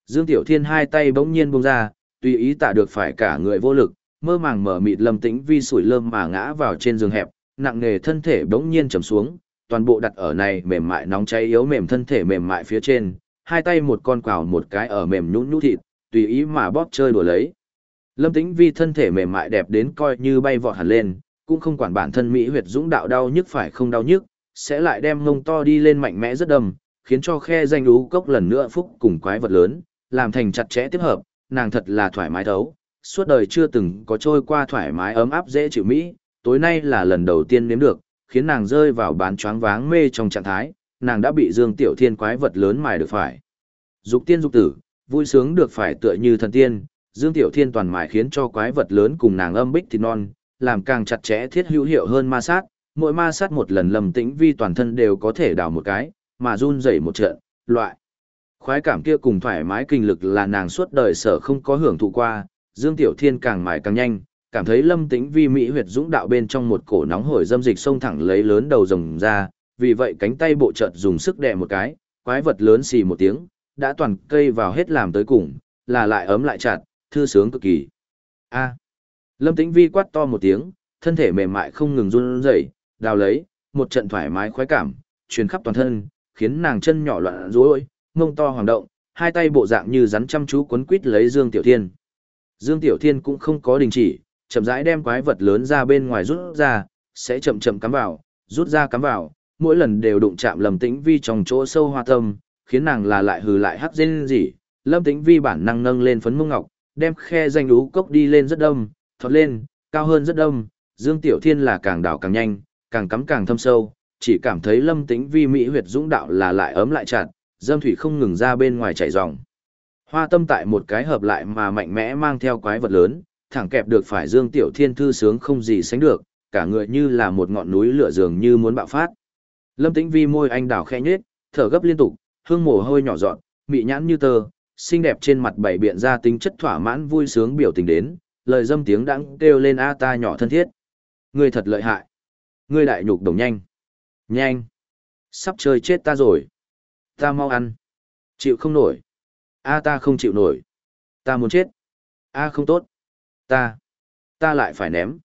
Dương Tiểu Thiên hai tay bỗng nhiên buông ra, tùy ý tạ được phải cả người vô lực, mơ màng mở mịt lâm tĩnh vi sủi lơm mà ngã vào trên giường hẹp, nặng nề thân thể bỗng nhiên trầm xuống, toàn bộ đặt ở này mềm mại nóng cháy yếu mềm thân thể mềm mại phía trên, hai tay một con quào một cái ở mềm nhũn nhũ thịt, tùy ý mà bóp chơi đùa lấy. Lâm Tĩnh Vi thân thể mềm mại đẹp đến coi như bay vọt hẳn lên, cũng không quản bản thân mỹ huyệt dũng đạo đau nhức phải không đau nhức, sẽ lại đem ngông to đi lên mạnh mẽ rất đầm, khiến cho khe danh ú cốc lần nữa phúc cùng quái vật lớn, làm thành chặt chẽ tiếp hợp, nàng thật là thoải mái thấu, suốt đời chưa từng có trôi qua thoải mái ấm áp dễ chịu mỹ, tối nay là lần đầu tiên nếm được, khiến nàng rơi vào bán choáng váng mê trong trạng thái, nàng đã bị Dương Tiểu Thiên quái vật lớn mài được phải. Dục tiên dục tử, vui sướng được phải tựa như thần tiên, Dương Tiểu Thiên toàn mài khiến cho quái vật lớn cùng nàng âm bích thịt non, làm càng chặt chẽ thiết hữu hiệu hơn ma sát, mỗi ma sát một lần lầm tĩnh vi toàn thân đều có thể đào một cái, mà run rẩy một trận, loại. Khoái cảm kia cùng thoải mái kinh lực là nàng suốt đời sở không có hưởng thụ qua, Dương Tiểu Thiên càng mài càng nhanh, cảm thấy lâm tĩnh vi mỹ huyệt dũng đạo bên trong một cổ nóng hổi dâm dịch xông thẳng lấy lớn đầu rồng ra, vì vậy cánh tay bộ chợt dùng sức đè một cái, quái vật lớn xì một tiếng, đã toàn cây vào hết làm tới cùng, là lại ấm lại chặt, thư sướng cực kỳ. A. Lâm Tĩnh Vi quát to một tiếng, thân thể mềm mại không ngừng run rẩy, đào lấy, một trận thoải mái khoái cảm, truyền khắp toàn thân, khiến nàng chân nhỏ loạn rối, mông to hoàng động, hai tay bộ dạng như rắn chăm chú quấn quít lấy Dương Tiểu Thiên. Dương Tiểu Thiên cũng không có đình chỉ, chậm rãi đem quái vật lớn ra bên ngoài rút ra, sẽ chậm chậm cắm vào, rút ra cắm vào, mỗi lần đều đụng chạm Lâm Tĩnh Vi trong chỗ sâu hoa tâm, khiến nàng là lại hừ lại hắc dên gì. Lâm Tĩnh Vi bản năng nâng lên phấn mông ngọc, đem khe danh đú cốc đi lên rất đông, thoát lên, cao hơn rất đông, Dương Tiểu Thiên là càng đảo càng nhanh, càng cắm càng thâm sâu, chỉ cảm thấy Lâm Tĩnh Vi mỹ huyệt dũng đạo là lại ấm lại chặt, dâm thủy không ngừng ra bên ngoài chảy ròng. Hoa tâm tại một cái hợp lại mà mạnh mẽ mang theo quái vật lớn, thẳng kẹp được phải Dương Tiểu Thiên thư sướng không gì sánh được, cả người như là một ngọn núi lửa dường như muốn bạo phát. Lâm Tĩnh Vi môi anh đào khẽ nhếch, thở gấp liên tục, hương mồ hôi nhỏ giọt, mị nhãn như tơ, xinh đẹp trên mặt bảy biện ra tính chất thỏa mãn vui sướng biểu tình đến, lời dâm tiếng đãng kêu lên a ta nhỏ thân thiết. Ngươi thật lợi hại. Ngươi đại nhục đồng nhanh. Nhanh. Sắp chơi chết ta rồi. Ta mau ăn. Chịu không nổi. A ta không chịu nổi. Ta muốn chết. A không tốt. Ta. Ta lại phải ném.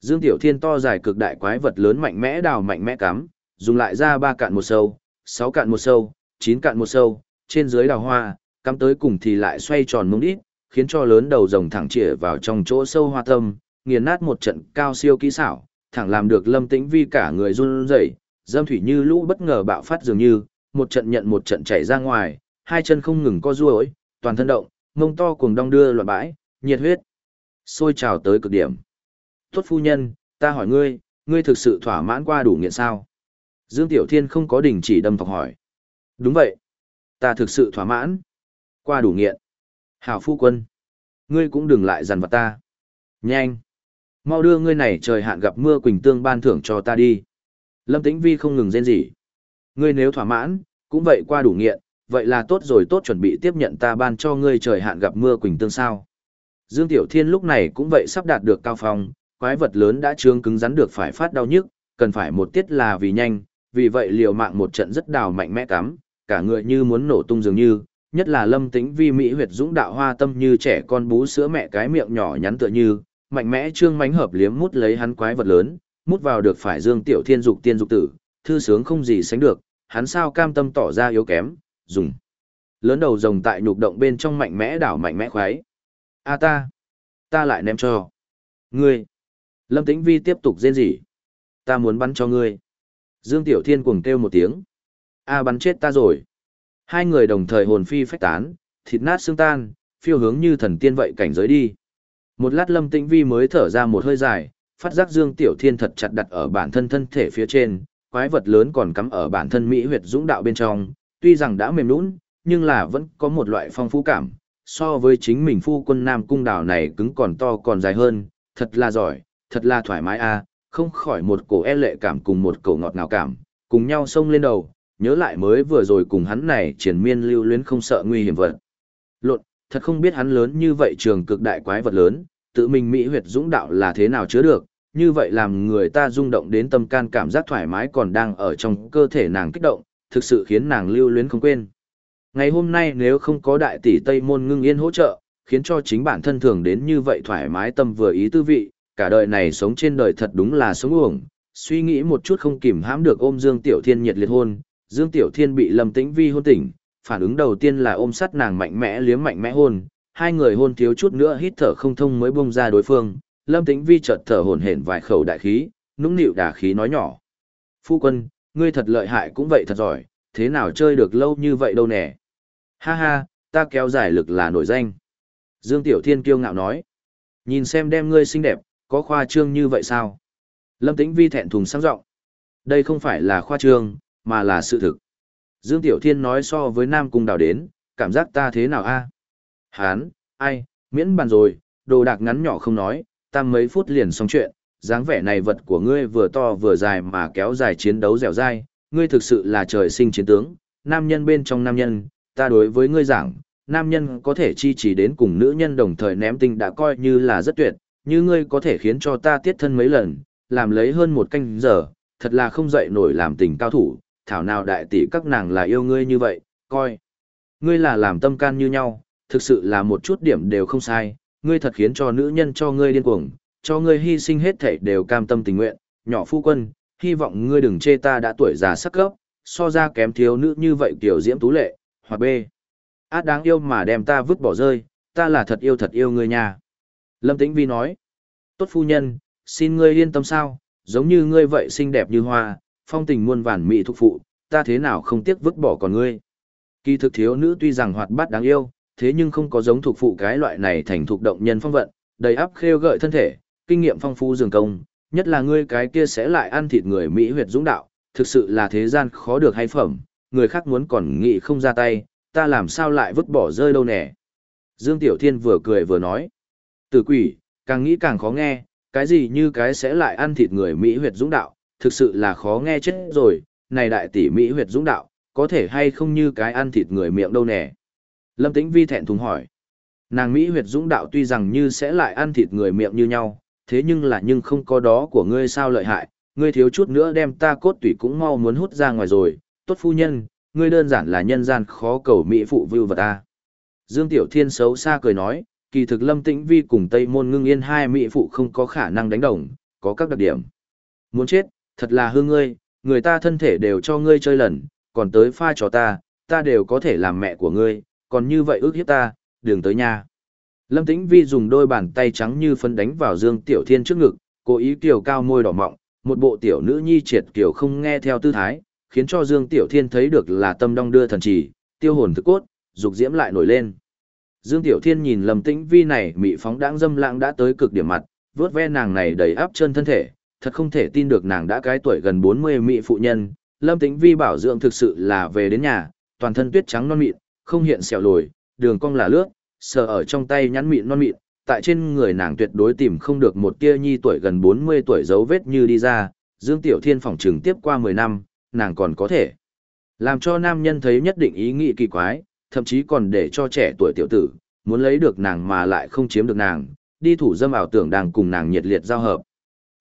Dương Tiểu Thiên to dài cực đại quái vật lớn mạnh mẽ đào mạnh mẽ cắm, dùng lại ra ba cạn một sâu, sáu cạn một sâu, chín cạn một sâu, trên dưới đào hoa, cắm tới cùng thì lại xoay tròn mông đít, khiến cho lớn đầu rồng thẳng chĩa vào trong chỗ sâu hoa tâm, nghiền nát một trận cao siêu kỹ xảo, thẳng làm được Lâm Tĩnh Vi cả người run rẩy, dâm thủy như lũ bất ngờ bạo phát dường như, một trận nhận một trận chảy ra ngoài, hai chân không ngừng co duỗi, toàn thân động, mông to cuồng đong đưa loạn bãi, nhiệt huyết sôi trào tới cực điểm. Tốt phu nhân, ta hỏi ngươi, ngươi thực sự thỏa mãn qua đủ nghiện sao? Dương Tiểu Thiên không có đình chỉ đâm thọc hỏi. Đúng vậy. Ta thực sự thỏa mãn. Qua đủ nghiện. Hảo phu quân. Ngươi cũng đừng lại dằn vặt ta. Nhanh. Mau đưa ngươi này trời hạn gặp mưa quỳnh tương ban thưởng cho ta đi. Lâm Tĩnh Vi không ngừng rên rỉ. Ngươi nếu thỏa mãn, cũng vậy qua đủ nghiện, vậy là tốt rồi tốt chuẩn bị tiếp nhận ta ban cho ngươi trời hạn gặp mưa quỳnh tương sao. Dương Tiểu Thiên lúc này cũng vậy sắp đạt được cao phong, quái vật lớn đã trương cứng rắn được phải phát đau nhức, cần phải một tiết là vì nhanh, vì vậy liều mạng một trận rất đào mạnh mẽ cắm, cả người như muốn nổ tung dường như, nhất là lâm tính vi mỹ huyệt dũng đạo hoa tâm như trẻ con bú sữa mẹ cái miệng nhỏ nhắn tựa như, mạnh mẽ trương mánh hợp liếm mút lấy hắn quái vật lớn, mút vào được phải Dương Tiểu Thiên dục tiên dục tử, thư sướng không gì sánh được, hắn sao cam tâm tỏ ra yếu kém, dùng lớn đầu rồng tại nhục động bên trong mạnh mẽ đảo mạnh mẽ khoái. A ta, ta lại ném cho. Ngươi. Lâm Tĩnh Vi tiếp tục rên rỉ. Ta muốn bắn cho ngươi. Dương Tiểu Thiên cuồng kêu một tiếng. A bắn chết ta rồi. Hai người đồng thời hồn phi phách tán, thịt nát xương tan, phiêu hướng như thần tiên vậy cảnh giới đi. Một lát Lâm Tĩnh Vi mới thở ra một hơi dài, phát giác Dương Tiểu Thiên thật chặt đặt ở bản thân thân thể phía trên, quái vật lớn còn cắm ở bản thân Mỹ huyệt dũng đạo bên trong, tuy rằng đã mềm nũng, nhưng là vẫn có một loại phong phú cảm, so với chính mình phu quân Nam Cung đảo này cứng còn to còn dài hơn, thật là giỏi, thật là thoải mái a, à, không khỏi một cổ e lệ cảm cùng một cổ ngọt ngào cảm, cùng nhau xông lên đầu, nhớ lại mới vừa rồi cùng hắn này triển miên lưu luyến không sợ nguy hiểm vật. Lộn, thật không biết hắn lớn như vậy trường cực đại quái vật lớn, tự mình mỹ huyệt dũng đạo là thế nào chứa được, như vậy làm người ta rung động đến tâm can cảm giác thoải mái còn đang ở trong cơ thể nàng kích động, thực sự khiến nàng lưu luyến không quên. Ngày hôm nay nếu không có đại tỷ Tây Môn ngưng yên hỗ trợ, khiến cho chính bản thân thường đến như vậy thoải mái tâm vừa ý tư vị, cả đời này sống trên đời thật đúng là sống uổng. Suy nghĩ một chút không kìm hãm được ôm Dương Tiểu Thiên nhiệt liệt hôn, Dương Tiểu Thiên bị Lâm Tĩnh Vi hôn tỉnh, phản ứng đầu tiên là ôm sát nàng mạnh mẽ liếm mạnh mẽ hôn, hai người hôn thiếu chút nữa hít thở không thông mới bung ra đối phương, Lâm Tĩnh Vi chợt thở hổn hển vài khẩu đại khí, nũng nịu đà khí nói nhỏ. Phu quân, ngươi thật lợi hại cũng vậy thật giỏi, thế nào chơi được lâu như vậy đâu nè. Ha ha, ta kéo dài lực là nổi danh. Dương Tiểu Thiên kiêu ngạo nói. Nhìn xem đem ngươi xinh đẹp, có khoa trương như vậy sao? Lâm Tĩnh Vi thẹn thùng sang giọng. Đây không phải là khoa trương, mà là sự thực. Dương Tiểu Thiên nói so với Nam Cung Đào đến, cảm giác ta thế nào a? Hán, ai, miễn bàn rồi, đồ đạc ngắn nhỏ không nói, ta mấy phút liền xong chuyện, dáng vẻ này vật của ngươi vừa to vừa dài mà kéo dài chiến đấu dẻo dai, ngươi thực sự là trời sinh chiến tướng, nam nhân bên trong nam nhân, ta đối với ngươi giảng, nam nhân có thể chi trì đến cùng nữ nhân đồng thời ném tinh đã coi như là rất tuyệt, như ngươi có thể khiến cho ta tiết thân mấy lần, làm lấy hơn một canh giờ, thật là không dậy nổi làm tình cao thủ, thảo nào đại tỷ các nàng là yêu ngươi như vậy, coi. Ngươi là làm tâm can như nhau, thực sự là một chút điểm đều không sai, ngươi thật khiến cho nữ nhân cho ngươi điên cuồng, cho ngươi hy sinh hết thảy đều cam tâm tình nguyện, nhỏ phu quân, hy vọng ngươi đừng chê ta đã tuổi già sắc cấp, so ra kém thiếu nữ như vậy kiểu diễm tú lệ, hoặc b. Át đáng yêu mà đem ta vứt bỏ rơi, ta là thật yêu thật yêu ngươi nha. Lâm Tĩnh Vi nói, tốt phu nhân, xin ngươi yên tâm sao, giống như ngươi vậy xinh đẹp như hoa, phong tình muôn vàn mỹ thục phụ, ta thế nào không tiếc vứt bỏ còn ngươi. Kỳ thực thiếu nữ tuy rằng hoạt bát đáng yêu, thế nhưng không có giống thuộc phụ cái loại này thành thuộc động nhân phong vận, đầy áp khêu gợi thân thể, kinh nghiệm phong phú dường công, nhất là ngươi cái kia sẽ lại ăn thịt người Mỹ huyệt dũng đạo, thực sự là thế gian khó được hay phẩm, người khác muốn còn nghĩ không ra tay, ta làm sao lại vứt bỏ rơi đâu nè. Dương Tiểu Thiên vừa cười vừa nói, tử quỷ, càng nghĩ càng khó nghe, cái gì như cái sẽ lại ăn thịt người Mỹ huyệt dũng đạo, thực sự là khó nghe chết rồi, này đại tỷ Mỹ huyệt dũng đạo, có thể hay không như cái ăn thịt người miệng đâu nè. Lâm Tĩnh Vi thẹn thùng hỏi. Nàng Mỹ huyệt dũng đạo tuy rằng như sẽ lại ăn thịt người miệng như nhau, thế nhưng là nhưng không có đó của ngươi sao lợi hại, ngươi thiếu chút nữa đem ta cốt tủy cũng mau muốn hút ra ngoài rồi, tốt phu nhân, ngươi đơn giản là nhân gian khó cầu Mỹ phụ vưu vật ta. Dương Tiểu Thiên xấu xa cười nói, kỳ thực Lâm Tĩnh Vi cùng Tây Môn Ngưng Yên hai Mỹ phụ không có khả năng đánh đồng, có các đặc điểm. Muốn chết, thật là hư ngươi, người ta thân thể đều cho ngươi chơi lần, còn tới pha cho ta, ta đều có thể làm mẹ của ngươi, còn như vậy ước hiếp ta, đường tới nhà. Lâm Tĩnh Vi dùng đôi bàn tay trắng như phân đánh vào Dương Tiểu Thiên trước ngực, cố ý kiều cao môi đỏ mọng, một bộ tiểu nữ nhi triệt kiểu không nghe theo tư thái, khiến cho Dương Tiểu Thiên thấy được là tâm đong đưa thần chỉ, tiêu hồn thức cốt, dục diễm lại nổi lên. Dương Tiểu Thiên nhìn Lâm Tĩnh Vi này mị phóng đãng dâm lãng đã tới cực điểm mặt, vớt ve nàng này đầy áp chân thân thể, thật không thể tin được nàng đã cái tuổi gần 40 mị phụ nhân. Lâm Tĩnh Vi bảo dưỡng thực sự là về đến nhà, toàn thân tuyết trắng non mịn, không hiện sẹo lồi, đường cong là lướt, sờ ở trong tay nhắn mịn non mịn, tại trên người nàng tuyệt đối tìm không được một tia nhi tuổi gần 40 tuổi dấu vết như đi ra, Dương Tiểu Thiên phỏng trừng tiếp qua 10 năm, nàng còn có thể làm cho nam nhân thấy nhất định ý nghĩ kỳ quái, thậm chí còn để cho trẻ tuổi tiểu tử, muốn lấy được nàng mà lại không chiếm được nàng, đi thủ dâm ảo tưởng đang cùng nàng nhiệt liệt giao hợp.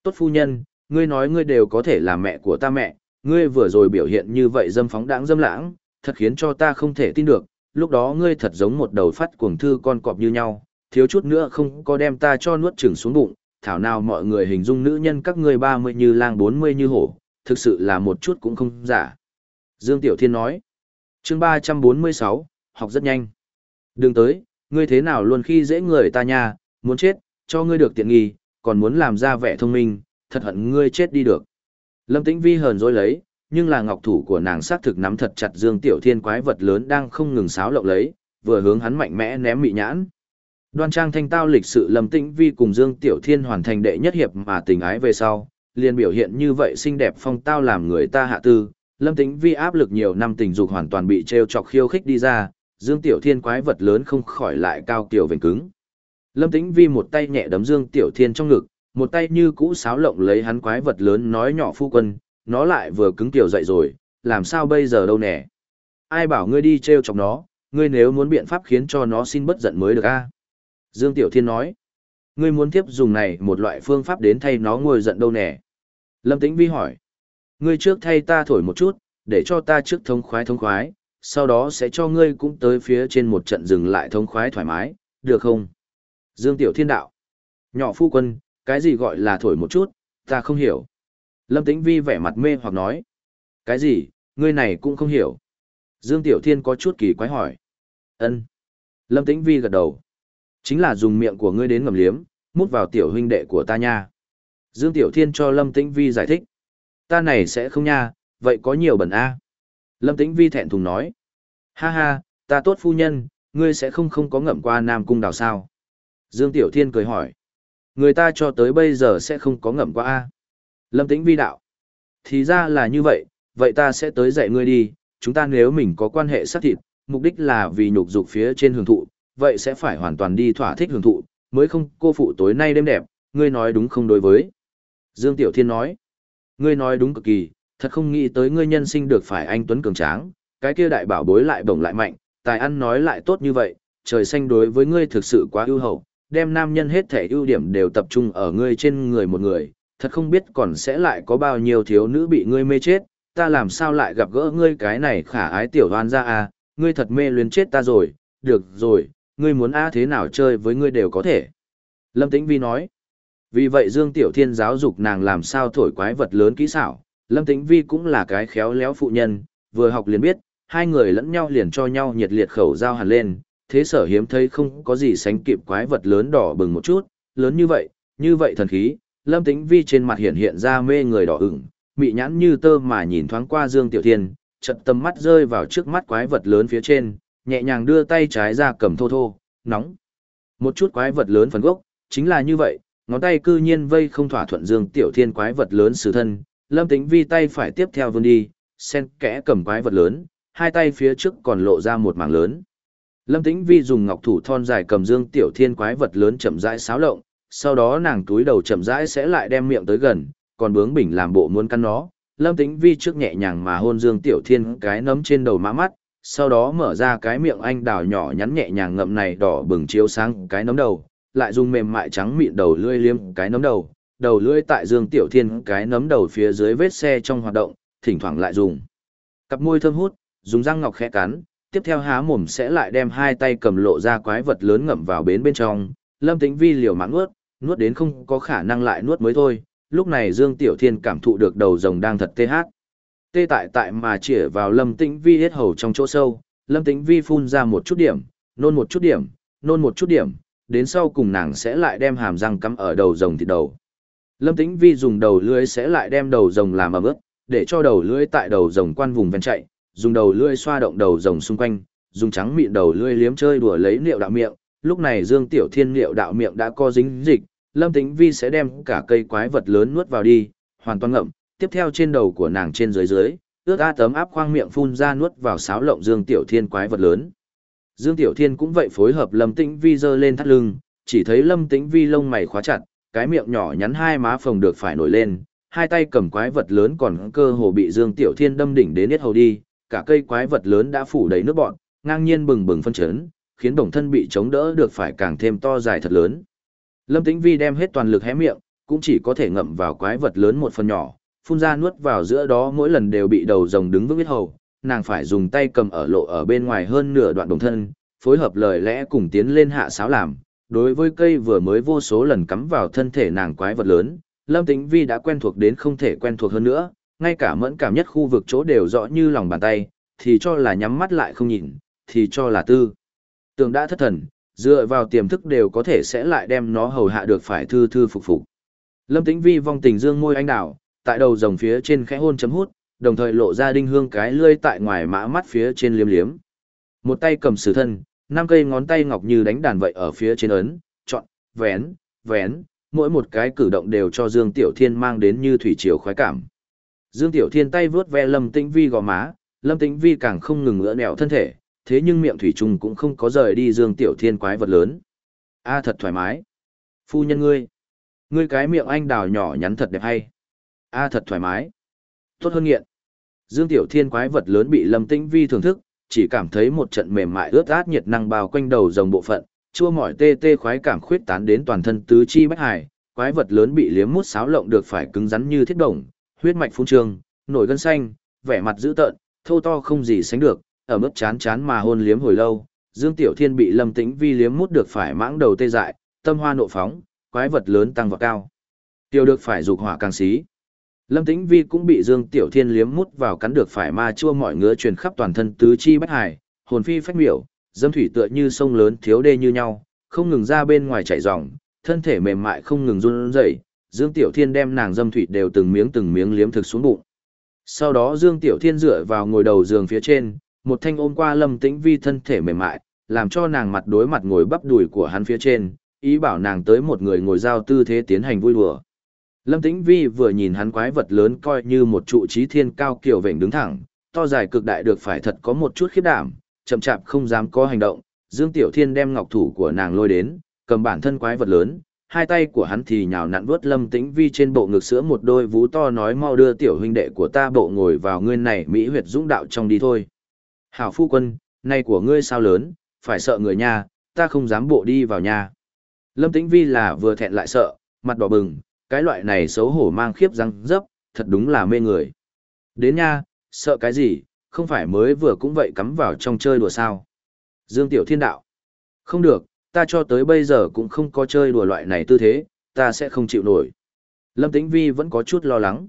Tốt phu nhân, ngươi nói ngươi đều có thể là mẹ của ta mẹ, ngươi vừa rồi biểu hiện như vậy dâm phóng đãng dâm lãng, thật khiến cho ta không thể tin được, lúc đó ngươi thật giống một đầu phát cuồng thư con cọp như nhau, thiếu chút nữa không có đem ta cho nuốt chửng xuống bụng, thảo nào mọi người hình dung nữ nhân các ngươi ba mươi như lang bốn mươi như hổ, thực sự là một chút cũng không giả. Dương Tiểu Thiên nói, chương ba trăm bốn mươi sáu, học rất nhanh. Đừng tới, ngươi thế nào luôn khi dễ người ta nha, muốn chết, cho ngươi được tiện nghi, còn muốn làm ra vẻ thông minh, thật hận ngươi chết đi được. Lâm Tĩnh Vi hờn dỗi lấy, nhưng là ngọc thủ của nàng xác thực nắm thật chặt Dương Tiểu Thiên quái vật lớn đang không ngừng sáo lộng lấy, vừa hướng hắn mạnh mẽ ném mị nhãn. Đoan trang thanh tao lịch sự Lâm Tĩnh Vi cùng Dương Tiểu Thiên hoàn thành đệ nhất hiệp mà tình ái về sau, liền biểu hiện như vậy xinh đẹp phong tao làm người ta hạ tư. Lâm Tĩnh Vi áp lực nhiều năm tình dục hoàn toàn bị treo chọc khiêu khích đi ra, Dương Tiểu Thiên quái vật lớn không khỏi lại cao kiểu vành cứng. Lâm Tĩnh Vi một tay nhẹ đấm Dương Tiểu Thiên trong ngực, một tay như cũ sáo lộng lấy hắn quái vật lớn nói nhỏ phu quân, nó lại vừa cứng tiểu dậy rồi, làm sao bây giờ đâu nè. Ai bảo ngươi đi treo chọc nó, ngươi nếu muốn biện pháp khiến cho nó xin bất giận mới được a. Dương Tiểu Thiên nói, ngươi muốn tiếp dùng này một loại phương pháp đến thay nó ngồi giận đâu nè. Lâm Tĩnh Vi hỏi, ngươi trước thay ta thổi một chút, để cho ta trước thông khoái thông khoái, sau đó sẽ cho ngươi cũng tới phía trên một trận dừng lại thông khoái thoải mái, được không? Dương Tiểu Thiên đạo, nhỏ phu quân, cái gì gọi là thổi một chút, ta không hiểu. Lâm Tĩnh Vi vẻ mặt mê hoặc nói. Cái gì, ngươi này cũng không hiểu. Dương Tiểu Thiên có chút kỳ quái hỏi. ân Lâm Tĩnh Vi gật đầu. Chính là dùng miệng của ngươi đến ngầm liếm, mút vào tiểu huynh đệ của ta nha. Dương Tiểu Thiên cho Lâm Tĩnh Vi giải thích. Ta này sẽ không nha, vậy có nhiều bẩn a Lâm Tĩnh Vi thẹn thùng nói. Ha ha, ta tốt phu nhân, ngươi sẽ không không có ngậm qua Nam Cung đào sao. Dương Tiểu Thiên cười hỏi. Người ta cho tới bây giờ sẽ không có ngậm qua a Lâm Tĩnh Vi đạo. Thì ra là như vậy, vậy ta sẽ tới dạy ngươi đi, chúng ta nếu mình có quan hệ sát thịt, mục đích là vì nhục dục phía trên hưởng thụ, vậy sẽ phải hoàn toàn đi thỏa thích hưởng thụ, mới không cô phụ tối nay đêm đẹp, ngươi nói đúng không đối với. Dương Tiểu Thiên nói, ngươi nói đúng cực kỳ, thật không nghĩ tới ngươi nhân sinh được phải anh Tuấn Cường Tráng, cái kia đại bảo bối lại bổng lại mạnh, tài ăn nói lại tốt như vậy, trời xanh đối với ngươi thực sự quá ưu hậu, đem nam nhân hết thể ưu điểm đều tập trung ở ngươi trên người một người, thật không biết còn sẽ lại có bao nhiêu thiếu nữ bị ngươi mê chết, ta làm sao lại gặp gỡ ngươi cái này khả ái tiểu hoan ra à, ngươi thật mê luyến chết ta rồi, được rồi, ngươi muốn a thế nào chơi với ngươi đều có thể. Lâm Tĩnh Vi nói, vì vậy Dương Tiểu Thiên giáo dục nàng làm sao thổi quái vật lớn kỹ xảo, Lâm Tĩnh Vi cũng là cái khéo léo phụ nhân, vừa học liền biết, hai người lẫn nhau liền cho nhau nhiệt liệt khẩu giao hẳn lên, thế sở hiếm thấy không có gì sánh kịp quái vật lớn đỏ bừng một chút, lớn như vậy, như vậy thần khí, Lâm Tĩnh Vi trên mặt hiện hiện ra mê người đỏ ửng, mị nhãn như tơ mà nhìn thoáng qua Dương Tiểu Thiên, chợt tầm mắt rơi vào trước mắt quái vật lớn phía trên, nhẹ nhàng đưa tay trái ra cầm thô thô, nóng. Một chút quái vật lớn phần gốc, chính là như vậy, ngón tay cư nhiên vây không thỏa thuận Dương Tiểu Thiên quái vật lớn sử thân, Lâm Tĩnh Vi tay phải tiếp theo vươn đi, sen kẽ cầm quái vật lớn, hai tay phía trước còn lộ ra một mảng lớn. Lâm Tĩnh Vi dùng ngọc thủ thon dài cầm Dương Tiểu Thiên quái vật lớn chậm rãi xáo lộng, sau đó nàng túi đầu chậm rãi sẽ lại đem miệng tới gần, còn bướng bỉnh làm bộ muốn căn nó. Lâm Tĩnh Vi trước nhẹ nhàng mà hôn Dương Tiểu Thiên cái nấm trên đầu mã mắt, sau đó mở ra cái miệng anh đào nhỏ nhắn nhẹ nhàng ngậm này đỏ bừng chiếu sáng cái nấm đầu, lại dùng mềm mại trắng mịn đầu lưỡi liếm cái nấm đầu, đầu lưỡi tại Dương Tiểu Thiên cái nấm đầu phía dưới vết xe trong hoạt động, thỉnh thoảng lại dùng cặp môi thơm hút, dùng răng ngọc khẽ cắn, tiếp theo há mồm sẽ lại đem hai tay cầm lộ ra quái vật lớn ngậm vào bến bên trong, Lâm Tĩnh Vi liều mạng ướt, nuốt đến không có khả năng lại nuốt mới thôi. Lúc này Dương Tiểu Thiên cảm thụ được đầu rồng đang thật tê hát. Tê tại tại mà chĩa vào Lâm Tĩnh Vi hết hầu trong chỗ sâu, Lâm Tĩnh Vi phun ra một chút điểm, nôn một chút điểm, nôn một chút điểm, đến sau cùng nàng sẽ lại đem hàm răng cắm ở đầu rồng thịt đầu. Lâm Tĩnh Vi dùng đầu lưỡi sẽ lại đem đầu rồng làm ẩm ướt, để cho đầu lưỡi tại đầu rồng quan vùng ven chạy, dùng đầu lưỡi xoa động đầu rồng xung quanh, dùng trắng mịn đầu lưỡi liếm chơi đùa lấy niệu đạo miệng. Lúc này Dương Tiểu Thiên liệu đạo miệng đã co dính dịch, Lâm Tĩnh Vi sẽ đem cả cây quái vật lớn nuốt vào đi, hoàn toàn ngậm, tiếp theo trên đầu của nàng trên dưới dưới, ướt a tấm áp khoang miệng phun ra nuốt vào sáo lộng Dương Tiểu Thiên quái vật lớn. Dương Tiểu Thiên cũng vậy phối hợp Lâm Tĩnh Vi giơ lên thắt lưng, chỉ thấy Lâm Tĩnh Vi lông mày khóa chặt, cái miệng nhỏ nhắn hai má phồng được phải nổi lên, hai tay cầm quái vật lớn còn cơ hồ bị Dương Tiểu Thiên đâm đỉnh đến hết hầu đi, cả cây quái vật lớn đã phủ đầy nước bọn, ngang nhiên bừng bừng phân chấn, khiến đồng thân bị chống đỡ được phải càng thêm to dài thật lớn. Lâm Tĩnh Vi đem hết toàn lực hé miệng, cũng chỉ có thể ngậm vào quái vật lớn một phần nhỏ, phun ra nuốt vào giữa đó mỗi lần đều bị đầu rồng đứng vững biết hầu, nàng phải dùng tay cầm ở lộ ở bên ngoài hơn nửa đoạn đồng thân, phối hợp lời lẽ cùng tiến lên hạ sáo làm. Đối với cây vừa mới vô số lần cắm vào thân thể nàng quái vật lớn, Lâm Tĩnh Vi đã quen thuộc đến không thể quen thuộc hơn nữa, ngay cả mẫn cảm nhất khu vực chỗ đều rõ như lòng bàn tay, thì cho là nhắm mắt lại không nhìn, thì cho là tư. Tường đã thất thần, dựa vào tiềm thức đều có thể sẽ lại đem nó hầu hạ được phải thư thư phục phục. Lâm Tĩnh Vi vong tình dương môi anh đảo, tại đầu rồng phía trên khẽ hôn chấm hút, đồng thời lộ ra đinh hương cái lươi tại ngoài mã mắt phía trên liếm liếm. Một tay cầm sử thân, năm cây ngón tay ngọc như đánh đàn vậy ở phía trên ấn, chọn, vén, vén, mỗi một cái cử động đều cho Dương Tiểu Thiên mang đến như thủy triều khoái cảm. Dương Tiểu Thiên tay vướt ve Lâm Tĩnh Vi gò má, Lâm Tĩnh Vi càng không ngừng ngỡ nẹo thân thể, thế nhưng miệng thủy trùng cũng không có rời đi Dương Tiểu Thiên quái vật lớn. A thật thoải mái. Phu nhân ngươi. Ngươi cái miệng anh đào nhỏ nhắn thật đẹp hay. A thật thoải mái. Tốt hơn nghiện. Dương Tiểu Thiên quái vật lớn bị Lâm Tĩnh Vi thưởng thức, chỉ cảm thấy một trận mềm mại ướt át nhiệt năng bao quanh đầu rồng bộ phận, chua mỏi tê tê khoái cảm khuyết tán đến toàn thân tứ chi bách hải, quái vật lớn bị liếm mút sáo lộng được phải cứng rắn như thiết đồng, huyết mạch phun trương, nổi gân xanh, vẻ mặt dữ tợn, thô to không gì sánh được, ở mức chán chán mà hôn liếm hồi lâu, Dương Tiểu Thiên bị Lâm Tĩnh Vi liếm mút được phải mãng đầu tê dại, tâm hoa nộ phóng, quái vật lớn tăng vào cao. Tiêu được phải dục hỏa càng xí. Lâm Tĩnh Vi cũng bị Dương Tiểu Thiên liếm mút vào cắn được phải ma chua mọi ngứa truyền khắp toàn thân tứ chi bách hải, hồn phi phách miểu, dâm thủy tựa như sông lớn thiếu đê như nhau, không ngừng ra bên ngoài chảy ròng, thân thể mềm mại không ngừng run rẩy. Dương Tiểu Thiên đem nàng dâm thủy đều từng miếng từng miếng liếm thực xuống bụng. Sau đó Dương Tiểu Thiên dựa vào ngồi đầu giường phía trên, một thanh ôm qua Lâm Tĩnh Vi thân thể mềm mại, làm cho nàng mặt đối mặt ngồi bắp đùi của hắn phía trên, ý bảo nàng tới một người ngồi giao tư thế tiến hành vui đùa. Lâm Tĩnh Vi vừa nhìn hắn quái vật lớn coi như một trụ trí thiên cao kiểu vệnh đứng thẳng, to dài cực đại được phải thật có một chút khiếp đảm, chậm chạp không dám có hành động, Dương Tiểu Thiên đem ngọc thủ của nàng lôi đến, cầm bản thân quái vật lớn, hai tay của hắn thì nhào nặn vớt Lâm Tĩnh Vi trên bộ ngực sữa một đôi vú to nói mau đưa tiểu huynh đệ của ta bộ ngồi vào ngươi này mỹ huyệt dũng đạo trong đi thôi. Hảo phu quân, nay của ngươi sao lớn, phải sợ người nha, ta không dám bộ đi vào nhà. Lâm Tĩnh Vi là vừa thẹn lại sợ, mặt đỏ bừng, cái loại này xấu hổ mang khiếp răng dấp, thật đúng là mê người. Đến nha, sợ cái gì, không phải mới vừa cũng vậy cắm vào trong chơi đùa sao. Dương Tiểu Thiên Đạo. Không được, ta cho tới bây giờ cũng không có chơi đùa loại này tư thế, ta sẽ không chịu nổi. Lâm Tĩnh Vi vẫn có chút lo lắng.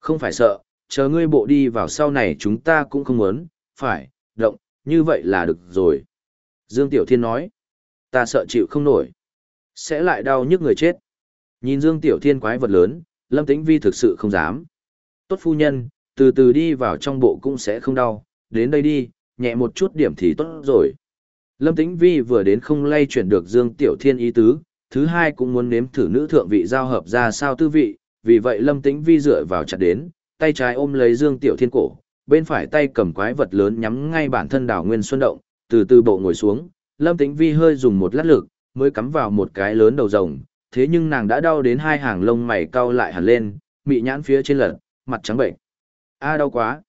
Không phải sợ, chờ ngươi bộ đi vào sau này chúng ta cũng không muốn, phải, động, như vậy là được rồi. Dương Tiểu Thiên nói, ta sợ chịu không nổi, sẽ lại đau nhức người chết. Nhìn Dương Tiểu Thiên quái vật lớn, Lâm Tĩnh Vi thực sự không dám. Tốt phu nhân, từ từ đi vào trong bộ cũng sẽ không đau, đến đây đi, nhẹ một chút điểm thì tốt rồi. Lâm Tĩnh Vi vừa đến không lay chuyển được Dương Tiểu Thiên ý tứ, thứ hai cũng muốn nếm thử nữ thượng vị giao hợp ra sao tư vị, vì vậy Lâm Tĩnh Vi dựa vào chặt đến, tay trái ôm lấy Dương Tiểu Thiên cổ, bên phải tay cầm quái vật lớn nhắm ngay bản thân đảo Nguyên Xuân Động, từ từ bộ ngồi xuống, Lâm Tĩnh Vi hơi dùng một lát lực, mới cắm vào một cái lớn đầu rồng, thế nhưng nàng đã đau đến hai hàng lông mày cau lại hẳn lên, mị nhãn phía trên lật, mặt trắng bệnh. A đau quá.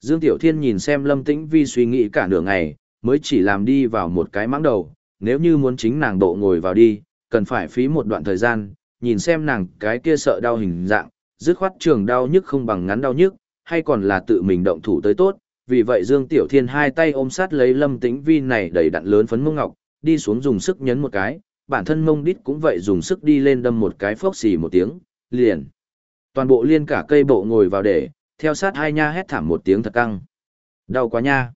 Dương Tiểu Thiên nhìn xem Lâm Tĩnh Vi suy nghĩ cả nửa ngày, mới chỉ làm đi vào một cái mãng đầu, nếu như muốn chính nàng độ ngồi vào đi, cần phải phí một đoạn thời gian, nhìn xem nàng cái kia sợ đau hình dạng, dứt khoát trường đau nhức không bằng ngắn đau nhức, hay còn là tự mình động thủ tới tốt, vì vậy Dương Tiểu Thiên hai tay ôm sát lấy Lâm Tĩnh Vi này đầy đặn lớn phấn mông ngọc, đi xuống dùng sức nhấn một cái, bản thân mông đít cũng vậy dùng sức đi lên đâm một cái phốc xì một tiếng, liền. Toàn bộ liên cả cây bộ ngồi vào để, theo sát hai nha hét thảm một tiếng thật căng. Đau quá nha.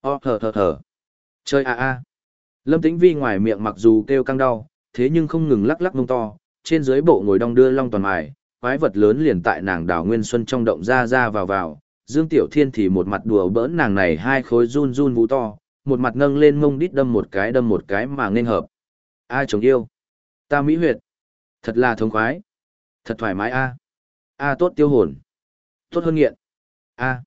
O thở thở thở. Chơi a a. Lâm Tĩnh Vi ngoài miệng mặc dù kêu căng đau, thế nhưng không ngừng lắc lắc mông to, trên dưới bộ ngồi đong đưa long toàn mài, quái vật lớn liền tại nàng đảo Nguyên Xuân trong động ra ra vào vào, Dương Tiểu Thiên thì một mặt đùa bỡn nàng này hai khối run run vũ to, một mặt nâng lên mông đít đâm một cái đâm một cái mà nên hợp. Ai chồng yêu? Ta mỹ huyệt. Thật là thống khoái. Thật thoải mái a. A tốt tiêu hồn. Tốt hơn nghiện. A.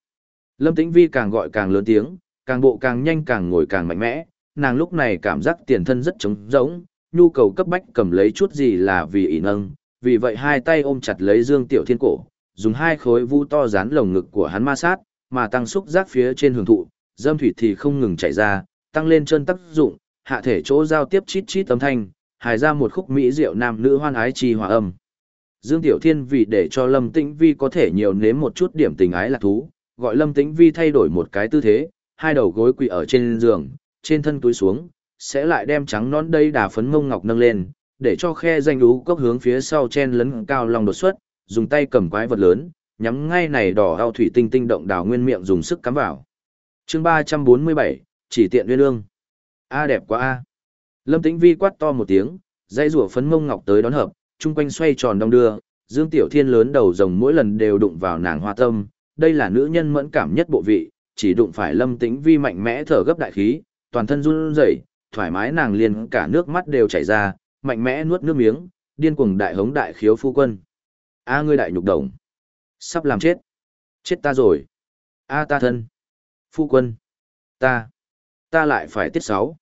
Lâm Tĩnh Vi càng gọi càng lớn tiếng, càng bộ càng nhanh càng ngồi càng mạnh mẽ, nàng lúc này cảm giác tiền thân rất trống rỗng, nhu cầu cấp bách cầm lấy chút gì là vì ỷ nâng, vì vậy hai tay ôm chặt lấy Dương Tiểu Thiên cổ, dùng hai khối vu to dán lồng ngực của hắn ma sát, mà tăng xúc giác phía trên hưởng thụ, dâm thủy thì không ngừng chảy ra, tăng lên chân tác dụng, hạ thể chỗ giao tiếp chít chít âm thanh, hài ra một khúc mỹ diệu nam nữ hoan ái chi hòa âm. Dương Tiểu Thiên vì để cho Lâm Tĩnh Vi có thể nhiều nếm một chút điểm tình ái lạc thú, gọi Lâm Tĩnh Vi thay đổi một cái tư thế, hai đầu gối quỳ ở trên giường, trên thân túi xuống, sẽ lại đem trắng nón đây đà phấn mông ngọc nâng lên, để cho khe danh đú cốc hướng phía sau chen lấn cao lòng đột xuất, dùng tay cầm quái vật lớn, nhắm ngay này đỏ ao thủy tinh tinh động đào nguyên miệng dùng sức cắm vào. chương 347, chỉ tiện nguyên lương. A đẹp quá a. Lâm Tĩnh Vi quát to một tiếng, dây rùa phấn mông ngọc tới đón hợp, chung quanh xoay tròn đông đưa, Dương Tiểu Thiên lớn đầu rồng mỗi lần đều đụng vào nàng hoa tâm, đây là nữ nhân mẫn cảm nhất bộ vị, chỉ đụng phải Lâm Tĩnh Vi mạnh mẽ thở gấp đại khí, toàn thân run rẩy, thoải mái nàng liền cả nước mắt đều chảy ra, mạnh mẽ nuốt nước miếng, điên cuồng đại hống đại khiếu phu quân. A ngươi đại nhục đồng. Sắp làm chết. Chết ta rồi. A ta thân. Phu quân. Ta. Ta lại phải tiết sáu.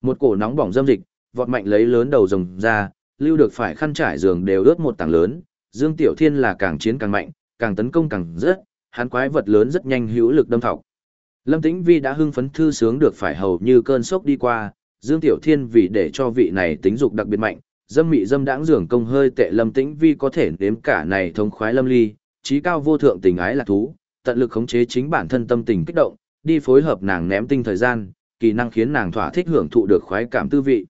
Một cổ nóng bỏng dâm dịch, vọt mạnh lấy lớn đầu rồng ra, lưu được phải khăn trải giường đều ướt một tảng lớn. Dương Tiểu Thiên là càng chiến càng mạnh, càng tấn công càng rất, hắn quái vật lớn rất nhanh hữu lực đâm thọc. Lâm Tĩnh Vi đã hưng phấn thư sướng được phải hầu như cơn sốc đi qua, Dương Tiểu Thiên vì để cho vị này tính dục đặc biệt mạnh, dâm mị dâm đãng dường công hơi tệ Lâm Tĩnh Vi có thể nếm cả này thống khoái lâm ly, trí cao vô thượng tình ái là thú, tận lực khống chế chính bản thân tâm tình kích động, đi phối hợp nàng ném tinh thời gian, kỳ năng khiến nàng thỏa thích hưởng thụ được khoái cảm tư vị.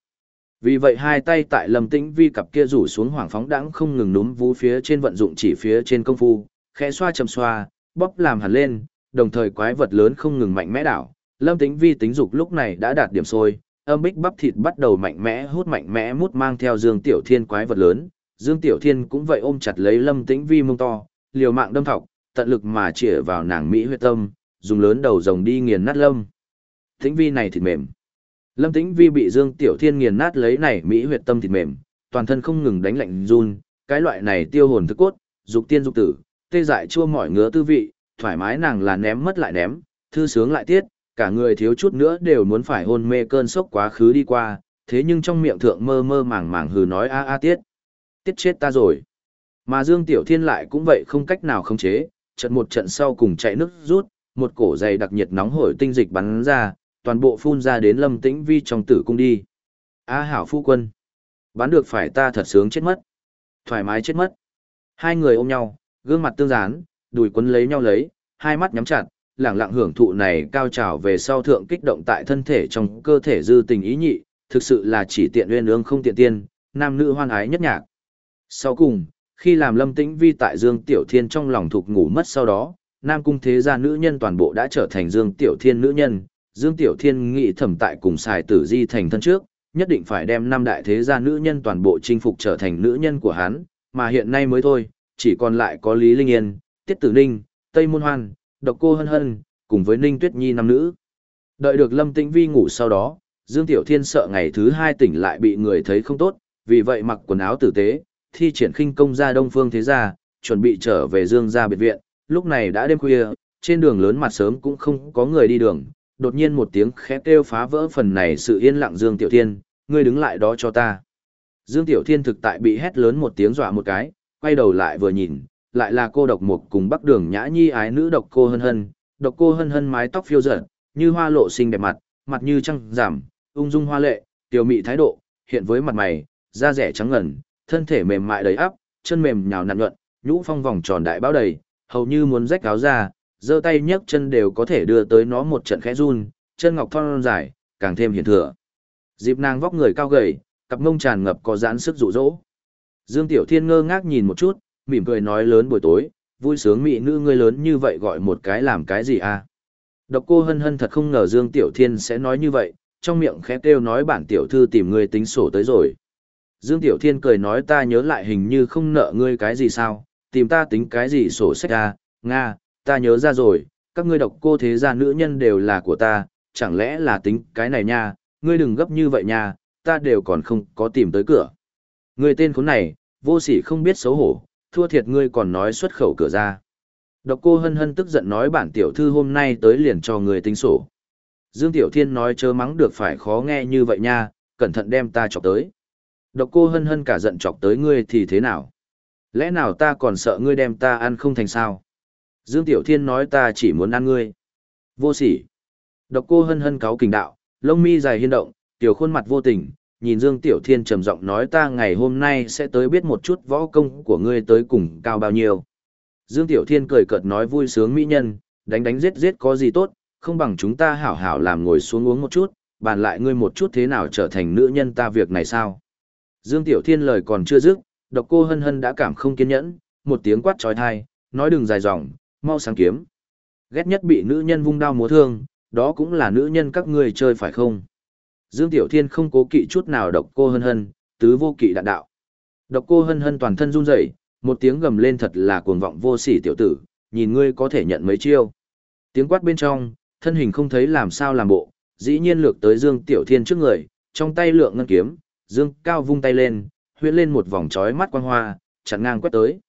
Vì vậy hai tay tại Lâm Tĩnh Vi cặp kia rủ xuống hoàng phóng đãng không ngừng núm vú phía trên vận dụng chỉ phía trên công phu, khẽ xoa chầm xoa, bóp làm hẳn lên, đồng thời quái vật lớn không ngừng mạnh mẽ đảo. Lâm Tĩnh Vi tính dục lúc này đã đạt điểm sôi, âm bích bắp thịt bắt đầu mạnh mẽ hút mạnh mẽ mút mang theo Dương Tiểu Thiên quái vật lớn. Dương Tiểu Thiên cũng vậy ôm chặt lấy Lâm Tĩnh Vi mông to, liều mạng đâm thọc, tận lực mà chĩa vào nàng Mỹ huyết tâm, dùng lớn đầu rồng đi nghiền nát Lâm. Tĩnh Vi này thịt mềm. Lâm Tĩnh Vi bị Dương Tiểu Thiên nghiền nát lấy này Mỹ huyết tâm thịt mềm, toàn thân không ngừng đánh lạnh run, cái loại này tiêu hồn thức cốt, dục tiên dục tử, tê dại chua mỏi ngứa tư vị, thoải mái nàng là ném mất lại ném, thư sướng lại tiết, cả người thiếu chút nữa đều muốn phải hôn mê cơn sốc quá khứ đi qua, thế nhưng trong miệng thượng mơ mơ màng màng hừ nói a a tiết. Tiết chết ta rồi. Mà Dương Tiểu Thiên lại cũng vậy không cách nào khống chế, trận một trận sau cùng chạy nước rút, một cổ dày đặc nhiệt nóng hổi tinh dịch bắn ra, toàn bộ phun ra đến Lâm Tĩnh Vi trong tử cung đi. A hảo phu quân. bắn được phải ta thật sướng chết mất. Thoải mái chết mất. Hai người ôm nhau, gương mặt tương dán, đùi quấn lấy nhau lấy, hai mắt nhắm chặt, lẳng lặng hưởng thụ này cao trào về sau thượng kích động tại thân thể trong cơ thể dư tình ý nhị, thực sự là chỉ tiện uyên ương không tiện tiên, nam nữ hoan ái nhất nhạc. Sau cùng, khi làm lâm tĩnh vi tại Dương Tiểu Thiên trong lòng thuộc ngủ mất sau đó, nam cung thế gia nữ nhân toàn bộ đã trở thành Dương Tiểu Thiên nữ nhân, Dương Tiểu Thiên nghĩ thẩm tại cùng xài tử di thành thân trước, nhất định phải đem năm đại thế gia nữ nhân toàn bộ chinh phục trở thành nữ nhân của hắn, mà hiện nay mới thôi, chỉ còn lại có Lý Linh Yên, Tiết Tử Ninh, Tây Môn Hoan, Độc Cô Hân Hân, cùng với Ninh Tuyết Nhi năm nữ. Đợi được Lâm Tĩnh Vi ngủ sau đó, Dương Tiểu Thiên sợ ngày thứ hai tỉnh lại bị người thấy không tốt, vì vậy mặc quần áo tử tế, thi triển khinh công ra Đông Phương Thế Gia, chuẩn bị trở về Dương gia biệt viện. Lúc này đã đêm khuya, trên đường lớn mặt sớm cũng không có người đi đường, đột nhiên một tiếng khẽ kêu phá vỡ phần này sự yên lặng Dương Tiểu Thiên, ngươi đứng lại đó cho ta. Dương Tiểu Thiên thực tại bị hét lớn một tiếng dọa một cái, quay đầu lại vừa nhìn, lại là cô độc mục cùng bắc đường nhã nhi ái nữ độc cô hân hân, độc cô hân hân mái tóc phiêu dở, như hoa lộ xinh đẹp mặt, mặt như trăng giảm, ung dung hoa lệ, tiểu mị thái độ, hiện với mặt mày, da rẻ trắng ngần, thân thể mềm mại đầy áp, chân mềm nhào nặn nhuận, nhũ phong vòng tròn đại bao đầy, hầu như muốn rách áo ra, giơ tay nhấc chân đều có thể đưa tới nó một trận khẽ run, chân ngọc thon dài, càng thêm hiển thừa. Dịp nàng vóc người cao gầy, cặp mông tràn ngập có giãn sức dụ dỗ. Dương Tiểu Thiên ngơ ngác nhìn một chút, mỉm cười nói lớn buổi tối, vui sướng mỹ nữ ngươi lớn như vậy gọi một cái làm cái gì à? Độc cô hân hân thật không ngờ Dương Tiểu Thiên sẽ nói như vậy, trong miệng khẽ kêu nói bản tiểu thư tìm ngươi tính sổ tới rồi. Dương Tiểu Thiên cười nói ta nhớ lại hình như không nợ ngươi cái gì sao, tìm ta tính cái gì sổ sách à, Nga, ta nhớ ra rồi, các ngươi độc cô thế gia nữ nhân đều là của ta, chẳng lẽ là tính cái này nha, ngươi đừng gấp như vậy nha, ta đều còn không có tìm tới cửa. Ngươi tên khốn này, vô sỉ không biết xấu hổ, thua thiệt ngươi còn nói xuất khẩu cửa ra. Độc cô hân hân tức giận nói bản tiểu thư hôm nay tới liền cho ngươi tính sổ. Dương Tiểu Thiên nói chớ mắng được phải khó nghe như vậy nha, cẩn thận đem ta chọc tới. Độc cô hân hân cả giận chọc tới ngươi thì thế nào? Lẽ nào ta còn sợ ngươi đem ta ăn không thành sao? Dương Tiểu Thiên nói ta chỉ muốn ăn ngươi. Vô sỉ. Độc cô hân hân cáo kình đạo, lông mi dài hiên động, tiểu khuôn mặt vô tình, nhìn Dương Tiểu Thiên trầm giọng nói ta ngày hôm nay sẽ tới biết một chút võ công của ngươi tới cùng cao bao nhiêu. Dương Tiểu Thiên cười cợt nói vui sướng mỹ nhân, đánh đánh giết giết có gì tốt, không bằng chúng ta hảo hảo làm ngồi xuống uống một chút, bàn lại ngươi một chút thế nào trở thành nữ nhân ta việc này sao. Dương Tiểu Thiên lời còn chưa dứt, độc cô hân hân đã cảm không kiên nhẫn, một tiếng quát trói thai, nói đừng dài dòng, mau sáng kiếm. Ghét nhất bị nữ nhân vung đao múa thương, đó cũng là nữ nhân các ngươi chơi phải không? Dương Tiểu Thiên không cố kỵ chút nào độc cô hân hân, tứ vô kỵ đạn đạo. Độc cô hân hân toàn thân run rẩy, một tiếng gầm lên thật là cuồng vọng vô sỉ tiểu tử, nhìn ngươi có thể nhận mấy chiêu. Tiếng quát bên trong, thân hình không thấy làm sao làm bộ, dĩ nhiên lược tới Dương Tiểu Thiên trước người, trong tay lượng ngân kiếm, Dương cao vung tay lên, huyễn lên một vòng chói mắt quang hoa, chặn ngang quét tới.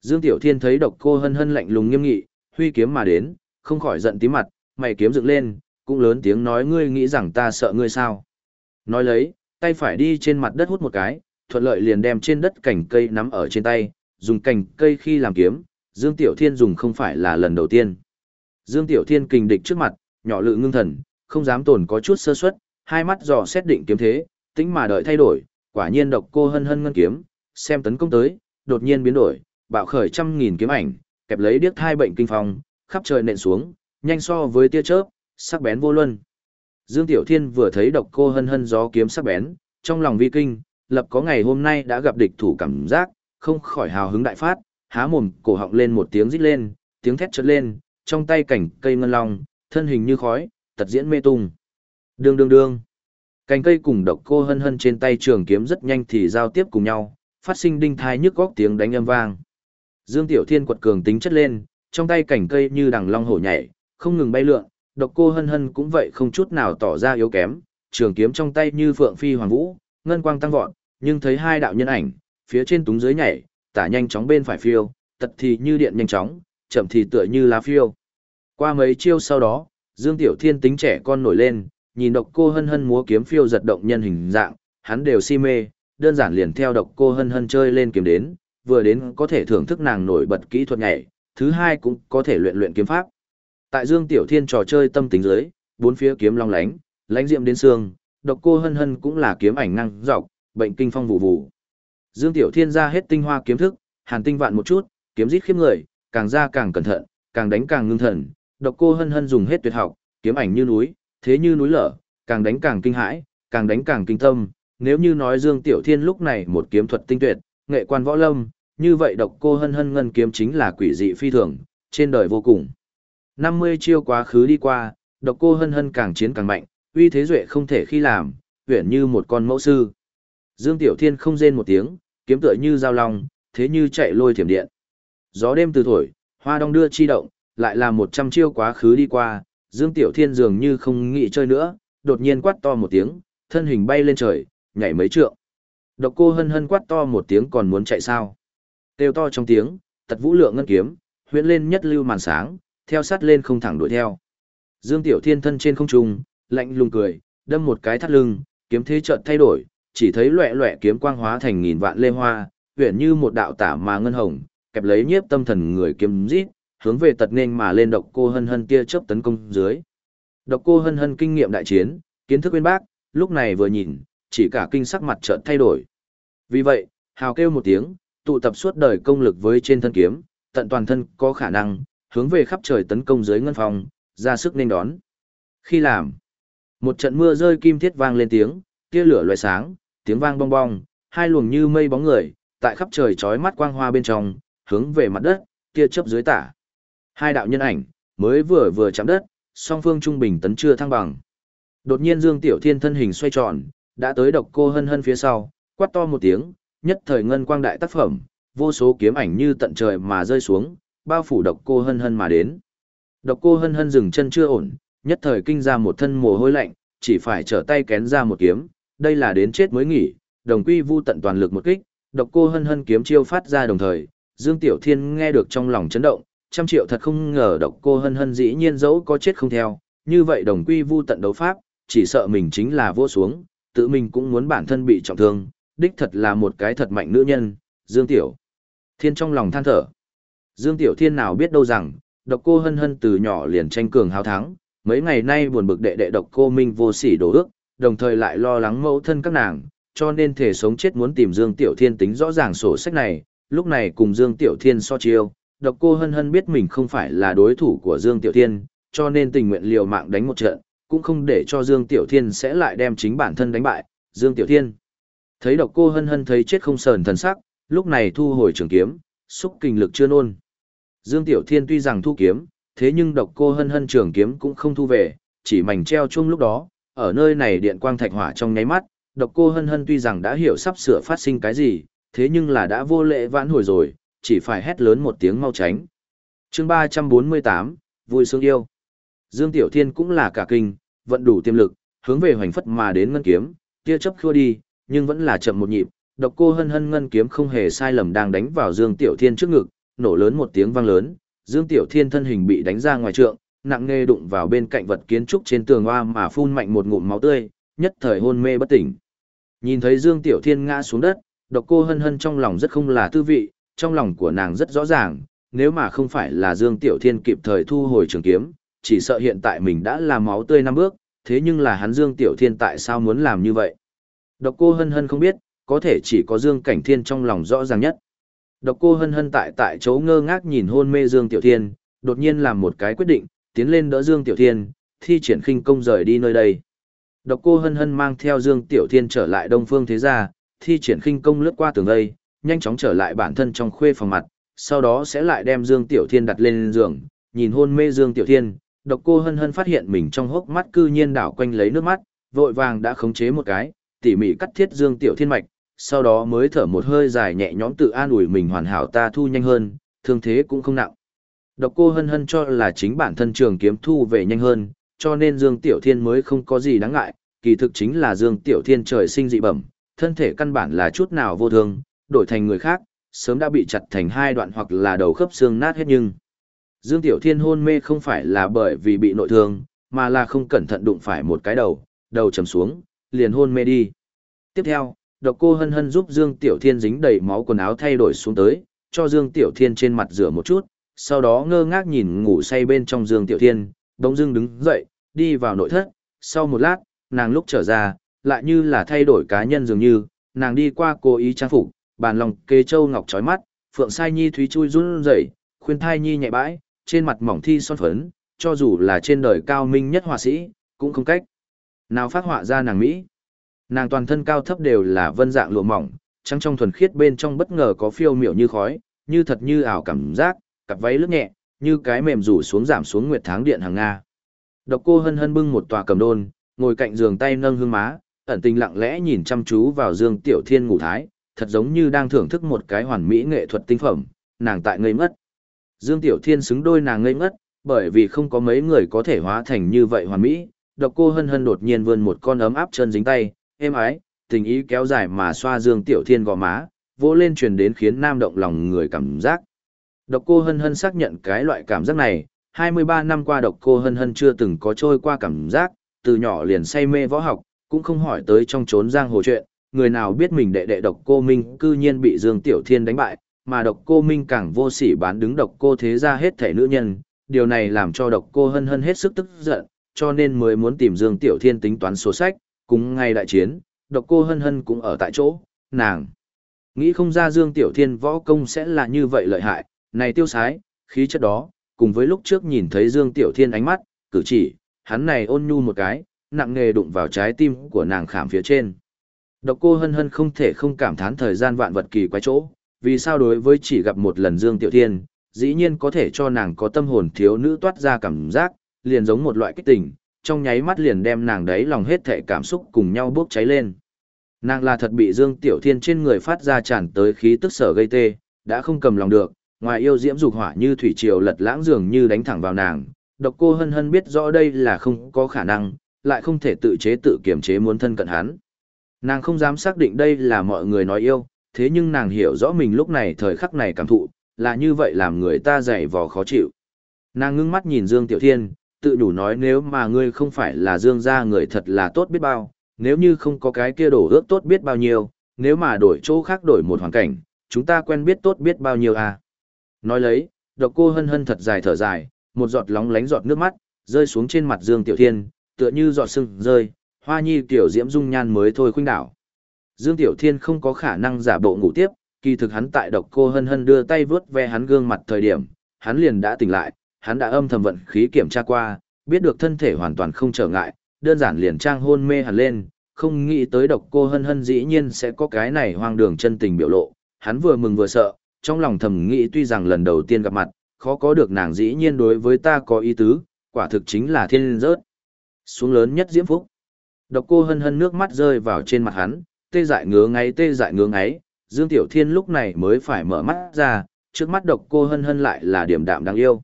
Dương Tiểu Thiên thấy độc cô hân hân lạnh lùng nghiêm nghị, huy kiếm mà đến, không khỏi giận tí mặt, mày kiếm dựng lên, cũng lớn tiếng nói ngươi nghĩ rằng ta sợ ngươi sao. Nói lấy, tay phải đi trên mặt đất hút một cái, thuận lợi liền đem trên đất cành cây nắm ở trên tay, dùng cành cây khi làm kiếm, Dương Tiểu Thiên dùng không phải là lần đầu tiên. Dương Tiểu Thiên kình địch trước mặt, nhỏ lự ngưng thần, không dám tổn có chút sơ suất, hai mắt dò xét định kiếm thế, tính mà đợi thay đổi, quả nhiên độc cô hân hân ngân kiếm, xem tấn công tới, đột nhiên biến đổi, bạo khởi trăm nghìn kiếm ảnh, kẹp lấy điếc thai bệnh kinh phong, khắp trời nện xuống, nhanh so với tia chớp, sắc bén vô luân. Dương Tiểu Thiên vừa thấy độc cô hân hân gió kiếm sắc bén, trong lòng vi kinh, lập có ngày hôm nay đã gặp địch thủ cảm giác, không khỏi hào hứng đại phát, há mồm cổ họng lên một tiếng rít lên, tiếng thét chợt lên, trong tay cảnh cây ngân long, thân hình như khói, tật diễn mê tung. Đương đương đương. Cành cây cùng độc cô hân hân trên tay trường kiếm rất nhanh thì giao tiếp cùng nhau, phát sinh đinh thai nhức góc tiếng đánh âm vang. Dương Tiểu Thiên quật cường tính chất lên, trong tay cảnh cây như đằng long hổ nhảy, không ngừng bay lượn, độc cô hân hân cũng vậy không chút nào tỏ ra yếu kém, trường kiếm trong tay như phượng phi hoàng vũ, ngân quang tăng vọt, nhưng thấy hai đạo nhân ảnh, phía trên túng dưới nhảy, tả nhanh chóng bên phải phiêu, tật thì như điện nhanh chóng, chậm thì tựa như lá phiêu. Qua mấy chiêu sau đó, Dương Tiểu Thiên tính trẻ con nổi lên, nhìn độc cô hân hân múa kiếm phiêu giật động nhân hình dạng, hắn đều si mê, đơn giản liền theo độc cô hân hân chơi lên kiếm đến, vừa đến có thể thưởng thức nàng nổi bật kỹ thuật nhảy, thứ hai cũng có thể luyện luyện kiếm pháp. Tại Dương Tiểu Thiên trò chơi tâm tính dưới, bốn phía kiếm long lánh, lánh diệm đến xương, độc cô hân hân cũng là kiếm ảnh năng dọc, bệnh kinh phong vụ vụ. Dương Tiểu Thiên ra hết tinh hoa kiếm thức, hàn tinh vạn một chút, kiếm giết khiếp người, càng ra càng cẩn thận, càng đánh càng ngưng thần, độc cô hân hân dùng hết tuyệt học, kiếm ảnh như núi, thế như núi lở, càng đánh càng kinh hãi, càng đánh càng kinh tâm. Nếu như nói Dương Tiểu Thiên lúc này một kiếm thuật tinh tuyệt, nghệ quan võ lâm, như vậy độc cô hân hân ngân kiếm chính là quỷ dị phi thường, trên đời vô cùng. 50 chiêu quá khứ đi qua, độc cô hân hân càng chiến càng mạnh, uy thế duệ không thể khi làm, huyển như một con mẫu sư. Dương Tiểu Thiên không rên một tiếng, kiếm tựa như dao long, thế như chạy lôi thiểm điện. Gió đêm từ thổi, hoa đong đưa chi động, lại là 100 chiêu quá khứ đi qua, Dương Tiểu Thiên dường như không nghĩ chơi nữa, đột nhiên quát to một tiếng, thân hình bay lên trời, nhảy mấy trượng. Độc cô hân hân quát to một tiếng còn muốn chạy sao. Têu to trong tiếng, tật vũ lượng ngân kiếm, huyễn lên nhất lưu màn sáng, theo sát lên không thẳng đuổi theo. Dương Tiểu Thiên thân trên không trung, lạnh lùng cười, đâm một cái thắt lưng, kiếm thế chợt thay đổi, chỉ thấy loẻ loẻ kiếm quang hóa thành nghìn vạn lê hoa, uyển như một đạo tả mà ngân hồng, kẹp lấy nhiếp tâm thần người kiếm rít, hướng về tật nên mà lên độc cô hân hân tia chớp tấn công dưới. Độc cô hân hân kinh nghiệm đại chiến, kiến thức uyên bác, lúc này vừa nhìn, chỉ cả kinh sắc mặt chợt thay đổi. Vì vậy, hào kêu một tiếng, tụ tập suốt đời công lực với trên thân kiếm, tận toàn thân có khả năng, hướng về khắp trời tấn công dưới ngân phòng, ra sức nên đón. Khi làm, một trận mưa rơi kim thiết vang lên tiếng, tia lửa loài sáng, tiếng vang bong bong, hai luồng như mây bóng người, tại khắp trời chói mắt quang hoa bên trong, hướng về mặt đất, tia chớp dưới tả. Hai đạo nhân ảnh, mới vừa vừa chạm đất, song phương trung bình tấn chưa thăng bằng. Đột nhiên Dương Tiểu Thiên thân hình xoay tròn, đã tới độc cô hân hân phía sau, quát to một tiếng, nhất thời ngân quang đại tác phẩm, vô số kiếm ảnh như tận trời mà rơi xuống, bao phủ độc cô hân hân mà đến. Độc cô hân hân dừng chân chưa ổn, nhất thời kinh ra một thân mồ hôi lạnh, chỉ phải trở tay kén ra một kiếm, đây là đến chết mới nghỉ, đồng quy vu tận toàn lực một kích, độc cô hân hân kiếm chiêu phát ra đồng thời, Dương Tiểu Thiên nghe được trong lòng chấn động, trăm triệu thật không ngờ độc cô hân hân dĩ nhiên dẫu có chết không theo, như vậy đồng quy vu tận đấu pháp, chỉ sợ mình chính là vô xuống, tự mình cũng muốn bản thân bị trọng thương, đích thật là một cái thật mạnh nữ nhân, Dương Tiểu. Thiên trong lòng than thở. Dương Tiểu Thiên nào biết đâu rằng, độc cô hân hân từ nhỏ liền tranh cường hào thắng, mấy ngày nay buồn bực đệ đệ độc cô Minh vô sỉ đổ ước, đồng thời lại lo lắng mẫu thân các nàng, cho nên thể sống chết muốn tìm Dương Tiểu Thiên tính rõ ràng sổ sách này, lúc này cùng Dương Tiểu Thiên so chiêu, độc cô hân hân biết mình không phải là đối thủ của Dương Tiểu Thiên, cho nên tình nguyện liều mạng đánh một trận, cũng không để cho Dương Tiểu Thiên sẽ lại đem chính bản thân đánh bại, Dương Tiểu Thiên. Thấy độc cô hân hân thấy chết không sờn thần sắc, lúc này thu hồi trường kiếm, xúc kinh lực chưa nôn. Dương Tiểu Thiên tuy rằng thu kiếm, thế nhưng độc cô hân hân trường kiếm cũng không thu về, chỉ mảnh treo chung lúc đó, ở nơi này điện quang thạch hỏa trong nháy mắt, độc cô hân hân tuy rằng đã hiểu sắp sửa phát sinh cái gì, thế nhưng là đã vô lệ vãn hồi rồi, chỉ phải hét lớn một tiếng mau tránh. chương 348, vui sướng yêu. Dương Tiểu Thiên cũng là cả kinh, vận đủ tiềm lực, hướng về hoành phất mà đến ngân kiếm, tia chấp khua đi, nhưng vẫn là chậm một nhịp, độc cô hân hân ngân kiếm không hề sai lầm đang đánh vào Dương Tiểu Thiên trước ngực, nổ lớn một tiếng vang lớn, Dương Tiểu Thiên thân hình bị đánh ra ngoài trượng, nặng nề đụng vào bên cạnh vật kiến trúc trên tường hoa mà phun mạnh một ngụm máu tươi, nhất thời hôn mê bất tỉnh. Nhìn thấy Dương Tiểu Thiên ngã xuống đất, độc cô hân hân trong lòng rất không là tư vị, trong lòng của nàng rất rõ ràng, nếu mà không phải là Dương Tiểu Thiên kịp thời thu hồi trường kiếm, chỉ sợ hiện tại mình đã làm máu tươi năm bước, thế nhưng là hắn Dương Tiểu Thiên tại sao muốn làm như vậy? Độc cô hân hân không biết, có thể chỉ có Dương Cảnh Thiên trong lòng rõ ràng nhất. Độc cô hân hân tại tại chỗ ngơ ngác nhìn hôn mê Dương Tiểu Thiên, đột nhiên làm một cái quyết định, tiến lên đỡ Dương Tiểu Thiên, thi triển khinh công rời đi nơi đây. Độc cô hân hân mang theo Dương Tiểu Thiên trở lại Đông Phương Thế Gia, thi triển khinh công lướt qua tường đây, nhanh chóng trở lại bản thân trong khuê phòng mặt, sau đó sẽ lại đem Dương Tiểu Thiên đặt lên giường, nhìn hôn mê Dương Tiểu Thiên, độc cô hân hân phát hiện mình trong hốc mắt cư nhiên đảo quanh lấy nước mắt, vội vàng đã khống chế một cái, tỉ mỉ cắt thiết Dương Tiểu Thiên mạch, sau đó mới thở một hơi dài nhẹ nhõm tự an ủi mình hoàn hảo ta thu nhanh hơn, thương thế cũng không nặng. Độc cô hân hân cho là chính bản thân trường kiếm thu về nhanh hơn, cho nên Dương Tiểu Thiên mới không có gì đáng ngại, kỳ thực chính là Dương Tiểu Thiên trời sinh dị bẩm, thân thể căn bản là chút nào vô thương, đổi thành người khác, sớm đã bị chặt thành hai đoạn hoặc là đầu khớp xương nát hết nhưng. Dương Tiểu Thiên hôn mê không phải là bởi vì bị nội thương, mà là không cẩn thận đụng phải một cái đầu, đầu chầm xuống, liền hôn mê đi. Tiếp theo, độc cô hân hân giúp Dương Tiểu Thiên dính đầy máu quần áo thay đổi xuống tới, cho Dương Tiểu Thiên trên mặt rửa một chút, sau đó ngơ ngác nhìn ngủ say bên trong Dương Tiểu Thiên, đống dưng đứng dậy, đi vào nội thất, sau một lát, nàng lúc trở ra, lại như là thay đổi cá nhân dường như, nàng đi qua cố ý trang phục, bàn lòng kê châu ngọc trói mắt, phượng sai nhi thúy chui run rẩy, khuyên thai nhi nhẹ bãi, trên mặt mỏng thi son phấn, cho dù là trên đời cao minh nhất họa sĩ, cũng không cách. Nào phát họa ra nàng Mỹ. Nàng toàn thân cao thấp đều là vân dạng lụa mỏng, trắng trong thuần khiết bên trong bất ngờ có phiêu miểu như khói, như thật như ảo cảm giác, cặp váy lướt nhẹ, như cái mềm rủ xuống giảm xuống nguyệt tháng điện hàng Nga. Độc cô hân hân bưng một tòa cầm đôn, ngồi cạnh giường tay nâng hương má, ẩn tình lặng lẽ nhìn chăm chú vào Dương Tiểu Thiên ngủ thái, thật giống như đang thưởng thức một cái hoàn mỹ nghệ thuật tinh phẩm, nàng tại ngây mất. Dương Tiểu Thiên xứng đôi nàng ngây ngất, bởi vì không có mấy người có thể hóa thành như vậy hoàn mỹ. Độc cô hân hân đột nhiên vươn một con ấm áp chân dính tay, êm ái, tình ý kéo dài mà xoa Dương Tiểu Thiên gò má, vỗ lên truyền đến khiến nam động lòng người cảm giác. Độc cô hân hân xác nhận cái loại cảm giác này, 23 năm qua độc cô hân hân chưa từng có trôi qua cảm giác, từ nhỏ liền say mê võ học, cũng không hỏi tới trong trốn giang hồ chuyện, người nào biết mình đệ đệ độc cô Minh cư nhiên bị Dương Tiểu Thiên đánh bại, mà độc cô Minh càng vô sỉ bán đứng độc cô thế ra hết thể nữ nhân, điều này làm cho độc cô hân hân hết sức tức giận, cho nên mới muốn tìm Dương Tiểu Thiên tính toán số sách, cùng ngay đại chiến, độc cô hân hân cũng ở tại chỗ, nàng. Nghĩ không ra Dương Tiểu Thiên võ công sẽ là như vậy lợi hại, này tiêu sái, khí chất đó, cùng với lúc trước nhìn thấy Dương Tiểu Thiên ánh mắt, cử chỉ, hắn này ôn nhu một cái, nặng nghề đụng vào trái tim của nàng khảm phía trên. Độc cô hân hân không thể không cảm thán thời gian vạn vật kỳ quái chỗ, vì sao đối với chỉ gặp một lần Dương Tiểu Thiên, dĩ nhiên có thể cho nàng có tâm hồn thiếu nữ toát ra cảm giác, liền giống một loại kích tình, trong nháy mắt liền đem nàng đấy lòng hết thệ cảm xúc cùng nhau bốc cháy lên. Nàng là thật bị Dương Tiểu Thiên trên người phát ra tràn tới khí tức sở gây tê, đã không cầm lòng được, ngoài yêu diễm dục hỏa như thủy triều lật lãng dường như đánh thẳng vào nàng. Độc cô hân hân biết rõ đây là không có khả năng, lại không thể tự chế tự kiềm chế muốn thân cận hắn. Nàng không dám xác định đây là mọi người nói yêu, thế nhưng nàng hiểu rõ mình lúc này thời khắc này cảm thụ, là như vậy làm người ta dày vò khó chịu. Nàng ngưng mắt nhìn Dương Tiểu Thiên, tự đủ nói nếu mà ngươi không phải là Dương gia người thật là tốt biết bao, nếu như không có cái kia đổ ước tốt biết bao nhiêu, nếu mà đổi chỗ khác đổi một hoàn cảnh, chúng ta quen biết tốt biết bao nhiêu à. Nói lấy, độc cô hân hân thật dài thở dài, một giọt lóng lánh giọt nước mắt, rơi xuống trên mặt Dương Tiểu Thiên, tựa như giọt sưng rơi, hoa nhi tiểu diễm dung nhan mới thôi khuynh đảo. Dương Tiểu Thiên không có khả năng giả bộ ngủ tiếp, kỳ thực hắn tại độc cô hân hân đưa tay vướt ve hắn gương mặt thời điểm, hắn liền đã tỉnh lại, hắn đã âm thầm vận khí kiểm tra qua, biết được thân thể hoàn toàn không trở ngại, đơn giản liền trang hôn mê hẳn lên, không nghĩ tới độc cô hân hân dĩ nhiên sẽ có cái này hoang đường chân tình biểu lộ, hắn vừa mừng vừa sợ, trong lòng thầm nghĩ tuy rằng lần đầu tiên gặp mặt, khó có được nàng dĩ nhiên đối với ta có ý tứ, quả thực chính là thiên rớt. Xuống lớn nhất diễm phúc. Độc cô hân hân nước mắt rơi vào trên mặt hắn, tê dại ngứa ngáy tê dại ngứa ngáy, Dương Tiểu Thiên lúc này mới phải mở mắt ra, trước mắt độc cô hân hân lại là điểm đạm đáng yêu.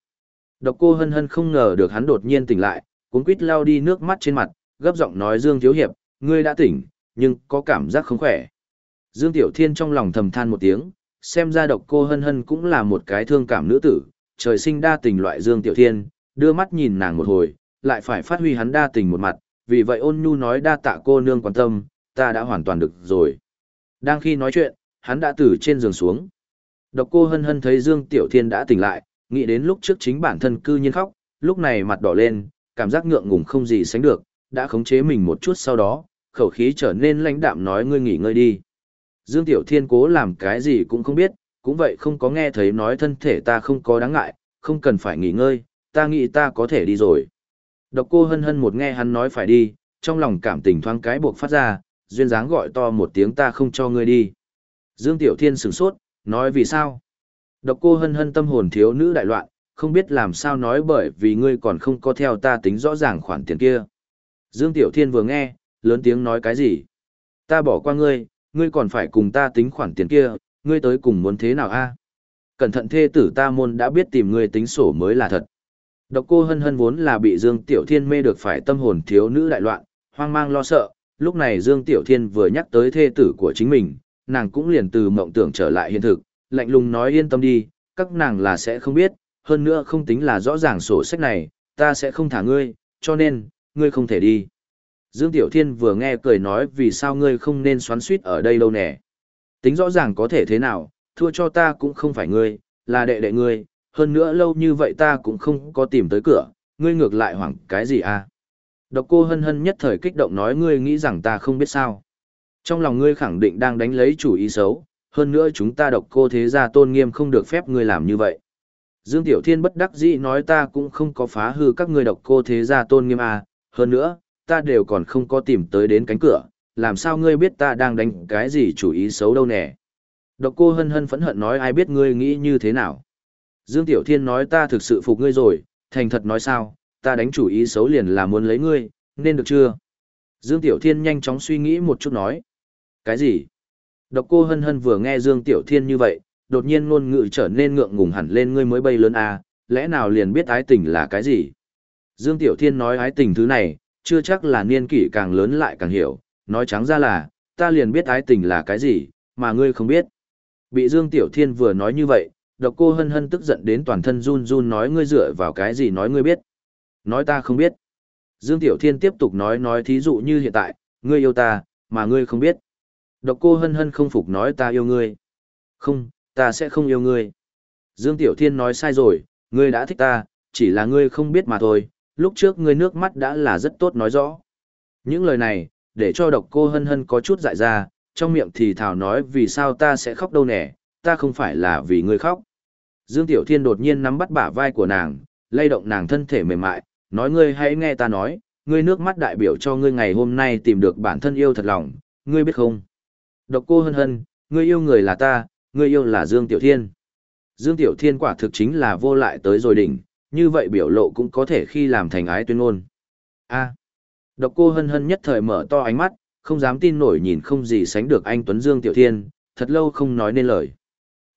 Độc cô hân hân không ngờ được hắn đột nhiên tỉnh lại, cuốn quýt lao đi nước mắt trên mặt, gấp giọng nói Dương Thiếu Hiệp, ngươi đã tỉnh, nhưng có cảm giác không khỏe. Dương Tiểu Thiên trong lòng thầm than một tiếng, xem ra độc cô hân hân cũng là một cái thương cảm nữ tử, trời sinh đa tình loại Dương Tiểu Thiên, đưa mắt nhìn nàng một hồi, lại phải phát huy hắn đa tình một mặt, vì vậy ôn nhu nói đa tạ cô nương quan tâm, ta đã hoàn toàn được rồi. Đang khi nói chuyện, hắn đã từ trên giường xuống. Độc cô hân hân thấy Dương Tiểu Thiên đã tỉnh lại, nghĩ đến lúc trước chính bản thân cư nhiên khóc, lúc này mặt đỏ lên, cảm giác ngượng ngùng không gì sánh được, đã khống chế mình một chút sau đó, khẩu khí trở nên lãnh đạm nói ngươi nghỉ ngơi đi. Dương Tiểu Thiên cố làm cái gì cũng không biết, cũng vậy không có nghe thấy nói thân thể ta không có đáng ngại, không cần phải nghỉ ngơi, ta nghĩ ta có thể đi rồi. Độc cô hân hân một nghe hắn nói phải đi, trong lòng cảm tình thoáng cái buộc phát ra, duyên dáng gọi to một tiếng ta không cho ngươi đi. Dương Tiểu Thiên sửng sốt, nói vì sao? Độc cô hân hân tâm hồn thiếu nữ đại loạn, không biết làm sao nói bởi vì ngươi còn không có theo ta tính rõ ràng khoản tiền kia. Dương Tiểu Thiên vừa nghe, lớn tiếng nói cái gì? Ta bỏ qua ngươi, ngươi còn phải cùng ta tính khoản tiền kia, ngươi tới cùng muốn thế nào a? À? Cẩn thận thê tử ta môn đã biết tìm ngươi tính sổ mới là thật. Độc cô hân hân vốn là bị Dương Tiểu Thiên mê được phải tâm hồn thiếu nữ đại loạn, hoang mang lo sợ, lúc này Dương Tiểu Thiên vừa nhắc tới thê tử của chính mình, nàng cũng liền từ mộng tưởng trở lại hiện thực, lạnh lùng nói yên tâm đi, các nàng là sẽ không biết, hơn nữa không tính là rõ ràng sổ sách này, ta sẽ không thả ngươi, cho nên, ngươi không thể đi. Dương Tiểu Thiên vừa nghe cười nói vì sao ngươi không nên xoắn suýt ở đây lâu nè. Tính rõ ràng có thể thế nào, thua cho ta cũng không phải ngươi, là đệ đệ ngươi, hơn nữa lâu như vậy ta cũng không có tìm tới cửa, ngươi ngược lại hoảng cái gì à. Độc cô hân hân nhất thời kích động nói ngươi nghĩ rằng ta không biết sao. Trong lòng ngươi khẳng định đang đánh lấy chủ ý xấu, hơn nữa chúng ta độc cô thế gia tôn nghiêm không được phép ngươi làm như vậy. Dương Tiểu Thiên bất đắc dĩ nói ta cũng không có phá hư các ngươi độc cô thế gia tôn nghiêm à, hơn nữa, ta đều còn không có tìm tới đến cánh cửa, làm sao ngươi biết ta đang đánh cái gì chủ ý xấu đâu nè. Độc cô hân hân phẫn hận nói ai biết ngươi nghĩ như thế nào. Dương Tiểu Thiên nói ta thực sự phục ngươi rồi, thành thật nói sao, ta đánh chủ ý xấu liền là muốn lấy ngươi, nên được chưa? Dương Tiểu Thiên nhanh chóng suy nghĩ một chút nói. Cái gì? Độc cô hân hân vừa nghe Dương Tiểu Thiên như vậy, đột nhiên ngôn ngữ trở nên ngượng ngùng hẳn lên ngươi mới bay lớn à, lẽ nào liền biết ái tình là cái gì? Dương Tiểu Thiên nói ái tình thứ này, chưa chắc là niên kỷ càng lớn lại càng hiểu, nói trắng ra là, ta liền biết ái tình là cái gì, mà ngươi không biết. Bị Dương Tiểu Thiên vừa nói như vậy, độc cô hân hân tức giận đến toàn thân run run nói ngươi dựa vào cái gì nói ngươi biết. Nói ta không biết. Dương Tiểu Thiên tiếp tục nói nói thí dụ như hiện tại, ngươi yêu ta, mà ngươi không biết. Độc cô hân hân không phục nói ta yêu ngươi. Không, ta sẽ không yêu ngươi. Dương Tiểu Thiên nói sai rồi, ngươi đã thích ta, chỉ là ngươi không biết mà thôi, lúc trước ngươi nước mắt đã là rất tốt nói rõ. Những lời này, để cho độc cô hân hân có chút dại ra, trong miệng thì thảo nói vì sao ta sẽ khóc đâu nè, ta không phải là vì ngươi khóc. Dương Tiểu Thiên đột nhiên nắm bắt bả vai của nàng, lay động nàng thân thể mềm mại, nói ngươi hãy nghe ta nói, ngươi nước mắt đại biểu cho ngươi ngày hôm nay tìm được bản thân yêu thật lòng, ngươi biết không? Độc cô hân hân, ngươi yêu người là ta, ngươi yêu là Dương Tiểu Thiên. Dương Tiểu Thiên quả thực chính là vô lại tới rồi đỉnh, như vậy biểu lộ cũng có thể khi làm thành ái tuyên ngôn. A. Độc cô hân hân nhất thời mở to ánh mắt, không dám tin nổi nhìn không gì sánh được anh Tuấn Dương Tiểu Thiên, thật lâu không nói nên lời.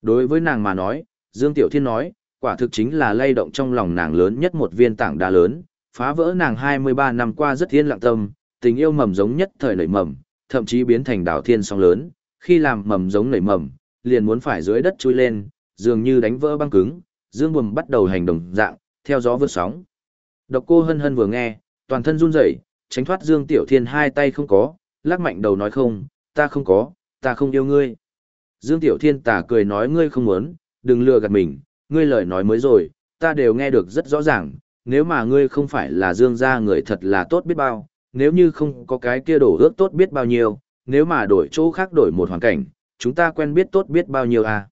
Đối với nàng mà nói, Dương Tiểu Thiên nói, quả thực chính là lay động trong lòng nàng lớn nhất một viên tảng đá lớn, phá vỡ nàng 23 năm qua rất thiên lặng tâm, tình yêu mầm giống nhất thời nảy mầm, thậm chí biến thành đảo thiên song lớn, khi làm mầm giống nảy mầm, liền muốn phải dưới đất chui lên, dường như đánh vỡ băng cứng, Dương Bùm bắt đầu hành động dạng, theo gió vượt sóng. Độc cô hân hân vừa nghe, toàn thân run rẩy, tránh thoát Dương Tiểu Thiên hai tay không có, lắc mạnh đầu nói không, ta không có, ta không yêu ngươi. Dương Tiểu Thiên tà cười nói ngươi không muốn, đừng lừa gạt mình, ngươi lời nói mới rồi, ta đều nghe được rất rõ ràng, nếu mà ngươi không phải là Dương gia người thật là tốt biết bao, nếu như không có cái kia đổ ước tốt biết bao nhiêu, nếu mà đổi chỗ khác đổi một hoàn cảnh, chúng ta quen biết tốt biết bao nhiêu à.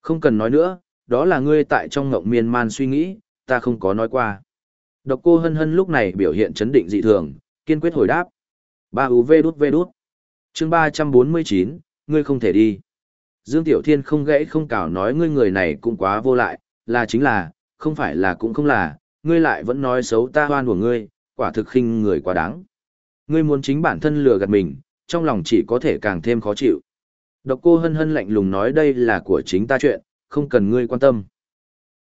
Không cần nói nữa, đó là ngươi tại trong ngộng miên man suy nghĩ, ta không có nói qua. Độc cô hân hân lúc này biểu hiện chấn định dị thường, kiên quyết hồi đáp. Ba u vê đút vê đút. chương 349, ngươi không thể đi. Dương Tiểu Thiên không gãy không cào nói ngươi người này cũng quá vô lại, là chính là, không phải là cũng không là, ngươi lại vẫn nói xấu ta hoan của ngươi, quả thực khinh người quá đáng. Ngươi muốn chính bản thân lừa gạt mình, trong lòng chỉ có thể càng thêm khó chịu. Độc cô hân hân lạnh lùng nói đây là của chính ta chuyện, không cần ngươi quan tâm.